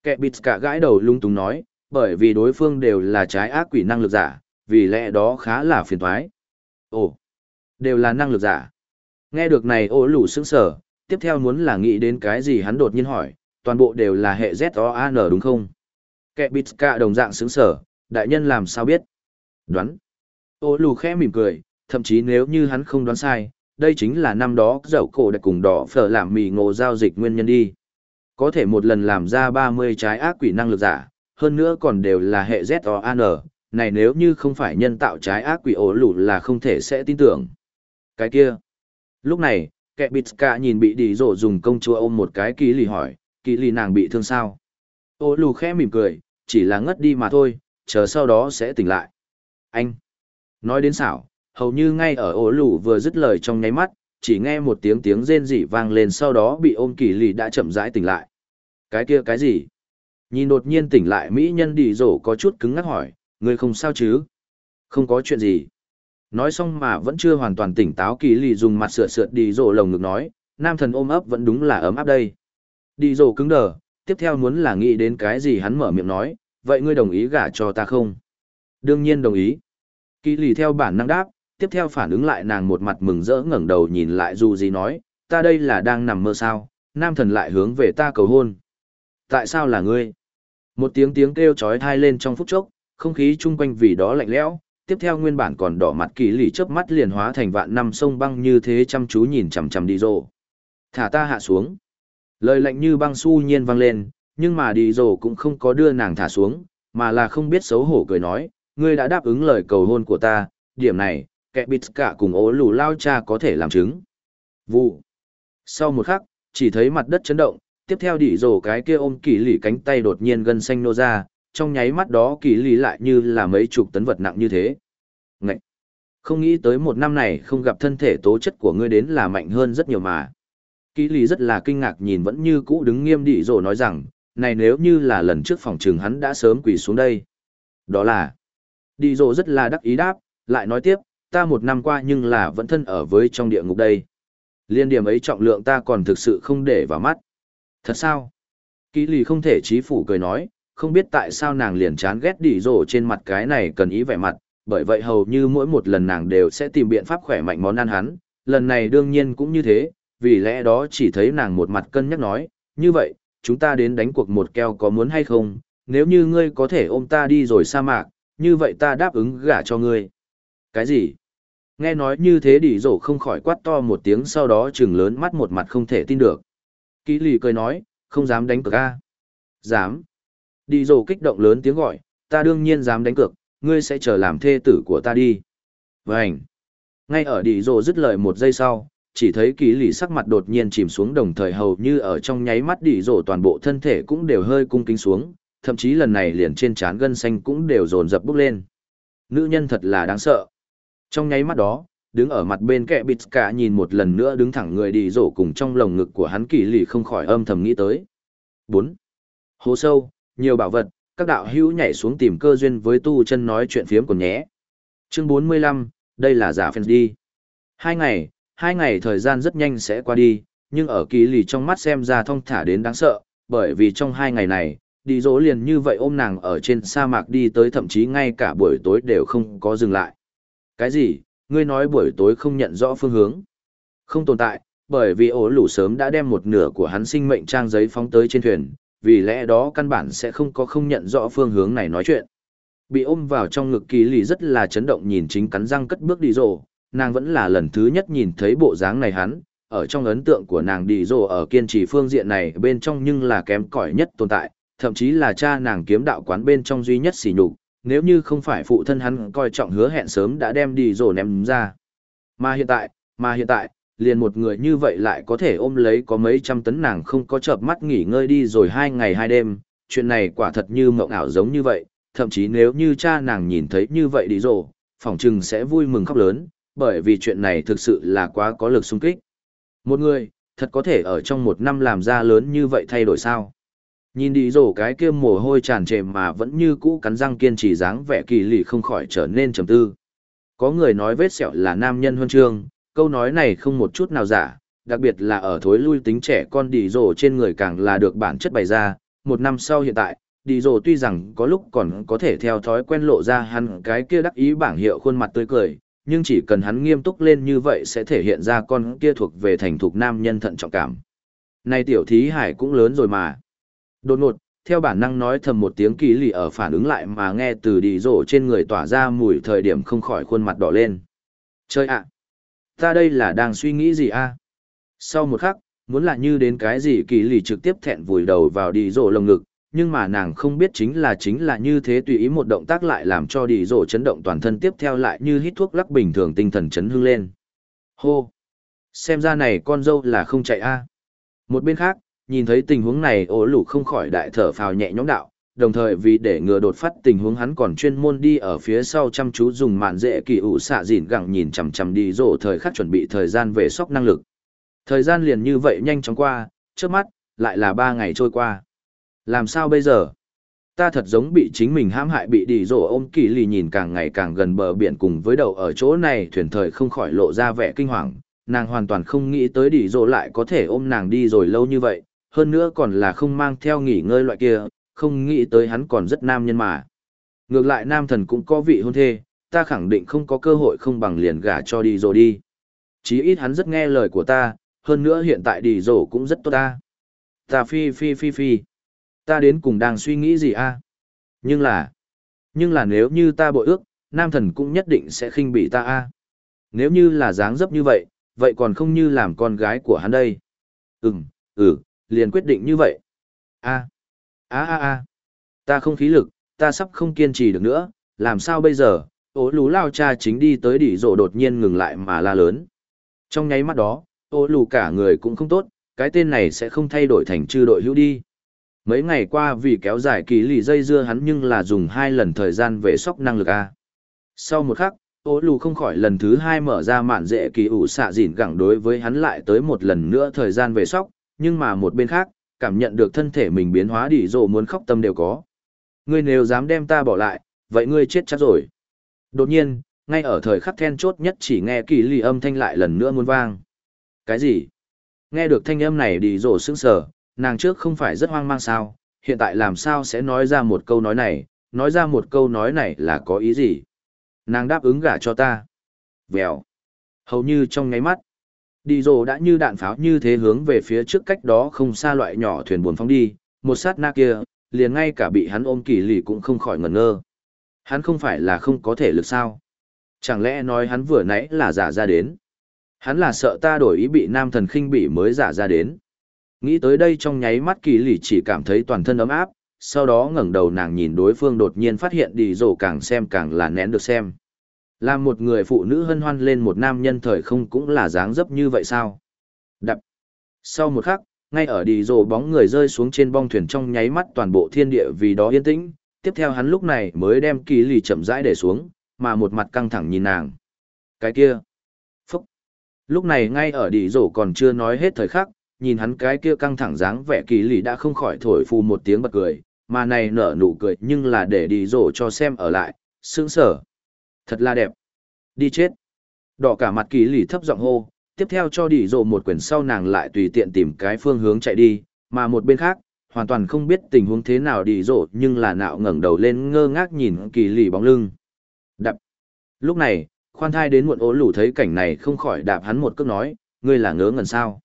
Kẻ bịt gãi đầu lung tung nói, bởi vì đối phương đều là trái ác quỷ năng lực giả, vì lẽ đó khá là phiền thoái. Ồ, đều là năng lực giả. Nghe được này ô lù sững sở, tiếp theo muốn là nghĩ đến cái gì hắn đột nhiên hỏi, toàn bộ đều là hệ Z-O-A-N đúng không? Kẻ bịt đồng dạng sững sở, đại nhân làm sao biết? Đoán. Ô lù khẽ mỉm cười, thậm chí nếu như hắn không đoán sai, đây chính là năm đó dậu cổ đã cùng đỏ phở làm mì ngộ giao dịch nguyên nhân đi. Có thể một lần làm ra 30 trái ác quỷ năng lực giả, hơn nữa còn đều là hệ Z-O-An, này nếu như không phải nhân tạo trái ác quỷ ổ lù là không thể sẽ tin tưởng. Cái kia. Lúc này, kẻ bịt cả nhìn bị đi rổ dùng công chúa ôm một cái kỳ lì hỏi, kỳ lì nàng bị thương sao? Ô lù khẽ mỉm cười, chỉ là ngất đi mà thôi, chờ sau đó sẽ tỉnh lại. Anh! Nói đến xảo, hầu như ngay ở ổ lù vừa dứt lời trong nháy mắt, chỉ nghe một tiếng tiếng rên rỉ vang lên sau đó bị ôm kỳ lì đã chậm rãi tỉnh lại. Cái kia cái gì? Nhìn đột nhiên tỉnh lại Mỹ nhân đi rổ có chút cứng ngắc hỏi, người không sao chứ? Không có chuyện gì. Nói xong mà vẫn chưa hoàn toàn tỉnh táo kỳ lì dùng mặt sửa sượt đi rổ lồng ngực nói, nam thần ôm ấp vẫn đúng là ấm áp đây. Đi rổ cứng đờ, tiếp theo muốn là nghĩ đến cái gì hắn mở miệng nói, vậy ngươi đồng ý gả cho ta không? Đương nhiên đồng ý. Kỳ lì theo bản năng đáp, tiếp theo phản ứng lại nàng một mặt mừng rỡ ngẩng đầu nhìn lại dù gì nói, ta đây là đang nằm mơ sao, nam thần lại hướng về ta cầu hôn. Tại sao là ngươi? Một tiếng tiếng kêu chói tai lên trong phút chốc, không khí chung quanh vì đó lạnh lẽo, tiếp theo nguyên bản còn đỏ mặt kỳ lì chớp mắt liền hóa thành vạn năm sông băng như thế chăm chú nhìn chằm chằm đi rồ. Thả ta hạ xuống. Lời lạnh như băng su nhiên vang lên, nhưng mà đi rồ cũng không có đưa nàng thả xuống, mà là không biết xấu hổ cười nói, ngươi đã đáp ứng lời cầu hôn của ta, điểm này, kẻ bịt cả cùng ố lù lao cha có thể làm chứng. Vụ. Sau một khắc, chỉ thấy mặt đất chấn động, tiếp theo đỉ rổ cái kia ôm kỳ lì cánh tay đột nhiên gân xanh nô ra, trong nháy mắt đó kỳ lì lại như là mấy chục tấn vật nặng như thế. Ngậy! Không nghĩ tới một năm này không gặp thân thể tố chất của ngươi đến là mạnh hơn rất nhiều mà. Kỳ lì rất là kinh ngạc nhìn vẫn như cũ đứng nghiêm đỉ rổ nói rằng, này nếu như là lần trước phòng trường hắn đã sớm quỳ xuống đây. Đó là, đi rổ rất là đắc ý đáp, lại nói tiếp, ta một năm qua nhưng là vẫn thân ở với trong địa ngục đây. Liên điểm ấy trọng lượng ta còn thực sự không để vào mắt. Thật sao? Kỷ lì không thể chí phủ cười nói, không biết tại sao nàng liền chán ghét đi rổ trên mặt cái này cần ý vẻ mặt, bởi vậy hầu như mỗi một lần nàng đều sẽ tìm biện pháp khỏe mạnh món ăn hắn, lần này đương nhiên cũng như thế, vì lẽ đó chỉ thấy nàng một mặt cân nhắc nói, như vậy, chúng ta đến đánh cuộc một keo có muốn hay không, nếu như ngươi có thể ôm ta đi rồi sa mạc, như vậy ta đáp ứng gả cho ngươi. Cái gì? Nghe nói như thế đỉ rổ không khỏi quát to một tiếng sau đó trừng lớn mắt một mặt không thể tin được. Kỳ lì cười nói, không dám đánh cược a. Dám. Đi rổ kích động lớn tiếng gọi, ta đương nhiên dám đánh cược, ngươi sẽ trở làm thê tử của ta đi. Vânh. Ngay ở đi rổ dứt lời một giây sau, chỉ thấy kỳ lì sắc mặt đột nhiên chìm xuống đồng thời hầu như ở trong nháy mắt đi rổ toàn bộ thân thể cũng đều hơi cung kính xuống, thậm chí lần này liền trên trán gân xanh cũng đều dồn dập bốc lên. Nữ nhân thật là đáng sợ. Trong nháy mắt đó, đứng ở mặt bên kẻ bịt cả nhìn một lần nữa đứng thẳng người đi rổ cùng trong lồng ngực của hắn kỳ lì không khỏi âm thầm nghĩ tới. 4. Hố sâu, nhiều bảo vật, các đạo hữu nhảy xuống tìm cơ duyên với tu chân nói chuyện phiếm còn nhé. Chương 45, đây là giả phèn đi. Hai ngày, hai ngày thời gian rất nhanh sẽ qua đi, nhưng ở kỳ lì trong mắt xem ra thong thả đến đáng sợ, bởi vì trong hai ngày này, đi dỗ liền như vậy ôm nàng ở trên sa mạc đi tới thậm chí ngay cả buổi tối đều không có dừng lại. Cái gì, ngươi nói buổi tối không nhận rõ phương hướng. Không tồn tại, bởi vì ổ lũ sớm đã đem một nửa của hắn sinh mệnh trang giấy phóng tới trên thuyền, vì lẽ đó căn bản sẽ không có không nhận rõ phương hướng này nói chuyện. Bị ôm vào trong ngực kỳ lì rất là chấn động nhìn chính cắn răng cất bước đi rồ, nàng vẫn là lần thứ nhất nhìn thấy bộ dáng này hắn, ở trong ấn tượng của nàng đi rồ ở kiên trì phương diện này bên trong nhưng là kém cỏi nhất tồn tại, thậm chí là cha nàng kiếm đạo quán bên trong duy nhất xỉ nhục, nếu như không phải phụ thân hắn coi trọng hứa hẹn sớm đã đem đi rồi ném ra. Mà hiện tại, mà hiện tại, liền một người như vậy lại có thể ôm lấy có mấy trăm tấn nàng không có chợp mắt nghỉ ngơi đi rồi hai ngày hai đêm, chuyện này quả thật như mộng ảo giống như vậy, thậm chí nếu như cha nàng nhìn thấy như vậy đi rồi, phỏng chừng sẽ vui mừng khóc lớn, bởi vì chuyện này thực sự là quá có lực xung kích. Một người, thật có thể ở trong một năm làm ra lớn như vậy thay đổi sao? Nhìn đi rổ cái kia mồ hôi tràn trề mà vẫn như cũ cắn răng kiên trì dáng vẻ kỳ lì không khỏi trở nên trầm tư. Có người nói vết sẹo là nam nhân huân chương, câu nói này không một chút nào giả, đặc biệt là ở thối lui tính trẻ con đi rổ trên người càng là được bản chất bày ra. Một năm sau hiện tại, đi rổ tuy rằng có lúc còn có thể theo thói quen lộ ra hắn cái kia đắc ý bảng hiệu khuôn mặt tươi cười, nhưng chỉ cần hắn nghiêm túc lên như vậy sẽ thể hiện ra con kia thuộc về thành thục nam nhân thận trọng cảm. Nay tiểu thí hải cũng lớn rồi mà. Đột ngột, theo bản năng nói thầm một tiếng kỳ lì ở phản ứng lại mà nghe từ đi rổ trên người tỏa ra mùi thời điểm không khỏi khuôn mặt đỏ lên. Chơi ạ! ta đây là đang suy nghĩ gì a? Sau một khắc, muốn là như đến cái gì kỳ lì trực tiếp thẹn vùi đầu vào đi rổ lồng ngực, nhưng mà nàng không biết chính là chính là như thế tùy ý một động tác lại làm cho đi rổ chấn động toàn thân tiếp theo lại như hít thuốc lắc bình thường tinh thần chấn hưng lên. Hô! Xem ra này con dâu là không chạy a. Một bên khác, nhìn thấy tình huống này ổ lũ không khỏi đại thở phào nhẹ nhõm đạo, đồng thời vì để ngừa đột phát tình huống hắn còn chuyên môn đi ở phía sau chăm chú dùng mạn dễ kỳ ủ xạ dịn gẳng nhìn chằm chằm đi rổ thời khắc chuẩn bị thời gian về sóc năng lực. Thời gian liền như vậy nhanh chóng qua, trước mắt, lại là ba ngày trôi qua. Làm sao bây giờ? Ta thật giống bị chính mình hãm hại bị đi rổ ôm kỳ lì nhìn càng ngày càng gần bờ biển cùng với đầu ở chỗ này thuyền thời không khỏi lộ ra vẻ kinh hoàng. Nàng hoàn toàn không nghĩ tới đi rổ lại có thể ôm nàng đi rồi lâu như vậy, hơn nữa còn là không mang theo nghỉ ngơi loại kia, không nghĩ tới hắn còn rất nam nhân mà. Ngược lại nam thần cũng có vị hôn thê, ta khẳng định không có cơ hội không bằng liền gả cho đi rồi đi. Chí ít hắn rất nghe lời của ta, hơn nữa hiện tại đi rồi cũng rất tốt ta. Ta phi phi phi phi. Ta đến cùng đang suy nghĩ gì a? Nhưng là, nhưng là nếu như ta bội ước, nam thần cũng nhất định sẽ khinh bị ta a. Nếu như là dáng dấp như vậy, vậy còn không như làm con gái của hắn đây. Ừm, ừ, liền quyết định như vậy. A, a a a, ta không khí lực, ta sắp không kiên trì được nữa, làm sao bây giờ? Ô lù lao cha chính đi tới đỉ rộ đột nhiên ngừng lại mà la lớn. Trong nháy mắt đó, ô lù cả người cũng không tốt, cái tên này sẽ không thay đổi thành chư đội hữu đi. Mấy ngày qua vì kéo dài kỳ lì dây dưa hắn nhưng là dùng hai lần thời gian về sóc năng lực A. Sau một khắc, ô lù không khỏi lần thứ hai mở ra mạn dễ kỳ ủ xạ dịn gẳng đối với hắn lại tới một lần nữa thời gian về sóc, nhưng mà một bên khác, cảm nhận được thân thể mình biến hóa đỉ rồ muốn khóc tâm đều có. Ngươi nếu dám đem ta bỏ lại, vậy ngươi chết chắc rồi. Đột nhiên, ngay ở thời khắc then chốt nhất chỉ nghe kỳ lì âm thanh lại lần nữa muốn vang. Cái gì? Nghe được thanh âm này đi rổ sững sờ, nàng trước không phải rất hoang mang sao, hiện tại làm sao sẽ nói ra một câu nói này, nói ra một câu nói này là có ý gì? Nàng đáp ứng gả cho ta. Vèo. Hầu như trong ngáy mắt. Đi rồ đã như đạn pháo như thế hướng về phía trước cách đó không xa loại nhỏ thuyền buồn phóng đi, một sát na kia, liền ngay cả bị hắn ôm kỳ lì cũng không khỏi ngẩn ngơ. Hắn không phải là không có thể lực sao? Chẳng lẽ nói hắn vừa nãy là giả ra đến? Hắn là sợ ta đổi ý bị nam thần khinh bị mới giả ra đến. Nghĩ tới đây trong nháy mắt kỳ lì chỉ cảm thấy toàn thân ấm áp, sau đó ngẩng đầu nàng nhìn đối phương đột nhiên phát hiện đi rồ càng xem càng là nén được xem. Làm một người phụ nữ hân hoan lên một nam nhân thời không cũng là dáng dấp như vậy sao? Đập. Sau một khắc, ngay ở đi rồ bóng người rơi xuống trên bong thuyền trong nháy mắt toàn bộ thiên địa vì đó yên tĩnh, tiếp theo hắn lúc này mới đem kỳ lì chậm rãi để xuống, mà một mặt căng thẳng nhìn nàng. Cái kia. Lúc này ngay ở đi rồ còn chưa nói hết thời khắc, nhìn hắn cái kia căng thẳng dáng vẻ kỳ lì đã không khỏi thổi phù một tiếng bật cười, mà này nở nụ cười nhưng là để đi rồ cho xem ở lại, sướng sở. Thật là đẹp. Đi chết. Đỏ cả mặt kỳ lì thấp giọng hô, tiếp theo cho đi rổ một quyển sau nàng lại tùy tiện tìm cái phương hướng chạy đi, mà một bên khác, hoàn toàn không biết tình huống thế nào đi rổ nhưng là nạo ngẩng đầu lên ngơ ngác nhìn kỳ lì bóng lưng. Đập. Lúc này, khoan thai đến muộn ố lủ thấy cảnh này không khỏi đạp hắn một cước nói, ngươi là ngớ ngẩn sao.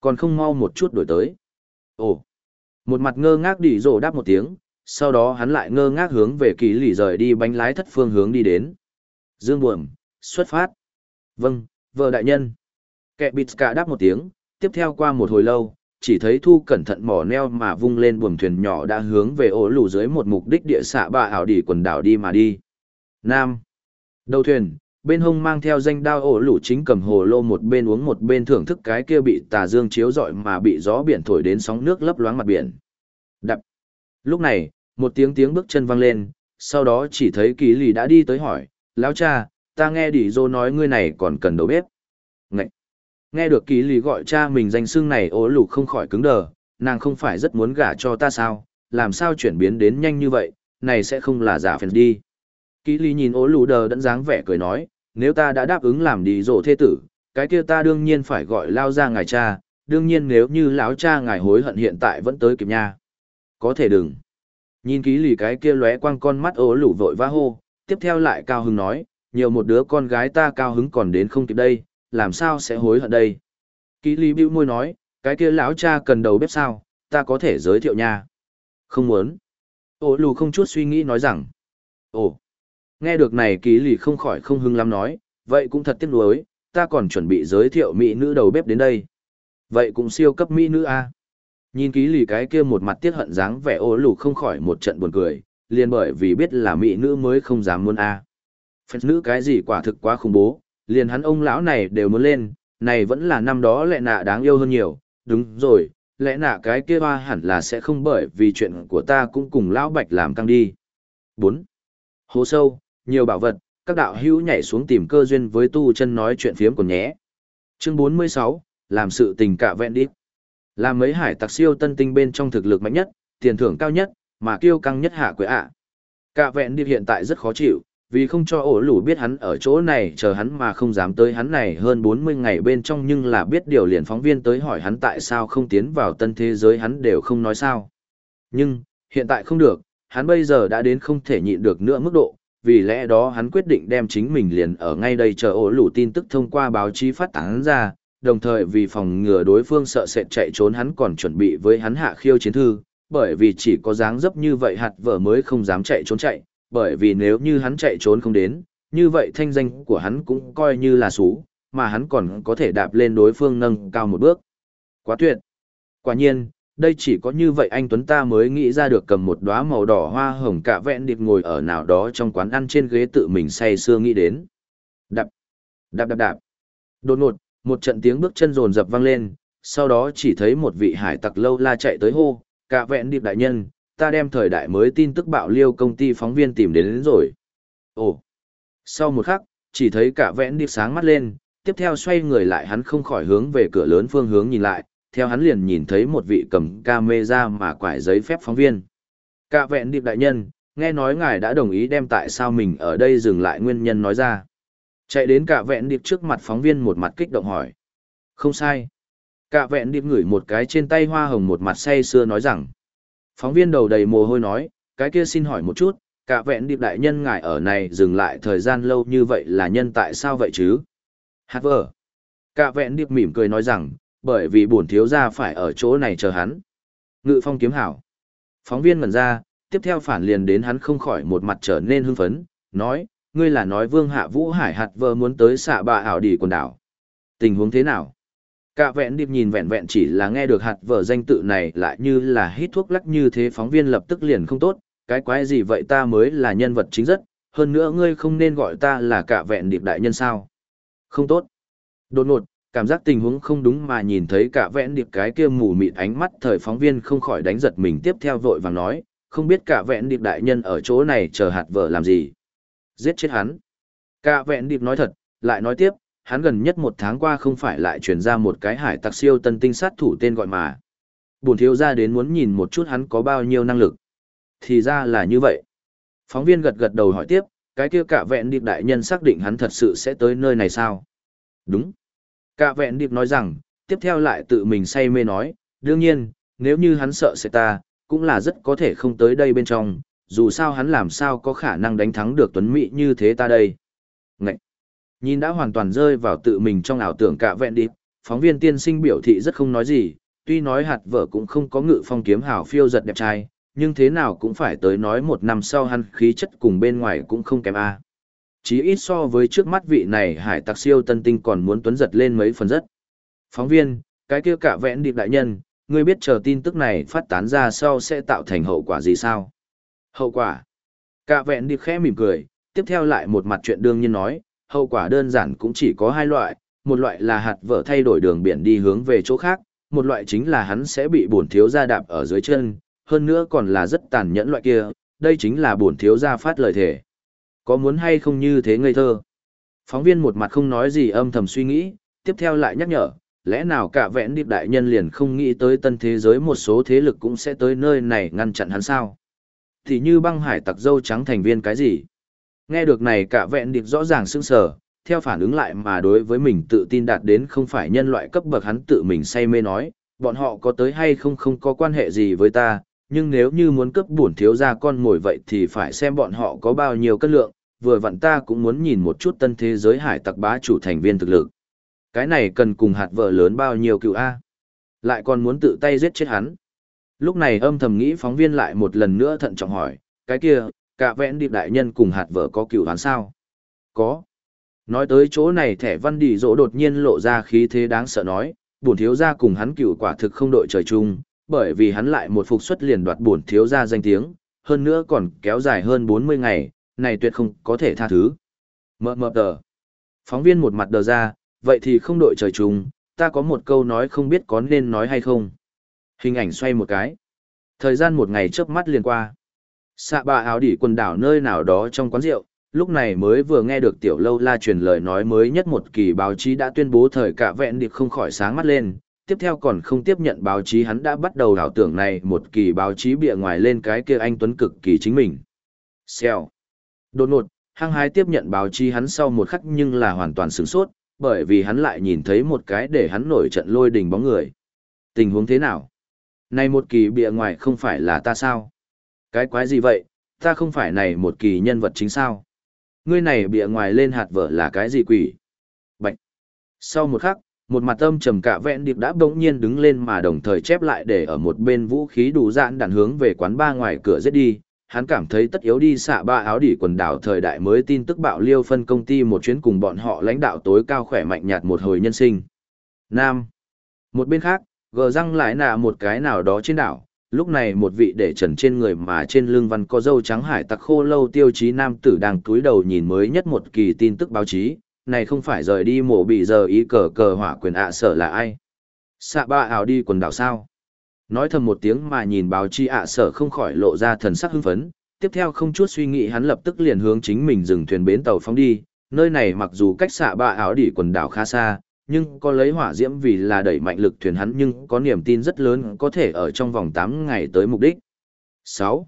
Còn không mau một chút đổi tới. Ồ, một mặt ngơ ngác đỉ rồ đáp một tiếng, sau đó hắn lại ngơ ngác hướng về kỳ lì rời đi bánh lái thất phương hướng đi đến. Dương buồm, xuất phát. Vâng, vợ đại nhân. Kẻ bịt cả đáp một tiếng, tiếp theo qua một hồi lâu, chỉ thấy thu cẩn thận mỏ neo mà vung lên buồm thuyền nhỏ đã hướng về ổ lù dưới một mục đích địa xạ bà ảo đỉ quần đảo đi mà đi. Nam. Đầu thuyền, bên hông mang theo danh đao ổ lũ chính cầm hồ lô một bên uống một bên thưởng thức cái kia bị tà dương chiếu rọi mà bị gió biển thổi đến sóng nước lấp loáng mặt biển. Đập. Lúc này, một tiếng tiếng bước chân vang lên, sau đó chỉ thấy kỳ lì đã đi tới hỏi, lão cha, ta nghe đỉ dô nói ngươi này còn cần đầu bếp. Ngậy. Nghe được kỳ lì gọi cha mình danh xưng này ố lục không khỏi cứng đờ, nàng không phải rất muốn gả cho ta sao, làm sao chuyển biến đến nhanh như vậy, này sẽ không là giả phèn đi. Kỳ lì nhìn ố lù đờ đẫn dáng vẻ cười nói, nếu ta đã đáp ứng làm đi Dô thê tử, cái kia ta đương nhiên phải gọi lao ra ngài cha, đương nhiên nếu như lão cha ngài hối hận hiện tại vẫn tới kịp nha. Có thể đừng. Nhìn ký lì cái kia lóe quang con mắt ố lù vội vã hô, tiếp theo lại cao hứng nói, nhiều một đứa con gái ta cao hứng còn đến không kịp đây, làm sao sẽ hối hận đây. Ký lý bĩu môi nói, cái kia lão cha cần đầu bếp sao, ta có thể giới thiệu nha. Không muốn. Ô lù không chút suy nghĩ nói rằng, ồ, Nghe được này ký lì không khỏi không hưng lắm nói, vậy cũng thật tiếc nuối, ta còn chuẩn bị giới thiệu mỹ nữ đầu bếp đến đây. Vậy cũng siêu cấp mỹ nữ a. Nhìn ký lì cái kia một mặt tiếc hận dáng vẻ ô lù không khỏi một trận buồn cười, liền bởi vì biết là mỹ nữ mới không dám muốn a. À. phật nữ cái gì quả thực quá khủng bố, liền hắn ông lão này đều muốn lên, này vẫn là năm đó lệ nạ đáng yêu hơn nhiều, đúng rồi, lẽ nạ cái kia hoa hẳn là sẽ không bởi vì chuyện của ta cũng cùng lão bạch làm căng đi. 4. Hố sâu, nhiều bảo vật, các đạo hữu nhảy xuống tìm cơ duyên với tu chân nói chuyện phiếm còn nhé. Chương 46, làm sự tình cả vẹn đi. Làm mấy hải tặc siêu tân tinh bên trong thực lực mạnh nhất, tiền thưởng cao nhất, mà kiêu căng nhất hạ quế ạ. Cả vẹn điệp hiện tại rất khó chịu, vì không cho ổ lủ biết hắn ở chỗ này chờ hắn mà không dám tới hắn này hơn 40 ngày bên trong nhưng là biết điều liền phóng viên tới hỏi hắn tại sao không tiến vào tân thế giới hắn đều không nói sao. Nhưng, hiện tại không được, hắn bây giờ đã đến không thể nhịn được nữa mức độ, vì lẽ đó hắn quyết định đem chính mình liền ở ngay đây chờ ổ lủ tin tức thông qua báo chí phát tán ra, đồng thời vì phòng ngừa đối phương sợ sệt chạy trốn hắn còn chuẩn bị với hắn hạ khiêu chiến thư, bởi vì chỉ có dáng dấp như vậy hạt vợ mới không dám chạy trốn chạy, bởi vì nếu như hắn chạy trốn không đến, như vậy thanh danh của hắn cũng coi như là xú, mà hắn còn có thể đạp lên đối phương nâng cao một bước. Quá tuyệt! Quả nhiên, đây chỉ có như vậy anh Tuấn ta mới nghĩ ra được cầm một đóa màu đỏ hoa hồng cả vẹn điệp ngồi ở nào đó trong quán ăn trên ghế tự mình say sưa nghĩ đến. Đạp! Đạp đạp đạp! Đột ngột, một trận tiếng bước chân rồn rập vang lên, sau đó chỉ thấy một vị hải tặc lâu la chạy tới hô, cả vẹn điệp đại nhân, ta đem thời đại mới tin tức bạo liêu công ty phóng viên tìm đến, đến rồi. Ồ! Sau một khắc, chỉ thấy cả vẹn điệp sáng mắt lên, tiếp theo xoay người lại hắn không khỏi hướng về cửa lớn phương hướng nhìn lại, theo hắn liền nhìn thấy một vị cầm camera mà quải giấy phép phóng viên. Cả vẹn điệp đại nhân, nghe nói ngài đã đồng ý đem tại sao mình ở đây dừng lại nguyên nhân nói ra. Chạy đến cả vẹn điệp trước mặt phóng viên một mặt kích động hỏi. Không sai. Cả vẹn điệp ngửi một cái trên tay hoa hồng một mặt say sưa nói rằng. Phóng viên đầu đầy mồ hôi nói, cái kia xin hỏi một chút, cả vẹn điệp đại nhân ngài ở này dừng lại thời gian lâu như vậy là nhân tại sao vậy chứ? Hát vờ. Cả vẹn điệp mỉm cười nói rằng, bởi vì bổn thiếu gia phải ở chỗ này chờ hắn. Ngự phong kiếm hảo. Phóng viên ngẩn ra, tiếp theo phản liền đến hắn không khỏi một mặt trở nên hưng phấn, nói, ngươi là nói vương hạ vũ hải hạt vợ muốn tới xạ bạ ảo đỉ quần đảo. Tình huống thế nào? Cả vẹn điệp nhìn vẹn vẹn chỉ là nghe được hạt vợ danh tự này lại như là hít thuốc lắc như thế phóng viên lập tức liền không tốt, cái quái gì vậy ta mới là nhân vật chính rất, hơn nữa ngươi không nên gọi ta là cả vẹn điệp đại nhân sao. Không tốt. Đột ngột, cảm giác tình huống không đúng mà nhìn thấy cả vẹn điệp cái kia mù mịt ánh mắt thời phóng viên không khỏi đánh giật mình tiếp theo vội vàng nói, không biết cả vẹn điệp đại nhân ở chỗ này chờ hạt vợ làm gì. Giết chết hắn. Cả vẹn điệp nói thật, lại nói tiếp, hắn gần nhất một tháng qua không phải lại truyền ra một cái hải tặc siêu tân tinh sát thủ tên gọi mà. Bùn thiếu ra đến muốn nhìn một chút hắn có bao nhiêu năng lực. Thì ra là như vậy. Phóng viên gật gật đầu hỏi tiếp, cái kia cả vẹn điệp đại nhân xác định hắn thật sự sẽ tới nơi này sao? Đúng. Cả vẹn điệp nói rằng, tiếp theo lại tự mình say mê nói, đương nhiên, nếu như hắn sợ sẽ ta, cũng là rất có thể không tới đây bên trong, dù sao hắn làm sao có khả năng đánh thắng được tuấn mỹ như thế ta đây. Ngậy! Nhìn đã hoàn toàn rơi vào tự mình trong ảo tưởng cả vẹn đi phóng viên tiên sinh biểu thị rất không nói gì, tuy nói hạt vợ cũng không có ngự phong kiếm hào phiêu giật đẹp trai, nhưng thế nào cũng phải tới nói một năm sau hắn khí chất cùng bên ngoài cũng không kém a. Chí ít so với trước mắt vị này hải tặc siêu tân tinh còn muốn tuấn giật lên mấy phần rất. Phóng viên, cái kia cả vẹn điệp đại nhân, ngươi biết chờ tin tức này phát tán ra sau sẽ tạo thành hậu quả gì sao? Hậu quả? Cả vẹn điệp khẽ mỉm cười, tiếp theo lại một mặt chuyện đương nhiên nói, hậu quả đơn giản cũng chỉ có hai loại, một loại là hạt vợ thay đổi đường biển đi hướng về chỗ khác, một loại chính là hắn sẽ bị bổn thiếu gia đạp ở dưới chân, hơn nữa còn là rất tàn nhẫn loại kia, đây chính là bổn thiếu gia phát lời thể. Có muốn hay không như thế ngây thơ? Phóng viên một mặt không nói gì âm thầm suy nghĩ, tiếp theo lại nhắc nhở, lẽ nào cả vẹn điệp đại nhân liền không nghĩ tới tân thế giới một số thế lực cũng sẽ tới nơi này ngăn chặn hắn sao? Thì như băng hải tặc dâu trắng thành viên cái gì? Nghe được này cả vẹn điệp rõ ràng sững sờ, theo phản ứng lại mà đối với mình tự tin đạt đến không phải nhân loại cấp bậc hắn tự mình say mê nói, bọn họ có tới hay không không có quan hệ gì với ta, nhưng nếu như muốn cấp bổn thiếu gia con ngồi vậy thì phải xem bọn họ có bao nhiêu cân lượng, vừa vặn ta cũng muốn nhìn một chút tân thế giới hải tặc bá chủ thành viên thực lực. Cái này cần cùng hạt vợ lớn bao nhiêu cựu A. Lại còn muốn tự tay giết chết hắn. Lúc này âm thầm nghĩ phóng viên lại một lần nữa thận trọng hỏi, cái kia, cả vẽn điệp đại nhân cùng hạt vợ có cựu đoán sao? Có. Nói tới chỗ này thẻ văn đi dỗ đột nhiên lộ ra khí thế đáng sợ nói, bổn thiếu gia cùng hắn cựu quả thực không đội trời chung, bởi vì hắn lại một phục xuất liền đoạt bổn thiếu gia danh tiếng, hơn nữa còn kéo dài hơn 40 ngày, này tuyệt không có thể tha thứ. Mờ mờ tờ. Phóng viên một mặt đờ ra, vậy thì không đội trời chung, ta có một câu nói không biết có nên nói hay không. Hình ảnh xoay một cái. Thời gian một ngày chớp mắt liền qua. Xạ bà áo đỉ quần đảo nơi nào đó trong quán rượu, lúc này mới vừa nghe được tiểu lâu la truyền lời nói mới nhất một kỳ báo chí đã tuyên bố thời cả vẹn điệp không khỏi sáng mắt lên. Tiếp theo còn không tiếp nhận báo chí hắn đã bắt đầu đảo tưởng này một kỳ báo chí bịa ngoài lên cái kia anh Tuấn cực kỳ chính mình. Xèo. Đột ngột, hăng hái tiếp nhận báo chí hắn sau một khắc nhưng là hoàn toàn sửng sốt, bởi vì hắn lại nhìn thấy một cái để hắn nổi trận lôi đình bóng người. Tình huống thế nào? Nay một kỳ bịa ngoài không phải là ta sao? Cái quái gì vậy, ta không phải này một kỳ nhân vật chính sao? Ngươi này bịa ngoài lên hạt vở là cái gì quỷ? Bạch! Sau một khắc, một mặt âm trầm cả vẹn điệp đã bỗng nhiên đứng lên mà đồng thời chép lại để ở một bên vũ khí đủ dạn đạn hướng về quán ba ngoài cửa giết đi. Hắn cảm thấy tất yếu đi xạ ba áo đỉ quần đảo thời đại mới tin tức bạo liêu phân công ty một chuyến cùng bọn họ lãnh đạo tối cao khỏe mạnh nhạt một hồi nhân sinh. Nam. Một bên khác, gờ răng lại nạ một cái nào đó trên đảo, lúc này một vị để trần trên người mà trên lưng văn có dâu trắng hải tặc khô lâu tiêu chí nam tử đang cúi đầu nhìn mới nhất một kỳ tin tức báo chí, này không phải rời đi mổ bị giờ ý cờ cờ hỏa quyền ạ sở là ai. Xạ ba ảo đi quần đảo sao. Nói thầm một tiếng mà nhìn báo chí ạ sở không khỏi lộ ra thần sắc hưng phấn, tiếp theo không chút suy nghĩ hắn lập tức liền hướng chính mình dừng thuyền bến tàu phóng đi, nơi này mặc dù cách xạ ba ảo đi quần đảo khá xa, nhưng có lấy hỏa diễm vì là đẩy mạnh lực thuyền hắn nhưng có niềm tin rất lớn có thể ở trong vòng 8 ngày tới mục đích. 6.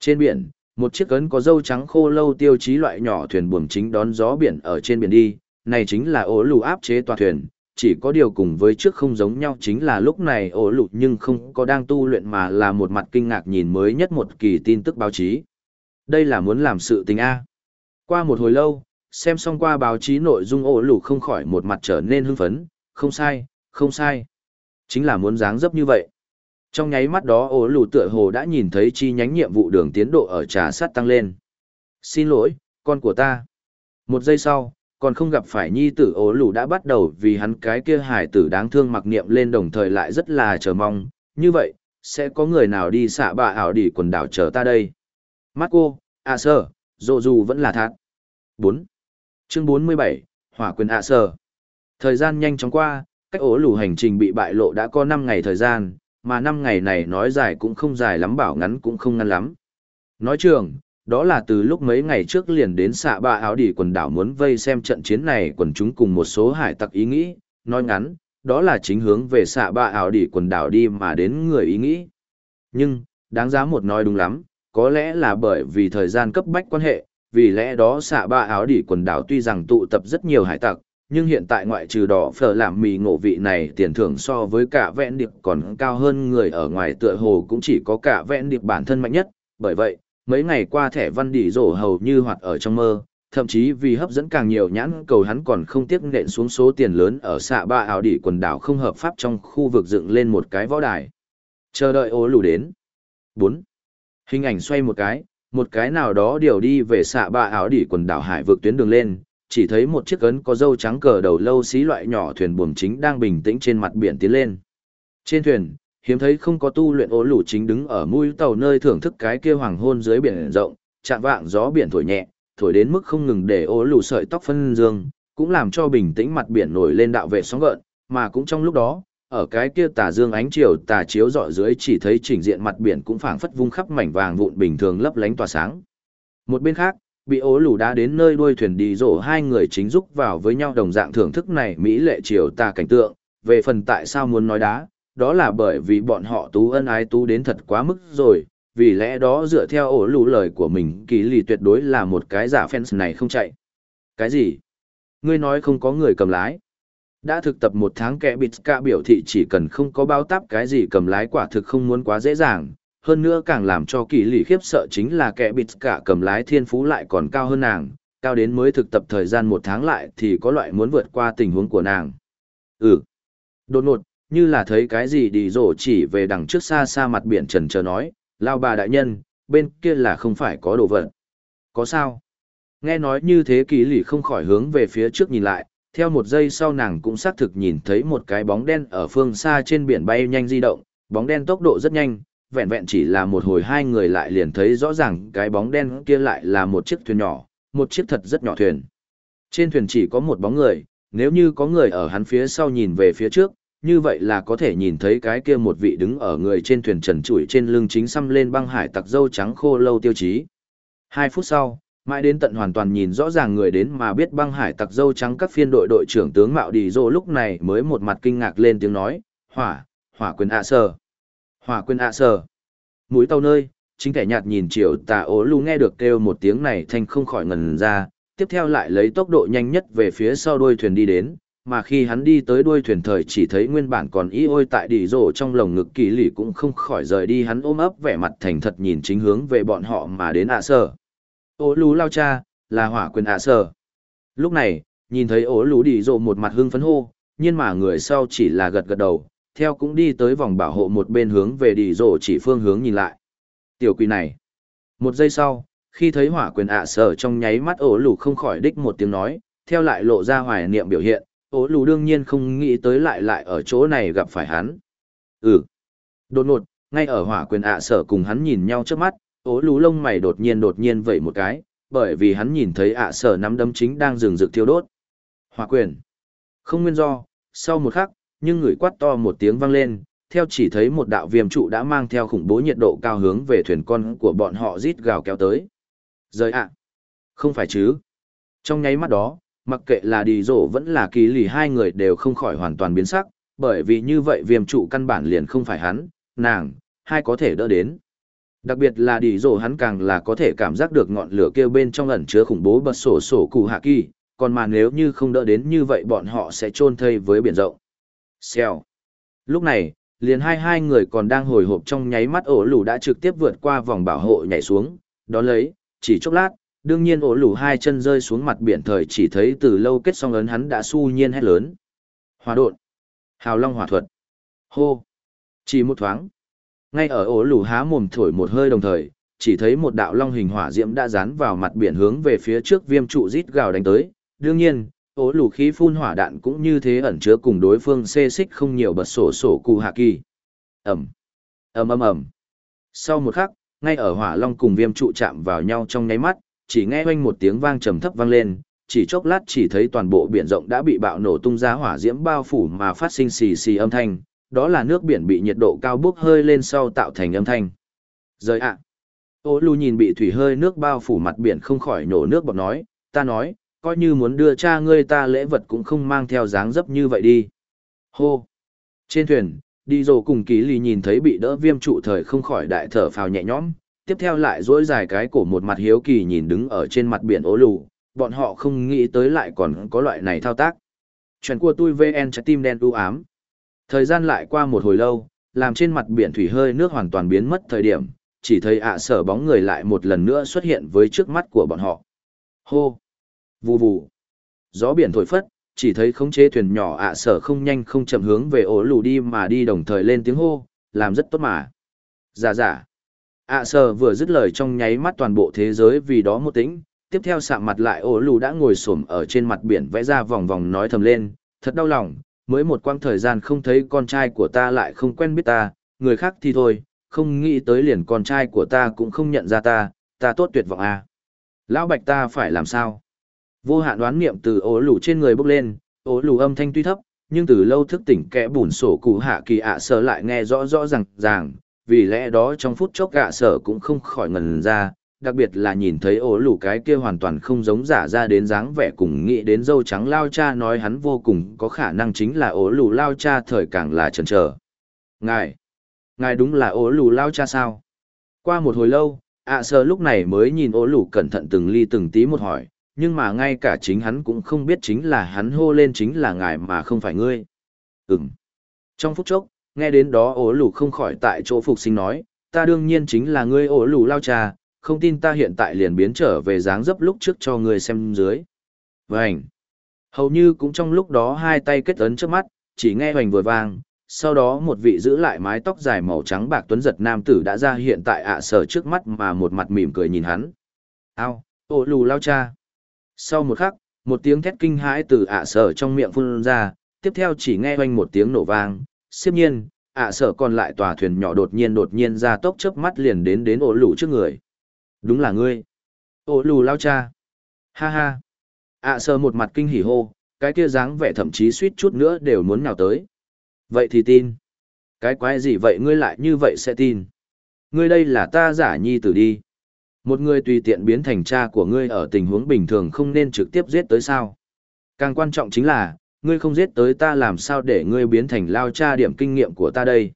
Trên biển, một chiếc cấn có dâu trắng khô lâu tiêu chí loại nhỏ thuyền buồm chính đón gió biển ở trên biển đi, này chính là ổ lù áp chế tòa thuyền, chỉ có điều cùng với trước không giống nhau chính là lúc này ổ lù nhưng không có đang tu luyện mà là một mặt kinh ngạc nhìn mới nhất một kỳ tin tức báo chí. Đây là muốn làm sự tình A. Qua một hồi lâu, xem xong qua báo chí nội dung ổ lù không khỏi một mặt trở nên hưng phấn, không sai, không sai. Chính là muốn dáng dấp như vậy. Trong nháy mắt đó ổ lù tựa hồ đã nhìn thấy chi nhánh nhiệm vụ đường tiến độ ở trà sát tăng lên. Xin lỗi, con của ta. Một giây sau, còn không gặp phải nhi tử ổ lù đã bắt đầu vì hắn cái kia hải tử đáng thương mặc niệm lên đồng thời lại rất là chờ mong. Như vậy, sẽ có người nào đi xạ bạ ảo đỉ quần đảo chờ ta đây. Marco, à sơ, dồ dù vẫn là thác. bốn Chương 47, Hỏa quyền ạ sở. Thời gian nhanh chóng qua, cách ố lù hành trình bị bại lộ đã có năm ngày thời gian, mà năm ngày này nói dài cũng không dài lắm bảo ngắn cũng không ngắn lắm. Nói trường, đó là từ lúc mấy ngày trước liền đến xạ ba áo đỉ quần đảo muốn vây xem trận chiến này quần chúng cùng một số hải tặc ý nghĩ, nói ngắn, đó là chính hướng về xạ ba áo đỉ quần đảo đi mà đến người ý nghĩ. Nhưng, đáng giá một nói đúng lắm, có lẽ là bởi vì thời gian cấp bách quan hệ, vì lẽ đó xạ ba áo đỉ quần đảo tuy rằng tụ tập rất nhiều hải tặc, nhưng hiện tại ngoại trừ đỏ phở làm mì ngộ vị này tiền thưởng so với cả vẹn điệp còn cao hơn người ở ngoài tựa hồ cũng chỉ có cả vẹn điệp bản thân mạnh nhất, bởi vậy, mấy ngày qua thẻ văn đỉ rổ hầu như hoạt ở trong mơ, thậm chí vì hấp dẫn càng nhiều nhãn cầu hắn còn không tiếc nện xuống số tiền lớn ở xạ ba áo đỉ quần đảo không hợp pháp trong khu vực dựng lên một cái võ đài. Chờ đợi ố lù đến. 4. Hình ảnh xoay một cái, một cái nào đó điều đi về xạ ba áo đỉ quần đảo hải vượt tuyến đường lên, chỉ thấy một chiếc ấn có dâu trắng cờ đầu lâu xí loại nhỏ thuyền buồm chính đang bình tĩnh trên mặt biển tiến lên. Trên thuyền, hiếm thấy không có tu luyện ố lũ chính đứng ở mũi tàu nơi thưởng thức cái kia hoàng hôn dưới biển rộng, chạm vạng gió biển thổi nhẹ, thổi đến mức không ngừng để ố lũ sợi tóc phân dương, cũng làm cho bình tĩnh mặt biển nổi lên đạo vệ sóng gợn, mà cũng trong lúc đó, ở cái kia tà dương ánh chiều tà chiếu dọi dưới chỉ thấy chỉnh diện mặt biển cũng phảng phất vung khắp mảnh vàng vụn bình thường lấp lánh tỏa sáng. Một bên khác, bị ố lù đá đến nơi đuôi thuyền đi rổ hai người chính rúc vào với nhau đồng dạng thưởng thức này mỹ lệ chiều tà cảnh tượng, về phần tại sao muốn nói đá, đó là bởi vì bọn họ tú ân ái tú đến thật quá mức rồi, vì lẽ đó dựa theo ổ lù lời của mình kỳ lì tuyệt đối là một cái giả fans này không chạy. Cái gì? Ngươi nói không có người cầm lái. Đã thực tập một tháng kẻ bịt cả biểu thị chỉ cần không có bao táp cái gì cầm lái quả thực không muốn quá dễ dàng, hơn nữa càng làm cho kỳ lì khiếp sợ chính là kẻ bịt cả cầm lái thiên phú lại còn cao hơn nàng, cao đến mới thực tập thời gian một tháng lại thì có loại muốn vượt qua tình huống của nàng. Ừ. Đột ngột, như là thấy cái gì đi rổ chỉ về đằng trước xa xa mặt biển trần chờ nói, lao bà đại nhân, bên kia là không phải có đồ vật. Có sao? Nghe nói như thế kỳ lì không khỏi hướng về phía trước nhìn lại, theo một giây sau nàng cũng xác thực nhìn thấy một cái bóng đen ở phương xa trên biển bay nhanh di động, bóng đen tốc độ rất nhanh, vẹn vẹn chỉ là một hồi hai người lại liền thấy rõ ràng cái bóng đen kia lại là một chiếc thuyền nhỏ, một chiếc thật rất nhỏ thuyền. Trên thuyền chỉ có một bóng người, nếu như có người ở hắn phía sau nhìn về phía trước, như vậy là có thể nhìn thấy cái kia một vị đứng ở người trên thuyền trần trụi trên lưng chính xăm lên băng hải tặc dâu trắng khô lâu tiêu chí. Hai phút sau, mãi đến tận hoàn toàn nhìn rõ ràng người đến mà biết băng hải tặc dâu trắng các phiên đội đội trưởng tướng Mạo Đi Dô lúc này mới một mặt kinh ngạc lên tiếng nói, hỏa, hỏa quyền ạ à sờ. Hỏa quyền ạ à sờ. Mũi tàu nơi, chính kẻ nhạt nhìn chiều tà ố lu nghe được kêu một tiếng này thanh không khỏi ngần ra, tiếp theo lại lấy tốc độ nhanh nhất về phía sau đuôi thuyền đi đến, mà khi hắn đi tới đuôi thuyền thời chỉ thấy nguyên bản còn y ôi tại đỉ rổ trong lồng ngực kỳ lì cũng không khỏi rời đi hắn ôm ấp vẻ mặt thành thật nhìn chính hướng về bọn họ mà đến ạ à sở. Ô lú lao cha, là hỏa quyền ạ à sở. Lúc này, nhìn thấy ố lú đi rộ một mặt hưng phấn hô, nhưng mà người sau chỉ là gật gật đầu, theo cũng đi tới vòng bảo hộ một bên hướng về đi rộ chỉ phương hướng nhìn lại. Tiểu quỷ này. Một giây sau, khi thấy hỏa quyền ạ à sở trong nháy mắt ổ lù không khỏi đích một tiếng nói, theo lại lộ ra hoài niệm biểu hiện, ố lù đương nhiên không nghĩ tới lại lại ở chỗ này gặp phải hắn. Ừ. Đột ngột, ngay ở hỏa quyền ạ sở cùng hắn nhìn nhau trước mắt, ố lú lông mày đột nhiên đột nhiên vẩy một cái, bởi vì hắn nhìn thấy ạ sở nắm đấm chính đang rừng rực thiêu đốt. Hỏa quyền. Không nguyên do, sau một khắc, nhưng người quát to một tiếng vang lên, theo chỉ thấy một đạo viêm trụ đã mang theo khủng bố nhiệt độ cao hướng về thuyền con của bọn họ rít gào kéo tới. Rời ạ. Không phải chứ. Trong nháy mắt đó, mặc kệ là đi rổ vẫn là kỳ lì hai người đều không khỏi hoàn toàn biến sắc, bởi vì như vậy viêm trụ căn bản liền không phải hắn, nàng, hai có thể đỡ đến. Đặc biệt là đi rổ hắn càng là có thể cảm giác được ngọn lửa kêu bên trong ẩn chứa khủng bố bật sổ sổ cụ hạ kỳ, còn mà nếu như không đỡ đến như vậy bọn họ sẽ chôn thây với biển rộng. Xèo. Lúc này, liền hai hai người còn đang hồi hộp trong nháy mắt ổ lù đã trực tiếp vượt qua vòng bảo hộ nhảy xuống, đó lấy, chỉ chốc lát, đương nhiên ổ lù hai chân rơi xuống mặt biển thời chỉ thấy từ lâu kết song ấn hắn đã su nhiên hét lớn. Hòa đột. Hào long hỏa thuật. Hô. Chỉ một thoáng. Ngay ở ổ lù há mồm thổi một hơi đồng thời, chỉ thấy một đạo long hình hỏa diễm đã dán vào mặt biển hướng về phía trước viêm trụ rít gào đánh tới. Đương nhiên, ổ lù khí phun hỏa đạn cũng như thế ẩn chứa cùng đối phương xê xích không nhiều bật sổ sổ cụ hạ kỳ. Ẩm. ầm ầm ầm. Sau một khắc, ngay ở hỏa long cùng viêm trụ chạm vào nhau trong nháy mắt, chỉ nghe oanh một tiếng vang trầm thấp vang lên, chỉ chốc lát chỉ thấy toàn bộ biển rộng đã bị bạo nổ tung ra hỏa diễm bao phủ mà phát sinh xì xì âm thanh, đó là nước biển bị nhiệt độ cao bốc hơi lên sau tạo thành âm thanh. Rời ạ. À. Ô lù nhìn bị thủy hơi nước bao phủ mặt biển không khỏi nổ nước bọt nói, ta nói, coi như muốn đưa cha ngươi ta lễ vật cũng không mang theo dáng dấp như vậy đi. Hô! Trên thuyền, đi dồ cùng ký lì nhìn thấy bị đỡ viêm trụ thời không khỏi đại thở phào nhẹ nhõm, tiếp theo lại dỗi dài cái cổ một mặt hiếu kỳ nhìn đứng ở trên mặt biển ố lù, bọn họ không nghĩ tới lại còn có loại này thao tác. Chuyện của tôi VN trái tim đen u ám. Thời gian lại qua một hồi lâu, làm trên mặt biển thủy hơi nước hoàn toàn biến mất thời điểm, chỉ thấy ạ sở bóng người lại một lần nữa xuất hiện với trước mắt của bọn họ. Hô! Vù vù. Gió biển thổi phất, chỉ thấy khống chế thuyền nhỏ ạ sở không nhanh không chậm hướng về ổ lù đi mà đi đồng thời lên tiếng hô, làm rất tốt mà. Dạ dạ. ạ sở vừa dứt lời trong nháy mắt toàn bộ thế giới vì đó một tĩnh, tiếp theo sạm mặt lại ổ lù đã ngồi xổm ở trên mặt biển vẽ ra vòng vòng nói thầm lên, thật đau lòng, mới một quãng thời gian không thấy con trai của ta lại không quen biết ta, người khác thì thôi, không nghĩ tới liền con trai của ta cũng không nhận ra ta, ta tốt tuyệt vọng à. Lão bạch ta phải làm sao? Vô hạn đoán niệm từ ố lù trên người bốc lên, ố lù âm thanh tuy thấp, nhưng từ lâu thức tỉnh kẽ bùn sổ cụ hạ kỳ ạ sở lại nghe rõ rõ ràng ràng, vì lẽ đó trong phút chốc ạ sở cũng không khỏi ngần ra, đặc biệt là nhìn thấy ố lù cái kia hoàn toàn không giống giả ra đến dáng vẻ cùng nghĩ đến dâu trắng lao cha nói hắn vô cùng có khả năng chính là ố lù lao cha thời càng là chần chờ. Ngài, ngài đúng là ố lù lao cha sao? Qua một hồi lâu, ạ sơ lúc này mới nhìn ố lù cẩn thận từng ly từng tí một hỏi, nhưng mà ngay cả chính hắn cũng không biết chính là hắn hô lên chính là ngài mà không phải ngươi. Ừm. Trong phút chốc, nghe đến đó ố lù không khỏi tại chỗ phục sinh nói, ta đương nhiên chính là ngươi ố lù lao cha không tin ta hiện tại liền biến trở về dáng dấp lúc trước cho ngươi xem dưới. Vành. Hầu như cũng trong lúc đó hai tay kết ấn trước mắt, chỉ nghe hoành vừa vang, sau đó một vị giữ lại mái tóc dài màu trắng bạc tuấn giật nam tử đã ra hiện tại ạ sở trước mắt mà một mặt mỉm cười nhìn hắn. Ao, ố lù lao cha. Sau một khắc, một tiếng thét kinh hãi từ ạ sở trong miệng phun ra, tiếp theo chỉ nghe hoành một tiếng nổ vang. Siếp nhiên, ạ sở còn lại tòa thuyền nhỏ đột nhiên đột nhiên ra tốc chớp mắt liền đến đến ổ lù trước người. Đúng là ngươi. Ô lù lao cha. Ha ha. À, ạ sơ một mặt kinh hỉ hô, cái kia dáng vẻ thậm chí suýt chút nữa đều muốn nào tới. Vậy thì tin. Cái quái gì vậy ngươi lại như vậy sẽ tin? Ngươi đây là ta giả nhi tử đi. Một người tùy tiện biến thành cha của ngươi ở tình huống bình thường không nên trực tiếp giết tới sao. Càng quan trọng chính là, ngươi không giết tới ta làm sao để ngươi biến thành lao cha điểm kinh nghiệm của ta đây.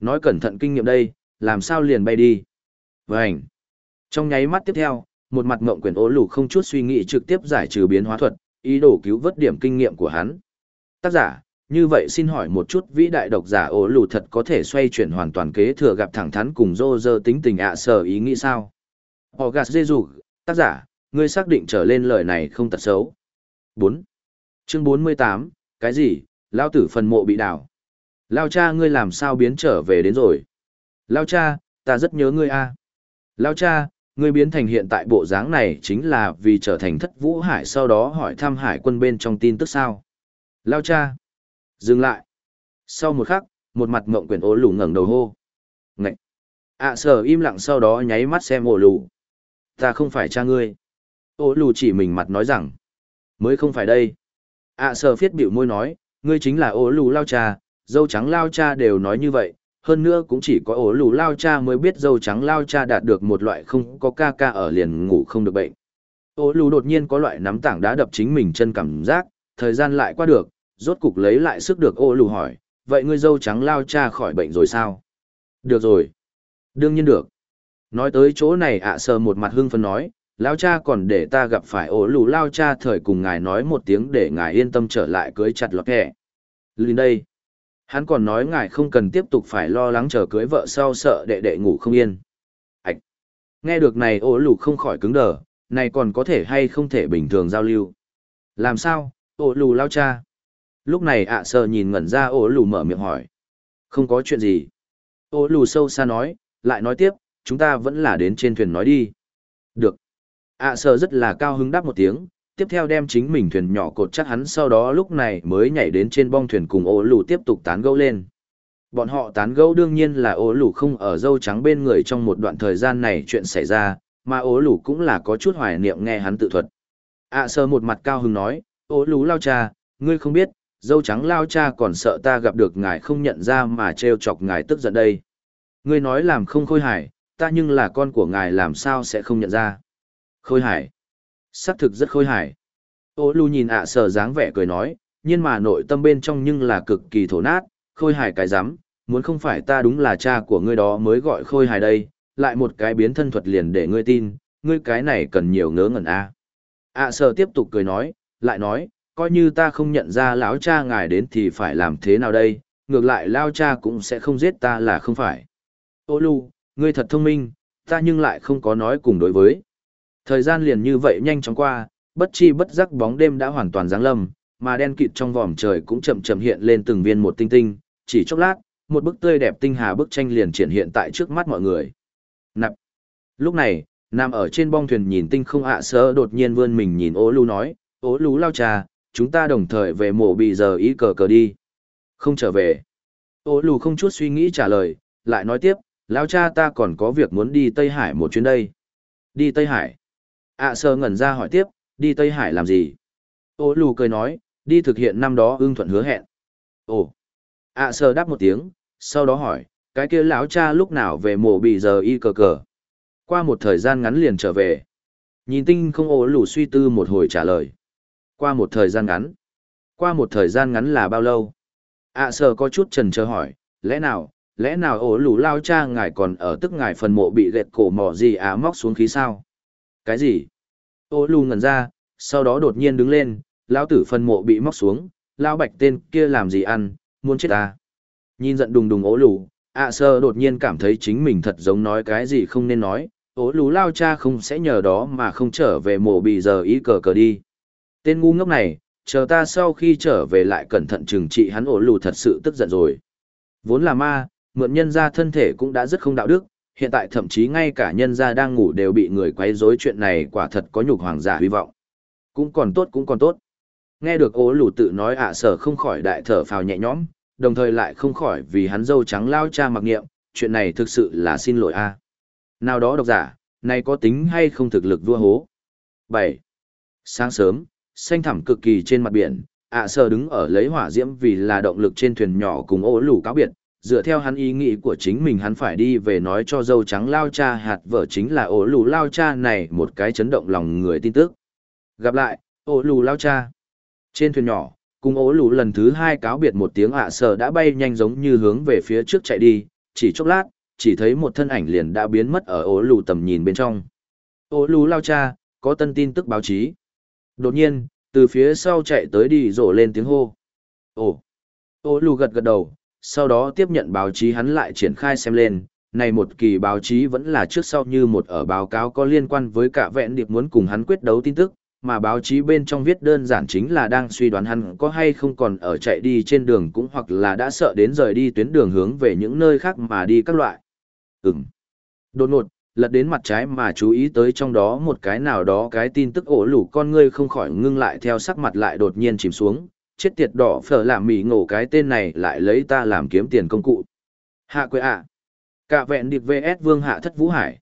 Nói cẩn thận kinh nghiệm đây, làm sao liền bay đi. Vânh. Trong nháy mắt tiếp theo, một mặt ngộng quyển ố lù không chút suy nghĩ trực tiếp giải trừ biến hóa thuật, ý đồ cứu vớt điểm kinh nghiệm của hắn. Tác giả, như vậy xin hỏi một chút vĩ đại độc giả ố lù thật có thể xoay chuyển hoàn toàn kế thừa gặp thẳng thắn cùng dô dơ tính tình ạ sở ý nghĩ sao? Họ gạt dê rủ, tác giả, ngươi xác định trở lên lời này không tật xấu. 4. Chương 48, cái gì, lao tử phần mộ bị đảo. Lao cha ngươi làm sao biến trở về đến rồi? Lao cha, ta rất nhớ ngươi a. Lao cha, ngươi biến thành hiện tại bộ dáng này chính là vì trở thành thất vũ hải sau đó hỏi thăm hải quân bên trong tin tức sao. Lao cha. Dừng lại. Sau một khắc, một mặt mộng quyển ố lù ngẩng đầu hô. Ngậy. ạ à, sở im lặng sau đó nháy mắt xem ổ lù. Ta không phải cha ngươi. Ổ lù chỉ mình mặt nói rằng. Mới không phải đây. ạ à, sở phiết biểu môi nói, ngươi chính là ổ lù lao cha, dâu trắng lao cha đều nói như vậy, hơn nữa cũng chỉ có ổ lù lao cha mới biết dâu trắng lao cha đạt được một loại không có ca ca ở liền ngủ không được bệnh. Ổ lù đột nhiên có loại nắm tảng đá đập chính mình chân cảm giác, thời gian lại qua được, rốt cục lấy lại sức được ổ lù hỏi, vậy ngươi dâu trắng lao cha khỏi bệnh rồi sao? Được rồi. Đương nhiên được. Nói tới chỗ này ạ sờ một mặt hưng phấn nói, lao cha còn để ta gặp phải ổ lù lao cha thời cùng ngài nói một tiếng để ngài yên tâm trở lại cưới chặt lọt kẻ. Linh đây. Hắn còn nói ngài không cần tiếp tục phải lo lắng chờ cưới vợ sau sợ đệ đệ ngủ không yên. Ảch! Nghe được này Ô lù không khỏi cứng đờ, này còn có thể hay không thể bình thường giao lưu. Làm sao, Ô lù lao cha? Lúc này ạ sợ nhìn ngẩn ra Ô lù mở miệng hỏi. Không có chuyện gì. Ô lù sâu xa nói, lại nói tiếp, chúng ta vẫn là đến trên thuyền nói đi. Được. ạ sợ rất là cao hứng đáp một tiếng, tiếp theo đem chính mình thuyền nhỏ cột chắc hắn sau đó lúc này mới nhảy đến trên bong thuyền cùng ố lù tiếp tục tán gẫu lên. Bọn họ tán gẫu đương nhiên là ố lù không ở dâu trắng bên người trong một đoạn thời gian này chuyện xảy ra, mà ố lù cũng là có chút hoài niệm nghe hắn tự thuật. ạ à, sơ một mặt cao hứng nói, ố lù lao cha, ngươi không biết, dâu trắng lao cha còn sợ ta gặp được ngài không nhận ra mà trêu chọc ngài tức giận đây. Ngươi nói làm không khôi hài, ta nhưng là con của ngài làm sao sẽ không nhận ra. Khôi hải xác thực rất khôi hài. Ô lù nhìn ạ sở dáng vẻ cười nói, nhưng mà nội tâm bên trong nhưng là cực kỳ thổ nát, khôi hài cái rắm muốn không phải ta đúng là cha của ngươi đó mới gọi khôi hài đây, lại một cái biến thân thuật liền để ngươi tin, ngươi cái này cần nhiều ngớ ngẩn a. ạ sở tiếp tục cười nói, lại nói, coi như ta không nhận ra lão cha ngài đến thì phải làm thế nào đây, ngược lại lao cha cũng sẽ không giết ta là không phải. Ô lù, ngươi thật thông minh, ta nhưng lại không có nói cùng đối với. Thời gian liền như vậy nhanh chóng qua, bất chi bất giác bóng đêm đã hoàn toàn giáng lâm, mà đen kịt trong vòm trời cũng chậm chậm hiện lên từng viên một tinh tinh, chỉ chốc lát, một bức tươi đẹp tinh hà bức tranh liền triển hiện tại trước mắt mọi người. Nạp. Lúc này, nằm ở trên bong thuyền nhìn tinh không ạ sơ đột nhiên vươn mình nhìn ố lú nói, ố lú lao trà, chúng ta đồng thời về mộ bị giờ ý cờ cờ đi. Không trở về. Ố lù không chút suy nghĩ trả lời, lại nói tiếp, lao cha ta còn có việc muốn đi Tây Hải một chuyến đây. Đi Tây Hải ạ à, sơ ngẩn ra hỏi tiếp đi tây hải làm gì? Ô lù cười nói đi thực hiện năm đó ưng thuận hứa hẹn. Ồ. ạ à, sơ đáp một tiếng sau đó hỏi cái kia lão cha lúc nào về mổ bị giờ y cờ cờ? Qua một thời gian ngắn liền trở về. Nhìn tinh không ô lù suy tư một hồi trả lời. Qua một thời gian ngắn. Qua một thời gian ngắn là bao lâu? ạ à, sơ có chút trần trờ hỏi lẽ nào lẽ nào ổ lù lao cha ngài còn ở tức ngài phần mộ bị gẹt cổ mỏ gì á móc xuống khí sao? Cái gì? Ô lù ngẩn ra, sau đó đột nhiên đứng lên, lão tử phân mộ bị móc xuống, lão bạch tên kia làm gì ăn, muốn chết ta. Nhìn giận đùng đùng ố lù, ạ sơ đột nhiên cảm thấy chính mình thật giống nói cái gì không nên nói, ố lù lao cha không sẽ nhờ đó mà không trở về mộ bị giờ ý cờ cờ đi. Tên ngu ngốc này, chờ ta sau khi trở về lại cẩn thận trừng trị hắn ổ lù thật sự tức giận rồi. Vốn là ma, mượn nhân ra thân thể cũng đã rất không đạo đức, hiện tại thậm chí ngay cả nhân gia đang ngủ đều bị người quấy rối chuyện này quả thật có nhục hoàng giả hy vọng. Cũng còn tốt cũng còn tốt. Nghe được ố lù tự nói ạ sở không khỏi đại thở phào nhẹ nhõm, đồng thời lại không khỏi vì hắn dâu trắng lao cha mặc nghiệm, chuyện này thực sự là xin lỗi a. Nào đó độc giả, này có tính hay không thực lực vua hố. 7. Sáng sớm, xanh thẳm cực kỳ trên mặt biển, ạ sở đứng ở lấy hỏa diễm vì là động lực trên thuyền nhỏ cùng ố lù cáo biệt, dựa theo hắn ý nghĩ của chính mình hắn phải đi về nói cho dâu trắng lao cha hạt vợ chính là ổ lù lao cha này một cái chấn động lòng người tin tức. Gặp lại, ổ lù lao cha. Trên thuyền nhỏ, cùng ổ lù lần thứ hai cáo biệt một tiếng ạ à sợ đã bay nhanh giống như hướng về phía trước chạy đi, chỉ chốc lát, chỉ thấy một thân ảnh liền đã biến mất ở ổ lù tầm nhìn bên trong. ổ lù lao cha, có tân tin tức báo chí. Đột nhiên, từ phía sau chạy tới đi rổ lên tiếng hô. Ồ! Ô lù gật gật đầu, sau đó tiếp nhận báo chí hắn lại triển khai xem lên. Này một kỳ báo chí vẫn là trước sau như một ở báo cáo có liên quan với cả vẹn điệp muốn cùng hắn quyết đấu tin tức, mà báo chí bên trong viết đơn giản chính là đang suy đoán hắn có hay không còn ở chạy đi trên đường cũng hoặc là đã sợ đến rời đi tuyến đường hướng về những nơi khác mà đi các loại. Ừm. Đột ngột, lật đến mặt trái mà chú ý tới trong đó một cái nào đó cái tin tức ổ lủ con ngươi không khỏi ngưng lại theo sắc mặt lại đột nhiên chìm xuống, chết tiệt đỏ phở làm mì ngổ cái tên này lại lấy ta làm kiếm tiền công cụ. Hạ quệ ạ. Cả vẹn điệp VS Vương Hạ Thất Vũ Hải.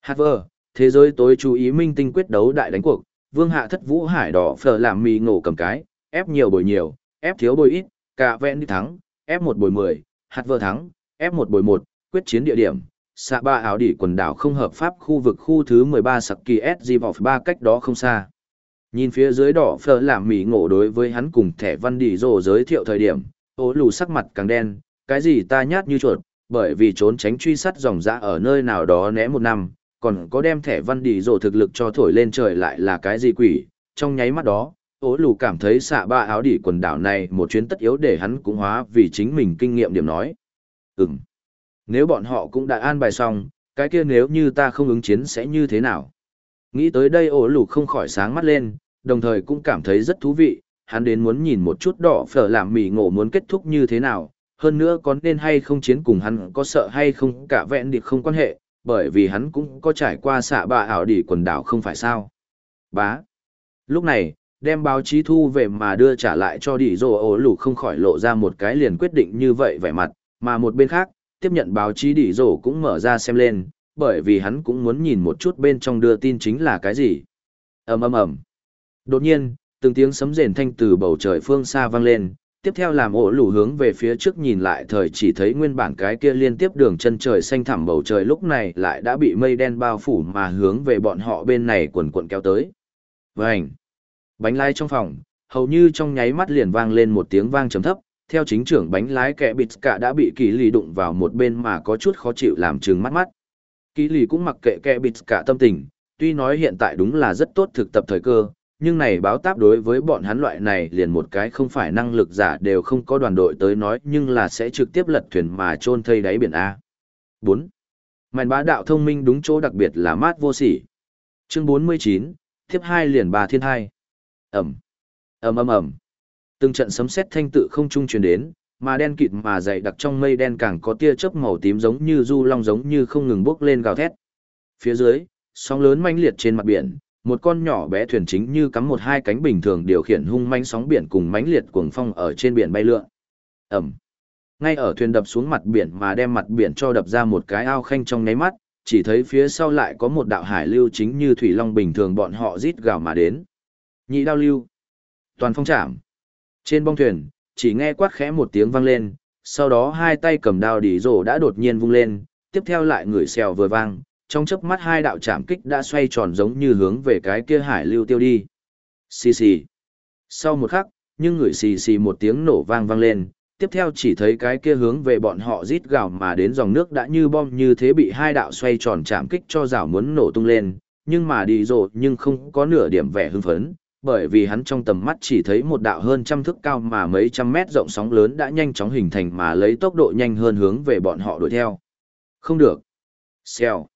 hạt vờ thế giới tối chú ý minh tinh quyết đấu đại đánh cuộc, Vương Hạ Thất Vũ Hải đỏ phở làm mì ngổ cầm cái, ép nhiều bồi nhiều, ép thiếu bồi ít, cả vẹn đi thắng, ép một bồi mười, hạt vờ thắng, ép một bồi một, quyết chiến địa điểm, xạ ba áo đỉ quần đảo không hợp pháp khu vực khu thứ 13 sặc kỳ SG vào ba cách đó không xa. Nhìn phía dưới đỏ phở làm mỉ ngộ đối với hắn cùng thẻ văn đỉ rồ giới thiệu thời điểm, ố lù sắc mặt càng đen, cái gì ta nhát như chuột, bởi vì trốn tránh truy sát dòng dã ở nơi nào đó né một năm, còn có đem thẻ văn đỉ rồ thực lực cho thổi lên trời lại là cái gì quỷ, trong nháy mắt đó. Ố lù cảm thấy xạ ba áo đỉ quần đảo này một chuyến tất yếu để hắn cũng hóa vì chính mình kinh nghiệm điểm nói. Ừm. Nếu bọn họ cũng đã an bài xong, cái kia nếu như ta không ứng chiến sẽ như thế nào? Nghĩ tới đây ổ lù không khỏi sáng mắt lên, đồng thời cũng cảm thấy rất thú vị, hắn đến muốn nhìn một chút đỏ phở làm mì ngộ muốn kết thúc như thế nào, hơn nữa có nên hay không chiến cùng hắn có sợ hay không cả vẹn điệp không quan hệ, bởi vì hắn cũng có trải qua xạ bạ ảo đỉ quần đảo không phải sao. Bá. Lúc này, đem báo chí thu về mà đưa trả lại cho đỉ rồ ổ lù không khỏi lộ ra một cái liền quyết định như vậy vẻ mặt, mà một bên khác, tiếp nhận báo chí đỉ rổ cũng mở ra xem lên, bởi vì hắn cũng muốn nhìn một chút bên trong đưa tin chính là cái gì. ầm ầm ầm. Đột nhiên, từng tiếng sấm rền thanh từ bầu trời phương xa vang lên, tiếp theo làm ổ lù hướng về phía trước nhìn lại thời chỉ thấy nguyên bản cái kia liên tiếp đường chân trời xanh thẳm bầu trời lúc này lại đã bị mây đen bao phủ mà hướng về bọn họ bên này quần quần kéo tới. Vành! Bánh lái trong phòng, hầu như trong nháy mắt liền vang lên một tiếng vang trầm thấp, theo chính trưởng bánh lái kẻ bịt cả đã bị kỳ lì đụng vào một bên mà có chút khó chịu làm trừng mắt mắt. Kỳ lì cũng mặc kệ kẻ bịt cả tâm tình, tuy nói hiện tại đúng là rất tốt thực tập thời cơ, nhưng này báo táp đối với bọn hắn loại này liền một cái không phải năng lực giả đều không có đoàn đội tới nói nhưng là sẽ trực tiếp lật thuyền mà chôn thây đáy biển A. 4. Màn bá đạo thông minh đúng chỗ đặc biệt là mát vô sỉ. Chương 49, tiếp hai liền bà thiên hai. Ẩm. ầm ầm ầm Từng trận sấm sét thanh tự không trung truyền đến, mà đen kịt mà dày đặc trong mây đen càng có tia chớp màu tím giống như du long giống như không ngừng bốc lên gào thét. Phía dưới, sóng lớn manh liệt trên mặt biển, một con nhỏ bé thuyền chính như cắm một hai cánh bình thường điều khiển hung manh sóng biển cùng mãnh liệt cuồng phong ở trên biển bay lượn. Ẩm. Ngay ở thuyền đập xuống mặt biển mà đem mặt biển cho đập ra một cái ao khanh trong nháy mắt, chỉ thấy phía sau lại có một đạo hải lưu chính như thủy long bình thường bọn họ rít gào mà đến. Nhị đao lưu. Toàn phong trảm. Trên bong thuyền, chỉ nghe quát khẽ một tiếng vang lên, sau đó hai tay cầm đao đỉ rổ đã đột nhiên vung lên, tiếp theo lại người xèo vừa vang, trong chớp mắt hai đạo chạm kích đã xoay tròn giống như hướng về cái kia hải lưu tiêu đi. Xì xì. Sau một khắc, nhưng người xì xì một tiếng nổ vang vang lên, tiếp theo chỉ thấy cái kia hướng về bọn họ rít gào mà đến dòng nước đã như bom như thế bị hai đạo xoay tròn chạm kích cho rào muốn nổ tung lên, nhưng mà đi rồi nhưng không có nửa điểm vẻ hưng phấn, bởi vì hắn trong tầm mắt chỉ thấy một đạo hơn trăm thước cao mà mấy trăm mét rộng sóng lớn đã nhanh chóng hình thành mà lấy tốc độ nhanh hơn hướng về bọn họ đuổi theo. Không được. Xèo.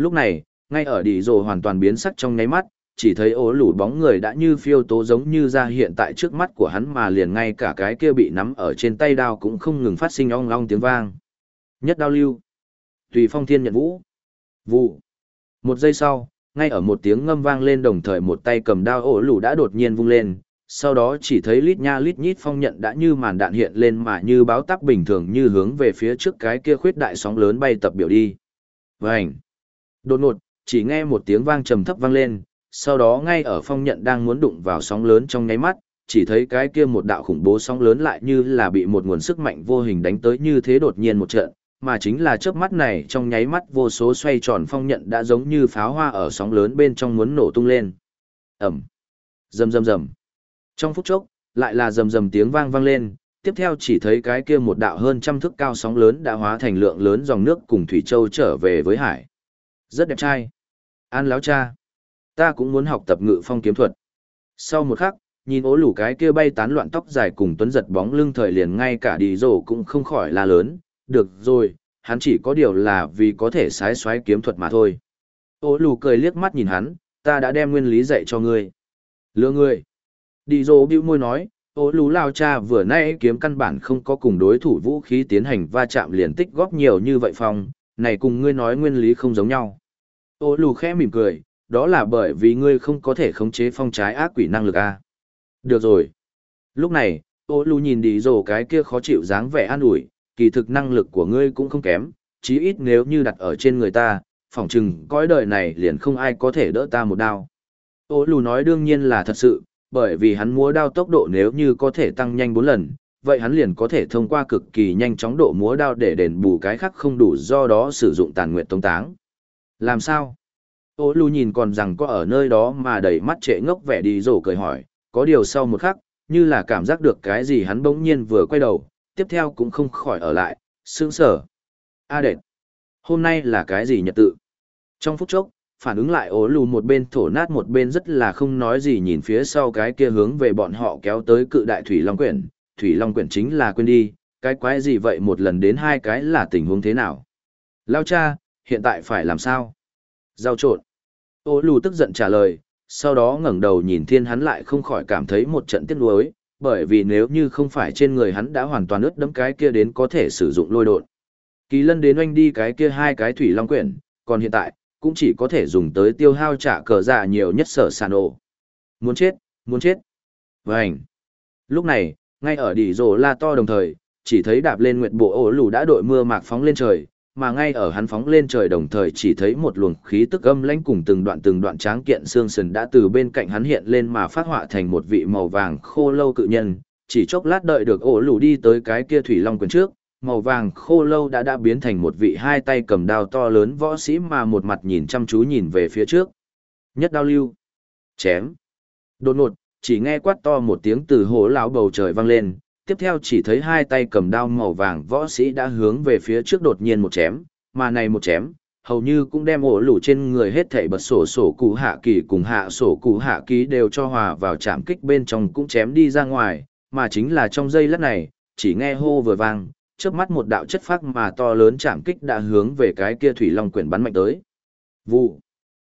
Lúc này, ngay ở đỉ rồ hoàn toàn biến sắc trong nháy mắt, chỉ thấy ố lủ bóng người đã như phiêu tố giống như ra hiện tại trước mắt của hắn mà liền ngay cả cái kia bị nắm ở trên tay đao cũng không ngừng phát sinh ong long tiếng vang. Nhất đao lưu. Tùy phong thiên nhận vũ. Vụ. Một giây sau, ngay ở một tiếng ngâm vang lên đồng thời một tay cầm đao ổ lù đã đột nhiên vung lên sau đó chỉ thấy lít nha lít nhít phong nhận đã như màn đạn hiện lên mà như báo tắc bình thường như hướng về phía trước cái kia khuyết đại sóng lớn bay tập biểu đi Vành! Đột ngột chỉ nghe một tiếng vang trầm thấp vang lên sau đó ngay ở phong nhận đang muốn đụng vào sóng lớn trong nháy mắt chỉ thấy cái kia một đạo khủng bố sóng lớn lại như là bị một nguồn sức mạnh vô hình đánh tới như thế đột nhiên một trận, mà chính là chớp mắt này trong nháy mắt vô số xoay tròn phong nhận đã giống như pháo hoa ở sóng lớn bên trong muốn nổ tung lên. ầm Rầm rầm rầm. Trong phút chốc, lại là rầm rầm tiếng vang vang lên, tiếp theo chỉ thấy cái kia một đạo hơn trăm thước cao sóng lớn đã hóa thành lượng lớn dòng nước cùng thủy châu trở về với hải. Rất đẹp trai. An láo cha. Ta cũng muốn học tập ngự phong kiếm thuật. Sau một khắc, nhìn ố lủ cái kia bay tán loạn tóc dài cùng tuấn giật bóng lưng thời liền ngay cả đi rổ cũng không khỏi la lớn. Được rồi, hắn chỉ có điều là vì có thể sái xoái kiếm thuật mà thôi. Ố lủ cười liếc mắt nhìn hắn, ta đã đem nguyên lý dạy cho ngươi. Lừa ngươi. Đi rổ bĩu môi nói, Ô lú lao cha vừa nay kiếm căn bản không có cùng đối thủ vũ khí tiến hành va chạm liền tích góp nhiều như vậy phong, này cùng ngươi nói nguyên lý không giống nhau. Ô lù khẽ mỉm cười, đó là bởi vì ngươi không có thể khống chế phong trái ác quỷ năng lực a. À? Được rồi. Lúc này, ô lù nhìn đi rồ cái kia khó chịu dáng vẻ an ủi, kỳ thực năng lực của ngươi cũng không kém, chí ít nếu như đặt ở trên người ta, phỏng chừng cõi đời này liền không ai có thể đỡ ta một đao. Ô lù nói đương nhiên là thật sự, bởi vì hắn múa đao tốc độ nếu như có thể tăng nhanh 4 lần, vậy hắn liền có thể thông qua cực kỳ nhanh chóng độ múa đao để đền bù cái khác không đủ do đó sử dụng tàn nguyện tống táng. Làm sao? Ô lù nhìn còn rằng có ở nơi đó mà đầy mắt trệ ngốc vẻ đi rổ cười hỏi, có điều sau một khắc, như là cảm giác được cái gì hắn bỗng nhiên vừa quay đầu, tiếp theo cũng không khỏi ở lại, sướng sở. A à đệt, hôm nay là cái gì nhật tự? Trong phút chốc, phản ứng lại ố lù một bên thổ nát một bên rất là không nói gì nhìn phía sau cái kia hướng về bọn họ kéo tới cự đại thủy long quyển thủy long quyển chính là quên đi cái quái gì vậy một lần đến hai cái là tình huống thế nào lao cha hiện tại phải làm sao giao trộn Ô lù tức giận trả lời sau đó ngẩng đầu nhìn thiên hắn lại không khỏi cảm thấy một trận tiếc nuối bởi vì nếu như không phải trên người hắn đã hoàn toàn ướt đẫm cái kia đến có thể sử dụng lôi đột kỳ lân đến oanh đi cái kia hai cái thủy long quyển còn hiện tại cũng chỉ có thể dùng tới tiêu hao trả cờ dạ nhiều nhất sở sàn ổ. Muốn chết, muốn chết. Vânh. Lúc này, ngay ở đỉ rồ la to đồng thời, chỉ thấy đạp lên nguyệt bộ ổ lù đã đội mưa mạc phóng lên trời, mà ngay ở hắn phóng lên trời đồng thời chỉ thấy một luồng khí tức âm lãnh cùng từng đoạn từng đoạn tráng kiện xương sườn đã từ bên cạnh hắn hiện lên mà phát họa thành một vị màu vàng khô lâu cự nhân, chỉ chốc lát đợi được ổ lù đi tới cái kia thủy long quyền trước, màu vàng khô lâu đã đã biến thành một vị hai tay cầm đao to lớn võ sĩ mà một mặt nhìn chăm chú nhìn về phía trước. Nhất đao lưu. Chém. Đột ngột, chỉ nghe quát to một tiếng từ hố lão bầu trời vang lên, tiếp theo chỉ thấy hai tay cầm đao màu vàng võ sĩ đã hướng về phía trước đột nhiên một chém, mà này một chém, hầu như cũng đem ổ lủ trên người hết thảy bật sổ sổ cụ hạ kỳ cùng hạ sổ cụ hạ ký đều cho hòa vào chạm kích bên trong cũng chém đi ra ngoài, mà chính là trong giây lát này, chỉ nghe hô vừa vang, chớp mắt một đạo chất phác mà to lớn chạm kích đã hướng về cái kia thủy long quyển bắn mạnh tới. Vụ.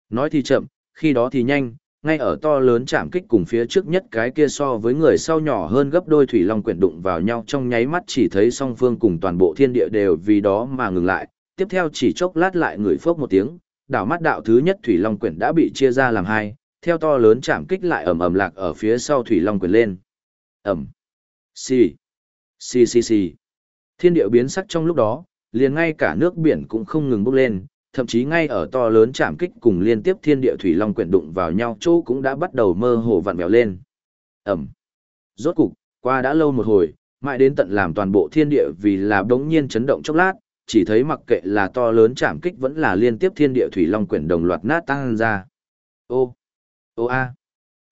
Nói thì chậm, khi đó thì nhanh, ngay ở to lớn chạm kích cùng phía trước nhất cái kia so với người sau nhỏ hơn gấp đôi thủy long quyển đụng vào nhau trong nháy mắt chỉ thấy song phương cùng toàn bộ thiên địa đều vì đó mà ngừng lại, tiếp theo chỉ chốc lát lại người phốc một tiếng, đảo mắt đạo thứ nhất thủy long quyển đã bị chia ra làm hai, theo to lớn chạm kích lại ầm ầm lạc ở phía sau thủy long quyển lên. Ầm. Xì. Xì xì xì. Thiên địa biến sắc trong lúc đó, liền ngay cả nước biển cũng không ngừng bốc lên, thậm chí ngay ở to lớn chạm kích cùng liên tiếp thiên địa thủy long quyển đụng vào nhau chỗ cũng đã bắt đầu mơ hồ vặn vẹo lên. Ẩm. Rốt cục, qua đã lâu một hồi, mãi đến tận làm toàn bộ thiên địa vì là đống nhiên chấn động chốc lát, chỉ thấy mặc kệ là to lớn chạm kích vẫn là liên tiếp thiên địa thủy long quyển đồng loạt nát tăng ra. Ô, ô a.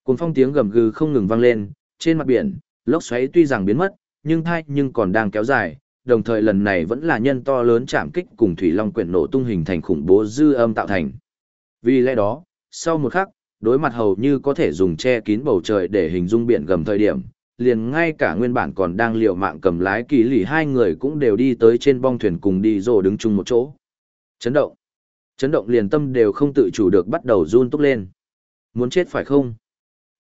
À. Phong tiếng gầm gừ không ngừng vang lên, trên mặt biển, lốc xoáy tuy rằng biến mất, nhưng thai nhưng còn đang kéo dài, đồng thời lần này vẫn là nhân to lớn chạm kích cùng thủy long quyển nổ tung hình thành khủng bố dư âm tạo thành. Vì lẽ đó, sau một khắc, đối mặt hầu như có thể dùng che kín bầu trời để hình dung biển gầm thời điểm, liền ngay cả nguyên bản còn đang liều mạng cầm lái kỳ lì hai người cũng đều đi tới trên bong thuyền cùng đi rồi đứng chung một chỗ. Chấn động. Chấn động liền tâm đều không tự chủ được bắt đầu run túc lên. Muốn chết phải không?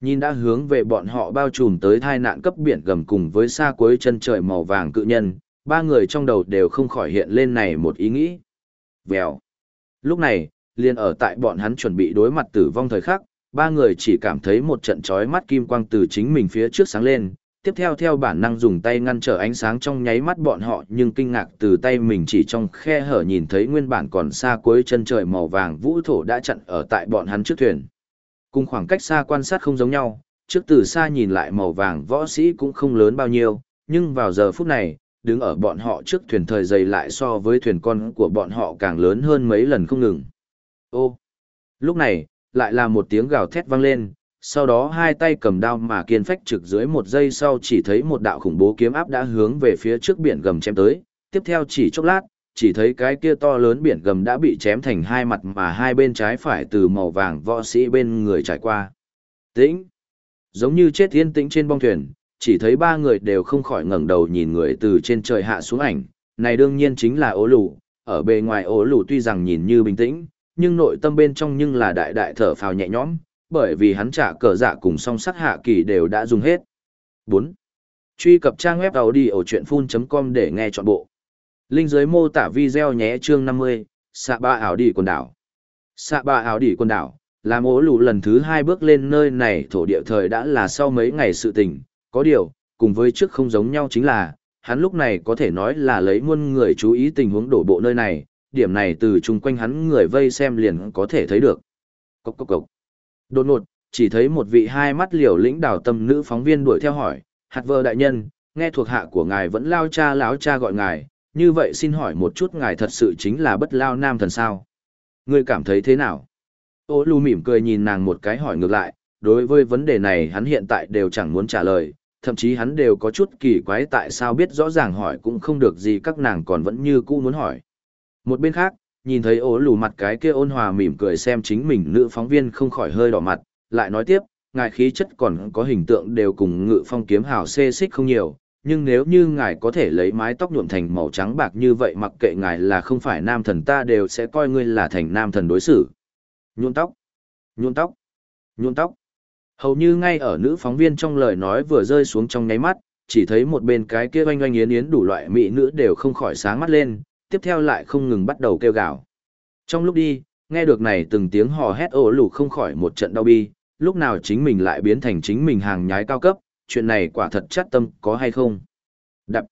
Nhìn đã hướng về bọn họ bao trùm tới thai nạn cấp biển gầm cùng với xa cuối chân trời màu vàng cự nhân, ba người trong đầu đều không khỏi hiện lên này một ý nghĩ. Vèo. Lúc này, liền ở tại bọn hắn chuẩn bị đối mặt tử vong thời khắc, ba người chỉ cảm thấy một trận chói mắt kim quang từ chính mình phía trước sáng lên, tiếp theo theo bản năng dùng tay ngăn trở ánh sáng trong nháy mắt bọn họ nhưng kinh ngạc từ tay mình chỉ trong khe hở nhìn thấy nguyên bản còn xa cuối chân trời màu vàng vũ thổ đã chặn ở tại bọn hắn trước thuyền. Cùng khoảng cách xa quan sát không giống nhau, trước từ xa nhìn lại màu vàng võ sĩ cũng không lớn bao nhiêu, nhưng vào giờ phút này, đứng ở bọn họ trước thuyền thời dày lại so với thuyền con của bọn họ càng lớn hơn mấy lần không ngừng. Ô! Lúc này, lại là một tiếng gào thét vang lên, sau đó hai tay cầm đao mà kiên phách trực dưới một giây sau chỉ thấy một đạo khủng bố kiếm áp đã hướng về phía trước biển gầm chém tới, tiếp theo chỉ chốc lát, chỉ thấy cái kia to lớn biển gầm đã bị chém thành hai mặt mà hai bên trái phải từ màu vàng võ sĩ bên người trải qua. Tĩnh! Giống như chết yên tĩnh trên bong thuyền, chỉ thấy ba người đều không khỏi ngẩng đầu nhìn người từ trên trời hạ xuống ảnh, này đương nhiên chính là ố lù, ở bề ngoài ố lù tuy rằng nhìn như bình tĩnh, nhưng nội tâm bên trong nhưng là đại đại thở phào nhẹ nhõm, bởi vì hắn trả cờ dạ cùng song sắt hạ kỳ đều đã dùng hết. 4. Truy cập trang web đầu đi ở chuyện full.com để nghe trọn bộ. Linh dưới mô tả video nhé chương 50, xạ ba ảo đi quần đảo. Xạ ba ảo đi quần đảo, làm ố lù lần thứ hai bước lên nơi này thổ địa thời đã là sau mấy ngày sự tình, có điều, cùng với trước không giống nhau chính là, hắn lúc này có thể nói là lấy muôn người chú ý tình huống đổ bộ nơi này, điểm này từ chung quanh hắn người vây xem liền có thể thấy được. Cốc cốc cốc. Đột ngột, chỉ thấy một vị hai mắt liều lĩnh đào tâm nữ phóng viên đuổi theo hỏi, hạt vơ đại nhân, nghe thuộc hạ của ngài vẫn lao cha láo cha gọi ngài, như vậy xin hỏi một chút ngài thật sự chính là bất lao nam thần sao? Ngươi cảm thấy thế nào? Ô lù mỉm cười nhìn nàng một cái hỏi ngược lại, đối với vấn đề này hắn hiện tại đều chẳng muốn trả lời, thậm chí hắn đều có chút kỳ quái tại sao biết rõ ràng hỏi cũng không được gì các nàng còn vẫn như cũ muốn hỏi. Một bên khác, nhìn thấy ố lù mặt cái kia ôn hòa mỉm cười xem chính mình nữ phóng viên không khỏi hơi đỏ mặt, lại nói tiếp, ngài khí chất còn có hình tượng đều cùng ngự phong kiếm hào xê xích không nhiều, nhưng nếu như ngài có thể lấy mái tóc nhuộm thành màu trắng bạc như vậy mặc kệ ngài là không phải nam thần ta đều sẽ coi ngươi là thành nam thần đối xử. Nhuộm tóc, nhuộm tóc, nhuộm tóc. Hầu như ngay ở nữ phóng viên trong lời nói vừa rơi xuống trong nháy mắt, chỉ thấy một bên cái kia oanh oanh yến yến đủ loại mỹ nữ đều không khỏi sáng mắt lên, tiếp theo lại không ngừng bắt đầu kêu gào. Trong lúc đi, nghe được này từng tiếng hò hét ồ lù không khỏi một trận đau bi, lúc nào chính mình lại biến thành chính mình hàng nhái cao cấp, chuyện này quả thật chắc tâm có hay không. Đập.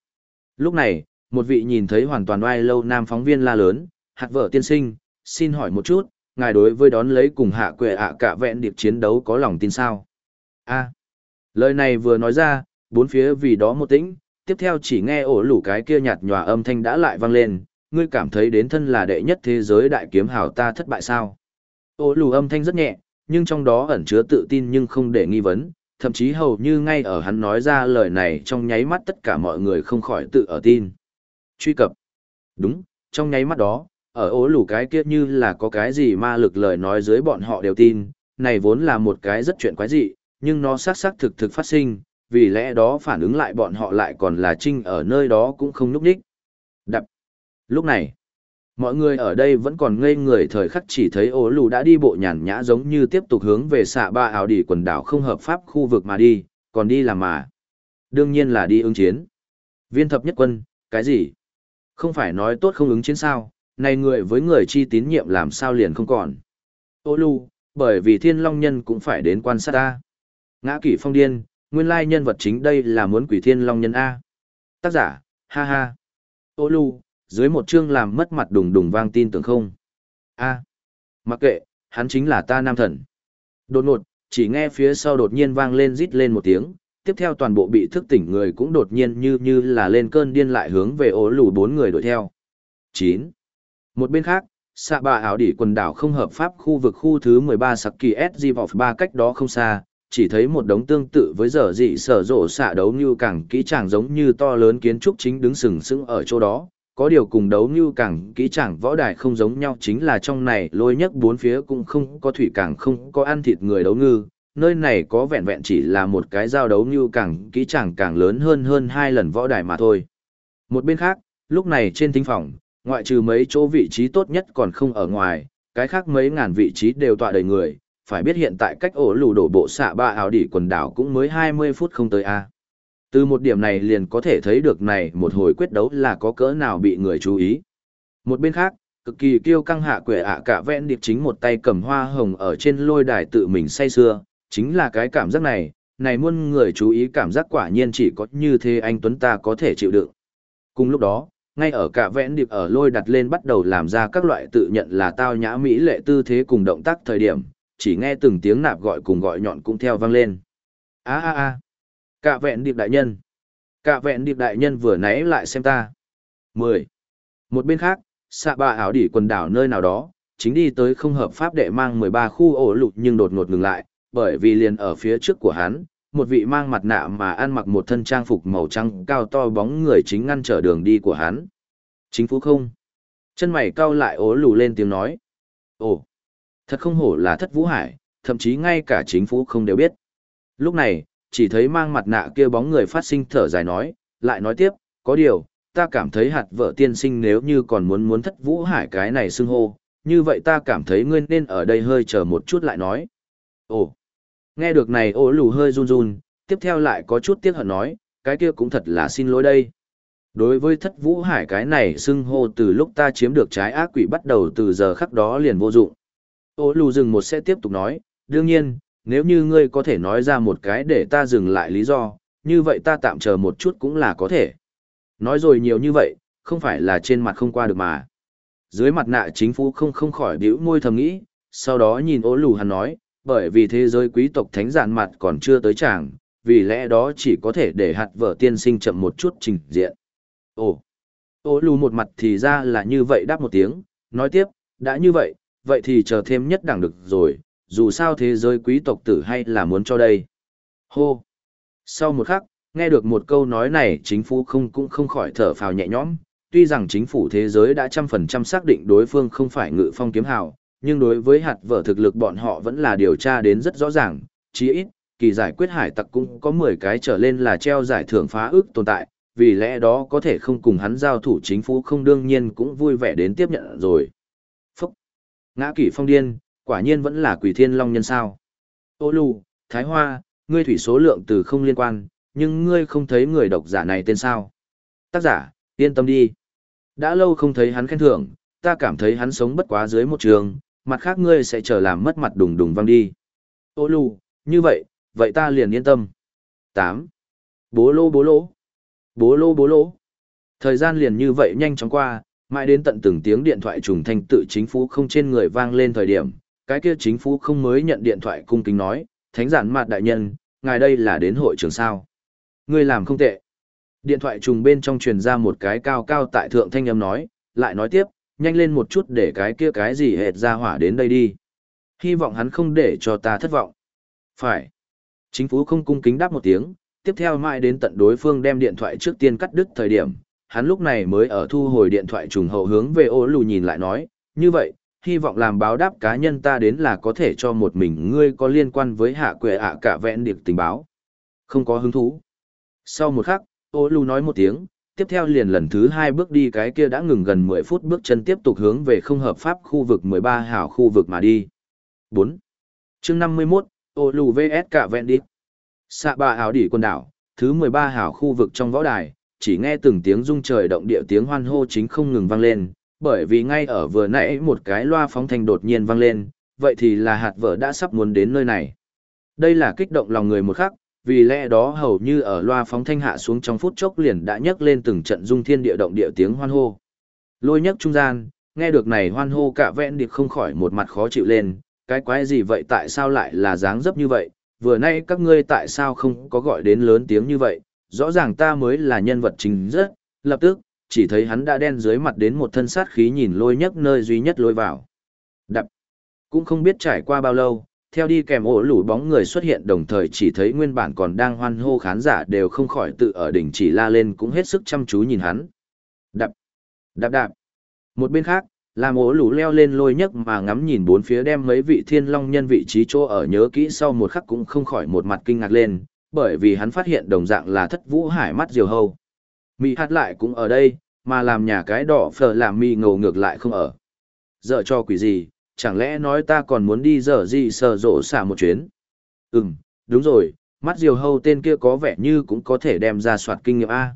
Lúc này, một vị nhìn thấy hoàn toàn oai lâu nam phóng viên la lớn, hạt vợ tiên sinh, xin hỏi một chút, ngài đối với đón lấy cùng hạ quệ ạ cả vẹn điệp chiến đấu có lòng tin sao? A. lời này vừa nói ra, bốn phía vì đó một tĩnh, tiếp theo chỉ nghe ổ lủ cái kia nhạt nhòa âm thanh đã lại vang lên, ngươi cảm thấy đến thân là đệ nhất thế giới đại kiếm hào ta thất bại sao? Ổ lủ âm thanh rất nhẹ, nhưng trong đó ẩn chứa tự tin nhưng không để nghi vấn, thậm chí hầu như ngay ở hắn nói ra lời này trong nháy mắt tất cả mọi người không khỏi tự ở tin. Truy cập. Đúng, trong nháy mắt đó, ở ố lủ cái kia như là có cái gì ma lực lời nói dưới bọn họ đều tin, này vốn là một cái rất chuyện quái dị, nhưng nó xác xác thực thực phát sinh, vì lẽ đó phản ứng lại bọn họ lại còn là trinh ở nơi đó cũng không núp đích. Đập. Lúc này, mọi người ở đây vẫn còn ngây người thời khắc chỉ thấy ố lù đã đi bộ nhàn nhã giống như tiếp tục hướng về xạ ba ảo đỉ quần đảo không hợp pháp khu vực mà đi, còn đi làm mà. Đương nhiên là đi ứng chiến. Viên thập nhất quân, cái gì? Không phải nói tốt không ứng chiến sao, này người với người chi tín nhiệm làm sao liền không còn. Ô lù, bởi vì thiên long nhân cũng phải đến quan sát ta. Ngã kỷ phong điên, nguyên lai nhân vật chính đây là muốn quỷ thiên long nhân A. Tác giả, ha ha. Ô lù, dưới một chương làm mất mặt đùng đùng vang tin tưởng không. A. Mặc kệ, hắn chính là ta nam thần. Đột ngột, chỉ nghe phía sau đột nhiên vang lên rít lên một tiếng, tiếp theo toàn bộ bị thức tỉnh người cũng đột nhiên như như là lên cơn điên lại hướng về ố lù bốn người đuổi theo. 9. Một bên khác, xạ bà ảo đỉ quần đảo không hợp pháp khu vực khu thứ 13 sạc kỳ SG vào ba cách đó không xa, chỉ thấy một đống tương tự với giờ dị sở rộ xạ đấu như càng kỹ càng giống như to lớn kiến trúc chính đứng sừng sững ở chỗ đó. Có điều cùng đấu như càng kỹ càng võ đài không giống nhau chính là trong này lôi nhất bốn phía cũng không có thủy càng không có ăn thịt người đấu ngư, nơi này có vẹn vẹn chỉ là một cái giao đấu như càng kỹ càng càng lớn hơn hơn hai lần võ đài mà thôi. Một bên khác, lúc này trên thính phòng, ngoại trừ mấy chỗ vị trí tốt nhất còn không ở ngoài, cái khác mấy ngàn vị trí đều tọa đầy người, phải biết hiện tại cách ổ lù đổ bộ xạ ba ảo đỉ quần đảo cũng mới 20 phút không tới a. Từ một điểm này liền có thể thấy được này một hồi quyết đấu là có cỡ nào bị người chú ý. Một bên khác, cực kỳ kiêu căng hạ quệ ạ cả vẹn điệp chính một tay cầm hoa hồng ở trên lôi đài tự mình say sưa, chính là cái cảm giác này, này muôn người chú ý cảm giác quả nhiên chỉ có như thế anh Tuấn ta có thể chịu đựng. Cùng lúc đó, ngay ở cả vẽn điệp ở lôi đặt lên bắt đầu làm ra các loại tự nhận là tao nhã mỹ lệ tư thế cùng động tác thời điểm, chỉ nghe từng tiếng nạp gọi cùng gọi nhọn cũng theo vang lên. a a a Cả vẹn điệp đại nhân. Cả vẹn điệp đại nhân vừa nãy lại xem ta. 10. Một bên khác, xạ bạ ảo đỉ quần đảo nơi nào đó, chính đi tới không hợp pháp đệ mang 13 khu ổ lụt nhưng đột ngột ngừng lại, bởi vì liền ở phía trước của hắn, một vị mang mặt nạ mà ăn mặc một thân trang phục màu trắng cao to bóng người chính ngăn trở đường đi của hắn. Chính phủ không? Chân mày cau lại ố lù lên tiếng nói. Ồ, thật không hổ là thất vũ hải, thậm chí ngay cả chính phủ không đều biết. Lúc này, chỉ thấy mang mặt nạ kia bóng người phát sinh thở dài nói, lại nói tiếp, có điều, ta cảm thấy hạt vợ tiên sinh nếu như còn muốn muốn thất vũ hải cái này xưng hô, như vậy ta cảm thấy ngươi nên ở đây hơi chờ một chút lại nói. Ồ, nghe được này Ô lù hơi run run, tiếp theo lại có chút tiếc hận nói, cái kia cũng thật là xin lỗi đây. Đối với thất vũ hải cái này xưng hô từ lúc ta chiếm được trái ác quỷ bắt đầu từ giờ khắc đó liền vô dụng. Ô lù dừng một sẽ tiếp tục nói, đương nhiên, nếu như ngươi có thể nói ra một cái để ta dừng lại lý do, như vậy ta tạm chờ một chút cũng là có thể. Nói rồi nhiều như vậy, không phải là trên mặt không qua được mà. Dưới mặt nạ chính phủ không không khỏi biểu môi thầm nghĩ, sau đó nhìn Ô lù hắn nói, bởi vì thế giới quý tộc thánh giản mặt còn chưa tới chàng, vì lẽ đó chỉ có thể để hạt vợ tiên sinh chậm một chút trình diện. Ồ, ô lù một mặt thì ra là như vậy đáp một tiếng, nói tiếp, đã như vậy, vậy thì chờ thêm nhất đẳng được rồi, dù sao thế giới quý tộc tử hay là muốn cho đây. Hô! Sau một khắc, nghe được một câu nói này chính phủ không cũng không khỏi thở phào nhẹ nhõm, tuy rằng chính phủ thế giới đã trăm phần trăm xác định đối phương không phải ngự phong kiếm hào, nhưng đối với hạt vở thực lực bọn họ vẫn là điều tra đến rất rõ ràng, chí ít, kỳ giải quyết hải tặc cũng có 10 cái trở lên là treo giải thưởng phá ước tồn tại, vì lẽ đó có thể không cùng hắn giao thủ chính phủ không đương nhiên cũng vui vẻ đến tiếp nhận rồi. Phúc! Ngã kỷ phong điên, quả nhiên vẫn là quỷ thiên long nhân sao. Ô lù, Thái Hoa, ngươi thủy số lượng từ không liên quan, nhưng ngươi không thấy người độc giả này tên sao. Tác giả, yên tâm đi. Đã lâu không thấy hắn khen thưởng, ta cảm thấy hắn sống bất quá dưới một trường, mặt khác ngươi sẽ chờ làm mất mặt đùng đùng văng đi. Ô lù, như vậy, vậy ta liền yên tâm. 8. Bố lô bố lô. Bố lô bố lô. Thời gian liền như vậy nhanh chóng qua, mãi đến tận từng tiếng điện thoại trùng thanh tự chính phủ không trên người vang lên thời điểm, cái kia chính phủ không mới nhận điện thoại cung kính nói, thánh giản mặt đại nhân, ngài đây là đến hội trường sao. Ngươi làm không tệ. Điện thoại trùng bên trong truyền ra một cái cao cao tại thượng thanh âm nói, lại nói tiếp, nhanh lên một chút để cái kia cái gì hệt ra hỏa đến đây đi. Hy vọng hắn không để cho ta thất vọng. Phải. Chính phủ không cung kính đáp một tiếng, tiếp theo mãi đến tận đối phương đem điện thoại trước tiên cắt đứt thời điểm, hắn lúc này mới ở thu hồi điện thoại trùng hậu hướng về ô lù nhìn lại nói, như vậy, hy vọng làm báo đáp cá nhân ta đến là có thể cho một mình ngươi có liên quan với hạ quệ ạ cả vẹn điệp tình báo. Không có hứng thú. Sau một khắc, ô lù nói một tiếng, tiếp theo liền lần thứ hai bước đi cái kia đã ngừng gần 10 phút bước chân tiếp tục hướng về không hợp pháp khu vực 13 hảo khu vực mà đi. 4. chương 51, ô lù vs cả vẹn đi. Xạ bà hảo đỉ quần đảo, thứ 13 hảo khu vực trong võ đài, chỉ nghe từng tiếng rung trời động địa tiếng hoan hô chính không ngừng vang lên, bởi vì ngay ở vừa nãy một cái loa phóng thanh đột nhiên vang lên, vậy thì là hạt vợ đã sắp muốn đến nơi này. Đây là kích động lòng người một khắc, vì lẽ đó hầu như ở loa phóng thanh hạ xuống trong phút chốc liền đã nhấc lên từng trận dung thiên địa động địa tiếng hoan hô. Lôi nhấc trung gian, nghe được này hoan hô cả vẹn điệp không khỏi một mặt khó chịu lên, cái quái gì vậy tại sao lại là dáng dấp như vậy, vừa nay các ngươi tại sao không có gọi đến lớn tiếng như vậy, rõ ràng ta mới là nhân vật chính rất, lập tức, chỉ thấy hắn đã đen dưới mặt đến một thân sát khí nhìn lôi nhấc nơi duy nhất lôi vào. Đập. Cũng không biết trải qua bao lâu, theo đi kèm ổ lủ bóng người xuất hiện đồng thời chỉ thấy nguyên bản còn đang hoan hô khán giả đều không khỏi tự ở đỉnh chỉ la lên cũng hết sức chăm chú nhìn hắn. Đạp, Đạp đạp. Một bên khác, làm ổ lủ leo lên lôi nhấc mà ngắm nhìn bốn phía đem mấy vị thiên long nhân vị trí chỗ ở nhớ kỹ sau một khắc cũng không khỏi một mặt kinh ngạc lên, bởi vì hắn phát hiện đồng dạng là thất vũ hải mắt diều hâu. Mị hát lại cũng ở đây, mà làm nhà cái đỏ phở làm mì ngầu ngược lại không ở. Dợ cho quỷ gì, chẳng lẽ nói ta còn muốn đi dở gì sờ rộ xả một chuyến? Ừm, đúng rồi, mắt diều hâu tên kia có vẻ như cũng có thể đem ra soạt kinh nghiệm A.